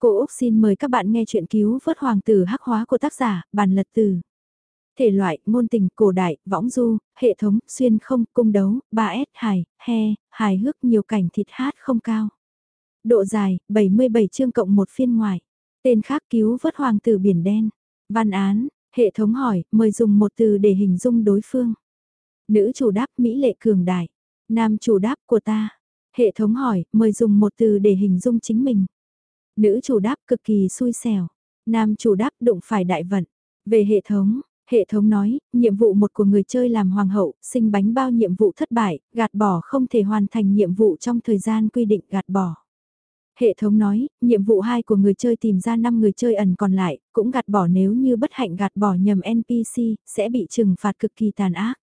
Cô Úc xin mời các bạn nghe chuyện cứu vớt hoàng tử hắc hóa của tác giả, bàn lật từ. Thể loại, ngôn tình, cổ đại, võng du, hệ thống, xuyên không, cung đấu, 3S, hài, he, hài hước nhiều cảnh thịt hát không cao. Độ dài, 77 chương cộng một phiên ngoài. Tên khác cứu vớt hoàng tử biển đen. Văn án, hệ thống hỏi, mời dùng một từ để hình dung đối phương. Nữ chủ đáp Mỹ lệ cường đại. Nam chủ đáp của ta. Hệ thống hỏi, mời dùng một từ để hình dung chính mình. Nữ chủ đáp cực kỳ xui xẻo. Nam chủ đáp đụng phải đại vận. Về hệ thống, hệ thống nói, nhiệm vụ một của người chơi làm hoàng hậu, sinh bánh bao nhiệm vụ thất bại, gạt bỏ không thể hoàn thành nhiệm vụ trong thời gian quy định gạt bỏ. Hệ thống nói, nhiệm vụ 2 của người chơi tìm ra 5 người chơi ẩn còn lại, cũng gạt bỏ nếu như bất hạnh gạt bỏ nhầm NPC, sẽ bị trừng phạt cực kỳ tàn ác.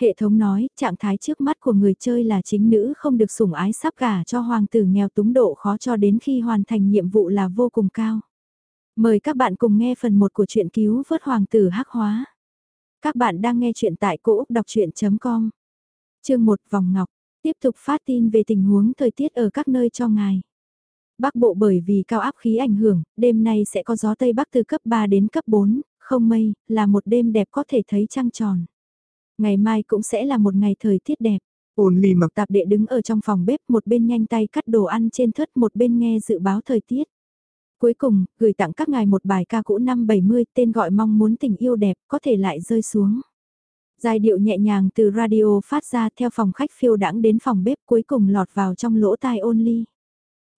Hệ thống nói, trạng thái trước mắt của người chơi là chính nữ không được sủng ái sắp gả cho hoàng tử nghèo túng độ khó cho đến khi hoàn thành nhiệm vụ là vô cùng cao. Mời các bạn cùng nghe phần 1 của truyện cứu vớt hoàng tử hắc hóa. Các bạn đang nghe chuyện tại cỗ đọc chuyện.com. Chương 1 Vòng Ngọc, tiếp tục phát tin về tình huống thời tiết ở các nơi cho ngài. Bắc Bộ bởi vì cao áp khí ảnh hưởng, đêm nay sẽ có gió Tây Bắc từ cấp 3 đến cấp 4, không mây, là một đêm đẹp có thể thấy trăng tròn. Ngày mai cũng sẽ là một ngày thời tiết đẹp. Ôn lì mặc tạp đệ đứng ở trong phòng bếp một bên nhanh tay cắt đồ ăn trên thớt một bên nghe dự báo thời tiết. Cuối cùng, gửi tặng các ngài một bài ca cũ năm 70 tên gọi mong muốn tình yêu đẹp có thể lại rơi xuống. Giai điệu nhẹ nhàng từ radio phát ra theo phòng khách phiêu đãng đến phòng bếp cuối cùng lọt vào trong lỗ tai ôn ly.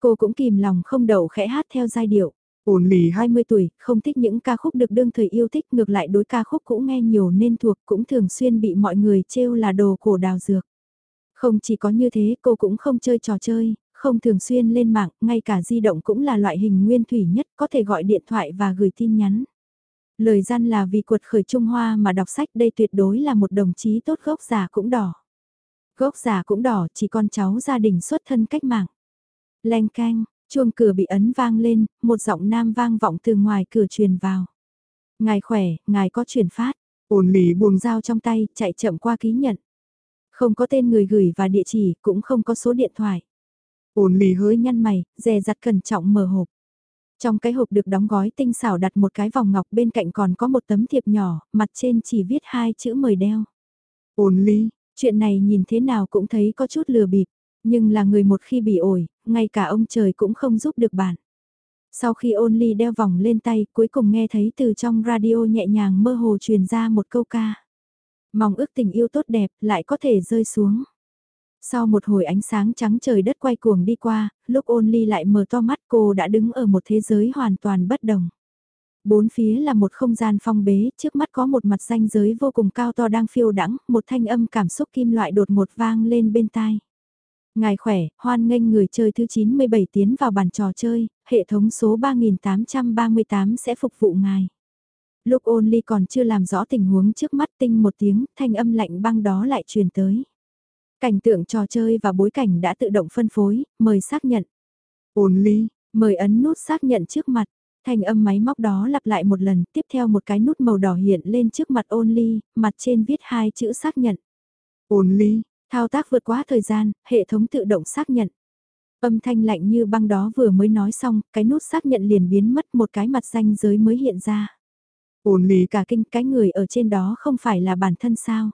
Cô cũng kìm lòng không đầu khẽ hát theo giai điệu. Ôn lì 20 tuổi, không thích những ca khúc được đương thời yêu thích ngược lại đối ca khúc cũ nghe nhiều nên thuộc cũng thường xuyên bị mọi người trêu là đồ cổ đào dược. Không chỉ có như thế cô cũng không chơi trò chơi, không thường xuyên lên mạng, ngay cả di động cũng là loại hình nguyên thủy nhất có thể gọi điện thoại và gửi tin nhắn. Lời gian là vì cuột khởi Trung Hoa mà đọc sách đây tuyệt đối là một đồng chí tốt gốc già cũng đỏ. Gốc già cũng đỏ chỉ con cháu gia đình xuất thân cách mạng. Leng canh, Chuông cửa bị ấn vang lên, một giọng nam vang vọng từ ngoài cửa truyền vào. Ngài khỏe, ngài có chuyển phát. Ôn lý buông dao trong tay, chạy chậm qua ký nhận. Không có tên người gửi và địa chỉ, cũng không có số điện thoại. Ôn lý hơi nhăn mày, dè dặt cẩn trọng mở hộp. Trong cái hộp được đóng gói tinh xảo đặt một cái vòng ngọc bên cạnh còn có một tấm thiệp nhỏ, mặt trên chỉ viết hai chữ mời đeo. Ôn lý, chuyện này nhìn thế nào cũng thấy có chút lừa bịp. Nhưng là người một khi bị ổi, ngay cả ông trời cũng không giúp được bạn. Sau khi ôn ly đeo vòng lên tay, cuối cùng nghe thấy từ trong radio nhẹ nhàng mơ hồ truyền ra một câu ca. Mong ước tình yêu tốt đẹp, lại có thể rơi xuống. Sau một hồi ánh sáng trắng trời đất quay cuồng đi qua, lúc ôn ly lại mở to mắt cô đã đứng ở một thế giới hoàn toàn bất đồng. Bốn phía là một không gian phong bế, trước mắt có một mặt ranh giới vô cùng cao to đang phiêu đắng, một thanh âm cảm xúc kim loại đột ngột vang lên bên tai. Ngài khỏe, hoan nghênh người chơi thứ 97 tiến vào bàn trò chơi, hệ thống số 3838 sẽ phục vụ ngài. Lúc ôn ly còn chưa làm rõ tình huống trước mắt tinh một tiếng, thanh âm lạnh băng đó lại truyền tới. Cảnh tượng trò chơi và bối cảnh đã tự động phân phối, mời xác nhận. Ôn ly, mời ấn nút xác nhận trước mặt. Thanh âm máy móc đó lặp lại một lần, tiếp theo một cái nút màu đỏ hiện lên trước mặt ôn ly, mặt trên viết hai chữ xác nhận. Ôn ly, Thao tác vượt quá thời gian, hệ thống tự động xác nhận. Âm thanh lạnh như băng đó vừa mới nói xong, cái nút xác nhận liền biến mất một cái mặt danh giới mới hiện ra. Ôn ly cả kinh cái người ở trên đó không phải là bản thân sao.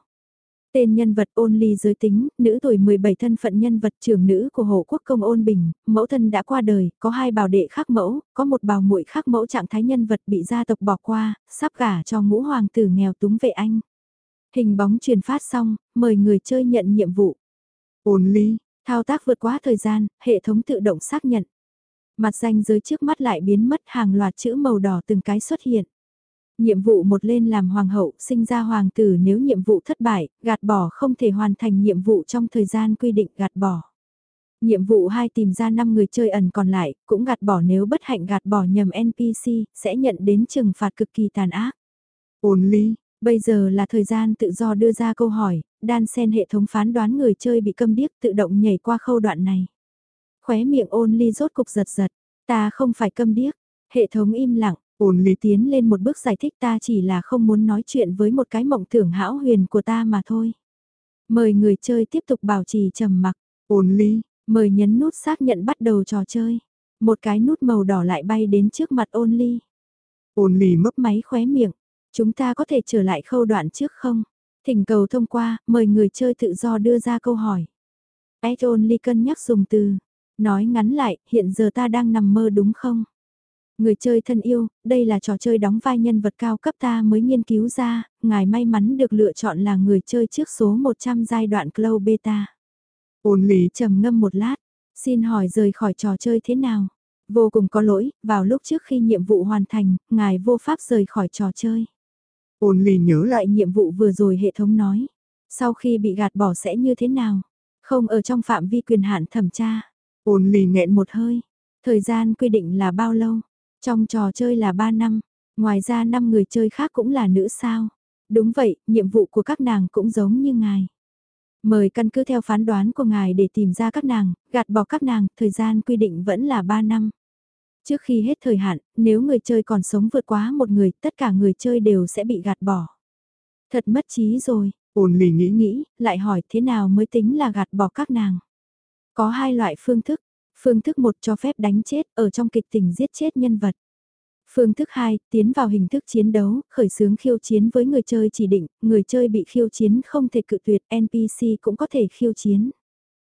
Tên nhân vật ôn ly giới tính, nữ tuổi 17 thân phận nhân vật trưởng nữ của hộ quốc công ôn bình, mẫu thân đã qua đời, có hai bào đệ khác mẫu, có một bào muội khác mẫu trạng thái nhân vật bị gia tộc bỏ qua, sắp gả cho ngũ hoàng tử nghèo túng vệ anh. Hình bóng truyền phát xong, mời người chơi nhận nhiệm vụ. Ôn ly, thao tác vượt quá thời gian, hệ thống tự động xác nhận. Mặt danh giới trước mắt lại biến mất hàng loạt chữ màu đỏ từng cái xuất hiện. Nhiệm vụ một lên làm hoàng hậu, sinh ra hoàng tử nếu nhiệm vụ thất bại, gạt bỏ không thể hoàn thành nhiệm vụ trong thời gian quy định gạt bỏ. Nhiệm vụ 2 tìm ra 5 người chơi ẩn còn lại, cũng gạt bỏ nếu bất hạnh gạt bỏ nhầm NPC, sẽ nhận đến trừng phạt cực kỳ tàn ác. Ôn ly, Bây giờ là thời gian tự do đưa ra câu hỏi, đan sen hệ thống phán đoán người chơi bị câm điếc tự động nhảy qua khâu đoạn này. Khóe miệng ôn ly rốt cục giật giật, ta không phải câm điếc, hệ thống im lặng, ôn ly tiến lên một bước giải thích ta chỉ là không muốn nói chuyện với một cái mộng tưởng hão huyền của ta mà thôi. Mời người chơi tiếp tục bảo trì trầm mặc, ôn ly, mời nhấn nút xác nhận bắt đầu trò chơi. Một cái nút màu đỏ lại bay đến trước mặt ôn ly. Ôn ly mấp máy khóe miệng. Chúng ta có thể trở lại khâu đoạn trước không? Thỉnh cầu thông qua, mời người chơi tự do đưa ra câu hỏi. Ed ôn ly cân nhắc dùng từ. Nói ngắn lại, hiện giờ ta đang nằm mơ đúng không? Người chơi thân yêu, đây là trò chơi đóng vai nhân vật cao cấp ta mới nghiên cứu ra, ngài may mắn được lựa chọn là người chơi trước số 100 giai đoạn Cloud Beta. Ôn lý trầm ngâm một lát, xin hỏi rời khỏi trò chơi thế nào? Vô cùng có lỗi, vào lúc trước khi nhiệm vụ hoàn thành, ngài vô pháp rời khỏi trò chơi. Ôn nhớ lại nhiệm vụ vừa rồi hệ thống nói. Sau khi bị gạt bỏ sẽ như thế nào? Không ở trong phạm vi quyền hạn thẩm tra. Ôn nghẹn một hơi. Thời gian quy định là bao lâu? Trong trò chơi là 3 năm, ngoài ra 5 người chơi khác cũng là nữ sao. Đúng vậy, nhiệm vụ của các nàng cũng giống như ngài. Mời căn cứ theo phán đoán của ngài để tìm ra các nàng, gạt bỏ các nàng, thời gian quy định vẫn là 3 năm. Trước khi hết thời hạn, nếu người chơi còn sống vượt quá một người, tất cả người chơi đều sẽ bị gạt bỏ. Thật mất trí rồi, ôn lì nghĩ nghĩ, lại hỏi thế nào mới tính là gạt bỏ các nàng. Có hai loại phương thức, Phương thức 1 cho phép đánh chết ở trong kịch tình giết chết nhân vật. Phương thức 2, tiến vào hình thức chiến đấu, khởi xướng khiêu chiến với người chơi chỉ định, người chơi bị khiêu chiến không thể cự tuyệt, NPC cũng có thể khiêu chiến.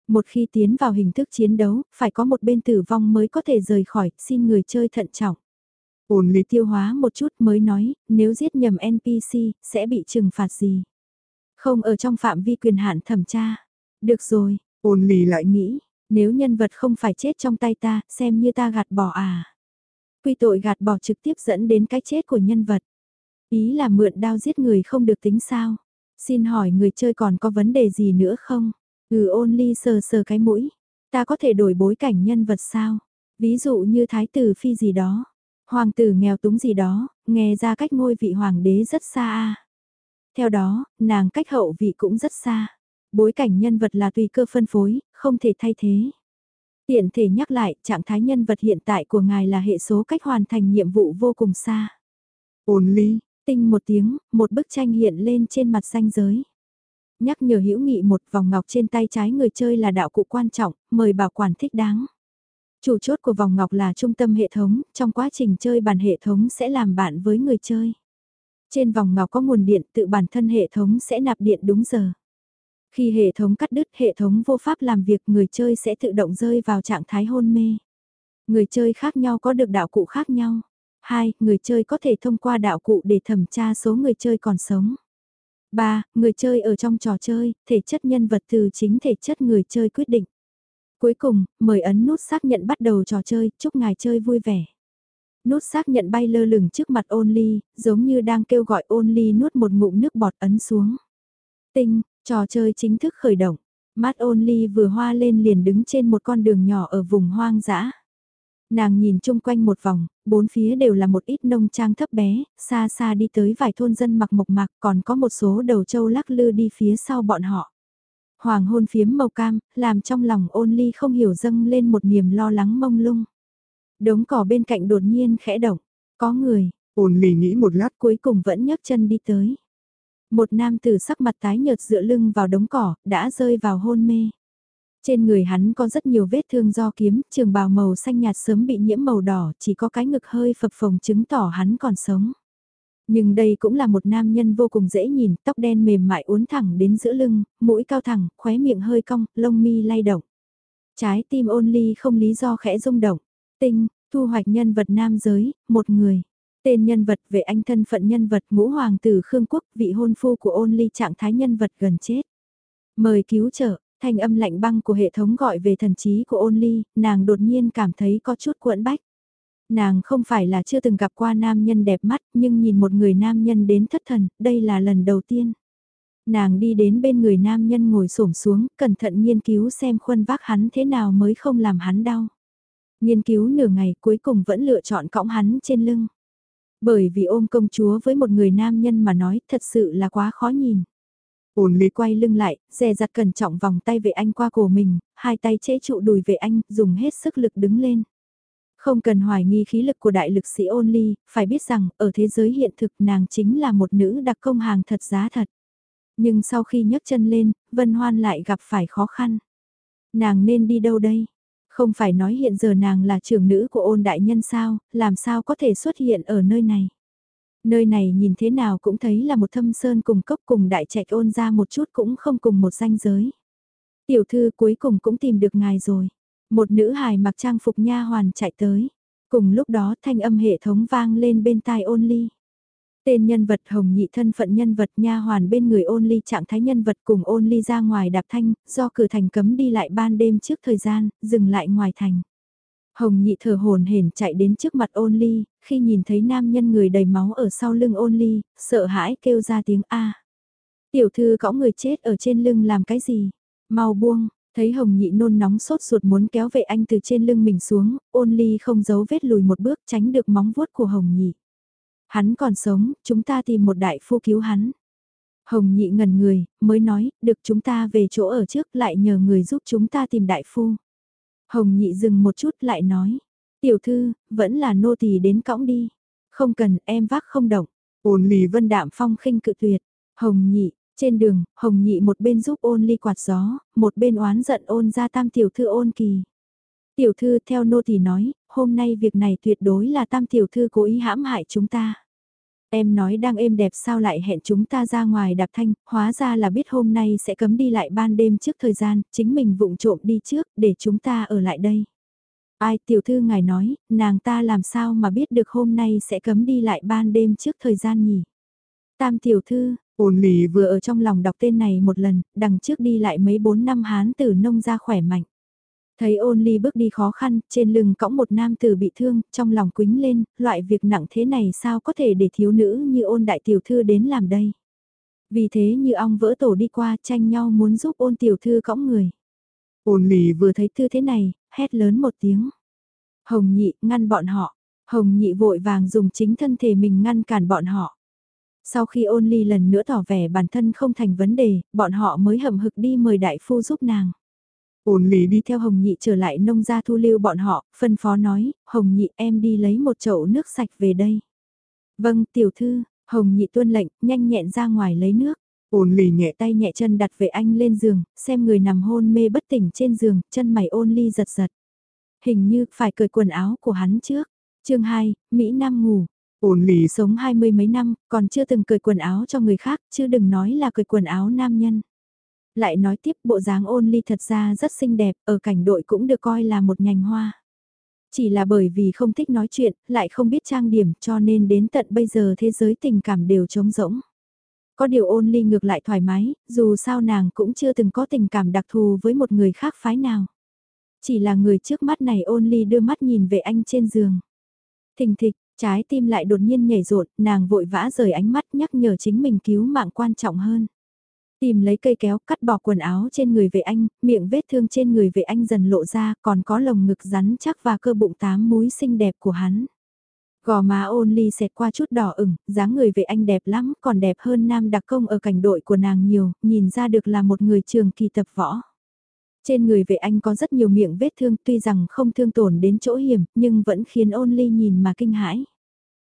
Một khi tiến vào hình thức chiến đấu, phải có một bên tử vong mới có thể rời khỏi, xin người chơi thận trọng. Ổn lý tiêu hóa một chút mới nói, nếu giết nhầm NPC, sẽ bị trừng phạt gì? Không ở trong phạm vi quyền hạn thẩm tra. Được rồi, ổn lý lại nghĩ, nếu nhân vật không phải chết trong tay ta, xem như ta gạt bỏ à. Quy tội gạt bỏ trực tiếp dẫn đến cái chết của nhân vật. Ý là mượn đao giết người không được tính sao. Xin hỏi người chơi còn có vấn đề gì nữa không? Ừ ôn ly sờ sờ cái mũi. Ta có thể đổi bối cảnh nhân vật sao? Ví dụ như thái tử phi gì đó. Hoàng tử nghèo túng gì đó, nghe ra cách ngôi vị hoàng đế rất xa a. Theo đó, nàng cách hậu vị cũng rất xa. Bối cảnh nhân vật là tùy cơ phân phối, không thể thay thế. Tiện thể nhắc lại, trạng thái nhân vật hiện tại của ngài là hệ số cách hoàn thành nhiệm vụ vô cùng xa. Ôn ly, tinh một tiếng, một bức tranh hiện lên trên mặt xanh giới. Nhắc nhở hữu nghị một vòng ngọc trên tay trái người chơi là đạo cụ quan trọng, mời bảo quản thích đáng. Chủ chốt của vòng ngọc là trung tâm hệ thống, trong quá trình chơi bản hệ thống sẽ làm bạn với người chơi. Trên vòng ngọc có nguồn điện tự bản thân hệ thống sẽ nạp điện đúng giờ. Khi hệ thống cắt đứt hệ thống vô pháp làm việc người chơi sẽ tự động rơi vào trạng thái hôn mê. Người chơi khác nhau có được đạo cụ khác nhau. 2. Người chơi có thể thông qua đạo cụ để thẩm tra số người chơi còn sống. 3. Người chơi ở trong trò chơi, thể chất nhân vật từ chính thể chất người chơi quyết định. Cuối cùng, mời ấn nút xác nhận bắt đầu trò chơi, chúc ngài chơi vui vẻ. Nút xác nhận bay lơ lửng trước mặt Only, giống như đang kêu gọi Only nuốt một ngụm nước bọt ấn xuống. Tinh, Trò chơi chính thức khởi động. Mắt Only vừa hoa lên liền đứng trên một con đường nhỏ ở vùng hoang dã. Nàng nhìn chung quanh một vòng, bốn phía đều là một ít nông trang thấp bé, xa xa đi tới vài thôn dân mặc mộc mạc còn có một số đầu trâu lắc lư đi phía sau bọn họ. Hoàng hôn phiếm màu cam, làm trong lòng ôn ly không hiểu dâng lên một niềm lo lắng mông lung. Đống cỏ bên cạnh đột nhiên khẽ động, có người, ôn ly nghĩ một lát cuối cùng vẫn nhấc chân đi tới. Một nam tử sắc mặt tái nhợt dựa lưng vào đống cỏ, đã rơi vào hôn mê. Trên người hắn có rất nhiều vết thương do kiếm, trường bào màu xanh nhạt sớm bị nhiễm màu đỏ, chỉ có cái ngực hơi phập phồng chứng tỏ hắn còn sống. Nhưng đây cũng là một nam nhân vô cùng dễ nhìn, tóc đen mềm mại uốn thẳng đến giữa lưng, mũi cao thẳng, khóe miệng hơi cong, lông mi lay động. Trái tim ôn ly không lý do khẽ rung động. Tinh, thu hoạch nhân vật nam giới, một người. Tên nhân vật về anh thân phận nhân vật ngũ hoàng tử Khương Quốc, vị hôn phu của ôn ly trạng thái nhân vật gần chết. Mời cứu trợ, thanh âm lạnh băng của hệ thống gọi về thần trí của ôn ly, nàng đột nhiên cảm thấy có chút cuộn bách. Nàng không phải là chưa từng gặp qua nam nhân đẹp mắt nhưng nhìn một người nam nhân đến thất thần, đây là lần đầu tiên. Nàng đi đến bên người nam nhân ngồi xổm xuống, cẩn thận nghiên cứu xem khuân vác hắn thế nào mới không làm hắn đau. Nghiên cứu nửa ngày cuối cùng vẫn lựa chọn cõng hắn trên lưng. Bởi vì ôm công chúa với một người nam nhân mà nói thật sự là quá khó nhìn. Ôn lý quay lưng lại, dè dặt cẩn trọng vòng tay về anh qua cổ mình, hai tay chế trụ đùi về anh, dùng hết sức lực đứng lên. Không cần hoài nghi khí lực của đại lực sĩ ôn ly, phải biết rằng ở thế giới hiện thực nàng chính là một nữ đặc công hàng thật giá thật. Nhưng sau khi nhấc chân lên, Vân Hoan lại gặp phải khó khăn. Nàng nên đi đâu đây? Không phải nói hiện giờ nàng là trưởng nữ của ôn đại nhân sao, làm sao có thể xuất hiện ở nơi này. Nơi này nhìn thế nào cũng thấy là một thâm sơn cùng cốc cùng đại trạch ôn ra một chút cũng không cùng một danh giới. Tiểu thư cuối cùng cũng tìm được ngài rồi. Một nữ hài mặc trang phục nha hoàn chạy tới. Cùng lúc đó thanh âm hệ thống vang lên bên tai ôn ly. Tên nhân vật hồng nhị thân phận nhân vật nha hoàn bên người ôn ly trạng thái nhân vật cùng ôn ly ra ngoài đạp thanh, do cửa thành cấm đi lại ban đêm trước thời gian, dừng lại ngoài thành. Hồng nhị thở hồn hển chạy đến trước mặt ôn ly, khi nhìn thấy nam nhân người đầy máu ở sau lưng ôn ly, sợ hãi kêu ra tiếng A. Tiểu thư có người chết ở trên lưng làm cái gì? Mau buông, thấy hồng nhị nôn nóng sốt ruột muốn kéo vệ anh từ trên lưng mình xuống, ôn ly không giấu vết lùi một bước tránh được móng vuốt của hồng nhị. Hắn còn sống, chúng ta tìm một đại phu cứu hắn. Hồng nhị ngần người, mới nói, được chúng ta về chỗ ở trước lại nhờ người giúp chúng ta tìm đại phu. Hồng nhị dừng một chút lại nói, tiểu thư, vẫn là nô tỳ đến cõng đi. Không cần, em vác không động. Ôn ly vân đạm phong khinh cự tuyệt. Hồng nhị, trên đường, Hồng nhị một bên giúp ôn ly quạt gió, một bên oán giận ôn ra tam tiểu thư ôn kỳ. Tiểu thư theo nô tỳ nói, hôm nay việc này tuyệt đối là tam tiểu thư cố ý hãm hại chúng ta. Em nói đang êm đẹp sao lại hẹn chúng ta ra ngoài đạp thanh, hóa ra là biết hôm nay sẽ cấm đi lại ban đêm trước thời gian, chính mình vụng trộm đi trước, để chúng ta ở lại đây. Ai tiểu thư ngài nói, nàng ta làm sao mà biết được hôm nay sẽ cấm đi lại ban đêm trước thời gian nhỉ? Tam tiểu thư, ổn lì vừa ở trong lòng đọc tên này một lần, đằng trước đi lại mấy bốn năm hán tử nông ra khỏe mạnh. Thấy ôn ly bước đi khó khăn, trên lưng cõng một nam tử bị thương, trong lòng quính lên, loại việc nặng thế này sao có thể để thiếu nữ như ôn đại tiểu thư đến làm đây. Vì thế như ong vỡ tổ đi qua tranh nhau muốn giúp ôn tiểu thư cõng người. Ôn ly vừa thấy thư thế này, hét lớn một tiếng. Hồng nhị, ngăn bọn họ. Hồng nhị vội vàng dùng chính thân thể mình ngăn cản bọn họ. Sau khi ôn ly lần nữa tỏ vẻ bản thân không thành vấn đề, bọn họ mới hầm hực đi mời đại phu giúp nàng. Ôn lý đi theo Hồng Nhị trở lại nông gia thu lưu bọn họ, phân phó nói, Hồng Nhị em đi lấy một chậu nước sạch về đây. Vâng, tiểu thư, Hồng Nhị tuân lệnh, nhanh nhẹn ra ngoài lấy nước. Ôn Lý nhẹ tay nhẹ chân đặt về anh lên giường, xem người nằm hôn mê bất tỉnh trên giường, chân mày ôn ly giật giật. Hình như phải cởi quần áo của hắn trước. chương 2, Mỹ Nam ngủ. Ôn Lý sống hai mươi mấy năm, còn chưa từng cởi quần áo cho người khác, chứ đừng nói là cởi quần áo nam nhân. Lại nói tiếp bộ dáng ôn ly thật ra rất xinh đẹp, ở cảnh đội cũng được coi là một nhành hoa. Chỉ là bởi vì không thích nói chuyện, lại không biết trang điểm cho nên đến tận bây giờ thế giới tình cảm đều trống rỗng. Có điều ôn ly ngược lại thoải mái, dù sao nàng cũng chưa từng có tình cảm đặc thù với một người khác phái nào. Chỉ là người trước mắt này ôn ly đưa mắt nhìn về anh trên giường. Thình thịch, trái tim lại đột nhiên nhảy rộn, nàng vội vã rời ánh mắt nhắc nhở chính mình cứu mạng quan trọng hơn. Tìm lấy cây kéo cắt bỏ quần áo trên người về anh, miệng vết thương trên người về anh dần lộ ra còn có lồng ngực rắn chắc và cơ bụng tám múi xinh đẹp của hắn. Gò má ôn ly xẹt qua chút đỏ ửng, dáng người về anh đẹp lắm, còn đẹp hơn nam đặc công ở cảnh đội của nàng nhiều, nhìn ra được là một người trường kỳ tập võ. Trên người về anh có rất nhiều miệng vết thương tuy rằng không thương tổn đến chỗ hiểm, nhưng vẫn khiến ôn ly nhìn mà kinh hãi.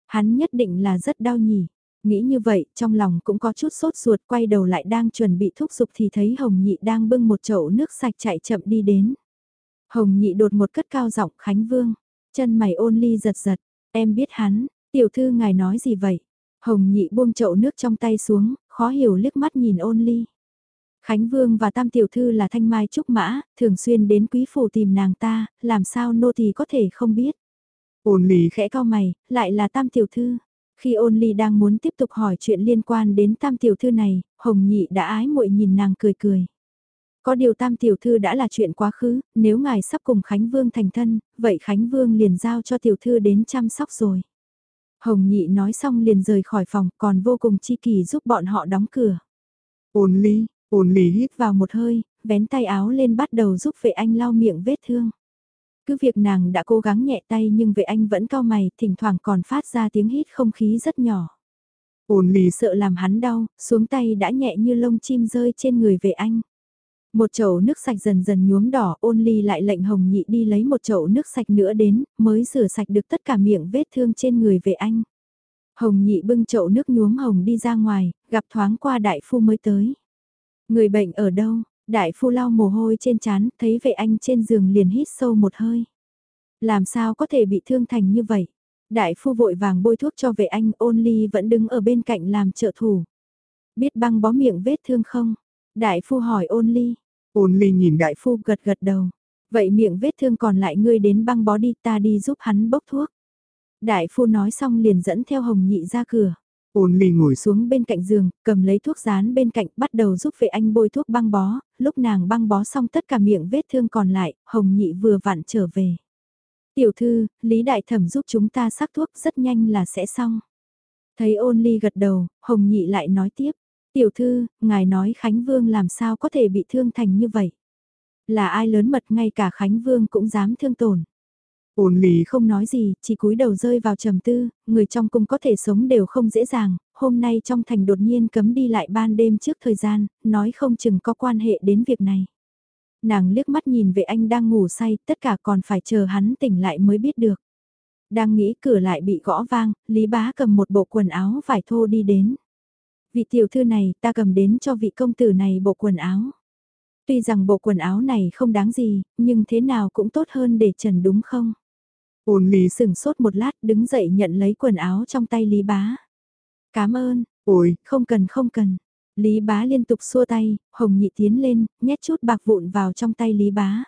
Hắn nhất định là rất đau nhỉ. Nghĩ như vậy, trong lòng cũng có chút sốt ruột quay đầu lại đang chuẩn bị thúc giục thì thấy Hồng Nhị đang bưng một chậu nước sạch chạy chậm đi đến. Hồng Nhị đột một cất cao giọng Khánh Vương, chân mày ôn ly giật giật, em biết hắn, tiểu thư ngài nói gì vậy? Hồng Nhị buông chậu nước trong tay xuống, khó hiểu liếc mắt nhìn ôn ly. Khánh Vương và Tam Tiểu Thư là thanh mai trúc mã, thường xuyên đến quý phủ tìm nàng ta, làm sao nô thì có thể không biết. Ôn ly khẽ cao mày, lại là Tam Tiểu Thư. Khi ôn ly đang muốn tiếp tục hỏi chuyện liên quan đến tam tiểu thư này, hồng nhị đã ái muội nhìn nàng cười cười. Có điều tam tiểu thư đã là chuyện quá khứ, nếu ngài sắp cùng Khánh Vương thành thân, vậy Khánh Vương liền giao cho tiểu thư đến chăm sóc rồi. Hồng nhị nói xong liền rời khỏi phòng còn vô cùng chi kỳ giúp bọn họ đóng cửa. Ôn ly, ôn ly hít vào một hơi, vén tay áo lên bắt đầu giúp vệ anh lau miệng vết thương. Cứ việc nàng đã cố gắng nhẹ tay nhưng vệ anh vẫn cao mày, thỉnh thoảng còn phát ra tiếng hít không khí rất nhỏ. Ôn lì sợ làm hắn đau, xuống tay đã nhẹ như lông chim rơi trên người vệ anh. Một chậu nước sạch dần dần nhuốm đỏ ôn ly lại lệnh hồng nhị đi lấy một chậu nước sạch nữa đến, mới rửa sạch được tất cả miệng vết thương trên người vệ anh. Hồng nhị bưng chậu nước nhuốm hồng đi ra ngoài, gặp thoáng qua đại phu mới tới. Người bệnh ở đâu? Đại phu lau mồ hôi trên trán, thấy vệ anh trên giường liền hít sâu một hơi. Làm sao có thể bị thương thành như vậy? Đại phu vội vàng bôi thuốc cho vệ anh ôn ly vẫn đứng ở bên cạnh làm trợ thủ. Biết băng bó miệng vết thương không? Đại phu hỏi ôn ly. Ôn ly nhìn đại phu gật gật đầu. Vậy miệng vết thương còn lại ngươi đến băng bó đi ta đi giúp hắn bốc thuốc. Đại phu nói xong liền dẫn theo hồng nhị ra cửa. Ôn ly ngồi xuống bên cạnh giường, cầm lấy thuốc dán bên cạnh, bắt đầu giúp vệ anh bôi thuốc băng bó, lúc nàng băng bó xong tất cả miệng vết thương còn lại, hồng nhị vừa vặn trở về. Tiểu thư, Lý Đại Thẩm giúp chúng ta sắc thuốc rất nhanh là sẽ xong. Thấy ôn ly gật đầu, hồng nhị lại nói tiếp. Tiểu thư, ngài nói Khánh Vương làm sao có thể bị thương thành như vậy? Là ai lớn mật ngay cả Khánh Vương cũng dám thương tổn. Ôn lý không nói gì, chỉ cúi đầu rơi vào trầm tư, người trong cung có thể sống đều không dễ dàng, hôm nay trong thành đột nhiên cấm đi lại ban đêm trước thời gian, nói không chừng có quan hệ đến việc này. Nàng liếc mắt nhìn về anh đang ngủ say, tất cả còn phải chờ hắn tỉnh lại mới biết được. Đang nghĩ cửa lại bị gõ vang, Lý Bá cầm một bộ quần áo vải thô đi đến. Vị tiểu thư này ta cầm đến cho vị công tử này bộ quần áo. Tuy rằng bộ quần áo này không đáng gì, nhưng thế nào cũng tốt hơn để trần đúng không? Ôn Lý sừng sốt một lát đứng dậy nhận lấy quần áo trong tay Lý Bá. Cảm ơn, ôi, không cần không cần. Lý Bá liên tục xua tay, Hồng Nhị tiến lên, nhét chút bạc vụn vào trong tay Lý Bá.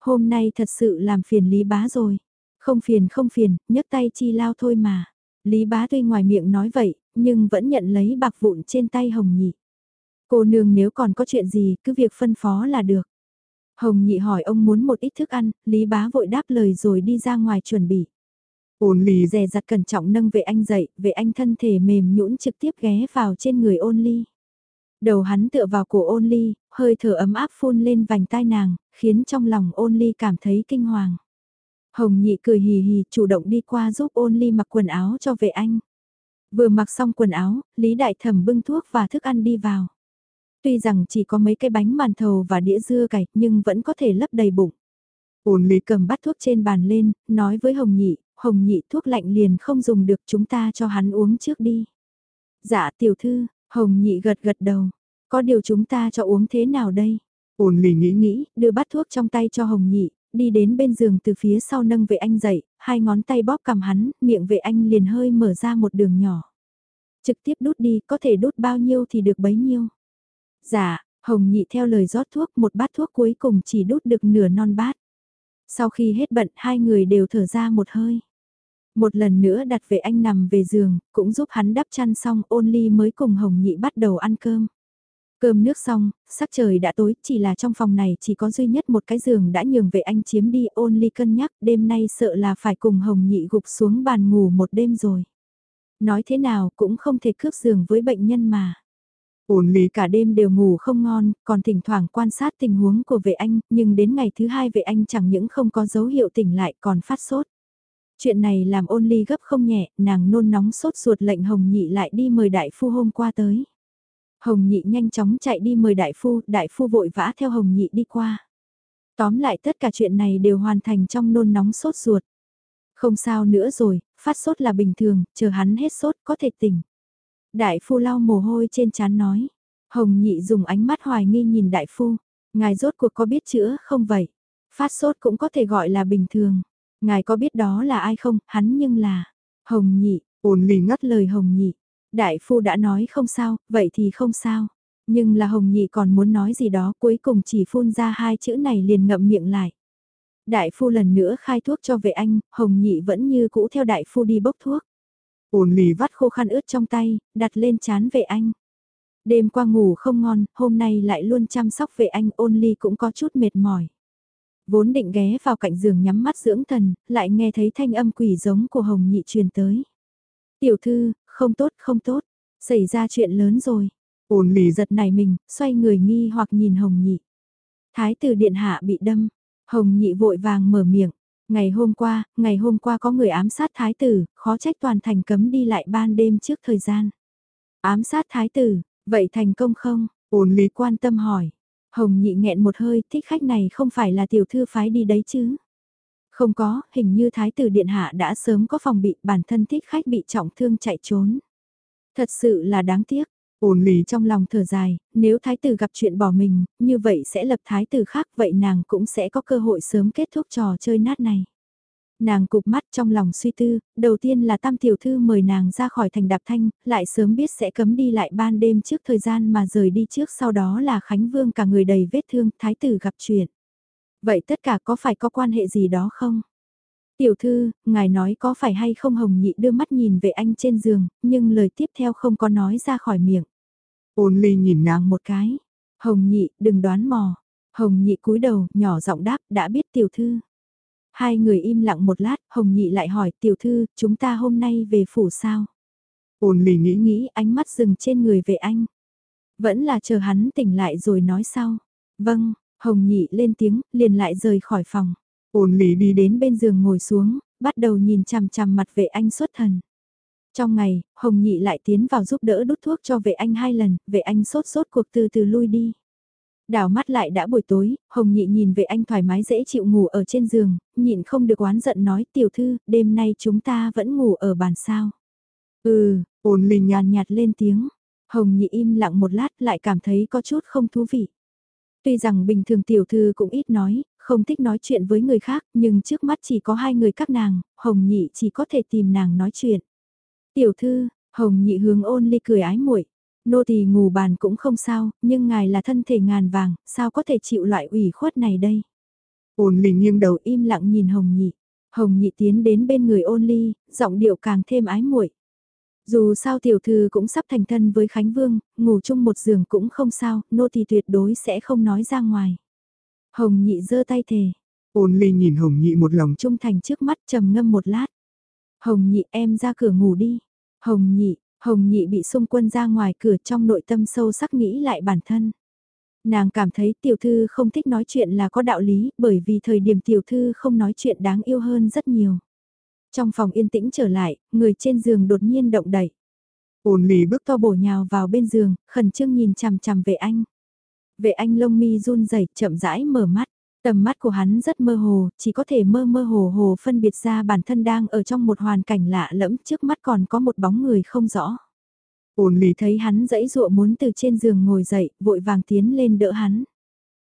Hôm nay thật sự làm phiền Lý Bá rồi. Không phiền không phiền, nhấc tay chi lao thôi mà. Lý Bá tuy ngoài miệng nói vậy, nhưng vẫn nhận lấy bạc vụn trên tay Hồng Nhị. Cô nương nếu còn có chuyện gì, cứ việc phân phó là được. Hồng Nhị hỏi ông muốn một ít thức ăn, Lý Bá vội đáp lời rồi đi ra ngoài chuẩn bị. Ôn ly dè dặt cẩn trọng nâng vệ anh dậy, vệ anh thân thể mềm nhũn trực tiếp ghé vào trên người ôn ly. Đầu hắn tựa vào cổ ôn ly, hơi thở ấm áp phun lên vành tai nàng, khiến trong lòng ôn ly cảm thấy kinh hoàng. Hồng nhị cười hì hì chủ động đi qua giúp ôn ly mặc quần áo cho vệ anh. Vừa mặc xong quần áo, Lý Đại Thẩm bưng thuốc và thức ăn đi vào. Tuy rằng chỉ có mấy cái bánh màn thầu và đĩa dưa cải nhưng vẫn có thể lấp đầy bụng. Ôn ly cầm bát thuốc trên bàn lên, nói với Hồng nhị, Hồng nhị thuốc lạnh liền không dùng được chúng ta cho hắn uống trước đi. Dạ tiểu thư, Hồng nhị gật gật đầu. Có điều chúng ta cho uống thế nào đây? Ôn ly nghĩ nghĩ, đưa bát thuốc trong tay cho Hồng nhị, đi đến bên giường từ phía sau nâng vệ anh dậy, hai ngón tay bóp cầm hắn, miệng vệ anh liền hơi mở ra một đường nhỏ. Trực tiếp đút đi, có thể đút bao nhiêu thì được bấy nhiêu. Dạ, Hồng nhị theo lời rót thuốc, một bát thuốc cuối cùng chỉ đút được nửa non bát. Sau khi hết bận, hai người đều thở ra một hơi. Một lần nữa đặt về anh nằm về giường, cũng giúp hắn đắp chăn xong ôn ly mới cùng Hồng Nhị bắt đầu ăn cơm. Cơm nước xong, sắc trời đã tối, chỉ là trong phòng này chỉ có duy nhất một cái giường đã nhường về anh chiếm đi ôn ly cân nhắc, đêm nay sợ là phải cùng Hồng Nhị gục xuống bàn ngủ một đêm rồi. Nói thế nào cũng không thể cướp giường với bệnh nhân mà. Ôn ly cả đêm đều ngủ không ngon, còn thỉnh thoảng quan sát tình huống của vệ anh, nhưng đến ngày thứ hai vệ anh chẳng những không có dấu hiệu tỉnh lại còn phát sốt. Chuyện này làm ôn ly gấp không nhẹ, nàng nôn nóng sốt ruột lệnh Hồng Nhị lại đi mời đại phu hôm qua tới. Hồng Nhị nhanh chóng chạy đi mời đại phu, đại phu vội vã theo Hồng Nhị đi qua. Tóm lại tất cả chuyện này đều hoàn thành trong nôn nóng sốt ruột. Không sao nữa rồi, phát sốt là bình thường, chờ hắn hết sốt có thể tỉnh. Đại phu lau mồ hôi trên trán nói. Hồng Nhị dùng ánh mắt hoài nghi nhìn đại phu. Ngài rốt cuộc có biết chữa không vậy? Phát sốt cũng có thể gọi là bình thường. Ngài có biết đó là ai không, hắn nhưng là... Hồng nhị, ôn ly ngắt lời hồng nhị. Đại phu đã nói không sao, vậy thì không sao. Nhưng là hồng nhị còn muốn nói gì đó cuối cùng chỉ phun ra hai chữ này liền ngậm miệng lại. Đại phu lần nữa khai thuốc cho vệ anh, hồng nhị vẫn như cũ theo đại phu đi bốc thuốc. Ôn ly vắt khô khăn ướt trong tay, đặt lên chán vệ anh. Đêm qua ngủ không ngon, hôm nay lại luôn chăm sóc vệ anh ôn ly cũng có chút mệt mỏi. Vốn định ghé vào cạnh giường nhắm mắt dưỡng thần, lại nghe thấy thanh âm quỷ giống của Hồng Nhị truyền tới. Tiểu thư, không tốt không tốt, xảy ra chuyện lớn rồi. Ôn lì giật này mình, xoay người nghi hoặc nhìn Hồng Nhị. Thái tử điện hạ bị đâm, Hồng Nhị vội vàng mở miệng. Ngày hôm qua, ngày hôm qua có người ám sát thái tử, khó trách toàn thành cấm đi lại ban đêm trước thời gian. Ám sát thái tử, vậy thành công không? Ôn lý quan tâm hỏi. Hồng nhị nghẹn một hơi, thích khách này không phải là tiểu thư phái đi đấy chứ. Không có, hình như thái tử điện hạ đã sớm có phòng bị bản thân thích khách bị trọng thương chạy trốn. Thật sự là đáng tiếc, Ôn lì trong lòng thở dài, nếu thái tử gặp chuyện bỏ mình, như vậy sẽ lập thái tử khác vậy nàng cũng sẽ có cơ hội sớm kết thúc trò chơi nát này. Nàng cục mắt trong lòng suy tư, đầu tiên là tam tiểu thư mời nàng ra khỏi thành đạp thanh, lại sớm biết sẽ cấm đi lại ban đêm trước thời gian mà rời đi trước sau đó là Khánh Vương cả người đầy vết thương, thái tử gặp chuyện. Vậy tất cả có phải có quan hệ gì đó không? Tiểu thư, ngài nói có phải hay không Hồng Nhị đưa mắt nhìn về anh trên giường, nhưng lời tiếp theo không có nói ra khỏi miệng. Ôn ly nhìn nàng một cái. Hồng Nhị, đừng đoán mò. Hồng Nhị cúi đầu, nhỏ giọng đáp, đã biết tiểu thư. Hai người im lặng một lát, Hồng Nhị lại hỏi tiểu thư, chúng ta hôm nay về phủ sao? Ôn ly nghĩ nghĩ, ánh mắt dừng trên người về anh. Vẫn là chờ hắn tỉnh lại rồi nói sau. Vâng, Hồng Nhị lên tiếng, liền lại rời khỏi phòng. Ôn ly đi đến bên giường ngồi xuống, bắt đầu nhìn chằm chằm mặt vệ anh xuất thần. Trong ngày, Hồng Nhị lại tiến vào giúp đỡ đút thuốc cho vệ anh hai lần, vệ anh sốt sốt cuộc từ từ lui đi. Đào mắt lại đã buổi tối, Hồng Nhị nhìn vệ anh thoải mái dễ chịu ngủ ở trên giường, nhịn không được oán giận nói tiểu thư, đêm nay chúng ta vẫn ngủ ở bàn sao. Ừ, ổn linh nhàn nhạt lên tiếng. Hồng Nhị im lặng một lát lại cảm thấy có chút không thú vị. Tuy rằng bình thường tiểu thư cũng ít nói, không thích nói chuyện với người khác, nhưng trước mắt chỉ có hai người các nàng, Hồng Nhị chỉ có thể tìm nàng nói chuyện. Tiểu thư, Hồng Nhị hướng ôn ly cười ái muội nô tỳ ngủ bàn cũng không sao, nhưng ngài là thân thể ngàn vàng, sao có thể chịu loại ủy khuất này đây? Ôn ly nghiêng đầu im lặng nhìn Hồng Nhị. Hồng Nhị tiến đến bên người ôn ly, giọng điệu càng thêm ái muội. Dù sao tiểu thư cũng sắp thành thân với Khánh Vương, ngủ chung một giường cũng không sao, nô tỳ tuyệt đối sẽ không nói ra ngoài. Hồng Nhị giơ tay thề. Ôn ly nhìn Hồng Nhị một lòng trung thành trước mắt trầm ngâm một lát. Hồng Nhị em ra cửa ngủ đi. Hồng Nhị, Hồng Nhị bị xung quân ra ngoài cửa trong nội tâm sâu sắc nghĩ lại bản thân. Nàng cảm thấy tiểu thư không thích nói chuyện là có đạo lý bởi vì thời điểm tiểu thư không nói chuyện đáng yêu hơn rất nhiều. Trong phòng yên tĩnh trở lại, người trên giường đột nhiên động đẩy. Ôn lì bước to bổ nhào vào bên giường, khẩn trương nhìn chằm chằm về anh. Vệ anh lông mi run rẩy chậm rãi mở mắt. Tầm mắt của hắn rất mơ hồ, chỉ có thể mơ mơ hồ hồ phân biệt ra bản thân đang ở trong một hoàn cảnh lạ lẫm trước mắt còn có một bóng người không rõ. Ôn lì thấy hắn dãy dụa muốn từ trên giường ngồi dậy, vội vàng tiến lên đỡ hắn.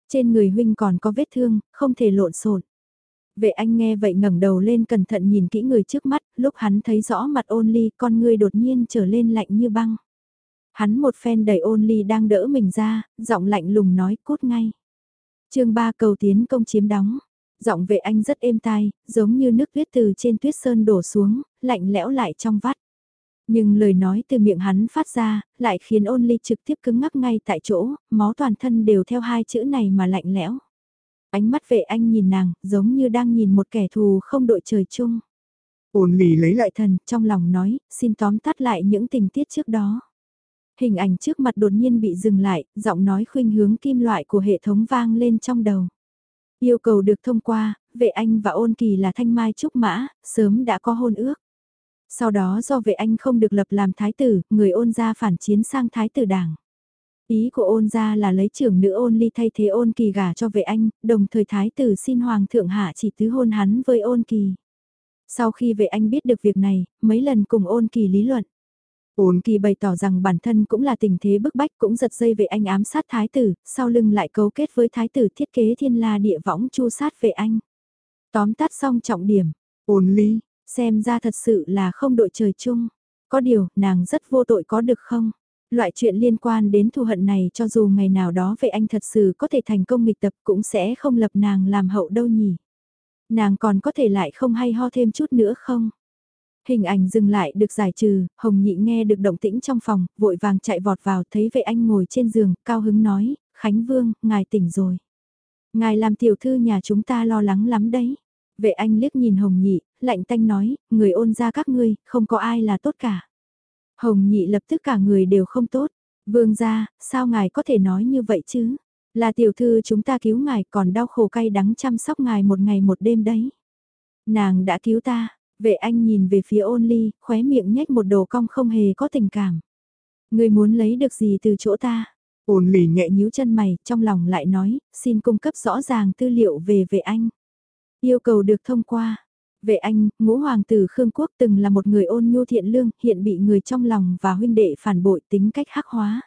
Trên người huynh còn có vết thương, không thể lộn xộn. Vệ anh nghe vậy ngẩng đầu lên cẩn thận nhìn kỹ người trước mắt, lúc hắn thấy rõ mặt ôn ly con người đột nhiên trở lên lạnh như băng. Hắn một phen đẩy ôn ly đang đỡ mình ra, giọng lạnh lùng nói cút ngay chương 3 cầu tiến công chiếm đóng. Giọng vệ anh rất êm tai, giống như nước tuyết từ trên tuyết sơn đổ xuống, lạnh lẽo lại trong vắt. Nhưng lời nói từ miệng hắn phát ra, lại khiến ôn ly trực tiếp cứng ngắc ngay tại chỗ, máu toàn thân đều theo hai chữ này mà lạnh lẽo. Ánh mắt vệ anh nhìn nàng, giống như đang nhìn một kẻ thù không đội trời chung. Ôn ly lấy lại thần, trong lòng nói, xin tóm tắt lại những tình tiết trước đó. Hình ảnh trước mặt đột nhiên bị dừng lại, giọng nói khuynh hướng kim loại của hệ thống vang lên trong đầu. Yêu cầu được thông qua, vệ anh và ôn kỳ là thanh mai trúc mã, sớm đã có hôn ước. Sau đó do vệ anh không được lập làm thái tử, người ôn gia phản chiến sang thái tử đảng. Ý của ôn gia là lấy trưởng nữ ôn ly thay thế ôn kỳ gả cho vệ anh, đồng thời thái tử xin hoàng thượng hạ chỉ tứ hôn hắn với ôn kỳ. Sau khi vệ anh biết được việc này, mấy lần cùng ôn kỳ lý luận. Ôn kỳ bày tỏ rằng bản thân cũng là tình thế bức bách cũng giật dây về anh ám sát thái tử, sau lưng lại cấu kết với thái tử thiết kế thiên la địa võng chu sát về anh. Tóm tắt xong trọng điểm, ôn ly, xem ra thật sự là không đội trời chung. Có điều, nàng rất vô tội có được không? Loại chuyện liên quan đến thù hận này cho dù ngày nào đó về anh thật sự có thể thành công nghịch tập cũng sẽ không lập nàng làm hậu đâu nhỉ. Nàng còn có thể lại không hay ho thêm chút nữa không? Hình ảnh dừng lại được giải trừ, Hồng Nhị nghe được động tĩnh trong phòng, vội vàng chạy vọt vào thấy vệ anh ngồi trên giường, cao hứng nói, Khánh Vương, ngài tỉnh rồi. Ngài làm tiểu thư nhà chúng ta lo lắng lắm đấy. Vệ anh liếc nhìn Hồng Nhị, lạnh tanh nói, người ôn ra các ngươi, không có ai là tốt cả. Hồng Nhị lập tức cả người đều không tốt. Vương gia, sao ngài có thể nói như vậy chứ? Là tiểu thư chúng ta cứu ngài còn đau khổ cay đắng chăm sóc ngài một ngày một đêm đấy. Nàng đã cứu ta, Vệ anh nhìn về phía ôn ly, khóe miệng nhếch một đồ cong không hề có tình cảm. Người muốn lấy được gì từ chỗ ta? Ôn ly nhẹ nhíu chân mày, trong lòng lại nói, xin cung cấp rõ ràng tư liệu về vệ anh. Yêu cầu được thông qua. Vệ anh, ngũ hoàng tử Khương Quốc từng là một người ôn nhu thiện lương, hiện bị người trong lòng và huynh đệ phản bội tính cách hắc hóa.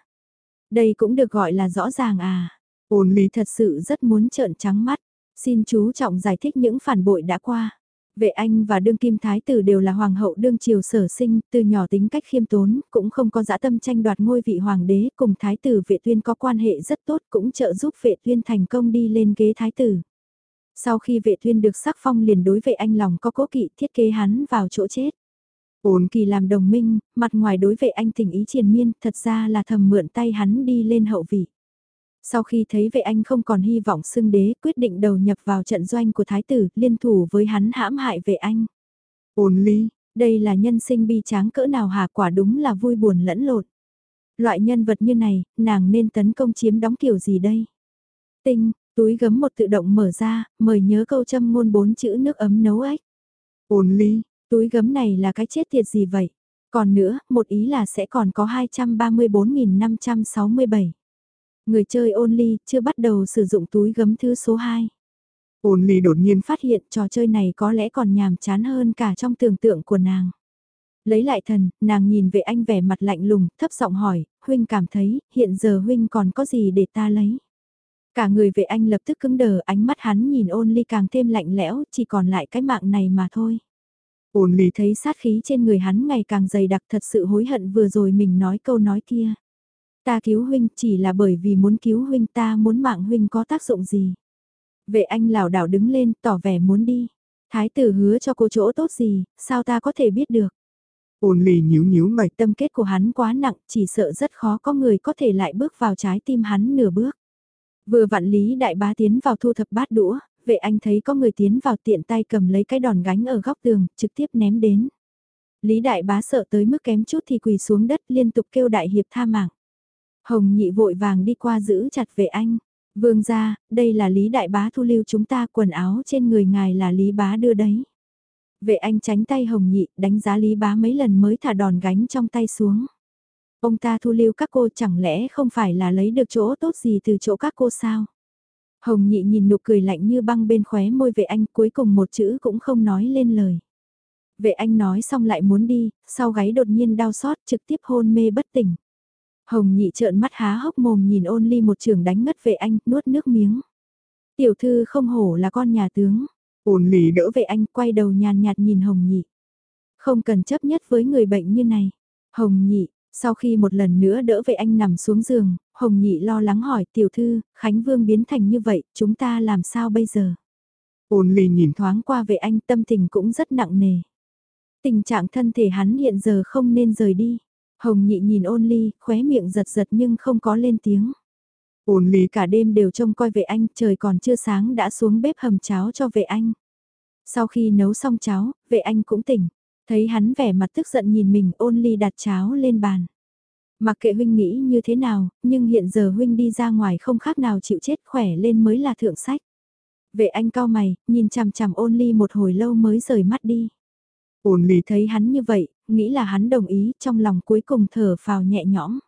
Đây cũng được gọi là rõ ràng à. Ôn ly thật sự rất muốn trợn trắng mắt. Xin chú trọng giải thích những phản bội đã qua. Vệ anh và đương kim thái tử đều là hoàng hậu đương triều sở sinh, từ nhỏ tính cách khiêm tốn, cũng không có dã tâm tranh đoạt ngôi vị hoàng đế, cùng thái tử vệ tuyên có quan hệ rất tốt cũng trợ giúp vệ tuyên thành công đi lên ghế thái tử. Sau khi vệ tuyên được sắc phong liền đối vệ anh lòng có cố kỵ thiết kế hắn vào chỗ chết. Ổn kỳ làm đồng minh, mặt ngoài đối vệ anh tình ý triền miên, thật ra là thầm mượn tay hắn đi lên hậu vị. Sau khi thấy vệ anh không còn hy vọng xưng đế, quyết định đầu nhập vào trận doanh của thái tử, liên thủ với hắn hãm hại vệ anh. Ôn ly, đây là nhân sinh bi tráng cỡ nào hà quả đúng là vui buồn lẫn lộn. Loại nhân vật như này, nàng nên tấn công chiếm đóng kiểu gì đây? Tinh, túi gấm một tự động mở ra, mời nhớ câu châm ngôn bốn chữ nước ấm nấu ếch. Ôn ly, túi gấm này là cái chết tiệt gì vậy? Còn nữa, một ý là sẽ còn có 234.567. Người chơi only chưa bắt đầu sử dụng túi gấm thứ số 2. Only đột nhiên phát hiện trò chơi này có lẽ còn nhàm chán hơn cả trong tưởng tượng của nàng. Lấy lại thần, nàng nhìn về anh vẻ mặt lạnh lùng, thấp giọng hỏi, huynh cảm thấy, hiện giờ huynh còn có gì để ta lấy? Cả người vệ anh lập tức cứng đờ, ánh mắt hắn nhìn ôn ly càng thêm lạnh lẽo, chỉ còn lại cái mạng này mà thôi. Ôn ly thấy sát khí trên người hắn ngày càng dày đặc thật sự hối hận vừa rồi mình nói câu nói kia. Ta cứu huynh chỉ là bởi vì muốn cứu huynh ta muốn mạng huynh có tác dụng gì. Vệ anh lảo đảo đứng lên tỏ vẻ muốn đi. Thái tử hứa cho cô chỗ tốt gì, sao ta có thể biết được. Ôn lì nhíu nhíu mày. Tâm kết của hắn quá nặng, chỉ sợ rất khó có người có thể lại bước vào trái tim hắn nửa bước. Vừa vặn lý đại bá tiến vào thu thập bát đũa, vệ anh thấy có người tiến vào tiện tay cầm lấy cái đòn gánh ở góc tường, trực tiếp ném đến. Lý đại bá sợ tới mức kém chút thì quỳ xuống đất liên tục kêu đại hiệp tha mạng. Hồng nhị vội vàng đi qua giữ chặt vệ anh. Vương gia, đây là Lý Đại Bá thu lưu chúng ta quần áo trên người ngài là Lý Bá đưa đấy. Vệ anh tránh tay Hồng nhị đánh giá Lý Bá mấy lần mới thả đòn gánh trong tay xuống. Ông ta thu lưu các cô chẳng lẽ không phải là lấy được chỗ tốt gì từ chỗ các cô sao? Hồng nhị nhìn nụ cười lạnh như băng bên khóe môi vệ anh cuối cùng một chữ cũng không nói lên lời. Vệ anh nói xong lại muốn đi, sau gáy đột nhiên đau xót trực tiếp hôn mê bất tỉnh. Hồng nhị trợn mắt há hốc mồm nhìn ôn ly một trường đánh ngất vệ anh, nuốt nước miếng. Tiểu thư không hổ là con nhà tướng. Ôn ly đỡ vệ anh quay đầu nhàn nhạt nhìn hồng nhị. Không cần chấp nhất với người bệnh như này. Hồng nhị, sau khi một lần nữa đỡ vệ anh nằm xuống giường, hồng nhị lo lắng hỏi tiểu thư, Khánh Vương biến thành như vậy, chúng ta làm sao bây giờ? Ôn ly nhìn thoáng qua vệ anh tâm tình cũng rất nặng nề. Tình trạng thân thể hắn hiện giờ không nên rời đi. Hồng nhị nhìn ôn ly, khóe miệng giật giật nhưng không có lên tiếng. Ôn ly cả đêm đều trông coi vệ anh, trời còn chưa sáng đã xuống bếp hầm cháo cho vệ anh. Sau khi nấu xong cháo, vệ anh cũng tỉnh. Thấy hắn vẻ mặt tức giận nhìn mình ôn ly đặt cháo lên bàn. Mặc kệ huynh nghĩ như thế nào, nhưng hiện giờ huynh đi ra ngoài không khác nào chịu chết khỏe lên mới là thượng sách. Vệ anh cao mày, nhìn chằm chằm ôn ly một hồi lâu mới rời mắt đi. Ôn ly thấy hắn như vậy, nghĩ là hắn đồng ý, trong lòng cuối cùng thở phào nhẹ nhõm.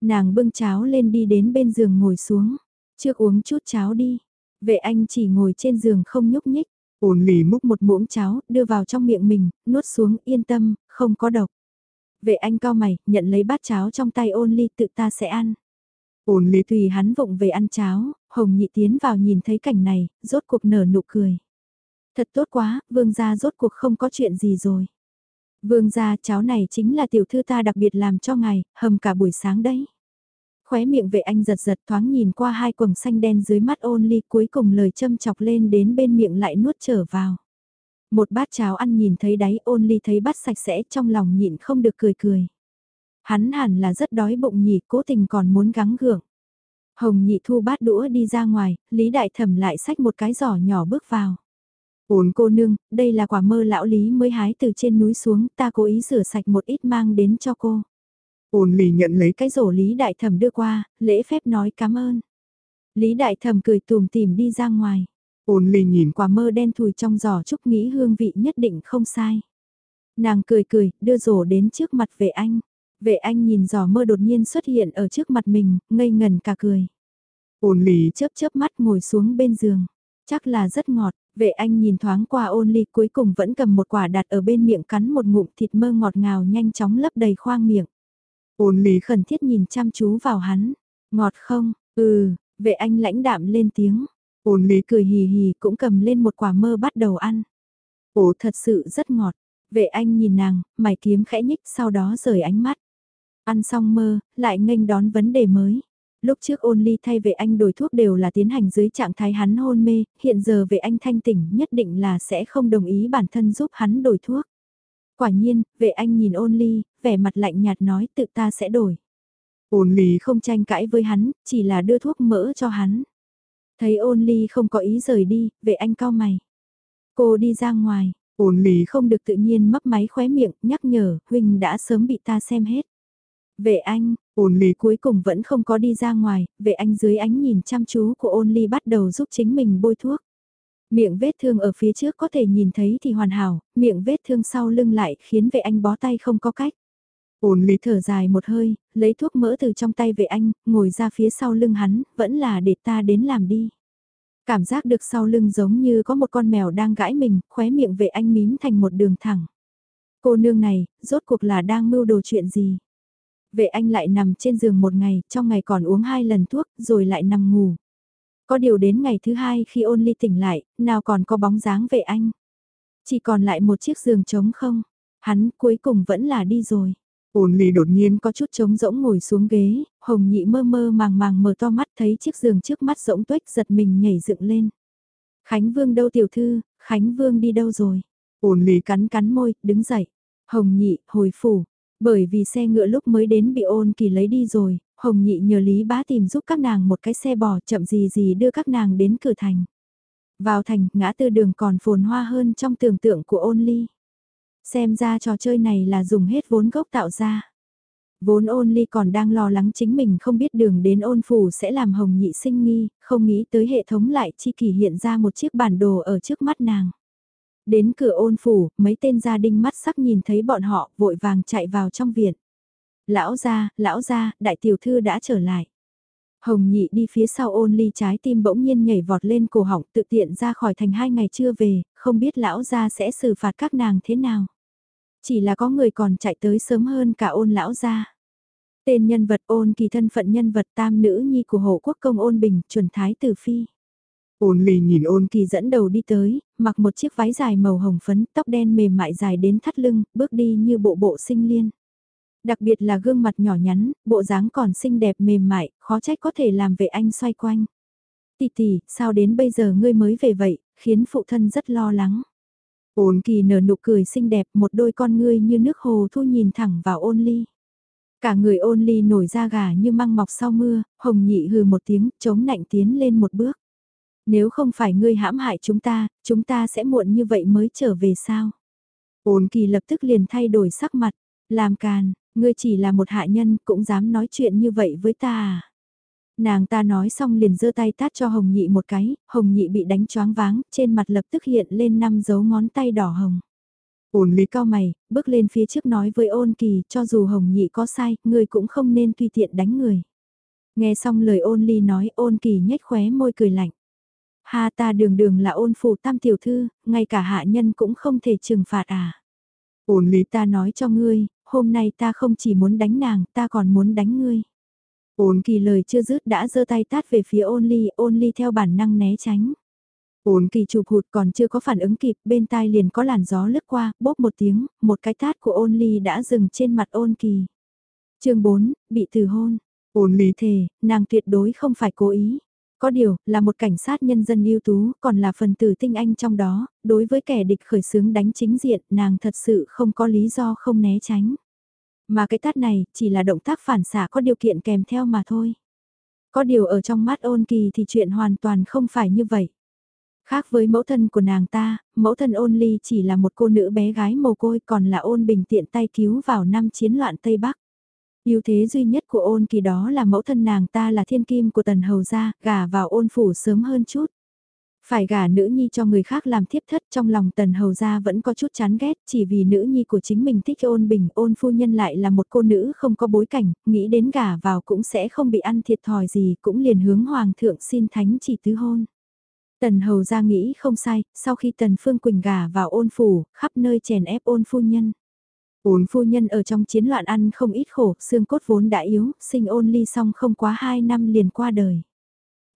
Nàng bưng cháo lên đi đến bên giường ngồi xuống, trước uống chút cháo đi. Vệ anh chỉ ngồi trên giường không nhúc nhích, ôn ly múc một muỗng cháo, đưa vào trong miệng mình, nuốt xuống yên tâm, không có độc. Vệ anh cao mày, nhận lấy bát cháo trong tay ôn ly tự ta sẽ ăn. Ôn ly tùy hắn vụng về ăn cháo, hồng nhị tiến vào nhìn thấy cảnh này, rốt cuộc nở nụ cười. Thật tốt quá, vương gia rốt cuộc không có chuyện gì rồi. Vương gia cháo này chính là tiểu thư ta đặc biệt làm cho ngài, hầm cả buổi sáng đấy. Khóe miệng vệ anh giật giật thoáng nhìn qua hai quầng xanh đen dưới mắt ôn ly cuối cùng lời châm chọc lên đến bên miệng lại nuốt trở vào. Một bát cháo ăn nhìn thấy đáy ôn ly thấy bát sạch sẽ trong lòng nhịn không được cười cười. Hắn hẳn là rất đói bụng nhỉ cố tình còn muốn gắng gượng. Hồng nhị thu bát đũa đi ra ngoài, Lý Đại Thẩm lại xách một cái giỏ nhỏ bước vào. Ôn cô nương, đây là quả mơ lão lý mới hái từ trên núi xuống, ta cố ý rửa sạch một ít mang đến cho cô. Ôn lì nhận lấy cái rổ Lý Đại Thẩm đưa qua, lễ phép nói cảm ơn. Lý Đại Thẩm cười tùm tìm đi ra ngoài. Ôn lì nhìn quả mơ đen thùi trong giỏ chúc nghĩ hương vị nhất định không sai. Nàng cười cười, đưa rổ đến trước mặt vệ anh. Vệ anh nhìn giỏ mơ đột nhiên xuất hiện ở trước mặt mình, ngây ngần cả cười. Ôn lì chớp chớp mắt ngồi xuống bên giường. Chắc là rất ngọt, vệ anh nhìn thoáng qua ôn ly cuối cùng vẫn cầm một quả đặt ở bên miệng cắn một ngụm thịt mơ ngọt ngào nhanh chóng lấp đầy khoang miệng. Ôn ly khẩn thiết nhìn chăm chú vào hắn, ngọt không, ừ, vệ anh lãnh đạm lên tiếng. Ôn ly cười hì hì cũng cầm lên một quả mơ bắt đầu ăn. Ồ thật sự rất ngọt, vệ anh nhìn nàng, mày kiếm khẽ nhích sau đó rời ánh mắt. Ăn xong mơ, lại nghênh đón vấn đề mới. Lúc trước ôn ly thay vệ anh đổi thuốc đều là tiến hành dưới trạng thái hắn hôn mê, hiện giờ vệ anh thanh tỉnh nhất định là sẽ không đồng ý bản thân giúp hắn đổi thuốc. Quả nhiên, vệ anh nhìn ôn ly, vẻ mặt lạnh nhạt nói tự ta sẽ đổi. Ôn ly không tranh cãi với hắn, chỉ là đưa thuốc mỡ cho hắn. Thấy ôn ly không có ý rời đi, vệ anh cao mày. Cô đi ra ngoài, ôn ly không được tự nhiên mấp máy khóe miệng, nhắc nhở, huynh đã sớm bị ta xem hết. Vệ anh, ôn ly cuối cùng vẫn không có đi ra ngoài, vệ anh dưới ánh nhìn chăm chú của ôn ly bắt đầu giúp chính mình bôi thuốc. Miệng vết thương ở phía trước có thể nhìn thấy thì hoàn hảo, miệng vết thương sau lưng lại khiến vệ anh bó tay không có cách. Ôn ly thở dài một hơi, lấy thuốc mỡ từ trong tay vệ anh, ngồi ra phía sau lưng hắn, vẫn là để ta đến làm đi. Cảm giác được sau lưng giống như có một con mèo đang gãi mình, khóe miệng vệ anh mím thành một đường thẳng. Cô nương này, rốt cuộc là đang mưu đồ chuyện gì? Vệ anh lại nằm trên giường một ngày, trong ngày còn uống hai lần thuốc, rồi lại nằm ngủ. Có điều đến ngày thứ hai khi ôn ly tỉnh lại, nào còn có bóng dáng vệ anh. Chỉ còn lại một chiếc giường trống không. Hắn cuối cùng vẫn là đi rồi. Ôn ly đột nhiên có chút trống rỗng ngồi xuống ghế, hồng nhị mơ mơ màng màng mở to mắt thấy chiếc giường trước mắt rỗng tuếch giật mình nhảy dựng lên. Khánh Vương đâu tiểu thư, Khánh Vương đi đâu rồi? Ôn ly cắn cắn môi, đứng dậy. Hồng nhị, hồi phủ. Bởi vì xe ngựa lúc mới đến bị ôn kỳ lấy đi rồi, Hồng nhị nhờ Lý bá tìm giúp các nàng một cái xe bò chậm gì gì đưa các nàng đến cửa thành. Vào thành, ngã tư đường còn phồn hoa hơn trong tưởng tượng của ôn ly. Xem ra trò chơi này là dùng hết vốn gốc tạo ra. Vốn ôn ly còn đang lo lắng chính mình không biết đường đến ôn phủ sẽ làm hồng nhị sinh nghi, không nghĩ tới hệ thống lại chi kỳ hiện ra một chiếc bản đồ ở trước mắt nàng. Đến cửa ôn phủ, mấy tên gia đình mắt sắc nhìn thấy bọn họ vội vàng chạy vào trong viện. Lão gia, lão gia, đại tiểu thư đã trở lại. Hồng nhị đi phía sau ôn ly trái tim bỗng nhiên nhảy vọt lên cổ họng tự tiện ra khỏi thành hai ngày chưa về, không biết lão gia sẽ xử phạt các nàng thế nào. Chỉ là có người còn chạy tới sớm hơn cả ôn lão gia. Tên nhân vật ôn kỳ thân phận nhân vật tam nữ nhi của hộ quốc công ôn bình, chuẩn thái tử phi. Ôn ly nhìn ôn kỳ dẫn đầu đi tới, mặc một chiếc váy dài màu hồng phấn, tóc đen mềm mại dài đến thắt lưng, bước đi như bộ bộ sinh liên. Đặc biệt là gương mặt nhỏ nhắn, bộ dáng còn xinh đẹp mềm mại, khó trách có thể làm vệ anh xoay quanh. Tì tì, sao đến bây giờ ngươi mới về vậy, khiến phụ thân rất lo lắng. Ôn kỳ nở nụ cười xinh đẹp, một đôi con ngươi như nước hồ thu nhìn thẳng vào ôn ly. Cả người ôn ly nổi da gà như măng mọc sau mưa, hồng nhị hừ một tiếng, chống nạnh tiến lên một bước. Nếu không phải ngươi hãm hại chúng ta, chúng ta sẽ muộn như vậy mới trở về sao? Ôn kỳ lập tức liền thay đổi sắc mặt, làm càn, ngươi chỉ là một hạ nhân cũng dám nói chuyện như vậy với ta à? Nàng ta nói xong liền giơ tay tát cho Hồng Nhị một cái, Hồng Nhị bị đánh choáng váng, trên mặt lập tức hiện lên năm dấu ngón tay đỏ hồng. Ôn lý cao mày, bước lên phía trước nói với ôn kỳ, cho dù Hồng Nhị có sai, ngươi cũng không nên tùy tiện đánh người. Nghe xong lời ôn ly nói ôn kỳ nhếch khóe môi cười lạnh. Ha ta đường đường là ôn phủ tam tiểu thư, ngay cả hạ nhân cũng không thể trừng phạt à. Ôn ly ta nói cho ngươi, hôm nay ta không chỉ muốn đánh nàng, ta còn muốn đánh ngươi. Ôn kỳ lời chưa dứt đã giơ tay tát về phía ôn ly, ôn ly theo bản năng né tránh. Ôn kỳ chụp hụt còn chưa có phản ứng kịp, bên tai liền có làn gió lướt qua, bóp một tiếng, một cái tát của ôn ly đã dừng trên mặt ôn kỳ. chương 4, bị từ hôn. Ôn ly thề, nàng tuyệt đối không phải cố ý. Có điều, là một cảnh sát nhân dân ưu tú, còn là phần tử tinh anh trong đó, đối với kẻ địch khởi xướng đánh chính diện, nàng thật sự không có lý do không né tránh. Mà cái tát này, chỉ là động tác phản xạ có điều kiện kèm theo mà thôi. Có điều ở trong mắt ôn kỳ thì chuyện hoàn toàn không phải như vậy. Khác với mẫu thân của nàng ta, mẫu thân ôn ly chỉ là một cô nữ bé gái mồ côi còn là ôn bình tiện tay cứu vào năm chiến loạn Tây Bắc ưu thế duy nhất của ôn kỳ đó là mẫu thân nàng ta là thiên kim của tần hầu gia, gả vào ôn phủ sớm hơn chút. Phải gả nữ nhi cho người khác làm thiếp thất trong lòng tần hầu gia vẫn có chút chán ghét chỉ vì nữ nhi của chính mình thích ôn bình ôn phu nhân lại là một cô nữ không có bối cảnh, nghĩ đến gả vào cũng sẽ không bị ăn thiệt thòi gì cũng liền hướng hoàng thượng xin thánh chỉ tứ hôn. Tần hầu gia nghĩ không sai, sau khi tần phương quỳnh gả vào ôn phủ, khắp nơi chèn ép ôn phu nhân. Ôn phu nhân ở trong chiến loạn ăn không ít khổ, xương cốt vốn đã yếu, sinh ôn ly xong không quá 2 năm liền qua đời.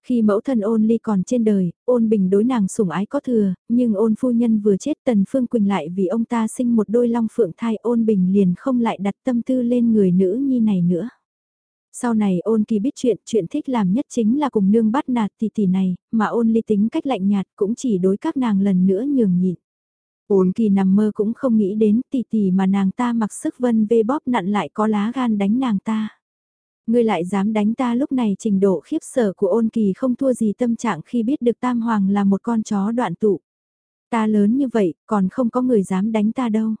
Khi mẫu thân ôn ly còn trên đời, ôn bình đối nàng sủng ái có thừa, nhưng ôn phu nhân vừa chết tần phương quỳnh lại vì ông ta sinh một đôi long phượng thai ôn bình liền không lại đặt tâm tư lên người nữ nhi này nữa. Sau này ôn kỳ biết chuyện, chuyện thích làm nhất chính là cùng nương bắt nạt tỷ tỷ này, mà ôn ly tính cách lạnh nhạt cũng chỉ đối các nàng lần nữa nhường nhịn. Ôn kỳ nằm mơ cũng không nghĩ đến tỷ tỷ mà nàng ta mặc sức vân vê bóp nặn lại có lá gan đánh nàng ta. Ngươi lại dám đánh ta lúc này trình độ khiếp sợ của ôn kỳ không thua gì tâm trạng khi biết được Tam Hoàng là một con chó đoạn tụ. Ta lớn như vậy, còn không có người dám đánh ta đâu.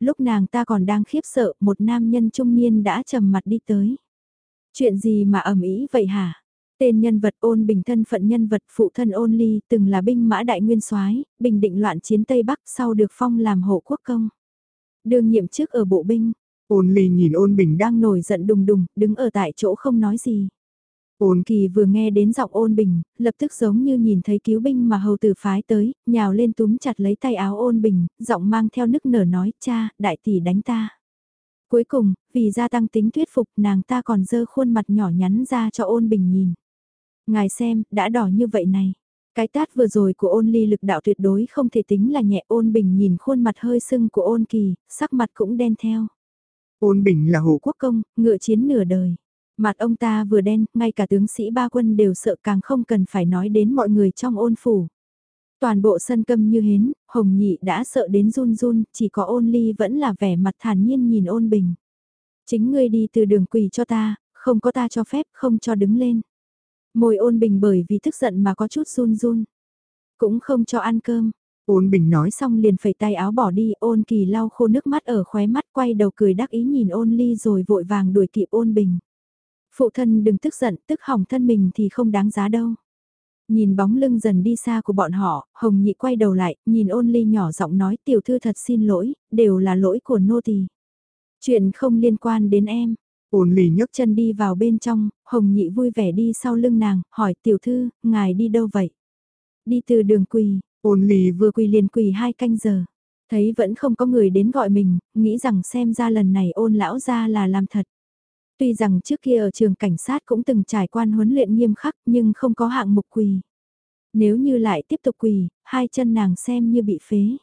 Lúc nàng ta còn đang khiếp sợ, một nam nhân trung niên đã trầm mặt đi tới. Chuyện gì mà ẩm ý vậy hả? Tên nhân vật ôn bình thân phận nhân vật phụ thân ôn ly từng là binh mã đại nguyên soái bình định loạn chiến Tây Bắc sau được phong làm hộ quốc công. Đương nhiệm trước ở bộ binh, ôn ly nhìn ôn bình đang nổi giận đùng đùng, đứng ở tại chỗ không nói gì. Ôn kỳ vừa nghe đến giọng ôn bình, lập tức giống như nhìn thấy cứu binh mà hầu tử phái tới, nhào lên túm chặt lấy tay áo ôn bình, giọng mang theo nức nở nói cha, đại tỷ đánh ta. Cuối cùng, vì gia tăng tính thuyết phục nàng ta còn dơ khuôn mặt nhỏ nhắn ra cho ôn bình nhìn. Ngài xem, đã đỏ như vậy này. Cái tát vừa rồi của ôn ly lực đạo tuyệt đối không thể tính là nhẹ ôn bình nhìn khuôn mặt hơi sưng của ôn kỳ, sắc mặt cũng đen theo. Ôn bình là hồ quốc công, ngựa chiến nửa đời. Mặt ông ta vừa đen, ngay cả tướng sĩ ba quân đều sợ càng không cần phải nói đến mọi người trong ôn phủ. Toàn bộ sân câm như hến, Hồng Nhị đã sợ đến run run, chỉ có ôn ly vẫn là vẻ mặt thản nhiên nhìn ôn bình. Chính ngươi đi từ đường quỳ cho ta, không có ta cho phép, không cho đứng lên. Môi ôn bình bởi vì tức giận mà có chút run run. Cũng không cho ăn cơm. Ôn bình nói xong liền phẩy tay áo bỏ đi, ôn kỳ lau khô nước mắt ở khóe mắt quay đầu cười đắc ý nhìn ôn ly rồi vội vàng đuổi kịp ôn bình. Phụ thân đừng tức giận, tức hỏng thân mình thì không đáng giá đâu. Nhìn bóng lưng dần đi xa của bọn họ, Hồng Nhị quay đầu lại, nhìn ôn ly nhỏ giọng nói tiểu thư thật xin lỗi, đều là lỗi của nô tỳ. Chuyện không liên quan đến em. Ôn lì nhấc chân đi vào bên trong, Hồng Nhị vui vẻ đi sau lưng nàng, hỏi tiểu thư, ngài đi đâu vậy? Đi từ đường quỳ, ôn lì vừa quỳ liền quỳ hai canh giờ. Thấy vẫn không có người đến gọi mình, nghĩ rằng xem ra lần này ôn lão ra là làm thật. Tuy rằng trước kia ở trường cảnh sát cũng từng trải quan huấn luyện nghiêm khắc nhưng không có hạng mục quỳ. Nếu như lại tiếp tục quỳ, hai chân nàng xem như bị phế.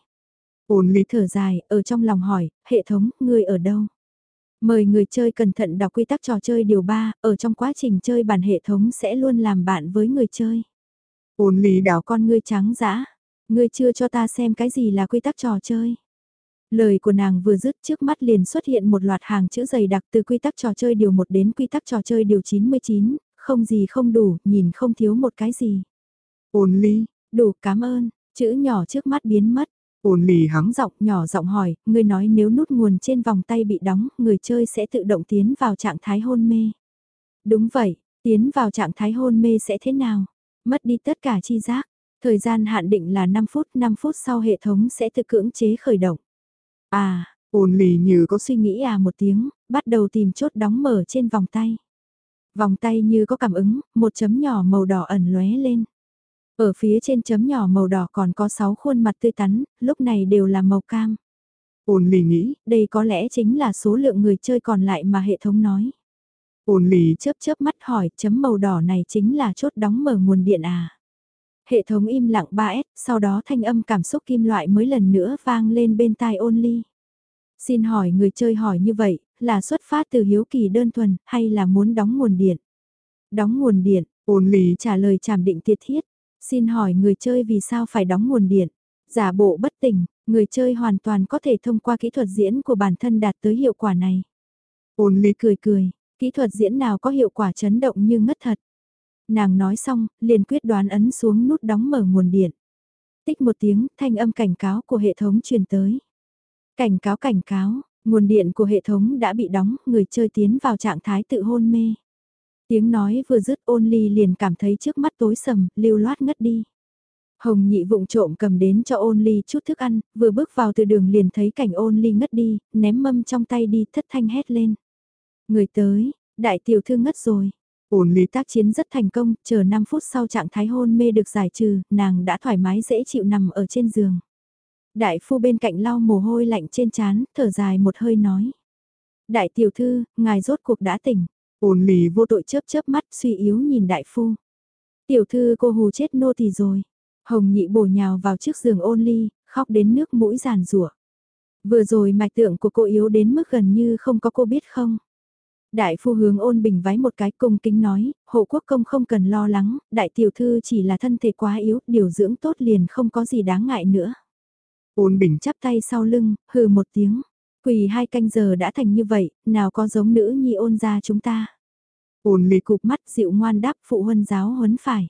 Ôn lý thở dài, ở trong lòng hỏi, hệ thống, ngươi ở đâu? Mời người chơi cẩn thận đọc quy tắc trò chơi điều 3, ở trong quá trình chơi bản hệ thống sẽ luôn làm bạn với người chơi. Ôn lý đảo con ngươi trắng dã, ngươi chưa cho ta xem cái gì là quy tắc trò chơi. Lời của nàng vừa dứt trước mắt liền xuất hiện một loạt hàng chữ dày đặc từ quy tắc trò chơi điều 1 đến quy tắc trò chơi điều 99, không gì không đủ, nhìn không thiếu một cái gì. Ôn ly, đủ cảm ơn, chữ nhỏ trước mắt biến mất. Ôn lì hắng giọng nhỏ giọng hỏi, người nói nếu nút nguồn trên vòng tay bị đóng, người chơi sẽ tự động tiến vào trạng thái hôn mê. Đúng vậy, tiến vào trạng thái hôn mê sẽ thế nào? Mất đi tất cả chi giác. Thời gian hạn định là 5 phút, 5 phút sau hệ thống sẽ tự cưỡng chế khởi động. À, ôn lì như có suy nghĩ à một tiếng, bắt đầu tìm chốt đóng mở trên vòng tay. Vòng tay như có cảm ứng, một chấm nhỏ màu đỏ ẩn lóe lên. Ở phía trên chấm nhỏ màu đỏ còn có 6 khuôn mặt tươi tắn, lúc này đều là màu cam. Ôn lì nghĩ, đây có lẽ chính là số lượng người chơi còn lại mà hệ thống nói. Ôn lì chớp chớp mắt hỏi chấm màu đỏ này chính là chốt đóng mở nguồn điện à. Hệ thống im lặng 3S, sau đó thanh âm cảm xúc kim loại mới lần nữa vang lên bên tai ôn ly. Xin hỏi người chơi hỏi như vậy, là xuất phát từ hiếu kỳ đơn thuần, hay là muốn đóng nguồn điện? Đóng nguồn điện, ôn ly trả lời trảm định tiệt thiết. Xin hỏi người chơi vì sao phải đóng nguồn điện? Giả bộ bất tỉnh, người chơi hoàn toàn có thể thông qua kỹ thuật diễn của bản thân đạt tới hiệu quả này. Ôn ly cười cười, kỹ thuật diễn nào có hiệu quả chấn động như ngất thật. Nàng nói xong, liền quyết đoán ấn xuống nút đóng mở nguồn điện. Tích một tiếng, thanh âm cảnh cáo của hệ thống truyền tới. Cảnh cáo cảnh cáo, nguồn điện của hệ thống đã bị đóng, người chơi tiến vào trạng thái tự hôn mê. Tiếng nói vừa dứt ôn ly liền cảm thấy trước mắt tối sầm, lưu loát ngất đi. Hồng nhị vụng trộm cầm đến cho ôn ly chút thức ăn, vừa bước vào từ đường liền thấy cảnh ôn ly ngất đi, ném mâm trong tay đi thất thanh hét lên. Người tới, đại tiểu thư ngất rồi, ôn ly tác chiến rất thành công, chờ 5 phút sau trạng thái hôn mê được giải trừ, nàng đã thoải mái dễ chịu nằm ở trên giường. Đại phu bên cạnh lau mồ hôi lạnh trên trán, thở dài một hơi nói. Đại tiểu thư, ngài rốt cuộc đã tỉnh ôn lì vô tội chớp chớp mắt suy yếu nhìn đại phu. Tiểu thư cô hù chết nô tỳ rồi. Hồng nhị bổ nhào vào trước giường ôn ly, khóc đến nước mũi giàn rủa. Vừa rồi mạch tượng của cô yếu đến mức gần như không có cô biết không. Đại phu hướng ôn bình vái một cái cung kính nói, hộ quốc công không cần lo lắng, đại tiểu thư chỉ là thân thể quá yếu, điều dưỡng tốt liền không có gì đáng ngại nữa. Ôn bình chắp tay sau lưng, hừ một tiếng, quỳ hai canh giờ đã thành như vậy, nào có giống nữ nhi ôn ra chúng ta. Ôn lì cục mắt dịu ngoan đáp phụ huân giáo huấn phải.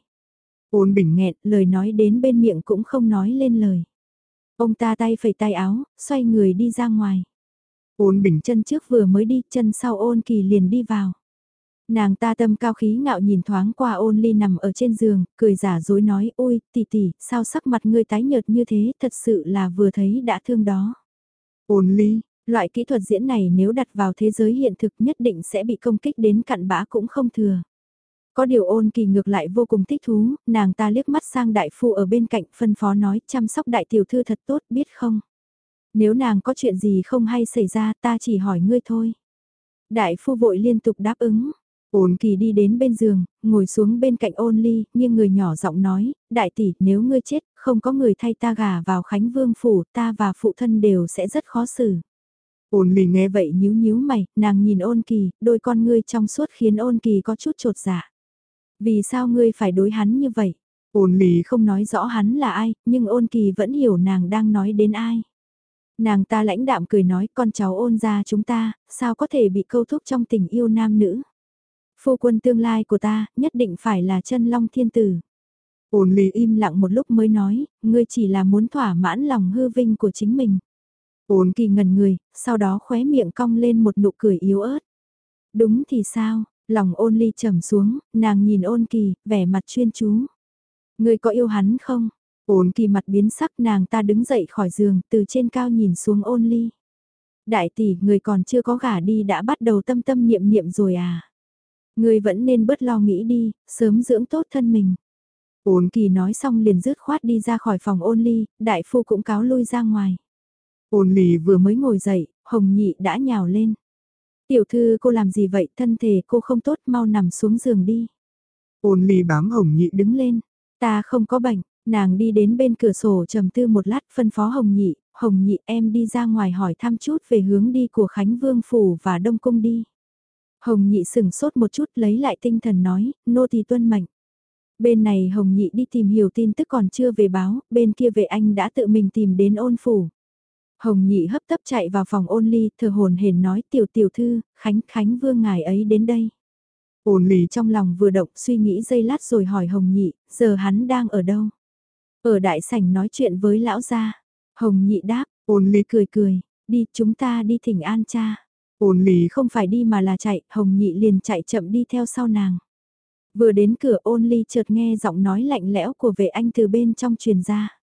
Ôn bình nghẹn, lời nói đến bên miệng cũng không nói lên lời. Ông ta tay phẩy tay áo, xoay người đi ra ngoài. Ôn bình chân trước vừa mới đi, chân sau ôn kỳ liền đi vào. Nàng ta tâm cao khí ngạo nhìn thoáng qua ôn ly nằm ở trên giường, cười giả dối nói, ôi, tỷ tỷ, sao sắc mặt ngươi tái nhợt như thế, thật sự là vừa thấy đã thương đó. Ôn ly, loại kỹ thuật diễn này nếu đặt vào thế giới hiện thực nhất định sẽ bị công kích đến cặn bã cũng không thừa. Có điều ôn kỳ ngược lại vô cùng thích thú, nàng ta liếc mắt sang đại phu ở bên cạnh phân phó nói chăm sóc đại tiểu thư thật tốt biết không. Nếu nàng có chuyện gì không hay xảy ra ta chỉ hỏi ngươi thôi. Đại phu vội liên tục đáp ứng. Ôn kỳ đi đến bên giường, ngồi xuống bên cạnh ôn ly, nhưng người nhỏ giọng nói, đại tỷ, nếu ngươi chết, không có người thay ta gả vào Khánh Vương Phủ, ta và phụ thân đều sẽ rất khó xử. Ôn ly nghe vậy nhíu nhíu mày, nàng nhìn ôn kỳ, đôi con ngươi trong suốt khiến ôn kỳ có chút trột dạ. Vì sao ngươi phải đối hắn như vậy? Ôn ly không nói rõ hắn là ai, nhưng ôn kỳ vẫn hiểu nàng đang nói đến ai. Nàng ta lãnh đạm cười nói con cháu ôn ra chúng ta, sao có thể bị câu thúc trong tình yêu nam nữ. Phu quân tương lai của ta, nhất định phải là chân long thiên tử. Ôn ly im lặng một lúc mới nói, ngươi chỉ là muốn thỏa mãn lòng hư vinh của chính mình. Ôn kỳ ngần người, sau đó khóe miệng cong lên một nụ cười yếu ớt. Đúng thì sao, lòng ôn ly trầm xuống, nàng nhìn ôn kỳ, vẻ mặt chuyên chú. Ngươi có yêu hắn không? Ôn kỳ mặt biến sắc nàng ta đứng dậy khỏi giường, từ trên cao nhìn xuống ôn ly. Đại tỷ, người còn chưa có gả đi đã bắt đầu tâm tâm niệm niệm rồi à? Người vẫn nên bớt lo nghĩ đi, sớm dưỡng tốt thân mình. Ôn kỳ nói xong liền rứt khoát đi ra khỏi phòng ôn ly, đại phu cũng cáo lui ra ngoài. Ôn ly vừa mới ngồi dậy, hồng nhị đã nhào lên. Tiểu thư cô làm gì vậy, thân thể cô không tốt, mau nằm xuống giường đi. Ôn ly bám hồng nhị đứng lên, ta không có bệnh, Nàng đi đến bên cửa sổ trầm tư một lát phân phó Hồng Nhị, Hồng Nhị em đi ra ngoài hỏi thăm chút về hướng đi của Khánh Vương Phủ và Đông Cung đi. Hồng Nhị sừng sốt một chút lấy lại tinh thần nói, nô tỳ tuân mệnh. Bên này Hồng Nhị đi tìm hiểu tin tức còn chưa về báo, bên kia vệ anh đã tự mình tìm đến ôn phủ. Hồng Nhị hấp tấp chạy vào phòng ôn ly, thờ hồn hển nói tiểu tiểu thư, Khánh Khánh Vương ngài ấy đến đây. Ôn ly trong lòng vừa động suy nghĩ giây lát rồi hỏi Hồng Nhị, giờ hắn đang ở đâu? Ở đại sảnh nói chuyện với lão gia. Hồng nhị đáp, ôn ly cười cười, đi chúng ta đi thỉnh an cha. Ôn ly không phải đi mà là chạy, hồng nhị liền chạy chậm đi theo sau nàng. Vừa đến cửa ôn ly chợt nghe giọng nói lạnh lẽo của vệ anh từ bên trong truyền ra.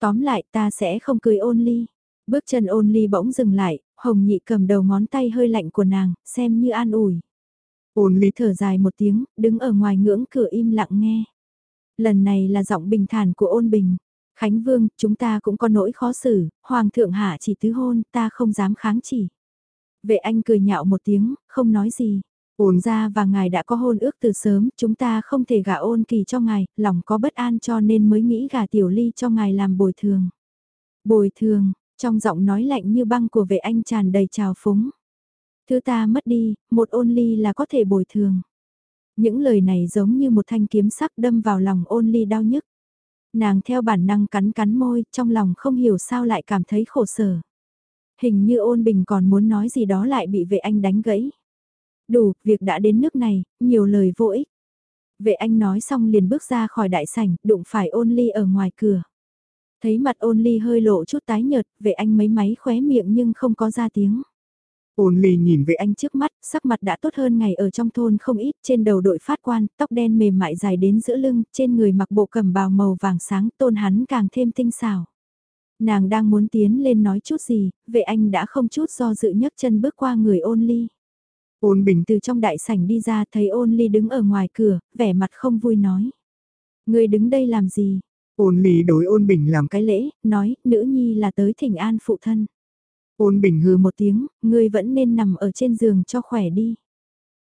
Tóm lại ta sẽ không cười ôn ly. Bước chân ôn ly bỗng dừng lại, hồng nhị cầm đầu ngón tay hơi lạnh của nàng, xem như an ủi. Ôn ly thở dài một tiếng, đứng ở ngoài ngưỡng cửa im lặng nghe. Lần này là giọng bình thản của ôn bình. Khánh Vương, chúng ta cũng có nỗi khó xử, Hoàng thượng hạ chỉ tứ hôn, ta không dám kháng chỉ. Vệ anh cười nhạo một tiếng, không nói gì. Ôn ra và ngài đã có hôn ước từ sớm, chúng ta không thể gả ôn kỳ cho ngài, lòng có bất an cho nên mới nghĩ gả tiểu ly cho ngài làm bồi thường. Bồi thường, trong giọng nói lạnh như băng của vệ anh tràn đầy trào phúng. Thứ ta mất đi, một ôn ly là có thể bồi thường. Những lời này giống như một thanh kiếm sắc đâm vào lòng ôn ly đau nhức. Nàng theo bản năng cắn cắn môi, trong lòng không hiểu sao lại cảm thấy khổ sở. Hình như ôn bình còn muốn nói gì đó lại bị vệ anh đánh gãy. Đủ, việc đã đến nước này, nhiều lời vô ích. Vệ anh nói xong liền bước ra khỏi đại sảnh, đụng phải ôn ly ở ngoài cửa. Thấy mặt ôn ly hơi lộ chút tái nhợt, vệ anh mấy máy khóe miệng nhưng không có ra tiếng. Ôn lì nhìn về anh trước mắt, sắc mặt đã tốt hơn ngày ở trong thôn không ít, trên đầu đội phát quan, tóc đen mềm mại dài đến giữa lưng, trên người mặc bộ cẩm bào màu vàng sáng, tôn hắn càng thêm tinh xảo. Nàng đang muốn tiến lên nói chút gì, vệ anh đã không chút do dự nhấc chân bước qua người ôn ly. Ôn bình từ trong đại sảnh đi ra thấy ôn ly đứng ở ngoài cửa, vẻ mặt không vui nói. Người đứng đây làm gì? Ôn ly đối ôn bình làm cái lễ, nói, nữ nhi là tới thỉnh an phụ thân. Ôn bình hừ một tiếng, ngươi vẫn nên nằm ở trên giường cho khỏe đi.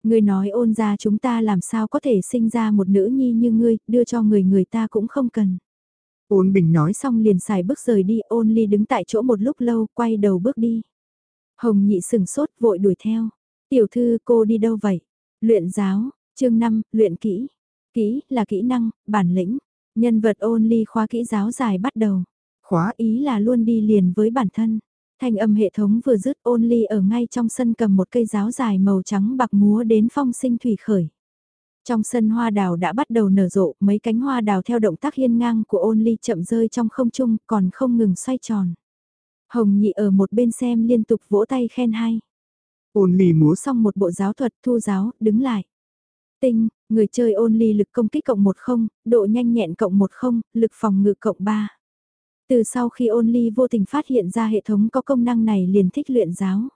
Ngươi nói ôn ra chúng ta làm sao có thể sinh ra một nữ nhi như ngươi, đưa cho người người ta cũng không cần. Ôn bình nói xong liền xài bước rời đi, ôn ly đứng tại chỗ một lúc lâu, quay đầu bước đi. Hồng nhị sừng sốt vội đuổi theo. Tiểu thư cô đi đâu vậy? Luyện giáo, chương 5, luyện kỹ. Kỹ là kỹ năng, bản lĩnh. Nhân vật ôn ly khóa kỹ giáo dài bắt đầu. Khóa ý là luôn đi liền với bản thân. Thanh âm hệ thống vừa dứt ôn ly ở ngay trong sân cầm một cây giáo dài màu trắng bạc múa đến phong sinh thủy khởi. Trong sân hoa đào đã bắt đầu nở rộ, mấy cánh hoa đào theo động tác hiên ngang của ôn ly chậm rơi trong không trung còn không ngừng xoay tròn. Hồng nhị ở một bên xem liên tục vỗ tay khen hay. Ôn ly múa xong một bộ giáo thuật thu giáo, đứng lại. Tinh, người chơi ôn ly lực công kích cộng 10, độ nhanh nhẹn cộng 10, lực phòng ngự cộng 3. Từ sau khi ôn ly vô tình phát hiện ra hệ thống có công năng này liền thích luyện giáo.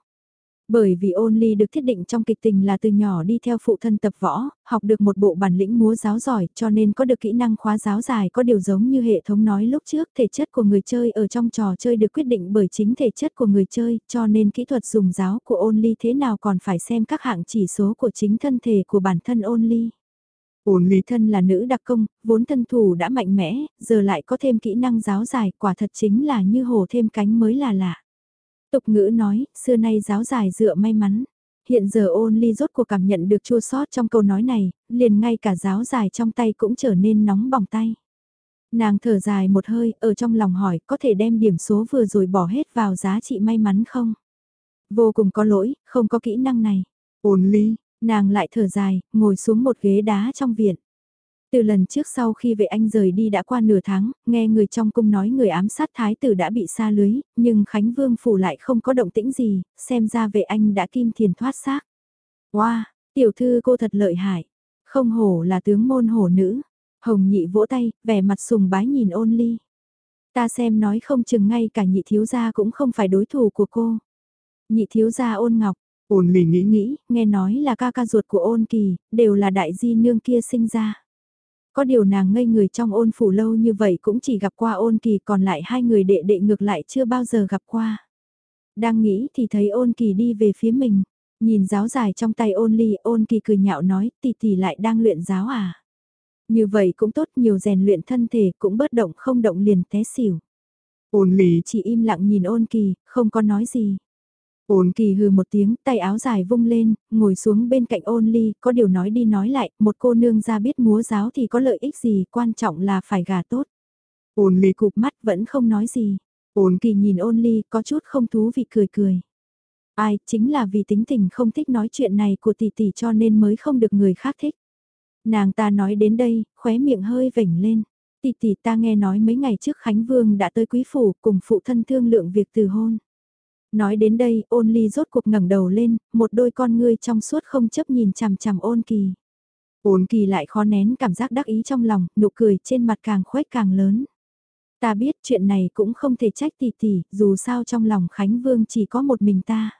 Bởi vì Only được thiết định trong kịch tình là từ nhỏ đi theo phụ thân tập võ, học được một bộ bản lĩnh múa giáo giỏi cho nên có được kỹ năng khóa giáo dài có điều giống như hệ thống nói lúc trước thể chất của người chơi ở trong trò chơi được quyết định bởi chính thể chất của người chơi cho nên kỹ thuật dùng giáo của Only thế nào còn phải xem các hạng chỉ số của chính thân thể của bản thân Only ly. Ôn ly thân là nữ đặc công, vốn thân thủ đã mạnh mẽ, giờ lại có thêm kỹ năng giáo dài quả thật chính là như hổ thêm cánh mới là lạ. Tục ngữ nói, xưa nay giáo dài dựa may mắn. Hiện giờ ôn ly rốt cuộc cảm nhận được chua sót trong câu nói này, liền ngay cả giáo dài trong tay cũng trở nên nóng bỏng tay. Nàng thở dài một hơi, ở trong lòng hỏi có thể đem điểm số vừa rồi bỏ hết vào giá trị may mắn không? Vô cùng có lỗi, không có kỹ năng này. Ôn ly, nàng lại thở dài, ngồi xuống một ghế đá trong viện. Từ lần trước sau khi vệ anh rời đi đã qua nửa tháng, nghe người trong cung nói người ám sát thái tử đã bị xa lưới, nhưng Khánh Vương phủ lại không có động tĩnh gì, xem ra vệ anh đã kim thiền thoát xác. Wow, tiểu thư cô thật lợi hại, không hổ là tướng môn hổ nữ. Hồng nhị vỗ tay, vẻ mặt sùng bái nhìn ôn ly. Ta xem nói không chừng ngay cả nhị thiếu gia cũng không phải đối thủ của cô. Nhị thiếu gia ôn ngọc, ôn ly nghĩ nghĩ, nghe nói là ca ca ruột của ôn kỳ, đều là đại di nương kia sinh ra. Có điều nàng ngây người trong ôn phủ lâu như vậy cũng chỉ gặp qua ôn kỳ còn lại hai người đệ đệ ngược lại chưa bao giờ gặp qua. Đang nghĩ thì thấy ôn kỳ đi về phía mình, nhìn giáo dài trong tay ôn ly ôn kỳ cười nhạo nói tỷ tỷ lại đang luyện giáo à. Như vậy cũng tốt nhiều rèn luyện thân thể cũng bớt động không động liền té xỉu. Ôn ly chỉ im lặng nhìn ôn kỳ, không có nói gì. Ôn kỳ hừ một tiếng, tay áo dài vung lên, ngồi xuống bên cạnh ôn ly, có điều nói đi nói lại, một cô nương ra biết múa giáo thì có lợi ích gì, quan trọng là phải gà tốt. Ôn ly cụp mắt vẫn không nói gì. Ôn kỳ nhìn ôn ly, có chút không thú vị cười cười. Ai, chính là vì tính tình không thích nói chuyện này của tỷ tỷ cho nên mới không được người khác thích. Nàng ta nói đến đây, khóe miệng hơi vểnh lên. Tỷ tỷ ta nghe nói mấy ngày trước Khánh Vương đã tới quý phủ cùng phụ thân thương lượng việc từ hôn. Nói đến đây, ôn ly rốt cuộc ngẩng đầu lên, một đôi con ngươi trong suốt không chấp nhìn chằm chằm ôn kỳ. Ôn kỳ lại khó nén cảm giác đắc ý trong lòng, nụ cười trên mặt càng khuếch càng lớn. Ta biết chuyện này cũng không thể trách tỷ tỷ, dù sao trong lòng Khánh Vương chỉ có một mình ta.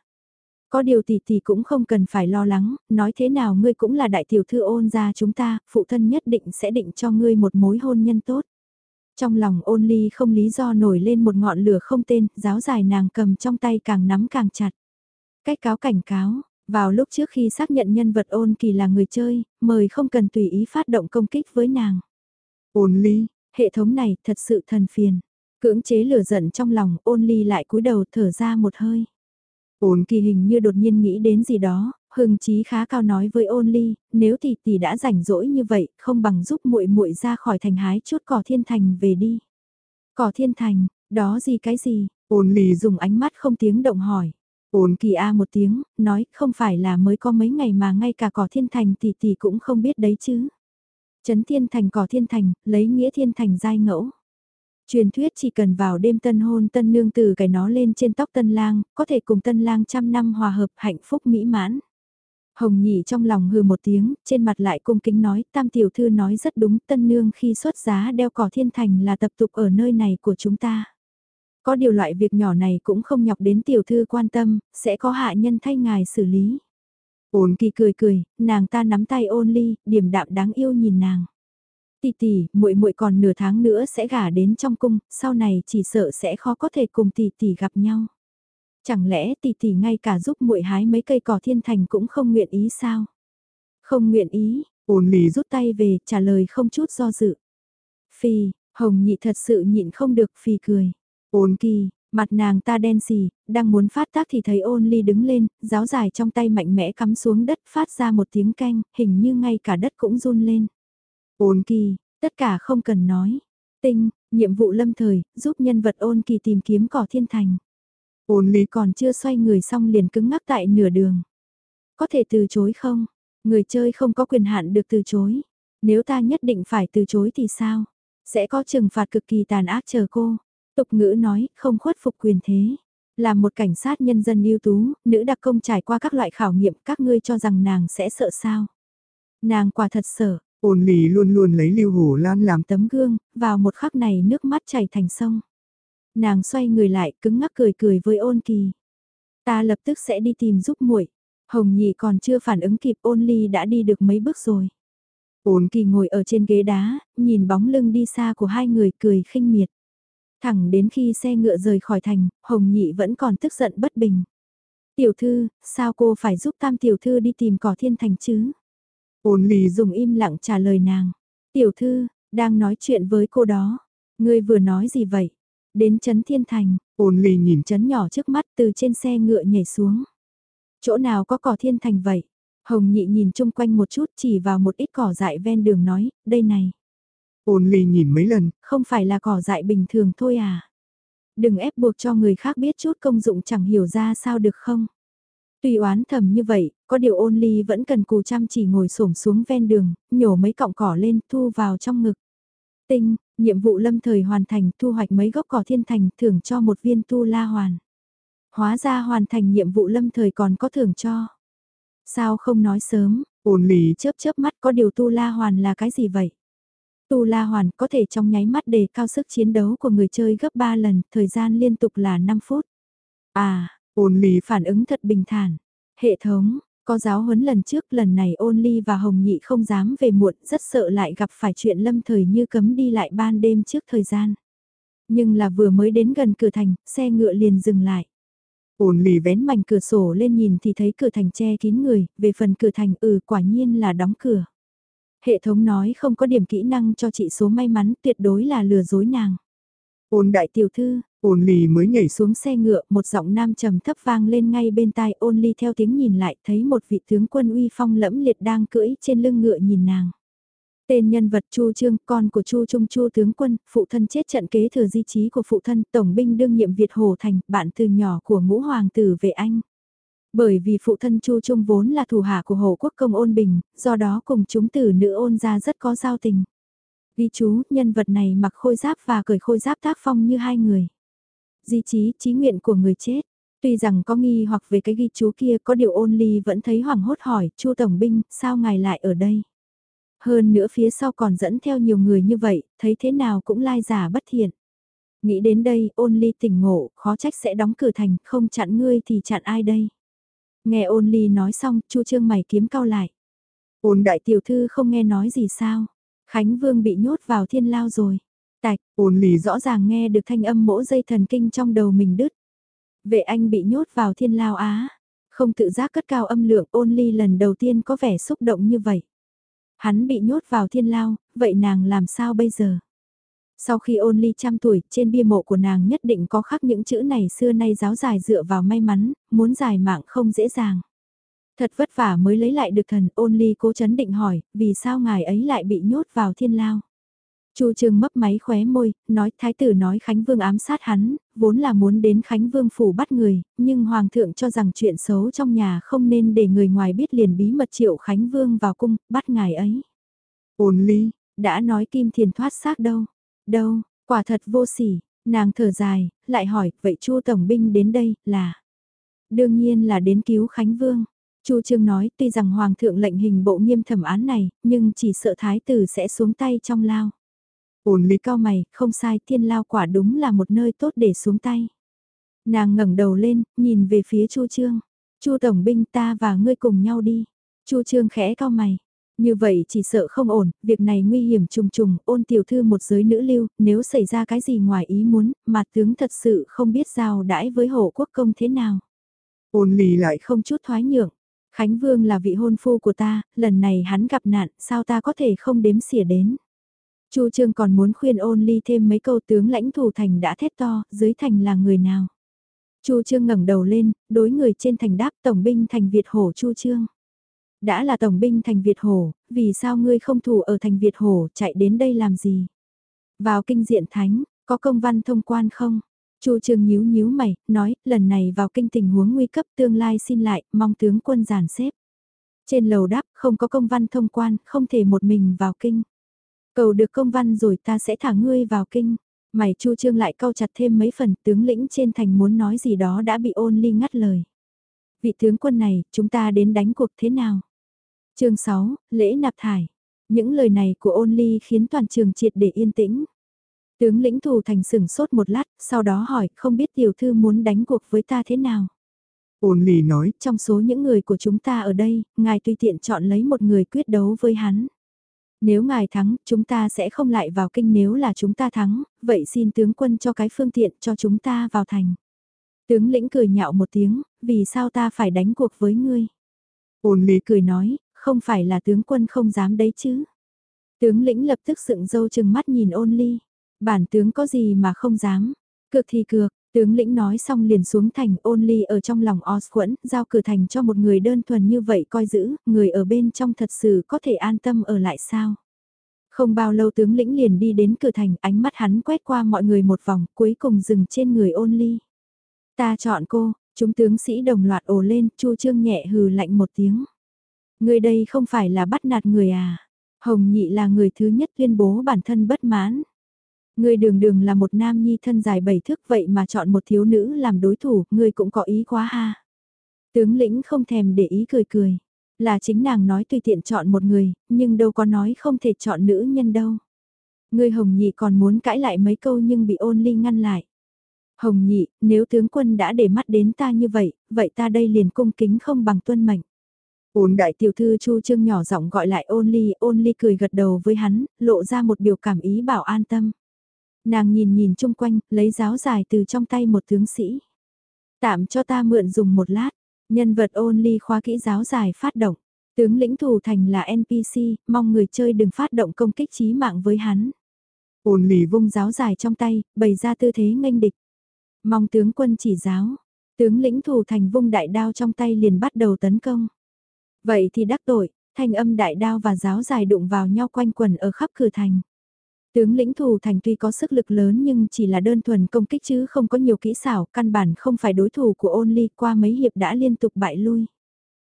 Có điều tỷ tỷ cũng không cần phải lo lắng, nói thế nào ngươi cũng là đại tiểu thư ôn gia chúng ta, phụ thân nhất định sẽ định cho ngươi một mối hôn nhân tốt. Trong lòng ôn ly không lý do nổi lên một ngọn lửa không tên, giáo dài nàng cầm trong tay càng nắm càng chặt. Cách cáo cảnh cáo, vào lúc trước khi xác nhận nhân vật ôn kỳ là người chơi, mời không cần tùy ý phát động công kích với nàng. Ôn ly, hệ thống này thật sự thần phiền. Cưỡng chế lửa giận trong lòng ôn ly lại cúi đầu thở ra một hơi. Ôn kỳ hình như đột nhiên nghĩ đến gì đó, hưng chí khá cao nói với ôn ly, nếu tỷ tỷ đã rảnh rỗi như vậy, không bằng giúp muội muội ra khỏi thành hái chút cỏ thiên thành về đi. Cỏ thiên thành, đó gì cái gì? Ôn ly dùng ánh mắt không tiếng động hỏi. Ôn kỳ a một tiếng, nói không phải là mới có mấy ngày mà ngay cả cỏ thiên thành tỷ tỷ cũng không biết đấy chứ. Trấn thiên thành cỏ thiên thành, lấy nghĩa thiên thành giai ngẫu. Truyền thuyết chỉ cần vào đêm tân hôn tân nương từ cài nó lên trên tóc tân lang, có thể cùng tân lang trăm năm hòa hợp hạnh phúc mỹ mãn. Hồng nhị trong lòng hừ một tiếng, trên mặt lại cung kính nói, tam tiểu thư nói rất đúng, tân nương khi xuất giá đeo cỏ thiên thành là tập tục ở nơi này của chúng ta. Có điều loại việc nhỏ này cũng không nhọc đến tiểu thư quan tâm, sẽ có hạ nhân thay ngài xử lý. Ôn kỳ cười cười, nàng ta nắm tay ôn ly, điềm đạm đáng yêu nhìn nàng. Tỷ tỷ, muội muội còn nửa tháng nữa sẽ gả đến trong cung, sau này chỉ sợ sẽ khó có thể cùng tỷ tỷ gặp nhau. Chẳng lẽ tỷ tỷ ngay cả giúp muội hái mấy cây cỏ thiên thành cũng không nguyện ý sao? Không nguyện ý, ôn ly rút tay về, trả lời không chút do dự. Phi, Hồng nhị thật sự nhịn không được phi cười. Ôn kỳ, mặt nàng ta đen xì, đang muốn phát tác thì thấy ôn ly đứng lên, giáo dài trong tay mạnh mẽ cắm xuống đất phát ra một tiếng canh, hình như ngay cả đất cũng run lên. Ôn kỳ, tất cả không cần nói. Tinh, nhiệm vụ lâm thời, giúp nhân vật ôn kỳ tìm kiếm cỏ thiên thành. Ôn ly còn chưa xoay người xong liền cứng ngắc tại nửa đường. Có thể từ chối không? Người chơi không có quyền hạn được từ chối. Nếu ta nhất định phải từ chối thì sao? Sẽ có trừng phạt cực kỳ tàn ác chờ cô. Tục ngữ nói, không khuất phục quyền thế. Là một cảnh sát nhân dân ưu tú, nữ đặc công trải qua các loại khảo nghiệm, các ngươi cho rằng nàng sẽ sợ sao? Nàng quả thật sợ. Ôn lì luôn luôn lấy Lưu Hổ Lan làm tấm gương, vào một khắc này nước mắt chảy thành sông. Nàng xoay người lại, cứng ngắc cười cười với ôn kỳ. Ta lập tức sẽ đi tìm giúp muội. Hồng nhị còn chưa phản ứng kịp ôn ly đã đi được mấy bước rồi. Ôn kỳ ngồi ở trên ghế đá, nhìn bóng lưng đi xa của hai người cười khinh miệt. Thẳng đến khi xe ngựa rời khỏi thành, Hồng nhị vẫn còn tức giận bất bình. Tiểu thư, sao cô phải giúp tam tiểu thư đi tìm cỏ thiên thành chứ? Ôn ly dùng im lặng trả lời nàng. Tiểu thư, đang nói chuyện với cô đó. Ngươi vừa nói gì vậy? Đến Trấn Thiên Thành, ôn ly nhìn Trấn nhỏ trước mắt từ trên xe ngựa nhảy xuống. Chỗ nào có cỏ thiên thành vậy? Hồng nhị nhìn chung quanh một chút chỉ vào một ít cỏ dại ven đường nói, đây này. Ôn ly nhìn mấy lần, không phải là cỏ dại bình thường thôi à? Đừng ép buộc cho người khác biết chút công dụng chẳng hiểu ra sao được không? Tuy oán thầm như vậy, có điều ôn ly vẫn cần cù chăm chỉ ngồi xổm xuống ven đường, nhổ mấy cọng cỏ lên thu vào trong ngực. Tinh, nhiệm vụ lâm thời hoàn thành thu hoạch mấy gốc cỏ thiên thành thưởng cho một viên tu la hoàn. Hóa ra hoàn thành nhiệm vụ lâm thời còn có thưởng cho. Sao không nói sớm, ôn ly chớp chớp mắt có điều tu la hoàn là cái gì vậy? Tu La Hoàn có thể trong nháy mắt đề cao sức chiến đấu của người chơi gấp 3 lần, thời gian liên tục là 5 phút. À, ôn ly phản ứng thật bình thản. Hệ thống, có giáo huấn lần trước lần này ôn ly và hồng nhị không dám về muộn rất sợ lại gặp phải chuyện lâm thời như cấm đi lại ban đêm trước thời gian. Nhưng là vừa mới đến gần cửa thành, xe ngựa liền dừng lại. Ôn ly vén mảnh cửa sổ lên nhìn thì thấy cửa thành che kín người, về phần cửa thành ừ quả nhiên là đóng cửa. Hệ thống nói không có điểm kỹ năng cho chị số may mắn tuyệt đối là lừa dối nàng. Ôn đại tiểu thư, ôn ly mới nhảy xuống xe ngựa, một giọng nam trầm thấp vang lên ngay bên tai ôn ly theo tiếng nhìn lại thấy một vị tướng quân uy phong lẫm liệt đang cưỡi trên lưng ngựa nhìn nàng. Tên nhân vật Chu Trương, con của Chu Trung Chu tướng quân, phụ thân chết trận kế thừa di trí của phụ thân, tổng binh đương nhiệm Việt Hồ Thành, bạn từ nhỏ của ngũ hoàng tử về Anh. Bởi vì phụ thân Chu Trung vốn là thủ hạ của Hồ Quốc công ôn bình, do đó cùng chúng tử nữ ôn ra rất có giao tình. Ghi chú, nhân vật này mặc khôi giáp và cởi khôi giáp tác phong như hai người. Di trí, trí nguyện của người chết. Tuy rằng có nghi hoặc về cái ghi chú kia có điều ôn ly vẫn thấy hoảng hốt hỏi, Chu Tổng Binh, sao ngài lại ở đây? Hơn nữa phía sau còn dẫn theo nhiều người như vậy, thấy thế nào cũng lai giả bất thiện. Nghĩ đến đây, ôn ly tỉnh ngộ, khó trách sẽ đóng cửa thành, không chặn ngươi thì chặn ai đây? Nghe ôn ly nói xong, chu trương mày kiếm cao lại. Ôn đại tiểu thư không nghe nói gì sao? Khánh Vương bị nhốt vào thiên lao rồi. Tạch, ôn ly rõ ràng nghe được thanh âm mỗ dây thần kinh trong đầu mình đứt. Vệ anh bị nhốt vào thiên lao á. Không tự giác cất cao âm lượng ôn ly lần đầu tiên có vẻ xúc động như vậy. Hắn bị nhốt vào thiên lao, vậy nàng làm sao bây giờ? Sau khi ôn ly trăm tuổi, trên bia mộ của nàng nhất định có khắc những chữ này xưa nay giáo dài dựa vào may mắn, muốn dài mạng không dễ dàng. Thật vất vả mới lấy lại được thần, ôn ly cố chấn định hỏi, vì sao ngài ấy lại bị nhốt vào thiên lao? Chu Trương mấp máy khóe môi, nói thái tử nói Khánh Vương ám sát hắn, vốn là muốn đến Khánh Vương phủ bắt người, nhưng Hoàng thượng cho rằng chuyện xấu trong nhà không nên để người ngoài biết liền bí mật triệu Khánh Vương vào cung, bắt ngài ấy. Ôn ly, đã nói kim thiền thoát xác đâu, đâu, quả thật vô sỉ, nàng thở dài, lại hỏi, vậy Chu Tổng binh đến đây, là? Đương nhiên là đến cứu Khánh Vương. Chu Trương nói tuy rằng Hoàng thượng lệnh hình bộ nghiêm thẩm án này, nhưng chỉ sợ Thái tử sẽ xuống tay trong lao. Ôn lý cao mày, không sai, thiên lao quả đúng là một nơi tốt để xuống tay. Nàng ngẩng đầu lên, nhìn về phía Chu Trương. Chu tổng binh ta và ngươi cùng nhau đi. Chu Trương khẽ cao mày. Như vậy chỉ sợ không ổn, việc này nguy hiểm trùng trùng, ôn tiểu thư một giới nữ lưu, nếu xảy ra cái gì ngoài ý muốn, mà tướng thật sự không biết giao đãi với hộ quốc công thế nào. Ôn Lý lại không chút thoái nhượng. Khánh Vương là vị hôn phu của ta, lần này hắn gặp nạn, sao ta có thể không đếm xỉa đến. Chu Trương còn muốn khuyên ôn ly thêm mấy câu tướng lãnh thủ thành đã thét to, dưới thành là người nào. Chu Trương ngẩng đầu lên, đối người trên thành đáp tổng binh thành Việt Hổ Chu Trương. Đã là tổng binh thành Việt Hổ, vì sao ngươi không thủ ở thành Việt Hổ chạy đến đây làm gì? Vào kinh diện thánh, có công văn thông quan không? Chu Trương nhíu nhíu mày, nói, lần này vào kinh tình huống nguy cấp tương lai xin lại, mong tướng quân giản xếp. Trên lầu đáp, không có công văn thông quan, không thể một mình vào kinh. Cầu được công văn rồi ta sẽ thả ngươi vào kinh. Mày Chu Trương lại câu chặt thêm mấy phần, tướng lĩnh trên thành muốn nói gì đó đã bị ôn ly ngắt lời. Vị tướng quân này, chúng ta đến đánh cuộc thế nào? chương 6, lễ nạp thải. Những lời này của ôn ly khiến toàn trường triệt để yên tĩnh. Tướng lĩnh thù thành sửng sốt một lát, sau đó hỏi không biết tiểu thư muốn đánh cuộc với ta thế nào. Ôn ly nói, trong số những người của chúng ta ở đây, ngài tùy tiện chọn lấy một người quyết đấu với hắn. Nếu ngài thắng, chúng ta sẽ không lại vào kinh nếu là chúng ta thắng, vậy xin tướng quân cho cái phương tiện cho chúng ta vào thành. Tướng lĩnh cười nhạo một tiếng, vì sao ta phải đánh cuộc với ngươi? Ôn ly cười nói, không phải là tướng quân không dám đấy chứ. Tướng lĩnh lập tức sựng dâu chừng mắt nhìn ôn ly. Bản tướng có gì mà không dám. Cược thì cược, tướng lĩnh nói xong liền xuống thành ôn ly ở trong lòng Osquẫn, giao cửa thành cho một người đơn thuần như vậy coi giữ, người ở bên trong thật sự có thể an tâm ở lại sao. Không bao lâu tướng lĩnh liền đi đến cửa thành, ánh mắt hắn quét qua mọi người một vòng, cuối cùng dừng trên người ôn ly. Ta chọn cô, chúng tướng sĩ đồng loạt ồ lên, chu trương nhẹ hừ lạnh một tiếng. Người đây không phải là bắt nạt người à. Hồng Nhị là người thứ nhất tuyên bố bản thân bất mãn. Người đường đường là một nam nhi thân dài bảy thước vậy mà chọn một thiếu nữ làm đối thủ, ngươi cũng có ý quá ha. Tướng lĩnh không thèm để ý cười cười. Là chính nàng nói tùy tiện chọn một người, nhưng đâu có nói không thể chọn nữ nhân đâu. ngươi hồng nhị còn muốn cãi lại mấy câu nhưng bị ôn ly ngăn lại. Hồng nhị, nếu tướng quân đã để mắt đến ta như vậy, vậy ta đây liền cung kính không bằng tuân mệnh. Ôn đại tiểu thư Chu Trương nhỏ giọng gọi lại ôn ly, ôn ly cười gật đầu với hắn, lộ ra một biểu cảm ý bảo an tâm. Nàng nhìn nhìn chung quanh, lấy giáo dài từ trong tay một tướng sĩ. Tạm cho ta mượn dùng một lát, nhân vật ôn ly khóa kỹ giáo dài phát động. Tướng lĩnh thủ thành là NPC, mong người chơi đừng phát động công kích trí mạng với hắn. Ôn ly vung giáo dài trong tay, bày ra tư thế nghênh địch. Mong tướng quân chỉ giáo. Tướng lĩnh thủ thành vung đại đao trong tay liền bắt đầu tấn công. Vậy thì đắc tội, thanh âm đại đao và giáo dài đụng vào nhau quanh quần ở khắp cửa thành. Tướng lĩnh thủ thành tuy có sức lực lớn nhưng chỉ là đơn thuần công kích chứ không có nhiều kỹ xảo, căn bản không phải đối thủ của ôn ly qua mấy hiệp đã liên tục bại lui.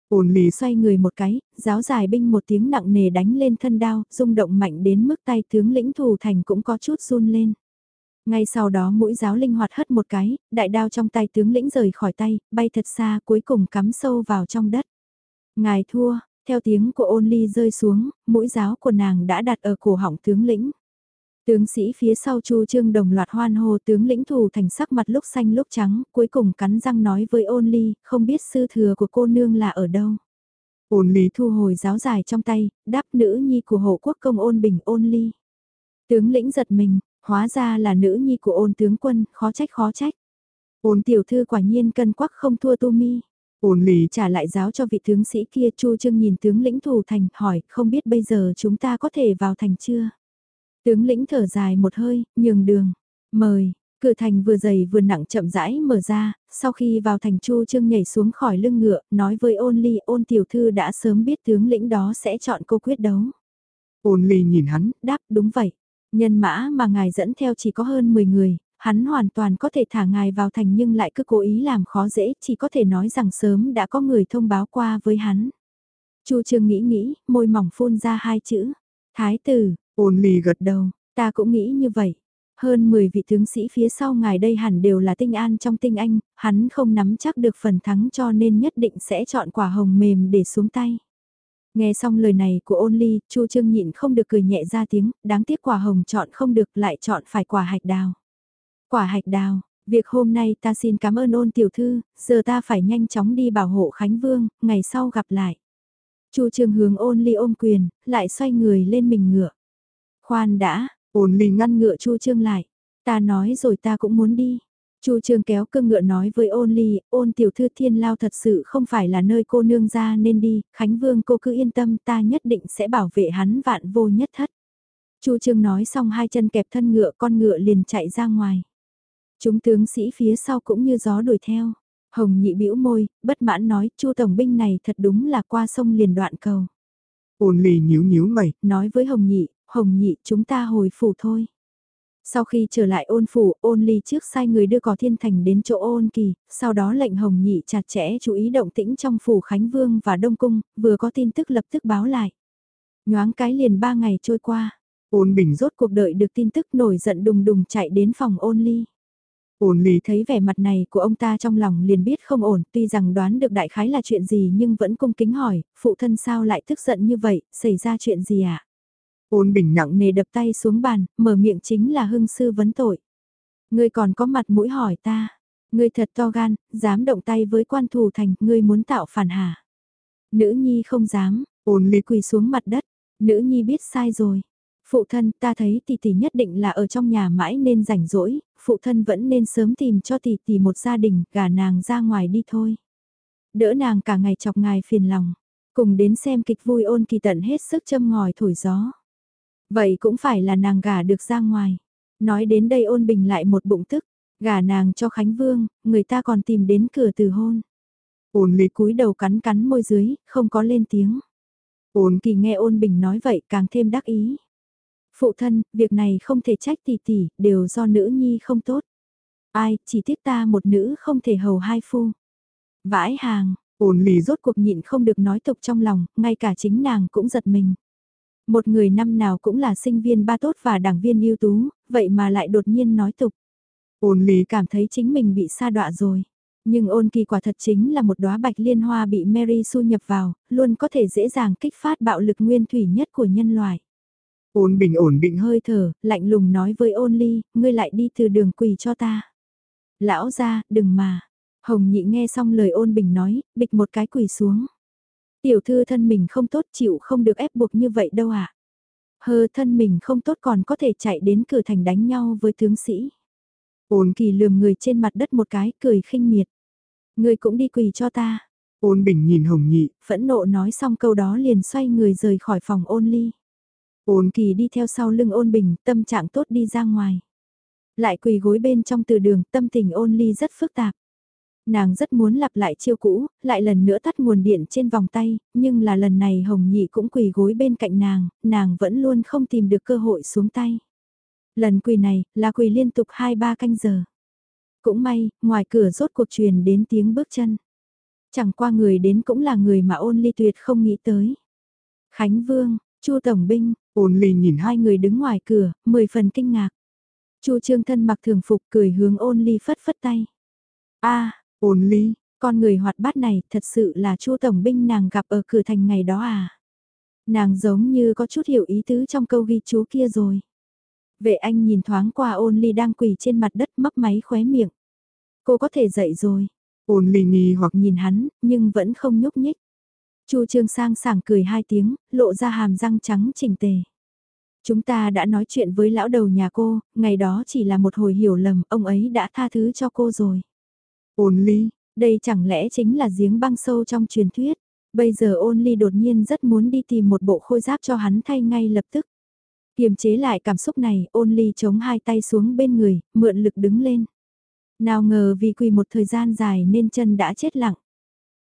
Ôn ly xoay người một cái, giáo dài binh một tiếng nặng nề đánh lên thân đao, rung động mạnh đến mức tay tướng lĩnh thủ thành cũng có chút run lên. Ngay sau đó mũi giáo linh hoạt hất một cái, đại đao trong tay tướng lĩnh rời khỏi tay, bay thật xa cuối cùng cắm sâu vào trong đất. Ngài thua, theo tiếng của ôn ly rơi xuống, mũi giáo của nàng đã đặt ở cổ họng tướng lĩnh. Tướng sĩ phía sau Chu Trương đồng loạt hoan hô tướng lĩnh thủ thành sắc mặt lúc xanh lúc trắng, cuối cùng cắn răng nói với ôn ly, không biết sư thừa của cô nương là ở đâu. Ôn ly thu hồi giáo dài trong tay, đáp nữ nhi của hộ quốc công ôn bình ôn ly. Tướng lĩnh giật mình, hóa ra là nữ nhi của ôn tướng quân, khó trách khó trách. Ôn tiểu thư quả nhiên cân quắc không thua tu mi. Ôn lì trả lại giáo cho vị tướng sĩ kia Chu Trương nhìn tướng lĩnh thủ thành hỏi không biết bây giờ chúng ta có thể vào thành chưa? Tướng lĩnh thở dài một hơi, nhường đường. Mời, cửa thành vừa dày vừa nặng chậm rãi mở ra, sau khi vào thành Chu Trương nhảy xuống khỏi lưng ngựa, nói với ôn ly ôn tiểu thư đã sớm biết tướng lĩnh đó sẽ chọn cô quyết đấu. Ôn ly nhìn hắn, đáp đúng vậy. Nhân mã mà ngài dẫn theo chỉ có hơn 10 người, hắn hoàn toàn có thể thả ngài vào thành nhưng lại cứ cố ý làm khó dễ, chỉ có thể nói rằng sớm đã có người thông báo qua với hắn. Chu Trương nghĩ nghĩ, môi mỏng phun ra hai chữ. Thái tử, ôn lì gật đầu, ta cũng nghĩ như vậy. Hơn 10 vị tướng sĩ phía sau ngài đây hẳn đều là tinh an trong tinh anh, hắn không nắm chắc được phần thắng cho nên nhất định sẽ chọn quả hồng mềm để xuống tay. Nghe xong lời này của ôn ly, Chu Trương nhịn không được cười nhẹ ra tiếng, đáng tiếc quả hồng chọn không được lại chọn phải quả hạch đào. Quả hạch đào, Việc hôm nay ta xin cảm ơn ôn tiểu thư, giờ ta phải nhanh chóng đi bảo hộ Khánh Vương, ngày sau gặp lại. Chu Trương hướng ôn ly ôm quyền, lại xoay người lên mình ngựa. Khoan đã, ôn ly ngăn ngựa Chu Trương lại. Ta nói rồi ta cũng muốn đi. Chu Trương kéo cương ngựa nói với ôn ly, ôn tiểu thư thiên lao thật sự không phải là nơi cô nương ra nên đi, Khánh Vương cô cứ yên tâm ta nhất định sẽ bảo vệ hắn vạn vô nhất thất. Chu Trương nói xong hai chân kẹp thân ngựa con ngựa liền chạy ra ngoài. Chúng tướng sĩ phía sau cũng như gió đuổi theo. Hồng nhị bĩu môi, bất mãn nói, Chu tổng binh này thật đúng là qua sông liền đoạn cầu. Ôn ly nhíu nhíu mày, nói với Hồng nhị, Hồng nhị chúng ta hồi phủ thôi. Sau khi trở lại ôn phủ, ôn ly trước sai người đưa cỏ thiên thành đến chỗ ôn kỳ, sau đó lệnh hồng nhị chặt chẽ chú ý động tĩnh trong phủ Khánh Vương và Đông Cung, vừa có tin tức lập tức báo lại. Nhoáng cái liền ba ngày trôi qua, ôn bình rốt cuộc đợi được tin tức nổi giận đùng đùng chạy đến phòng ôn ly. Ôn ly thấy vẻ mặt này của ông ta trong lòng liền biết không ổn, tuy rằng đoán được đại khái là chuyện gì nhưng vẫn cung kính hỏi, phụ thân sao lại tức giận như vậy, xảy ra chuyện gì ạ? À? Ôn bình nặng nề đập tay xuống bàn, mở miệng chính là hưng sư vấn tội. Ngươi còn có mặt mũi hỏi ta. Ngươi thật to gan, dám động tay với quan thủ thành, ngươi muốn tạo phản hả? Nữ nhi không dám, ôn lý quỳ xuống mặt đất. Nữ nhi biết sai rồi. Phụ thân ta thấy tỷ tỷ nhất định là ở trong nhà mãi nên rảnh rỗi, phụ thân vẫn nên sớm tìm cho tỷ tỷ một gia đình, gả nàng ra ngoài đi thôi. Đỡ nàng cả ngày chọc ngài phiền lòng, cùng đến xem kịch vui ôn kỳ tận hết sức châm ngòi thổi gió. Vậy cũng phải là nàng gả được ra ngoài. Nói đến đây ôn bình lại một bụng tức, gả nàng cho Khánh Vương, người ta còn tìm đến cửa từ hôn. Ôn lý cúi đầu cắn cắn môi dưới, không có lên tiếng. Ôn kỳ nghe ôn bình nói vậy càng thêm đắc ý. Phụ thân, việc này không thể trách tỷ tỷ, đều do nữ nhi không tốt. Ai, chỉ tiếc ta một nữ không thể hầu hai phu. Vãi hàng, ôn lì rốt cuộc nhịn không được nói tục trong lòng, ngay cả chính nàng cũng giật mình. Một người năm nào cũng là sinh viên ba tốt và đảng viên ưu tú, vậy mà lại đột nhiên nói tục. Ôn lý cảm thấy chính mình bị sa đọa rồi. Nhưng ôn kỳ quả thật chính là một đóa bạch liên hoa bị Mary su nhập vào, luôn có thể dễ dàng kích phát bạo lực nguyên thủy nhất của nhân loại. Ôn bình ổn định hơi thở, lạnh lùng nói với ôn ly, ngươi lại đi từ đường quỳ cho ta. Lão ra, đừng mà. Hồng nhị nghe xong lời ôn bình nói, bịch một cái quỳ xuống. Tiểu thư thân mình không tốt chịu không được ép buộc như vậy đâu ạ. À? Hơ thân mình không tốt còn có thể chạy đến cửa thành đánh nhau với tướng sĩ. Ôn kỳ lườm người trên mặt đất một cái cười khinh miệt. Người cũng đi quỳ cho ta. Ôn bình nhìn hồng nhị, phẫn nộ nói xong câu đó liền xoay người rời khỏi phòng ôn ly. Ôn kỳ đi theo sau lưng ôn bình, tâm trạng tốt đi ra ngoài. Lại quỳ gối bên trong từ đường, tâm tình ôn ly rất phức tạp. Nàng rất muốn lặp lại chiêu cũ, lại lần nữa tắt nguồn điện trên vòng tay, nhưng là lần này Hồng Nhị cũng quỳ gối bên cạnh nàng, nàng vẫn luôn không tìm được cơ hội xuống tay. Lần quỳ này, là quỳ liên tục 2-3 canh giờ. Cũng may, ngoài cửa rốt cuộc truyền đến tiếng bước chân. Chẳng qua người đến cũng là người mà ôn ly tuyệt không nghĩ tới. Khánh Vương, Chu Tổng Binh, ôn ly nhìn hai người đứng ngoài cửa, mười phần kinh ngạc. Chu Trương thân mặc thường phục cười hướng ôn ly phất phất tay. a Ôn ly, con người hoạt bát này thật sự là chu tổng binh nàng gặp ở cửa thành ngày đó à. Nàng giống như có chút hiểu ý tứ trong câu ghi chú kia rồi. Vệ anh nhìn thoáng qua ôn ly đang quỳ trên mặt đất mấp máy khóe miệng. Cô có thể dậy rồi. Ôn ly nghi hoặc nhìn hắn, nhưng vẫn không nhúc nhích. Chu Trương sang sảng cười hai tiếng, lộ ra hàm răng trắng chỉnh tề. Chúng ta đã nói chuyện với lão đầu nhà cô, ngày đó chỉ là một hồi hiểu lầm, ông ấy đã tha thứ cho cô rồi. Ôn ly, đây chẳng lẽ chính là giếng băng sâu trong truyền thuyết. Bây giờ ôn ly đột nhiên rất muốn đi tìm một bộ khôi giáp cho hắn thay ngay lập tức. Kiềm chế lại cảm xúc này, ôn ly chống hai tay xuống bên người, mượn lực đứng lên. Nào ngờ vì quỳ một thời gian dài nên chân đã chết lặng.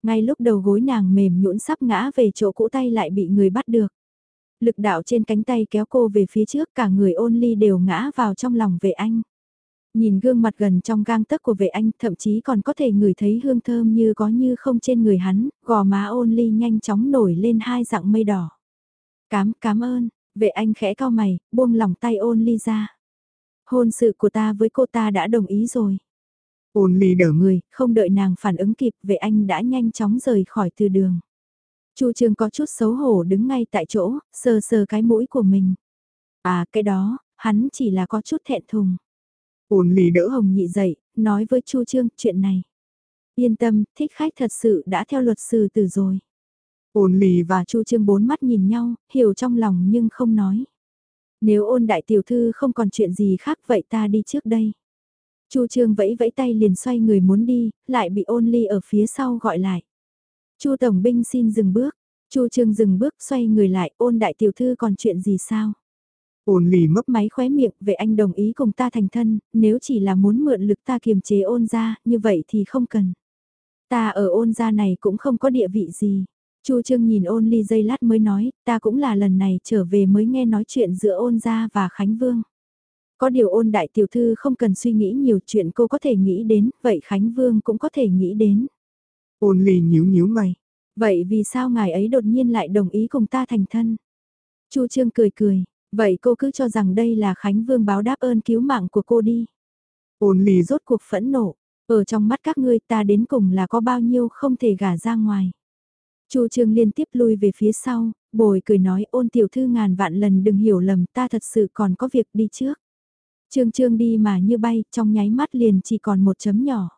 Ngay lúc đầu gối nàng mềm nhũn sắp ngã về chỗ cũ tay lại bị người bắt được. Lực đạo trên cánh tay kéo cô về phía trước cả người ôn ly đều ngã vào trong lòng về anh. Nhìn gương mặt gần trong gang tấc của vệ anh thậm chí còn có thể ngửi thấy hương thơm như có như không trên người hắn, gò má ôn ly nhanh chóng nổi lên hai dạng mây đỏ. Cám, cám ơn, vệ anh khẽ cao mày, buông lòng tay ôn ly ra. Hôn sự của ta với cô ta đã đồng ý rồi. Ôn ly đỡ người, không đợi nàng phản ứng kịp, vệ anh đã nhanh chóng rời khỏi từ đường. Chu Trường có chút xấu hổ đứng ngay tại chỗ, sờ sờ cái mũi của mình. À cái đó, hắn chỉ là có chút thẹn thùng. Ôn lì đỡ hồng nhị dậy, nói với Chu Trương chuyện này. Yên tâm, thích khách thật sự đã theo luật sư từ rồi. Ôn Lì và Chu Trương bốn mắt nhìn nhau, hiểu trong lòng nhưng không nói. Nếu ôn đại tiểu thư không còn chuyện gì khác vậy ta đi trước đây. Chu Trương vẫy vẫy tay liền xoay người muốn đi, lại bị ôn ly ở phía sau gọi lại. Chu Tổng binh xin dừng bước. Chu Trương dừng bước xoay người lại ôn đại tiểu thư còn chuyện gì sao? Ôn ly mấp máy khóe miệng về anh đồng ý cùng ta thành thân, nếu chỉ là muốn mượn lực ta kiềm chế ôn ra, như vậy thì không cần. Ta ở ôn gia này cũng không có địa vị gì. Chu Trương nhìn ôn ly dây lát mới nói, ta cũng là lần này trở về mới nghe nói chuyện giữa ôn gia và Khánh Vương. Có điều ôn đại tiểu thư không cần suy nghĩ nhiều chuyện cô có thể nghĩ đến, vậy Khánh Vương cũng có thể nghĩ đến. Ôn ly nhíu nhíu mày. Vậy vì sao ngài ấy đột nhiên lại đồng ý cùng ta thành thân? Chu Trương cười cười, vậy cô cứ cho rằng đây là Khánh Vương báo đáp ơn cứu mạng của cô đi. Ôn ly rốt cuộc phẫn nộ, ở trong mắt các ngươi ta đến cùng là có bao nhiêu không thể gả ra ngoài. Chu Trương liên tiếp lui về phía sau, bồi cười nói ôn tiểu thư ngàn vạn lần đừng hiểu lầm ta thật sự còn có việc đi trước. Trương Trương đi mà như bay, trong nháy mắt liền chỉ còn một chấm nhỏ.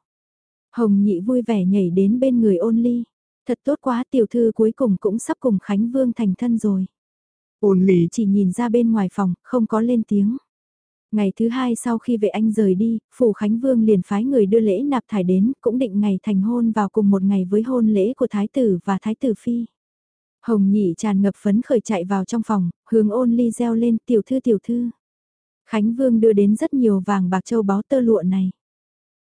Hồng nhị vui vẻ nhảy đến bên người ôn ly. Thật tốt quá tiểu thư cuối cùng cũng sắp cùng Khánh Vương thành thân rồi. Ôn ly chỉ nhìn ra bên ngoài phòng, không có lên tiếng. Ngày thứ hai sau khi vệ anh rời đi, Phủ Khánh Vương liền phái người đưa lễ nạp thải đến, cũng định ngày thành hôn vào cùng một ngày với hôn lễ của Thái tử và Thái tử Phi. Hồng nhị tràn ngập phấn khởi chạy vào trong phòng, hướng ôn ly reo lên tiểu thư tiểu thư. Khánh Vương đưa đến rất nhiều vàng bạc châu báu tơ lụa này.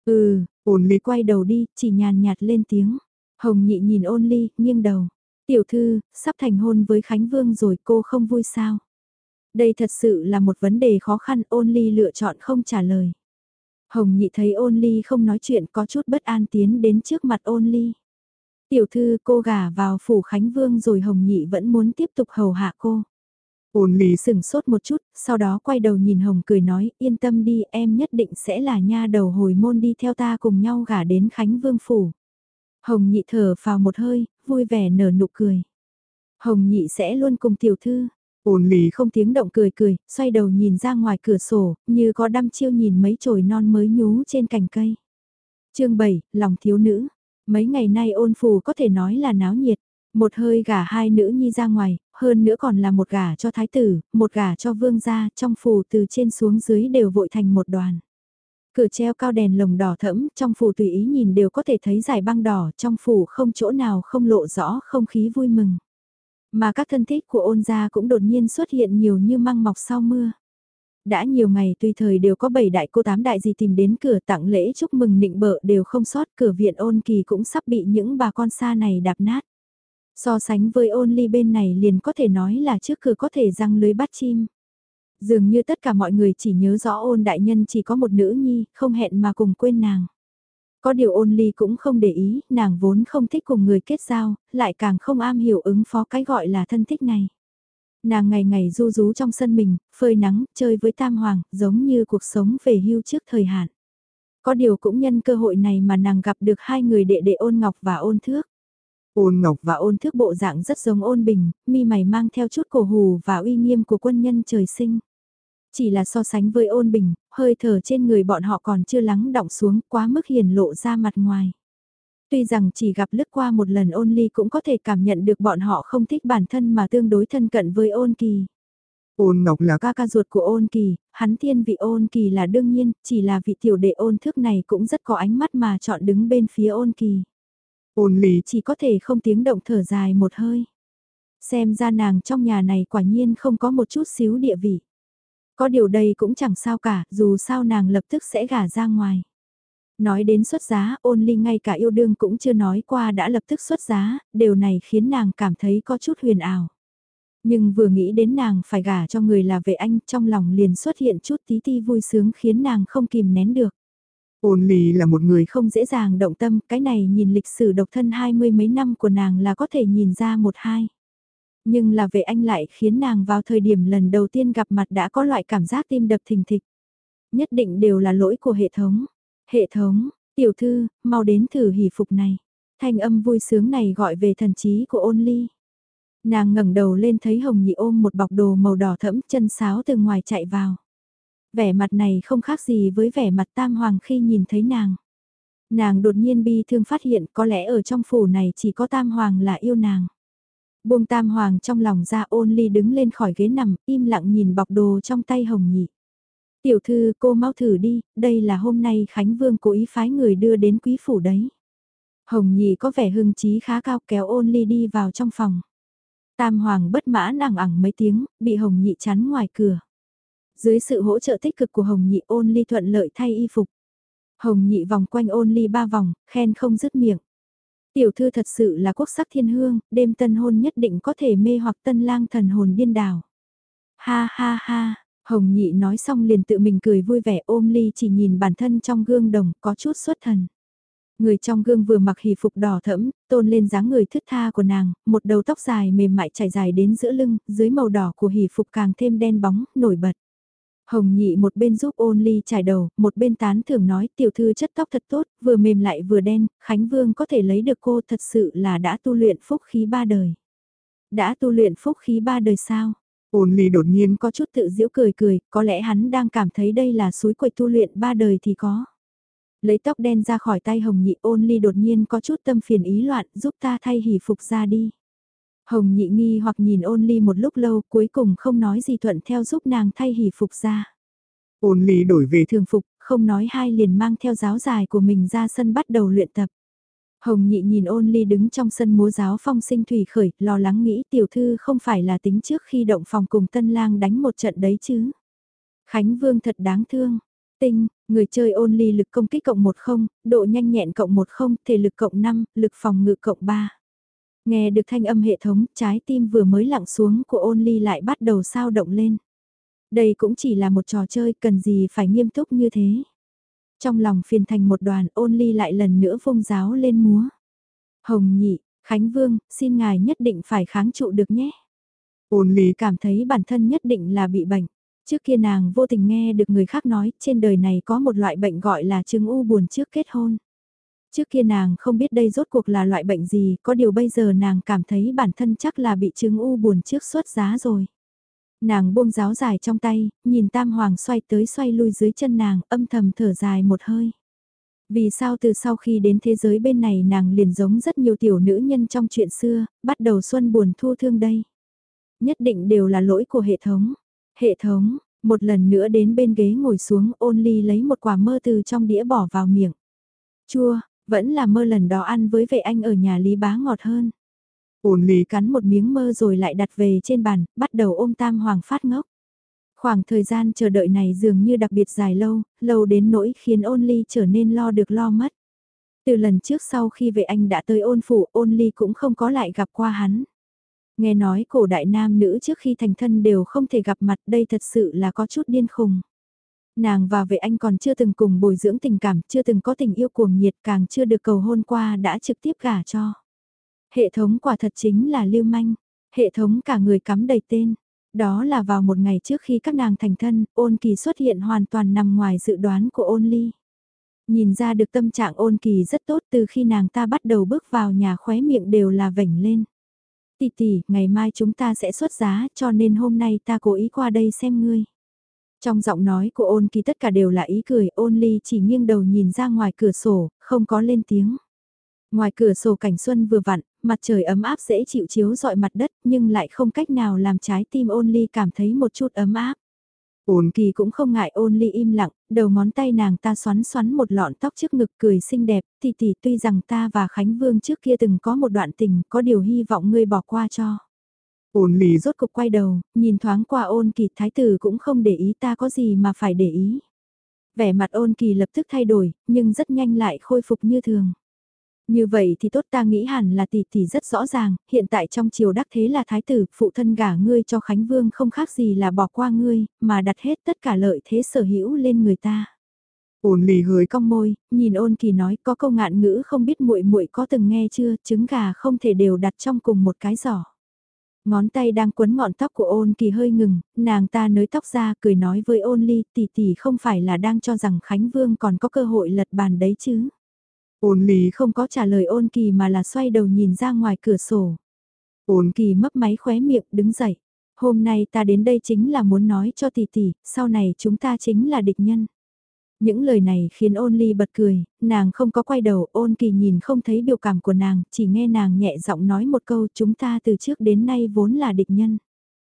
Ừ, ôn ly quay đầu đi, chỉ nhàn nhạt lên tiếng. Hồng nhị nhìn ôn ly, nghiêng đầu. Tiểu thư, sắp thành hôn với Khánh Vương rồi cô không vui sao? Đây thật sự là một vấn đề khó khăn ôn ly lựa chọn không trả lời. Hồng nhị thấy ôn ly không nói chuyện có chút bất an tiến đến trước mặt ôn ly. Tiểu thư cô gả vào phủ Khánh Vương rồi Hồng nhị vẫn muốn tiếp tục hầu hạ cô. Ôn ly sừng sốt một chút, sau đó quay đầu nhìn Hồng cười nói yên tâm đi em nhất định sẽ là nha đầu hồi môn đi theo ta cùng nhau gả đến Khánh Vương phủ. Hồng nhị thở vào một hơi, vui vẻ nở nụ cười. Hồng nhị sẽ luôn cùng tiểu thư, Ôn lì không tiếng động cười cười, xoay đầu nhìn ra ngoài cửa sổ, như có đăm chiêu nhìn mấy chồi non mới nhú trên cành cây. chương 7, lòng thiếu nữ. Mấy ngày nay ôn phù có thể nói là náo nhiệt. Một hơi gả hai nữ nhi ra ngoài, hơn nữa còn là một gả cho thái tử, một gả cho vương gia, trong phù từ trên xuống dưới đều vội thành một đoàn. Cửa treo cao đèn lồng đỏ thẫm, trong phủ tùy ý nhìn đều có thể thấy giải băng đỏ, trong phủ không chỗ nào không lộ rõ không khí vui mừng. Mà các thân thích của ôn gia cũng đột nhiên xuất hiện nhiều như măng mọc sau mưa. Đã nhiều ngày tùy thời đều có bảy đại cô tám đại gì tìm đến cửa tặng lễ chúc mừng nịnh bợ đều không sót cửa viện ôn kỳ cũng sắp bị những bà con xa này đạp nát. So sánh với ôn ly bên này liền có thể nói là trước cửa có thể răng lưới bắt chim. Dường như tất cả mọi người chỉ nhớ rõ ôn đại nhân chỉ có một nữ nhi, không hẹn mà cùng quên nàng. Có điều ôn ly cũng không để ý, nàng vốn không thích cùng người kết giao, lại càng không am hiểu ứng phó cái gọi là thân thích này. Nàng ngày ngày du rú trong sân mình, phơi nắng, chơi với tam hoàng, giống như cuộc sống về hưu trước thời hạn. Có điều cũng nhân cơ hội này mà nàng gặp được hai người đệ đệ ôn ngọc và ôn thước. Ôn ngọc và ôn thước bộ dạng rất giống ôn bình, mi mày mang theo chút cổ hù và uy nghiêm của quân nhân trời sinh. Chỉ là so sánh với ôn bình, hơi thở trên người bọn họ còn chưa lắng động xuống quá mức hiền lộ ra mặt ngoài. Tuy rằng chỉ gặp lướt qua một lần ôn ly cũng có thể cảm nhận được bọn họ không thích bản thân mà tương đối thân cận với ôn kỳ. Ôn Ngọc là ca ca ruột của ôn kỳ, hắn thiên vị ôn kỳ là đương nhiên, chỉ là vị tiểu đệ ôn thước này cũng rất có ánh mắt mà chọn đứng bên phía ôn kỳ. Ôn ly chỉ có thể không tiếng động thở dài một hơi. Xem ra nàng trong nhà này quả nhiên không có một chút xíu địa vị. Có điều đây cũng chẳng sao cả, dù sao nàng lập tức sẽ gả ra ngoài. Nói đến xuất giá, ôn ly ngay cả yêu đương cũng chưa nói qua đã lập tức xuất giá, điều này khiến nàng cảm thấy có chút huyền ảo. Nhưng vừa nghĩ đến nàng phải gả cho người là vệ anh trong lòng liền xuất hiện chút tí ti vui sướng khiến nàng không kìm nén được. Ôn ly là một người không dễ dàng động tâm, cái này nhìn lịch sử độc thân hai mươi mấy năm của nàng là có thể nhìn ra một hai. Nhưng là về anh lại khiến nàng vào thời điểm lần đầu tiên gặp mặt đã có loại cảm giác tim đập thình thịch. Nhất định đều là lỗi của hệ thống. Hệ thống, tiểu thư, mau đến thử hỷ phục này. Thanh âm vui sướng này gọi về thần trí của ôn ly. Nàng ngẩng đầu lên thấy Hồng Nhị ôm một bọc đồ màu đỏ thẫm chân sáo từ ngoài chạy vào. Vẻ mặt này không khác gì với vẻ mặt tam hoàng khi nhìn thấy nàng. Nàng đột nhiên bi thương phát hiện có lẽ ở trong phủ này chỉ có tam hoàng là yêu nàng. Buông tam hoàng trong lòng ra ôn ly đứng lên khỏi ghế nằm, im lặng nhìn bọc đồ trong tay hồng nhị. Tiểu thư cô mau thử đi, đây là hôm nay Khánh Vương cố ý phái người đưa đến quý phủ đấy. Hồng nhị có vẻ hưng trí khá cao kéo ôn ly đi vào trong phòng. Tam hoàng bất mãn ẳng ẳng mấy tiếng, bị hồng nhị chắn ngoài cửa. Dưới sự hỗ trợ tích cực của hồng nhị ôn ly thuận lợi thay y phục. Hồng nhị vòng quanh ôn ly ba vòng, khen không dứt miệng. Tiểu thư thật sự là quốc sắc thiên hương, đêm tân hôn nhất định có thể mê hoặc tân lang thần hồn điên đảo. Ha ha ha, Hồng nhị nói xong liền tự mình cười vui vẻ ôm ly chỉ nhìn bản thân trong gương đồng có chút xuất thần. Người trong gương vừa mặc hỷ phục đỏ thẫm, tôn lên dáng người thướt tha của nàng, một đầu tóc dài mềm mại chảy dài đến giữa lưng, dưới màu đỏ của hỷ phục càng thêm đen bóng, nổi bật. Hồng nhị một bên giúp ôn ly trải đầu, một bên tán thưởng nói tiểu thư chất tóc thật tốt, vừa mềm lại vừa đen, Khánh Vương có thể lấy được cô thật sự là đã tu luyện phúc khí ba đời. Đã tu luyện phúc khí ba đời sao? Ôn ly đột nhiên có chút tự giễu cười cười, có lẽ hắn đang cảm thấy đây là suối quậy tu luyện ba đời thì có. Lấy tóc đen ra khỏi tay hồng nhị ôn ly đột nhiên có chút tâm phiền ý loạn giúp ta thay hỷ phục ra đi. Hồng nhị nghi hoặc nhìn ôn ly một lúc lâu cuối cùng không nói gì thuận theo giúp nàng thay hỷ phục ra. Ôn ly đổi về thường phục, không nói hai liền mang theo giáo dài của mình ra sân bắt đầu luyện tập. Hồng nhị nhìn ôn ly đứng trong sân múa giáo phong sinh thủy khởi, lo lắng nghĩ tiểu thư không phải là tính trước khi động phòng cùng tân lang đánh một trận đấy chứ. Khánh Vương thật đáng thương. Tinh, người chơi ôn ly lực công kích cộng 10, độ nhanh nhẹn cộng 10, thể lực cộng 5, lực phòng ngự cộng 3. Nghe được thanh âm hệ thống, trái tim vừa mới lặng xuống của ôn ly lại bắt đầu sao động lên. Đây cũng chỉ là một trò chơi, cần gì phải nghiêm túc như thế. Trong lòng phiền thành một đoàn ôn ly lại lần nữa phông giáo lên múa. Hồng nhị, Khánh Vương, xin ngài nhất định phải kháng trụ được nhé. Ôn ly cảm thấy bản thân nhất định là bị bệnh. Trước kia nàng vô tình nghe được người khác nói trên đời này có một loại bệnh gọi là chứng u buồn trước kết hôn. Trước kia nàng không biết đây rốt cuộc là loại bệnh gì, có điều bây giờ nàng cảm thấy bản thân chắc là bị chứng u buồn trước xuất giá rồi. Nàng buông giáo dài trong tay, nhìn tam hoàng xoay tới xoay lui dưới chân nàng, âm thầm thở dài một hơi. Vì sao từ sau khi đến thế giới bên này nàng liền giống rất nhiều tiểu nữ nhân trong chuyện xưa, bắt đầu xuân buồn thu thương đây. Nhất định đều là lỗi của hệ thống. Hệ thống, một lần nữa đến bên ghế ngồi xuống ôn ly lấy một quả mơ từ trong đĩa bỏ vào miệng. Chua, vẫn là mơ lần đó ăn với vệ anh ở nhà Lý Bá ngọt hơn. Ôn ly cắn một miếng mơ rồi lại đặt về trên bàn, bắt đầu ôm tam hoàng phát ngốc. Khoảng thời gian chờ đợi này dường như đặc biệt dài lâu, lâu đến nỗi khiến ôn ly trở nên lo được lo mất. Từ lần trước sau khi vệ anh đã tới ôn phủ ôn ly cũng không có lại gặp qua hắn. Nghe nói cổ đại nam nữ trước khi thành thân đều không thể gặp mặt đây thật sự là có chút điên khùng. Nàng và vệ anh còn chưa từng cùng bồi dưỡng tình cảm, chưa từng có tình yêu cuồng nhiệt càng chưa được cầu hôn qua đã trực tiếp gả cho. Hệ thống quả thật chính là lưu manh, hệ thống cả người cắm đầy tên. Đó là vào một ngày trước khi các nàng thành thân, ôn kỳ xuất hiện hoàn toàn nằm ngoài dự đoán của ôn ly. Nhìn ra được tâm trạng ôn kỳ rất tốt từ khi nàng ta bắt đầu bước vào nhà khóe miệng đều là vảnh lên. Tỷ tỷ, ngày mai chúng ta sẽ xuất giá cho nên hôm nay ta cố ý qua đây xem ngươi. Trong giọng nói của ôn kỳ tất cả đều là ý cười, ôn ly chỉ nghiêng đầu nhìn ra ngoài cửa sổ, không có lên tiếng. Ngoài cửa sổ cảnh xuân vừa vặn, mặt trời ấm áp dễ chịu chiếu dọi mặt đất nhưng lại không cách nào làm trái tim ôn ly cảm thấy một chút ấm áp. Ôn kỳ cũng không ngại ôn ly im lặng, đầu ngón tay nàng ta xoắn xoắn một lọn tóc trước ngực cười xinh đẹp, tỷ tỷ tuy rằng ta và Khánh Vương trước kia từng có một đoạn tình, có điều hy vọng ngươi bỏ qua cho. Ôn Lì rốt cục quay đầu, nhìn thoáng qua ôn kỳ thái tử cũng không để ý ta có gì mà phải để ý. Vẻ mặt ôn kỳ lập tức thay đổi, nhưng rất nhanh lại khôi phục như thường. Như vậy thì tốt ta nghĩ hẳn là tỷ tỷ rất rõ ràng, hiện tại trong triều đắc thế là thái tử, phụ thân gả ngươi cho Khánh Vương không khác gì là bỏ qua ngươi, mà đặt hết tất cả lợi thế sở hữu lên người ta. Ôn lì hơi cong môi, nhìn ôn kỳ nói có câu ngạn ngữ không biết muội muội có từng nghe chưa, trứng gà không thể đều đặt trong cùng một cái giỏ. Ngón tay đang quấn ngọn tóc của ôn kỳ hơi ngừng, nàng ta nới tóc ra cười nói với ôn ly tỷ tỷ không phải là đang cho rằng Khánh Vương còn có cơ hội lật bàn đấy chứ. Ôn ly không có trả lời ôn kỳ mà là xoay đầu nhìn ra ngoài cửa sổ. Ôn kỳ mấp máy khóe miệng đứng dậy. Hôm nay ta đến đây chính là muốn nói cho tỷ tỷ, sau này chúng ta chính là địch nhân. Những lời này khiến ôn ly bật cười, nàng không có quay đầu, ôn kỳ nhìn không thấy biểu cảm của nàng, chỉ nghe nàng nhẹ giọng nói một câu chúng ta từ trước đến nay vốn là địch nhân.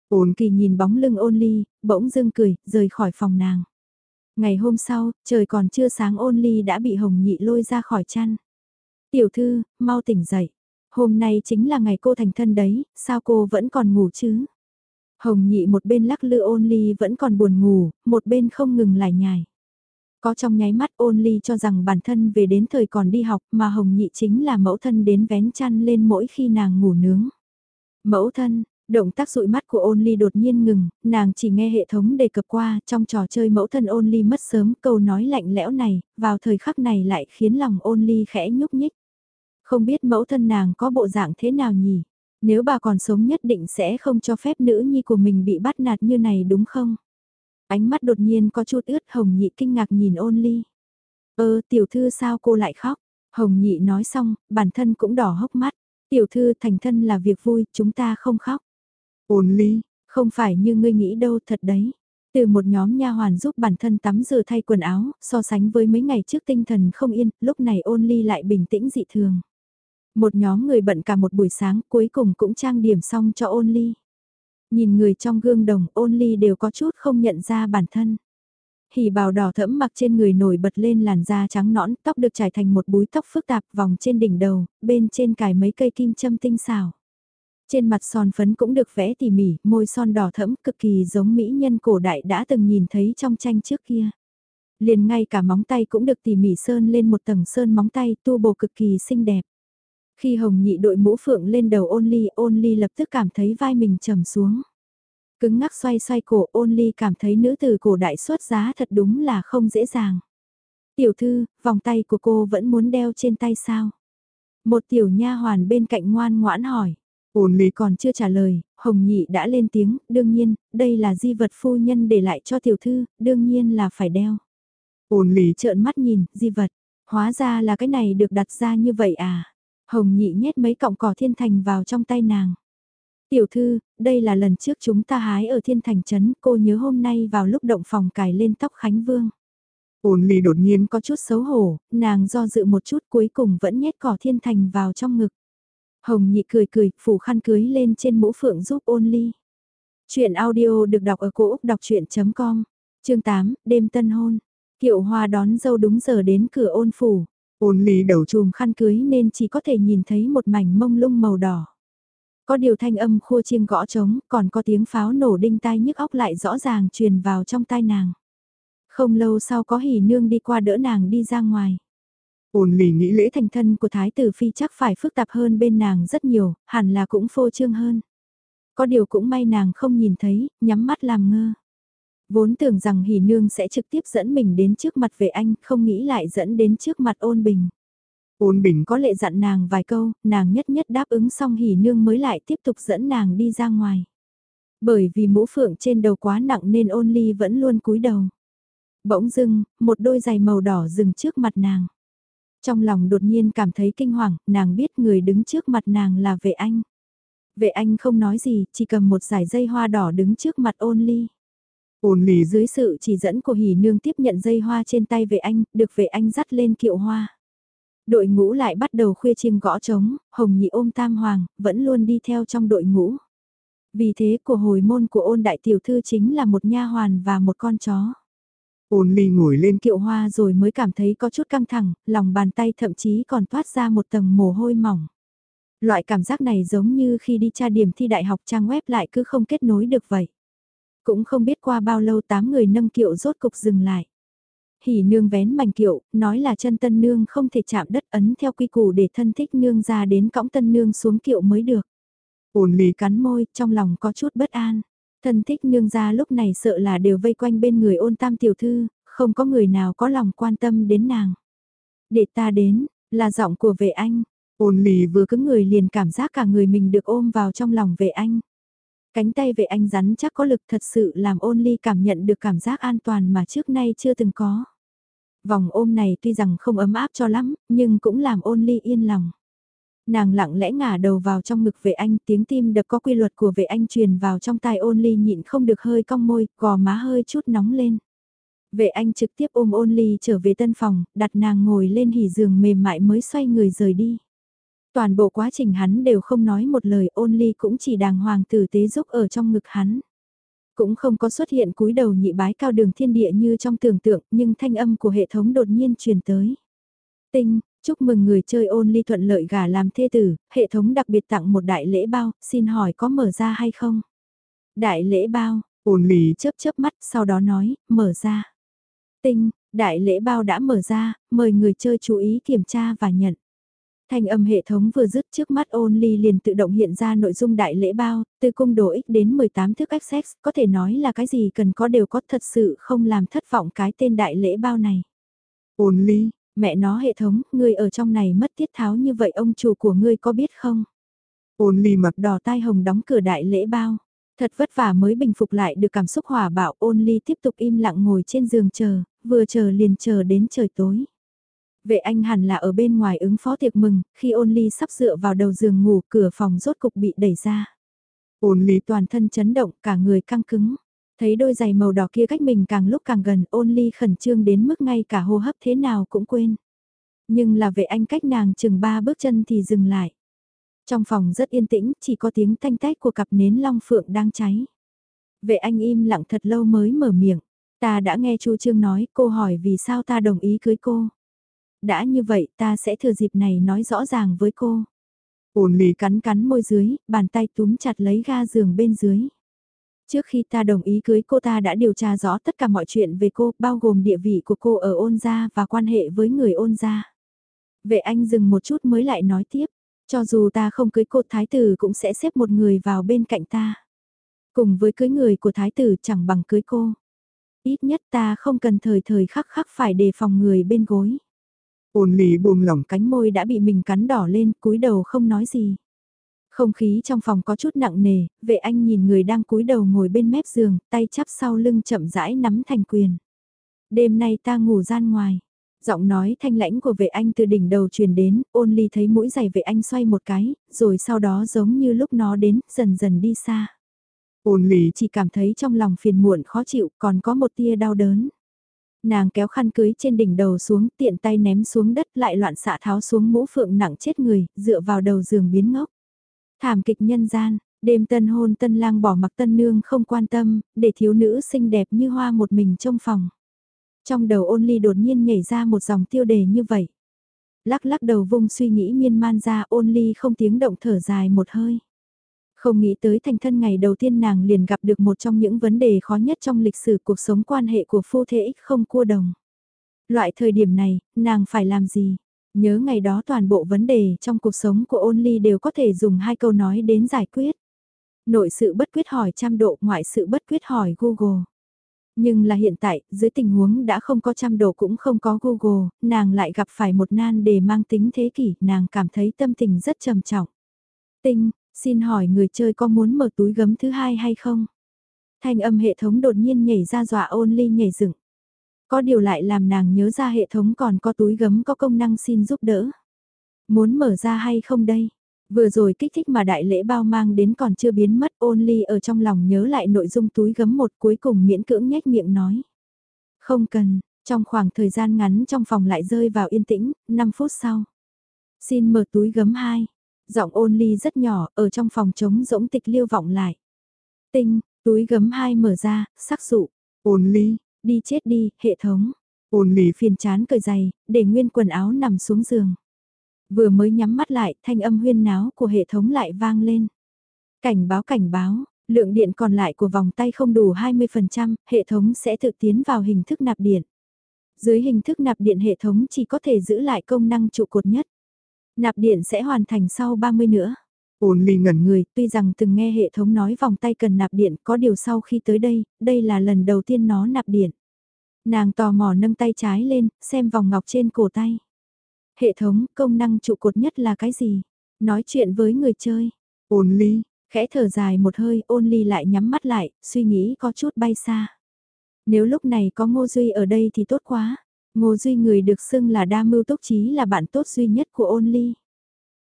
Ôn kỳ nhìn bóng lưng ôn ly, bỗng dưng cười, rời khỏi phòng nàng. Ngày hôm sau, trời còn chưa sáng ôn ly đã bị hồng nhị lôi ra khỏi chăn. Tiểu thư, mau tỉnh dậy. Hôm nay chính là ngày cô thành thân đấy, sao cô vẫn còn ngủ chứ? Hồng nhị một bên lắc lư ôn ly vẫn còn buồn ngủ, một bên không ngừng lại nhài. Có trong nháy mắt ôn ly cho rằng bản thân về đến thời còn đi học mà hồng nhị chính là mẫu thân đến vén chăn lên mỗi khi nàng ngủ nướng. Mẫu thân, Động tác dụi mắt của ôn ly đột nhiên ngừng, nàng chỉ nghe hệ thống đề cập qua trong trò chơi mẫu thân ôn ly mất sớm câu nói lạnh lẽo này, vào thời khắc này lại khiến lòng ôn ly khẽ nhúc nhích. Không biết mẫu thân nàng có bộ dạng thế nào nhỉ? Nếu bà còn sống nhất định sẽ không cho phép nữ nhi của mình bị bắt nạt như này đúng không? Ánh mắt đột nhiên có chút ướt hồng nhị kinh ngạc nhìn ôn ly. Ơ tiểu thư sao cô lại khóc? Hồng nhị nói xong, bản thân cũng đỏ hốc mắt. Tiểu thư thành thân là việc vui, chúng ta không khóc. Ôn ly, không phải như ngươi nghĩ đâu thật đấy. Từ một nhóm nha hoàn giúp bản thân tắm rửa thay quần áo, so sánh với mấy ngày trước tinh thần không yên, lúc này ôn ly lại bình tĩnh dị thường. Một nhóm người bận cả một buổi sáng cuối cùng cũng trang điểm xong cho ôn ly. Nhìn người trong gương đồng ôn ly đều có chút không nhận ra bản thân. Hỉ bào đỏ thẫm mặc trên người nổi bật lên làn da trắng nõn, tóc được trải thành một búi tóc phức tạp vòng trên đỉnh đầu, bên trên cài mấy cây kim châm tinh xảo. Trên mặt son phấn cũng được vẽ tỉ mỉ, môi son đỏ thẫm cực kỳ giống mỹ nhân cổ đại đã từng nhìn thấy trong tranh trước kia. Liền ngay cả móng tay cũng được tỉ mỉ sơn lên một tầng sơn móng tay tu bổ cực kỳ xinh đẹp. Khi hồng nhị đội mũ phượng lên đầu ôn ly, ôn ly lập tức cảm thấy vai mình trầm xuống. Cứng ngắc xoay xoay cổ ôn ly cảm thấy nữ từ cổ đại xuất giá thật đúng là không dễ dàng. Tiểu thư, vòng tay của cô vẫn muốn đeo trên tay sao? Một tiểu nha hoàn bên cạnh ngoan ngoãn hỏi. ôn ly còn chưa trả lời, Hồng Nhị đã lên tiếng, đương nhiên, đây là di vật phu nhân để lại cho tiểu thư, đương nhiên là phải đeo. Ôn trợn mắt nhìn, di vật, hóa ra là cái này được đặt ra như vậy à? Hồng Nhị nhét mấy cọng cỏ thiên thành vào trong tay nàng. Tiểu thư, đây là lần trước chúng ta hái ở thiên thành trấn, cô nhớ hôm nay vào lúc động phòng cài lên tóc Khánh Vương. Ôn ly đột nhiên có chút xấu hổ, nàng do dự một chút cuối cùng vẫn nhét cỏ thiên thành vào trong ngực. Hồng nhị cười cười, phủ khăn cưới lên trên mũ phượng giúp ôn ly. Chuyện audio được đọc ở cổ Úc đọc chuyện.com, chương 8, đêm tân hôn. Kiệu hoa đón dâu đúng giờ đến cửa ôn phủ. Ôn ly đầu chùm khăn cưới nên chỉ có thể nhìn thấy một mảnh mông lung màu đỏ. Có điều thanh âm khua chiêng gõ trống, còn có tiếng pháo nổ đinh tai nhức óc lại rõ ràng truyền vào trong tai nàng. Không lâu sau có hỉ nương đi qua đỡ nàng đi ra ngoài. Ôn ly nghĩ lễ thành thân của Thái tử Phi chắc phải phức tạp hơn bên nàng rất nhiều, hẳn là cũng phô trương hơn. Có điều cũng may nàng không nhìn thấy, nhắm mắt làm ngơ. Vốn tưởng rằng hỉ nương sẽ trực tiếp dẫn mình đến trước mặt vệ anh, không nghĩ lại dẫn đến trước mặt ôn bình. Ôn bình có lệ dặn nàng vài câu, nàng nhất nhất đáp ứng xong hỉ nương mới lại tiếp tục dẫn nàng đi ra ngoài. Bởi vì mũ phượng trên đầu quá nặng nên ôn ly vẫn luôn cúi đầu. Bỗng dưng, một đôi giày màu đỏ dừng trước mặt nàng. Trong lòng đột nhiên cảm thấy kinh hoàng, nàng biết người đứng trước mặt nàng là vệ anh. Vệ anh không nói gì, chỉ cầm một giải dây hoa đỏ đứng trước mặt ôn ly. Ôn ly dưới sự chỉ dẫn của hỉ nương tiếp nhận dây hoa trên tay vệ anh, được vệ anh dắt lên kiệu hoa. Đội ngũ lại bắt đầu khuya chiêng gõ trống, hồng nhị ôm tam hoàng, vẫn luôn đi theo trong đội ngũ. Vì thế của hồi môn của ôn đại tiểu thư chính là một nha hoàn và một con chó. Ôn ly ngồi lên kiệu hoa rồi mới cảm thấy có chút căng thẳng, lòng bàn tay thậm chí còn toát ra một tầng mồ hôi mỏng. Loại cảm giác này giống như khi đi tra điểm thi đại học trang web lại cứ không kết nối được vậy. Cũng không biết qua bao lâu tám người nâng kiệu rốt cục dừng lại. Hỉ nương vén mảnh kiệu, nói là chân tân nương không thể chạm đất ấn theo quy củ để thân thích nương ra đến cõng tân nương xuống kiệu mới được. Ôn ly cắn môi, trong lòng có chút bất an. Thân thích nương ra lúc này sợ là đều vây quanh bên người ôn tam tiểu thư, không có người nào có lòng quan tâm đến nàng. Để ta đến, là giọng của vệ anh. Ôn ly vừa cứng người liền cảm giác cả người mình được ôm vào trong lòng vệ anh. Cánh tay vệ anh rắn chắc có lực thật sự làm ôn ly cảm nhận được cảm giác an toàn mà trước nay chưa từng có. Vòng ôm này tuy rằng không ấm áp cho lắm, nhưng cũng làm ôn ly yên lòng. Nàng lặng lẽ ngả đầu vào trong ngực vệ anh, tiếng tim đập có quy luật của vệ anh truyền vào trong tai ôn ly nhịn không được hơi cong môi, gò má hơi chút nóng lên. Vệ anh trực tiếp ôm ôn ly trở về tân phòng, đặt nàng ngồi lên hỉ giường mềm mại mới xoay người rời đi. Toàn bộ quá trình hắn đều không nói một lời ôn ly cũng chỉ đàng hoàng tử tế giúp ở trong ngực hắn. Cũng không có xuất hiện cúi đầu nhị bái cao đường thiên địa như trong tưởng tượng nhưng thanh âm của hệ thống đột nhiên truyền tới. Tinh, chúc mừng người chơi ôn ly thuận lợi gả làm thê tử, hệ thống đặc biệt tặng một đại lễ bao, xin hỏi có mở ra hay không? Đại lễ bao, ôn ly chớp chớp mắt sau đó nói, mở ra. Tinh, đại lễ bao đã mở ra, mời người chơi chú ý kiểm tra và nhận. Thanh âm hệ thống vừa dứt trước mắt Only liền tự động hiện ra nội dung đại lễ bao, từ cung đồ X đến 18 thước access, có thể nói là cái gì cần có đều có thật sự không làm thất vọng cái tên đại lễ bao này. Only, mẹ nó hệ thống, người ở trong này mất tiết tháo như vậy ông chủ của ngươi có biết không? Only mặc đỏ tai hồng đóng cửa đại lễ bao. Thật vất vả mới bình phục lại được cảm xúc hỏa bạo Only tiếp tục im lặng ngồi trên giường chờ, vừa chờ liền chờ đến trời tối. Vệ anh hẳn là ở bên ngoài ứng phó tiệc mừng, khi ôn ly sắp dựa vào đầu giường ngủ cửa phòng rốt cục bị đẩy ra. Ôn ly toàn thân chấn động cả người căng cứng. Thấy đôi giày màu đỏ kia cách mình càng lúc càng gần ôn ly khẩn trương đến mức ngay cả hô hấp thế nào cũng quên. Nhưng là vệ anh cách nàng chừng ba bước chân thì dừng lại. Trong phòng rất yên tĩnh, chỉ có tiếng thanh tách của cặp nến long phượng đang cháy. Vệ anh im lặng thật lâu mới mở miệng. Ta đã nghe Chu Trương nói, cô hỏi vì sao ta đồng ý cưới cô. Đã như vậy ta sẽ thừa dịp này nói rõ ràng với cô. Ôn ly cắn cắn môi dưới, bàn tay túm chặt lấy ga giường bên dưới. Trước khi ta đồng ý cưới cô ta đã điều tra rõ tất cả mọi chuyện về cô, bao gồm địa vị của cô ở ôn gia và quan hệ với người ôn gia. Vệ anh dừng một chút mới lại nói tiếp, cho dù ta không cưới cô thái tử cũng sẽ xếp một người vào bên cạnh ta. Cùng với cưới người của thái tử chẳng bằng cưới cô. Ít nhất ta không cần thời thời khắc khắc phải đề phòng người bên gối. Ôn ly buông lỏng cánh môi đã bị mình cắn đỏ lên, cúi đầu không nói gì. Không khí trong phòng có chút nặng nề, vệ anh nhìn người đang cúi đầu ngồi bên mép giường, tay chắp sau lưng chậm rãi nắm thành quyền. Đêm nay ta ngủ gian ngoài. Giọng nói thanh lãnh của vệ anh từ đỉnh đầu truyền đến, ôn ly thấy mũi giày vệ anh xoay một cái, rồi sau đó giống như lúc nó đến, dần dần đi xa. Ôn ly chỉ cảm thấy trong lòng phiền muộn khó chịu, còn có một tia đau đớn. Nàng kéo khăn cưới trên đỉnh đầu xuống, tiện tay ném xuống đất lại loạn xạ tháo xuống mũ phượng nặng chết người, dựa vào đầu giường biến ngốc. Thảm kịch nhân gian, đêm tân hôn tân lang bỏ mặc tân nương không quan tâm, để thiếu nữ xinh đẹp như hoa một mình trong phòng. Trong đầu ôn ly đột nhiên nhảy ra một dòng tiêu đề như vậy. Lắc lắc đầu vung suy nghĩ miên man ra ôn ly không tiếng động thở dài một hơi. Không nghĩ tới thành thân ngày đầu tiên nàng liền gặp được một trong những vấn đề khó nhất trong lịch sử cuộc sống quan hệ của phu thê ích không cua đồng. Loại thời điểm này, nàng phải làm gì? Nhớ ngày đó toàn bộ vấn đề trong cuộc sống của ôn ly đều có thể dùng hai câu nói đến giải quyết. Nội sự bất quyết hỏi trăm độ, ngoại sự bất quyết hỏi Google. Nhưng là hiện tại, dưới tình huống đã không có trăm độ cũng không có Google, nàng lại gặp phải một nan đề mang tính thế kỷ, nàng cảm thấy tâm tình rất trầm trọng. Tinh, Xin hỏi người chơi có muốn mở túi gấm thứ hai hay không? Thanh âm hệ thống đột nhiên nhảy ra dọa ôn ly nhảy dựng. Có điều lại làm nàng nhớ ra hệ thống còn có túi gấm có công năng xin giúp đỡ. Muốn mở ra hay không đây? Vừa rồi kích thích mà đại lễ bao mang đến còn chưa biến mất ôn ly ở trong lòng nhớ lại nội dung túi gấm một cuối cùng miễn cưỡng nhếch miệng nói. Không cần, trong khoảng thời gian ngắn trong phòng lại rơi vào yên tĩnh, 5 phút sau. Xin mở túi gấm 2, Giọng ôn ly rất nhỏ, ở trong phòng trống rỗng tịch liêu vọng lại. Tinh, túi gấm hai mở ra, sắc dụ. Ôn ly, đi chết đi, hệ thống. Ôn ly phiền chán cởi giày, để nguyên quần áo nằm xuống giường. Vừa mới nhắm mắt lại, thanh âm huyên náo của hệ thống lại vang lên. Cảnh báo cảnh báo, lượng điện còn lại của vòng tay không đủ 20%, hệ thống sẽ tự tiến vào hình thức nạp điện. Dưới hình thức nạp điện hệ thống chỉ có thể giữ lại công năng trụ cột nhất. Nạp điện sẽ hoàn thành sau 30 nữa. Ôn ly ngẩn người, tuy rằng từng nghe hệ thống nói vòng tay cần nạp điện, có điều sau khi tới đây, đây là lần đầu tiên nó nạp điện. Nàng tò mò nâng tay trái lên, xem vòng ngọc trên cổ tay. Hệ thống, công năng trụ cột nhất là cái gì? Nói chuyện với người chơi. Ôn ly, khẽ thở dài một hơi, ôn ly lại nhắm mắt lại, suy nghĩ có chút bay xa. Nếu lúc này có Ngô Duy ở đây thì tốt quá. Ngô Duy người được xưng là đa mưu túc trí là bạn tốt duy nhất của ôn ly.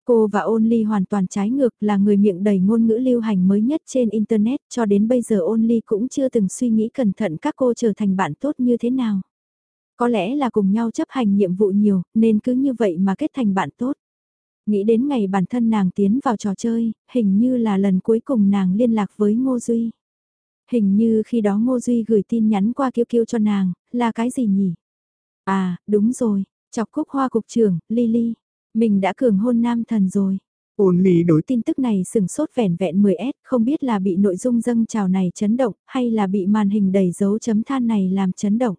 Cô và ôn ly hoàn toàn trái ngược là người miệng đầy ngôn ngữ lưu hành mới nhất trên Internet cho đến bây giờ ôn ly cũng chưa từng suy nghĩ cẩn thận các cô trở thành bạn tốt như thế nào. Có lẽ là cùng nhau chấp hành nhiệm vụ nhiều nên cứ như vậy mà kết thành bạn tốt. Nghĩ đến ngày bản thân nàng tiến vào trò chơi, hình như là lần cuối cùng nàng liên lạc với Ngô Duy. Hình như khi đó Ngô Duy gửi tin nhắn qua kêu kêu cho nàng, là cái gì nhỉ? À, đúng rồi, chọc cúc hoa cục trưởng, Lily. Mình đã cường hôn nam thần rồi. Ôn ly đối tin tức này sừng sốt vẻn vẹn 10S, không biết là bị nội dung dâng trào này chấn động, hay là bị màn hình đầy dấu chấm than này làm chấn động.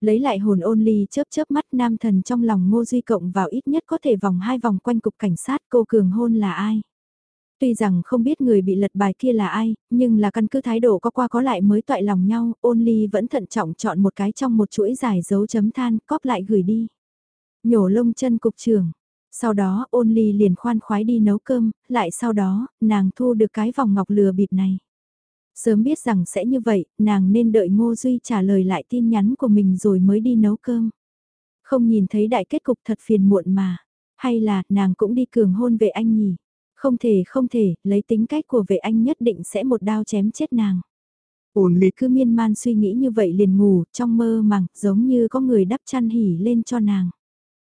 Lấy lại hồn ôn ly chớp chớp mắt nam thần trong lòng ngô duy cộng vào ít nhất có thể vòng hai vòng quanh cục cảnh sát cô cường hôn là ai. Tuy rằng không biết người bị lật bài kia là ai, nhưng là căn cứ thái độ có qua có lại mới toại lòng nhau, ôn ly vẫn thận trọng chọn một cái trong một chuỗi dài dấu chấm than, cóp lại gửi đi. Nhổ lông chân cục trưởng, sau đó ôn ly liền khoan khoái đi nấu cơm, lại sau đó, nàng thu được cái vòng ngọc lừa bịp này. Sớm biết rằng sẽ như vậy, nàng nên đợi Ngô Duy trả lời lại tin nhắn của mình rồi mới đi nấu cơm. Không nhìn thấy đại kết cục thật phiền muộn mà. Hay là, nàng cũng đi cường hôn về anh nhỉ? Không thể không thể, lấy tính cách của vệ anh nhất định sẽ một đao chém chết nàng. Ôn ly cứ miên man suy nghĩ như vậy liền ngủ, trong mơ màng, giống như có người đắp chăn hỉ lên cho nàng.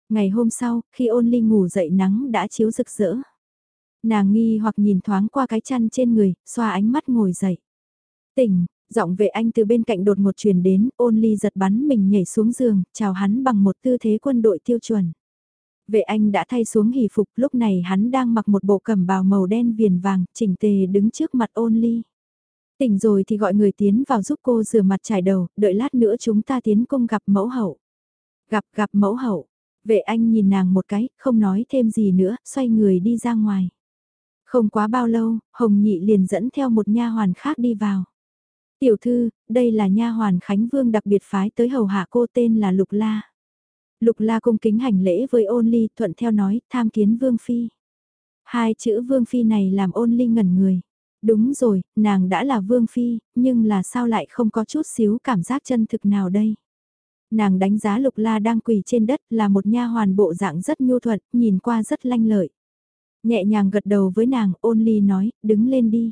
Ngày hôm sau, khi ôn ly ngủ dậy nắng đã chiếu rực rỡ. Nàng nghi hoặc nhìn thoáng qua cái chăn trên người, xoa ánh mắt ngồi dậy. Tỉnh, giọng vệ anh từ bên cạnh đột một truyền đến, ôn ly giật bắn mình nhảy xuống giường, chào hắn bằng một tư thế quân đội tiêu chuẩn. Vệ anh đã thay xuống hỷ phục, lúc này hắn đang mặc một bộ cẩm bào màu đen viền vàng, chỉnh tề đứng trước mặt ôn ly. Tỉnh rồi thì gọi người tiến vào giúp cô rửa mặt trải đầu, đợi lát nữa chúng ta tiến công gặp mẫu hậu. Gặp gặp mẫu hậu, vệ anh nhìn nàng một cái, không nói thêm gì nữa, xoay người đi ra ngoài. Không quá bao lâu, Hồng Nhị liền dẫn theo một nha hoàn khác đi vào. Tiểu thư, đây là nha hoàn Khánh Vương đặc biệt phái tới hầu hạ cô tên là Lục La. Lục La cung kính hành lễ với ôn ly thuận theo nói tham kiến Vương Phi. Hai chữ Vương Phi này làm ôn ly ngẩn người. Đúng rồi, nàng đã là Vương Phi, nhưng là sao lại không có chút xíu cảm giác chân thực nào đây? Nàng đánh giá Lục La đang quỳ trên đất là một nha hoàn bộ dạng rất nhu thuận, nhìn qua rất lanh lợi. Nhẹ nhàng gật đầu với nàng, ôn ly nói, đứng lên đi.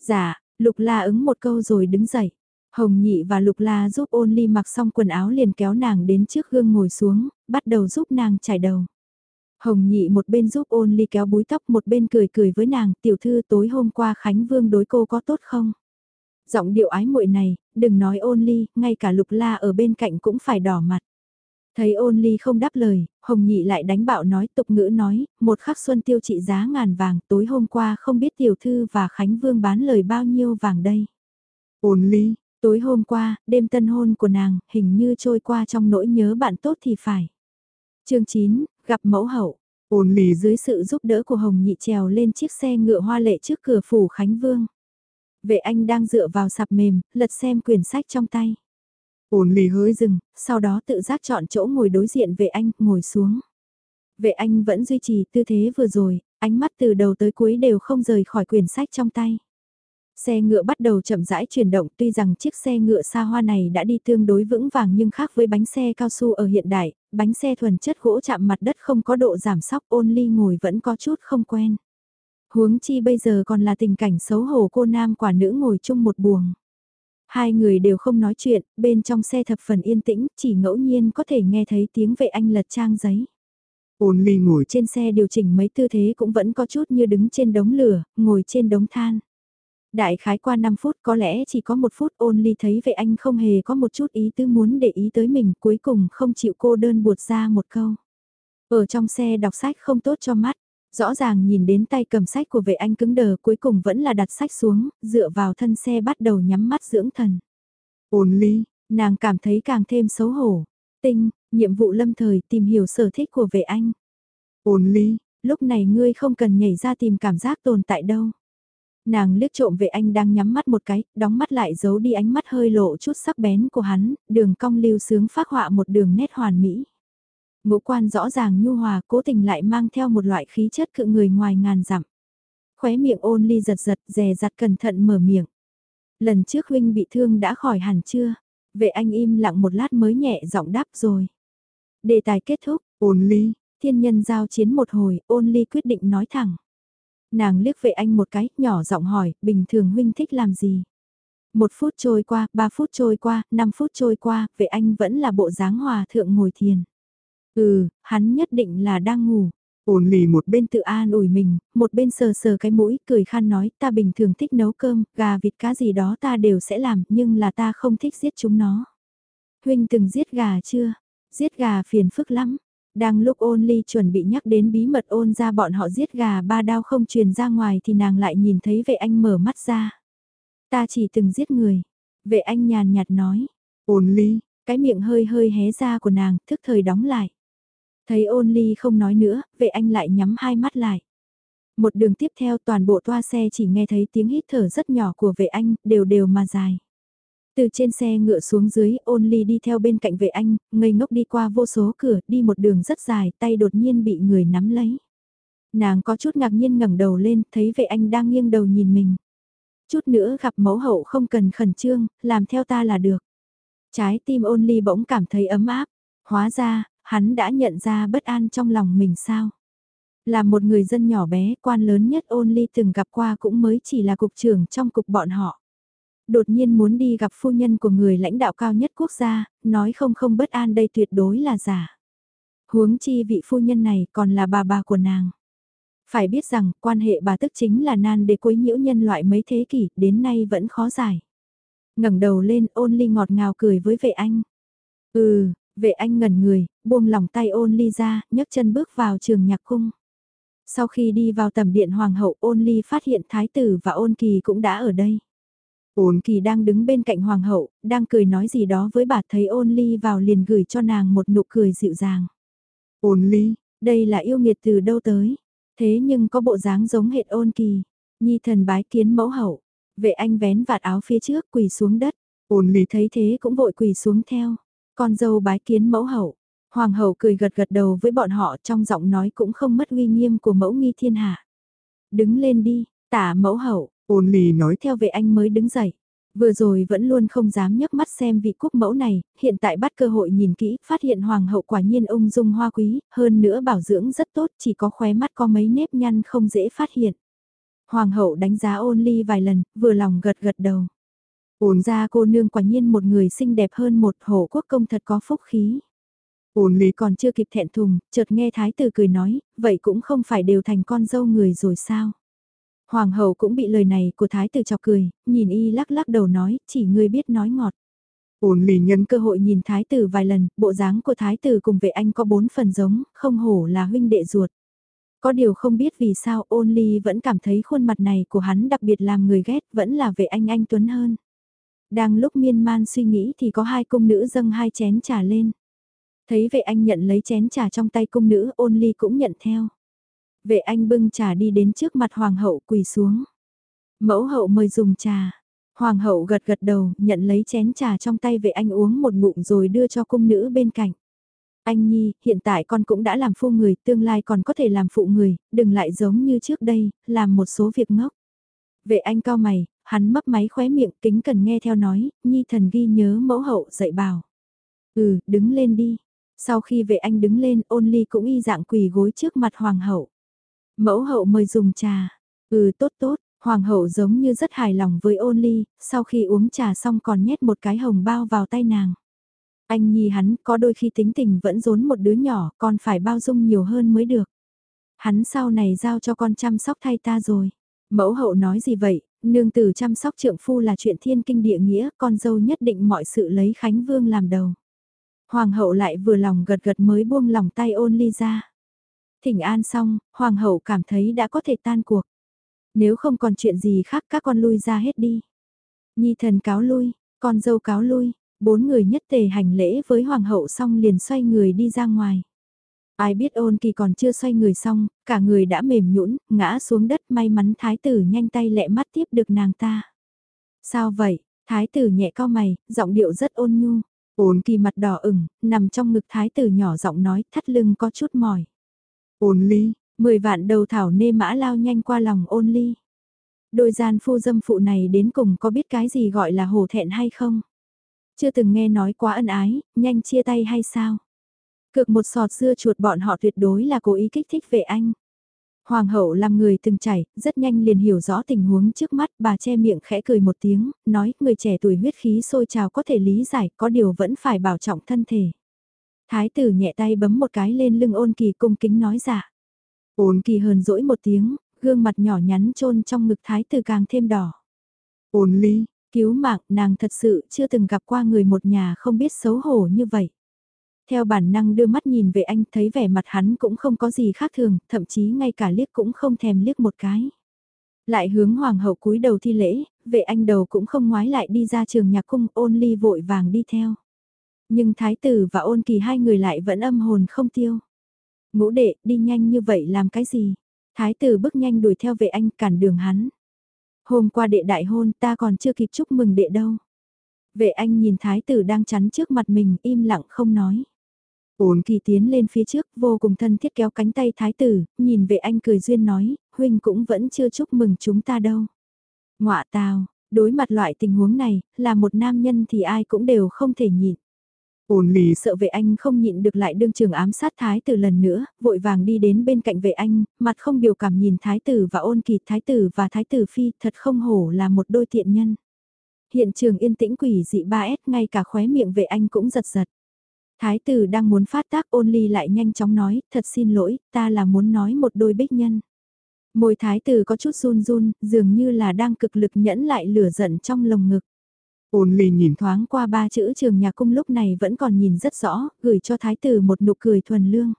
Dạ, Lục La ứng một câu rồi đứng dậy. Hồng Nhị và Lục La giúp ôn ly mặc xong quần áo liền kéo nàng đến trước gương ngồi xuống, bắt đầu giúp nàng chải đầu. Hồng Nhị một bên giúp ôn ly kéo búi tóc một bên cười cười với nàng, tiểu thư tối hôm qua Khánh Vương đối cô có tốt không? Giọng điệu ái muội này, đừng nói ôn ly, ngay cả Lục La ở bên cạnh cũng phải đỏ mặt. Thấy ôn ly không đáp lời, Hồng Nhị lại đánh bạo nói tục ngữ nói, một khắc xuân tiêu trị giá ngàn vàng, tối hôm qua không biết tiểu thư và Khánh Vương bán lời bao nhiêu vàng đây. Ôn ly, tối hôm qua, đêm tân hôn của nàng, hình như trôi qua trong nỗi nhớ bạn tốt thì phải. chương 9, gặp mẫu hậu. Ôn ly dưới sự giúp đỡ của Hồng Nhị trèo lên chiếc xe ngựa hoa lệ trước cửa phủ Khánh Vương. Vệ anh đang dựa vào sạp mềm, lật xem quyển sách trong tay. Ôn ly hơi dừng, sau đó tự giác chọn chỗ ngồi đối diện vệ anh, ngồi xuống. Vệ anh vẫn duy trì tư thế vừa rồi, ánh mắt từ đầu tới cuối đều không rời khỏi quyển sách trong tay. Xe ngựa bắt đầu chậm rãi chuyển động tuy rằng chiếc xe ngựa xa hoa này đã đi tương đối vững vàng nhưng khác với bánh xe cao su ở hiện đại, bánh xe thuần chất gỗ chạm mặt đất không có độ giảm sóc ôn ly ngồi vẫn có chút không quen. Huống chi bây giờ còn là tình cảnh xấu hổ cô nam quả nữ ngồi chung một buồng. Hai người đều không nói chuyện, bên trong xe thập phần yên tĩnh, chỉ ngẫu nhiên có thể nghe thấy tiếng vệ anh lật trang giấy. Ôn ly ngồi trên xe điều chỉnh mấy tư thế cũng vẫn có chút như đứng trên đống lửa, ngồi trên đống than. Đại khái qua 5 phút có lẽ chỉ có một phút ôn ly thấy vệ anh không hề có một chút ý tư muốn để ý tới mình cuối cùng không chịu cô đơn buột ra một câu. Ở trong xe đọc sách không tốt cho mắt, Rõ ràng nhìn đến tay cầm sách của vệ anh cứng đờ cuối cùng vẫn là đặt sách xuống, dựa vào thân xe bắt đầu nhắm mắt dưỡng thần. Ôn ly, nàng cảm thấy càng thêm xấu hổ. Tinh, nhiệm vụ lâm thời tìm hiểu sở thích của vệ anh. Ôn ly, lúc này ngươi không cần nhảy ra tìm cảm giác tồn tại đâu. Nàng liếc trộm về anh đang nhắm mắt một cái, đóng mắt lại giấu đi ánh mắt hơi lộ chút sắc bén của hắn, đường cong lưu sướng phát họa một đường nét hoàn mỹ. Ngũ quan rõ ràng nhu hòa cố tình lại mang theo một loại khí chất cự người ngoài ngàn dặm. Khóe miệng ôn ly giật giật dè dặt cẩn thận mở miệng. Lần trước huynh bị thương đã khỏi hẳn chưa? Vệ anh im lặng một lát mới nhẹ giọng đáp rồi. Đề tài kết thúc, ôn ly, Thiên nhân giao chiến một hồi, ôn ly quyết định nói thẳng. Nàng liếc vệ anh một cái, nhỏ giọng hỏi, bình thường huynh thích làm gì? Một phút trôi qua, ba phút trôi qua, năm phút trôi qua, vệ anh vẫn là bộ dáng hòa thượng ngồi thiền. Ừ, hắn nhất định là đang ngủ. Ôn lì một bên tự an ủi mình, một bên sờ sờ cái mũi, cười khan nói, ta bình thường thích nấu cơm, gà vịt cá gì đó ta đều sẽ làm, nhưng là ta không thích giết chúng nó. Huynh từng giết gà chưa? Giết gà phiền phức lắm. Đang lúc ôn ly chuẩn bị nhắc đến bí mật ôn ra bọn họ giết gà ba đao không truyền ra ngoài thì nàng lại nhìn thấy vệ anh mở mắt ra. Ta chỉ từng giết người. Vệ anh nhàn nhạt nói. Ôn ly. Cái miệng hơi hơi hé ra của nàng, thức thời đóng lại. Thấy ôn ly không nói nữa, vệ anh lại nhắm hai mắt lại. Một đường tiếp theo toàn bộ toa xe chỉ nghe thấy tiếng hít thở rất nhỏ của vệ anh, đều đều mà dài. Từ trên xe ngựa xuống dưới, ôn ly đi theo bên cạnh vệ anh, ngây ngốc đi qua vô số cửa, đi một đường rất dài, tay đột nhiên bị người nắm lấy. Nàng có chút ngạc nhiên ngẩng đầu lên, thấy vệ anh đang nghiêng đầu nhìn mình. Chút nữa gặp mẫu hậu không cần khẩn trương, làm theo ta là được. Trái tim ôn ly bỗng cảm thấy ấm áp. Hóa ra, hắn đã nhận ra bất an trong lòng mình sao. Là một người dân nhỏ bé, quan lớn nhất ôn ly từng gặp qua cũng mới chỉ là cục trưởng trong cục bọn họ. Đột nhiên muốn đi gặp phu nhân của người lãnh đạo cao nhất quốc gia, nói không không bất an đây tuyệt đối là giả. Huống chi vị phu nhân này còn là bà bà của nàng. Phải biết rằng, quan hệ bà tức chính là nan để quấy nhiễu nhân loại mấy thế kỷ, đến nay vẫn khó giải. ngẩng đầu lên ôn ly ngọt ngào cười với vệ anh. Ừ, vệ anh ngẩn người, buông lòng tay ôn ly ra, nhấc chân bước vào trường nhạc cung. Sau khi đi vào tầm điện hoàng hậu ôn ly phát hiện thái tử và ôn kỳ cũng đã ở đây. Ôn kỳ đang đứng bên cạnh hoàng hậu, đang cười nói gì đó với bà thấy ôn ly vào liền gửi cho nàng một nụ cười dịu dàng. Ôn ly, đây là yêu nghiệt từ đâu tới? Thế nhưng có bộ dáng giống hệt ôn kỳ. Nhi thần bái kiến mẫu hậu. Vệ anh vén vạt áo phía trước quỳ xuống đất. Ôn ly thấy thế cũng vội quỳ xuống theo. Con dâu bái kiến mẫu hậu. Hoàng hậu cười gật gật đầu với bọn họ trong giọng nói cũng không mất uy nghiêm của mẫu nghi thiên hạ. Đứng lên đi, tả mẫu hậu, ôn ly nói theo vệ anh mới đứng dậy. Vừa rồi vẫn luôn không dám nhấc mắt xem vị quốc mẫu này, hiện tại bắt cơ hội nhìn kỹ, phát hiện hoàng hậu quả nhiên ung dung hoa quý, hơn nữa bảo dưỡng rất tốt, chỉ có khóe mắt có mấy nếp nhăn không dễ phát hiện. Hoàng hậu đánh giá ôn ly vài lần, vừa lòng gật gật đầu. Ôn ra cô nương quả nhiên một người xinh đẹp hơn một hổ quốc công thật có phúc khí. Ôn ly còn chưa kịp thẹn thùng, chợt nghe thái tử cười nói, vậy cũng không phải đều thành con dâu người rồi sao? Hoàng hậu cũng bị lời này của thái tử chọc cười, nhìn y lắc lắc đầu nói, chỉ ngươi biết nói ngọt. Ôn ly nhân cơ hội nhìn thái tử vài lần, bộ dáng của thái tử cùng vệ anh có bốn phần giống, không hổ là huynh đệ ruột. Có điều không biết vì sao ôn ly vẫn cảm thấy khuôn mặt này của hắn đặc biệt làm người ghét, vẫn là vệ anh anh tuấn hơn. Đang lúc miên man suy nghĩ thì có hai cung nữ dâng hai chén trà lên. Thấy vệ anh nhận lấy chén trà trong tay cung nữ ôn ly cũng nhận theo. Vệ anh bưng trà đi đến trước mặt hoàng hậu quỳ xuống. Mẫu hậu mời dùng trà. Hoàng hậu gật gật đầu, nhận lấy chén trà trong tay vệ anh uống một ngụm rồi đưa cho cung nữ bên cạnh. Anh Nhi, hiện tại con cũng đã làm phu người, tương lai còn có thể làm phụ người, đừng lại giống như trước đây, làm một số việc ngốc. Vệ anh cao mày, hắn mấp máy khóe miệng kính cần nghe theo nói, Nhi thần ghi nhớ mẫu hậu dạy bảo. Ừ, đứng lên đi. Sau khi vệ anh đứng lên ôn ly cũng y dạng quỳ gối trước mặt hoàng hậu. Mẫu hậu mời dùng trà. Ừ tốt tốt, hoàng hậu giống như rất hài lòng với ôn ly, sau khi uống trà xong còn nhét một cái hồng bao vào tay nàng. Anh nhi hắn có đôi khi tính tình vẫn rốn một đứa nhỏ, còn phải bao dung nhiều hơn mới được. Hắn sau này giao cho con chăm sóc thay ta rồi. Mẫu hậu nói gì vậy, nương tử chăm sóc trượng phu là chuyện thiên kinh địa nghĩa, con dâu nhất định mọi sự lấy Khánh Vương làm đầu. Hoàng hậu lại vừa lòng gật gật mới buông lòng tay ôn ly ra. Thỉnh an xong, hoàng hậu cảm thấy đã có thể tan cuộc. Nếu không còn chuyện gì khác các con lui ra hết đi. Nhi thần cáo lui, con dâu cáo lui, bốn người nhất tề hành lễ với hoàng hậu xong liền xoay người đi ra ngoài. Ai biết ôn kỳ còn chưa xoay người xong, cả người đã mềm nhũn ngã xuống đất may mắn thái tử nhanh tay lẹ mắt tiếp được nàng ta. Sao vậy? Thái tử nhẹ cao mày, giọng điệu rất ôn nhu. Ôn kỳ mặt đỏ ửng, nằm trong ngực thái tử nhỏ giọng nói thắt lưng có chút mỏi. Ôn ly, mười vạn đầu thảo nê mã lao nhanh qua lòng ôn ly. Đôi gian phu dâm phụ này đến cùng có biết cái gì gọi là hổ thẹn hay không? Chưa từng nghe nói quá ân ái, nhanh chia tay hay sao? Cực một sọt dưa chuột bọn họ tuyệt đối là cố ý kích thích về anh. Hoàng hậu làm người từng chảy, rất nhanh liền hiểu rõ tình huống trước mắt, bà che miệng khẽ cười một tiếng, nói người trẻ tuổi huyết khí sôi trào có thể lý giải, có điều vẫn phải bảo trọng thân thể. Thái tử nhẹ tay bấm một cái lên lưng ôn kỳ cung kính nói dạ. Ôn kỳ hờn dỗi một tiếng, gương mặt nhỏ nhắn trôn trong ngực thái tử càng thêm đỏ. Ôn ly, cứu mạng nàng thật sự chưa từng gặp qua người một nhà không biết xấu hổ như vậy. Theo bản năng đưa mắt nhìn về anh thấy vẻ mặt hắn cũng không có gì khác thường, thậm chí ngay cả liếc cũng không thèm liếc một cái. Lại hướng hoàng hậu cúi đầu thi lễ, vệ anh đầu cũng không ngoái lại đi ra trường nhạc cung ôn ly vội vàng đi theo. Nhưng thái tử và ôn kỳ hai người lại vẫn âm hồn không tiêu. Ngũ đệ, đi nhanh như vậy làm cái gì? Thái tử bước nhanh đuổi theo vệ anh cản đường hắn. Hôm qua đệ đại hôn ta còn chưa kịp chúc mừng đệ đâu. Vệ anh nhìn thái tử đang chắn trước mặt mình im lặng không nói. Ôn kỳ tiến lên phía trước vô cùng thân thiết kéo cánh tay thái tử, nhìn vệ anh cười duyên nói, huynh cũng vẫn chưa chúc mừng chúng ta đâu. Ngoạ tào, đối mặt loại tình huống này, là một nam nhân thì ai cũng đều không thể nhịn. Ôn lì sợ vệ anh không nhịn được lại đương trường ám sát thái tử lần nữa, vội vàng đi đến bên cạnh vệ anh, mặt không biểu cảm nhìn thái tử và ôn kỳ thái tử và thái tử phi thật không hổ là một đôi thiện nhân. Hiện trường yên tĩnh quỷ dị 3S ngay cả khóe miệng vệ anh cũng giật giật. Thái tử đang muốn phát tác ôn ly lại nhanh chóng nói, thật xin lỗi, ta là muốn nói một đôi bích nhân. Môi thái tử có chút run run, dường như là đang cực lực nhẫn lại lửa giận trong lồng ngực. Ôn ly nhìn thoáng qua ba chữ trường nhà cung lúc này vẫn còn nhìn rất rõ, gửi cho thái tử một nụ cười thuần lương.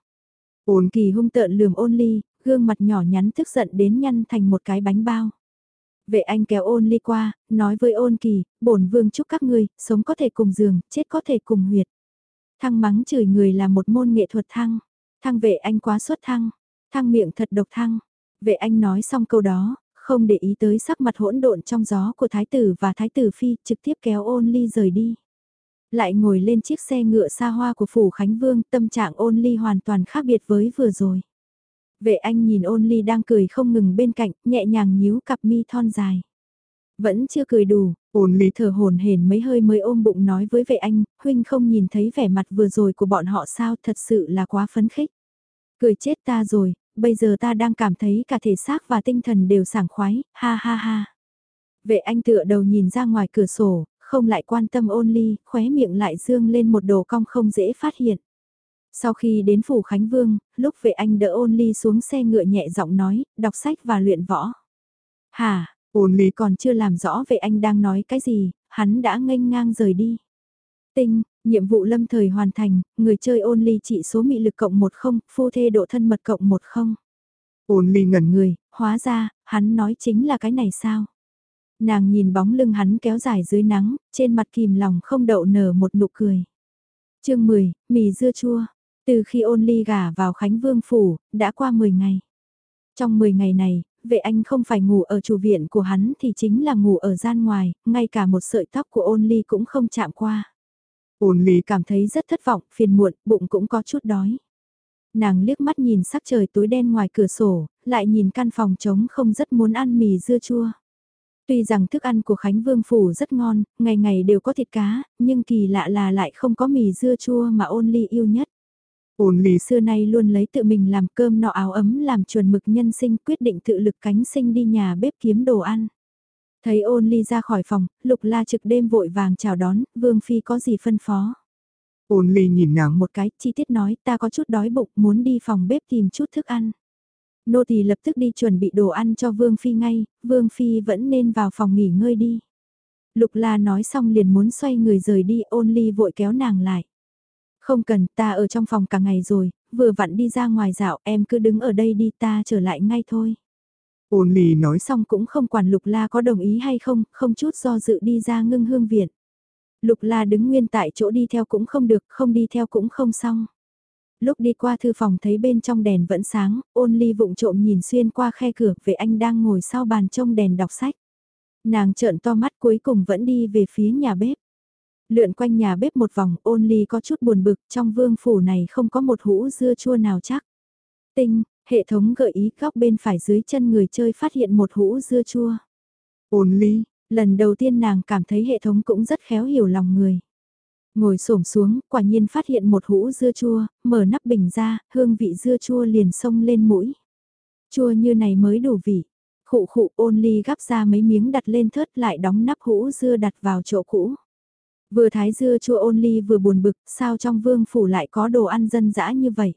Ôn kỳ hung tợn lườm ôn ly, gương mặt nhỏ nhắn tức giận đến nhăn thành một cái bánh bao. Vệ anh kéo ôn ly qua, nói với ôn kỳ, bổn vương chúc các ngươi, sống có thể cùng giường, chết có thể cùng huyệt. Thăng mắng chửi người là một môn nghệ thuật thăng. Thăng vệ anh quá xuất thăng. Thăng miệng thật độc thăng. Vệ anh nói xong câu đó, không để ý tới sắc mặt hỗn độn trong gió của thái tử và thái tử phi, trực tiếp kéo ôn ly rời đi. Lại ngồi lên chiếc xe ngựa xa hoa của phủ Khánh Vương, tâm trạng ôn ly hoàn toàn khác biệt với vừa rồi. Vệ anh nhìn ôn ly đang cười không ngừng bên cạnh, nhẹ nhàng nhíu cặp mi thon dài. Vẫn chưa cười đủ, ôn ly thở hồn hển mấy hơi mới ôm bụng nói với vệ anh, huynh không nhìn thấy vẻ mặt vừa rồi của bọn họ sao thật sự là quá phấn khích. Cười chết ta rồi, bây giờ ta đang cảm thấy cả thể xác và tinh thần đều sảng khoái, ha ha ha. Vệ anh tựa đầu nhìn ra ngoài cửa sổ, không lại quan tâm ôn ly, khóe miệng lại dương lên một đồ cong không dễ phát hiện. Sau khi đến phủ Khánh Vương, lúc vệ anh đỡ ôn ly xuống xe ngựa nhẹ giọng nói, đọc sách và luyện võ. Hà, ôn ly còn chưa làm rõ vệ anh đang nói cái gì, hắn đã nghênh ngang rời đi. Tinh, nhiệm vụ lâm thời hoàn thành, người chơi ôn ly trị số mị lực cộng 10, phu thê độ thân mật cộng 10. Ôn ly ngẩn người, hóa ra, hắn nói chính là cái này sao? Nàng nhìn bóng lưng hắn kéo dài dưới nắng, trên mặt kìm lòng không đậu nở một nụ cười. chương 10, mì dưa chua. Từ khi ôn ly gả vào Khánh Vương Phủ, đã qua 10 ngày. Trong 10 ngày này, vệ anh không phải ngủ ở chủ viện của hắn thì chính là ngủ ở gian ngoài, ngay cả một sợi tóc của ôn ly cũng không chạm qua. Ôn ly cảm thấy rất thất vọng, phiền muộn, bụng cũng có chút đói. Nàng liếc mắt nhìn sắc trời tối đen ngoài cửa sổ, lại nhìn căn phòng trống không rất muốn ăn mì dưa chua. Tuy rằng thức ăn của Khánh Vương Phủ rất ngon, ngày ngày đều có thịt cá, nhưng kỳ lạ là lại không có mì dưa chua mà ôn ly yêu nhất. Ôn ly xưa nay luôn lấy tự mình làm cơm nọ áo ấm làm chuẩn mực nhân sinh quyết định tự lực cánh sinh đi nhà bếp kiếm đồ ăn. Thấy ôn ly ra khỏi phòng, lục la trực đêm vội vàng chào đón, vương phi có gì phân phó. Ôn ly nhìn nàng một cái, chi tiết nói ta có chút đói bụng muốn đi phòng bếp tìm chút thức ăn. Nô tỳ lập tức đi chuẩn bị đồ ăn cho vương phi ngay, vương phi vẫn nên vào phòng nghỉ ngơi đi. Lục la nói xong liền muốn xoay người rời đi ôn ly vội kéo nàng lại. Không cần ta ở trong phòng cả ngày rồi, vừa vặn đi ra ngoài dạo em cứ đứng ở đây đi ta trở lại ngay thôi. Ôn lì nói xong cũng không quản Lục La có đồng ý hay không, không chút do dự đi ra ngưng hương viện. Lục La đứng nguyên tại chỗ đi theo cũng không được, không đi theo cũng không xong. Lúc đi qua thư phòng thấy bên trong đèn vẫn sáng, ôn ly vụng trộm nhìn xuyên qua khe cửa về anh đang ngồi sau bàn trông đèn đọc sách. Nàng trợn to mắt cuối cùng vẫn đi về phía nhà bếp. Lượn quanh nhà bếp một vòng ôn ly có chút buồn bực trong vương phủ này không có một hũ dưa chua nào chắc. Tinh, Hệ thống gợi ý góc bên phải dưới chân người chơi phát hiện một hũ dưa chua. Ôn ly, lần đầu tiên nàng cảm thấy hệ thống cũng rất khéo hiểu lòng người. Ngồi xổm xuống, quả nhiên phát hiện một hũ dưa chua, mở nắp bình ra, hương vị dưa chua liền xông lên mũi. Chua như này mới đủ vị. Khụ khụ ôn ly gắp ra mấy miếng đặt lên thớt lại đóng nắp hũ dưa đặt vào chỗ cũ. Vừa thái dưa chua ôn ly vừa buồn bực, sao trong vương phủ lại có đồ ăn dân dã như vậy.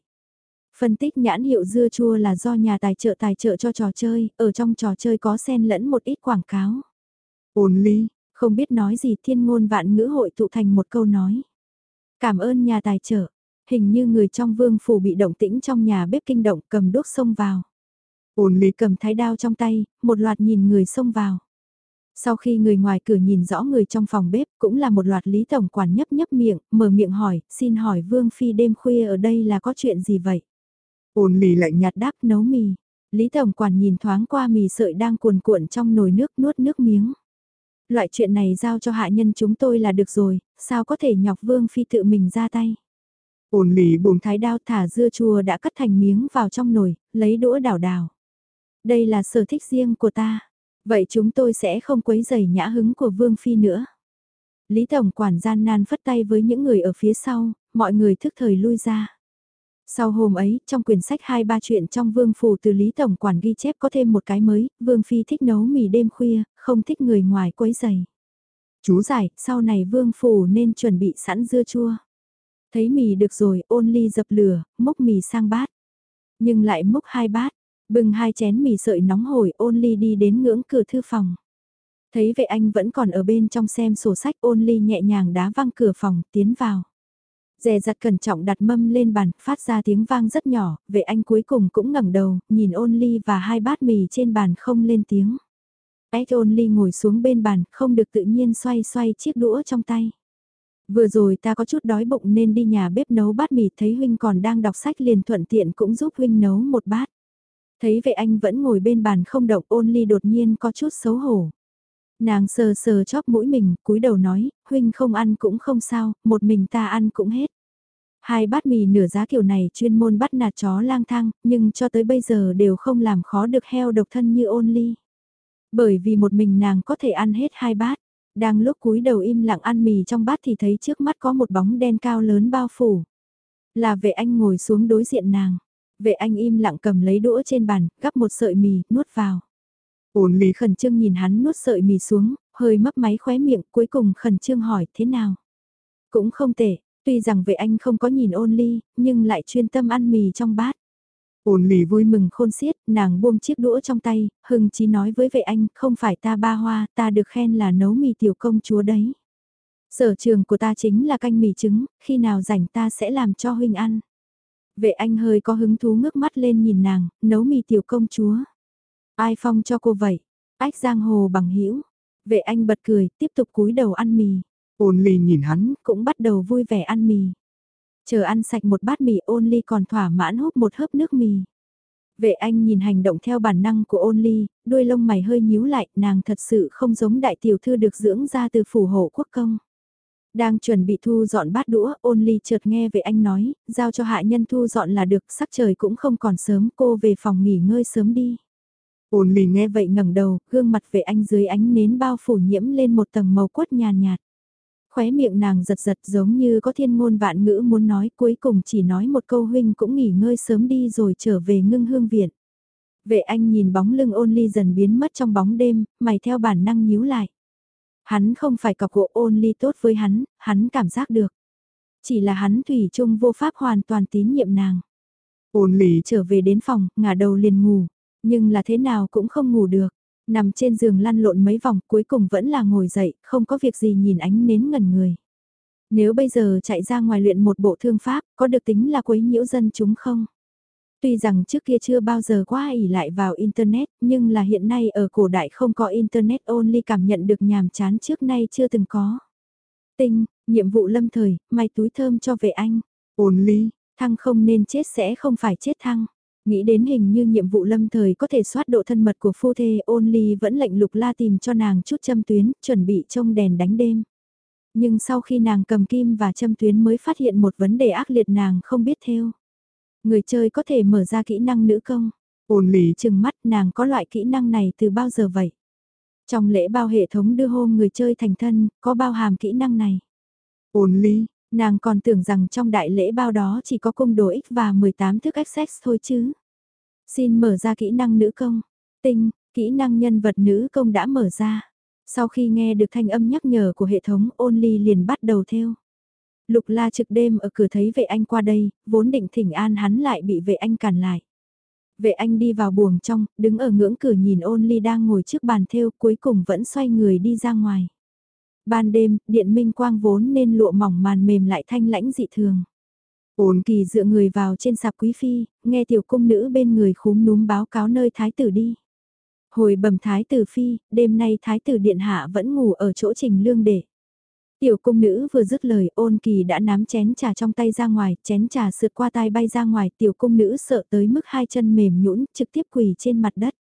Phân tích nhãn hiệu dưa chua là do nhà tài trợ tài trợ cho trò chơi, ở trong trò chơi có xen lẫn một ít quảng cáo. Ôn ly, không biết nói gì thiên ngôn vạn ngữ hội tụ thành một câu nói. Cảm ơn nhà tài trợ, hình như người trong vương phủ bị động tĩnh trong nhà bếp kinh động cầm đốt xông vào. ôn ly cầm thái đao trong tay, một loạt nhìn người xông vào. Sau khi người ngoài cửa nhìn rõ người trong phòng bếp cũng là một loạt lý tổng quản nhấp nhấp miệng, mở miệng hỏi, xin hỏi Vương Phi đêm khuya ở đây là có chuyện gì vậy? Ôn lì lạnh nhạt đáp nấu mì. Lý tổng quản nhìn thoáng qua mì sợi đang cuồn cuộn trong nồi nước nuốt nước miếng. Loại chuyện này giao cho hạ nhân chúng tôi là được rồi, sao có thể nhọc Vương Phi tự mình ra tay? Ôn lì buông thái đao thả dưa chua đã cắt thành miếng vào trong nồi, lấy đũa đảo đảo. Đây là sở thích riêng của ta. Vậy chúng tôi sẽ không quấy giày nhã hứng của Vương Phi nữa. Lý Tổng quản gian nan phất tay với những người ở phía sau, mọi người thức thời lui ra. Sau hôm ấy, trong quyển sách hai ba chuyện trong Vương Phủ từ Lý Tổng quản ghi chép có thêm một cái mới, Vương Phi thích nấu mì đêm khuya, không thích người ngoài quấy giày. Chú giải, sau này Vương Phủ nên chuẩn bị sẵn dưa chua. Thấy mì được rồi, ôn ly dập lửa, múc mì sang bát. Nhưng lại múc hai bát, Bưng hai chén mì sợi nóng hổi ôn ly đi đến ngưỡng cửa thư phòng. Thấy vệ anh vẫn còn ở bên trong xem sổ sách ôn ly nhẹ nhàng đá văng cửa phòng tiến vào. Dè dặt cẩn trọng đặt mâm lên bàn, phát ra tiếng vang rất nhỏ, vệ anh cuối cùng cũng ngẩng đầu, nhìn ôn ly và hai bát mì trên bàn không lên tiếng. Ếch ôn ly ngồi xuống bên bàn, không được tự nhiên xoay xoay chiếc đũa trong tay. Vừa rồi ta có chút đói bụng nên đi nhà bếp nấu bát mì thấy huynh còn đang đọc sách liền thuận tiện cũng giúp huynh nấu một bát. Thấy vệ anh vẫn ngồi bên bàn không động ôn ly đột nhiên có chút xấu hổ. Nàng sờ sờ chóp mũi mình, cúi đầu nói, huynh không ăn cũng không sao, một mình ta ăn cũng hết. Hai bát mì nửa giá kiểu này chuyên môn bắt nạt chó lang thang, nhưng cho tới bây giờ đều không làm khó được heo độc thân như ôn ly. Bởi vì một mình nàng có thể ăn hết hai bát. Đang lúc cúi đầu im lặng ăn mì trong bát thì thấy trước mắt có một bóng đen cao lớn bao phủ. Là vệ anh ngồi xuống đối diện nàng. Vệ anh im lặng cầm lấy đũa trên bàn, gắp một sợi mì, nuốt vào. Ôn ly khẩn trương nhìn hắn nuốt sợi mì xuống, hơi mấp máy khóe miệng, cuối cùng khẩn trương hỏi thế nào. Cũng không tệ, tuy rằng vệ anh không có nhìn ôn ly, nhưng lại chuyên tâm ăn mì trong bát. Ôn ly vui mừng khôn xiết, nàng buông chiếc đũa trong tay, hưng chí nói với vệ anh, không phải ta ba hoa, ta được khen là nấu mì tiểu công chúa đấy. Sở trường của ta chính là canh mì trứng, khi nào rảnh ta sẽ làm cho huynh ăn. Vệ anh hơi có hứng thú ngước mắt lên nhìn nàng, nấu mì tiểu công chúa. Ai phong cho cô vậy? Ách giang hồ bằng hữu Vệ anh bật cười, tiếp tục cúi đầu ăn mì. Ôn ly nhìn hắn, cũng bắt đầu vui vẻ ăn mì. Chờ ăn sạch một bát mì ôn ly còn thỏa mãn hút một hớp nước mì. Vệ anh nhìn hành động theo bản năng của ôn ly, đuôi lông mày hơi nhíu lại, nàng thật sự không giống đại tiểu thư được dưỡng ra từ phủ hộ quốc công. Đang chuẩn bị thu dọn bát đũa, ôn ly chợt nghe về anh nói, giao cho hạ nhân thu dọn là được, sắc trời cũng không còn sớm, cô về phòng nghỉ ngơi sớm đi. Ôn ly nghe vậy ngẩng đầu, gương mặt về anh dưới ánh nến bao phủ nhiễm lên một tầng màu quất nhàn nhạt. Khóe miệng nàng giật giật giống như có thiên ngôn vạn ngữ muốn nói cuối cùng chỉ nói một câu huynh cũng nghỉ ngơi sớm đi rồi trở về ngưng hương viện. Vệ anh nhìn bóng lưng ôn ly dần biến mất trong bóng đêm, mày theo bản năng nhíu lại. Hắn không phải cọc gỗ ôn ly tốt với hắn, hắn cảm giác được. Chỉ là hắn thủy chung vô pháp hoàn toàn tín nhiệm nàng. Ôn ly trở về đến phòng, ngả đầu liền ngủ. Nhưng là thế nào cũng không ngủ được. Nằm trên giường lăn lộn mấy vòng cuối cùng vẫn là ngồi dậy, không có việc gì nhìn ánh nến ngẩn người. Nếu bây giờ chạy ra ngoài luyện một bộ thương pháp, có được tính là quấy nhiễu dân chúng không? Tuy rằng trước kia chưa bao giờ qua ỉ lại vào Internet, nhưng là hiện nay ở cổ đại không có Internet only cảm nhận được nhàm chán trước nay chưa từng có. Tinh, nhiệm vụ lâm thời, may túi thơm cho về anh. Only, thăng không nên chết sẽ không phải chết thăng. Nghĩ đến hình như nhiệm vụ lâm thời có thể soát độ thân mật của phu thê Only vẫn lệnh lục la tìm cho nàng chút châm tuyến, chuẩn bị trông đèn đánh đêm. Nhưng sau khi nàng cầm kim và châm tuyến mới phát hiện một vấn đề ác liệt nàng không biết theo. Người chơi có thể mở ra kỹ năng nữ công. Ôn lý chừng mắt nàng có loại kỹ năng này từ bao giờ vậy? Trong lễ bao hệ thống đưa hôn người chơi thành thân, có bao hàm kỹ năng này. ôn ly, Nàng còn tưởng rằng trong đại lễ bao đó chỉ có cung đồ ích và 18 thức access thôi chứ. Xin mở ra kỹ năng nữ công. Tinh, kỹ năng nhân vật nữ công đã mở ra. Sau khi nghe được thanh âm nhắc nhở của hệ thống ôn ly liền bắt đầu theo. Lục la trực đêm ở cửa thấy vệ anh qua đây, vốn định thỉnh an hắn lại bị vệ anh cản lại. Vệ anh đi vào buồng trong, đứng ở ngưỡng cửa nhìn ôn ly đang ngồi trước bàn theo cuối cùng vẫn xoay người đi ra ngoài. Ban đêm, điện minh quang vốn nên lụa mỏng màn mềm lại thanh lãnh dị thường. Ôn kỳ dựa người vào trên sạp quý phi, nghe tiểu cung nữ bên người khúm núm báo cáo nơi thái tử đi. Hồi bẩm thái tử phi, đêm nay thái tử điện hạ vẫn ngủ ở chỗ trình lương để. Tiểu cung nữ vừa dứt lời ôn kỳ đã nắm chén trà trong tay ra ngoài, chén trà sượt qua tai bay ra ngoài, tiểu cung nữ sợ tới mức hai chân mềm nhũn trực tiếp quỳ trên mặt đất.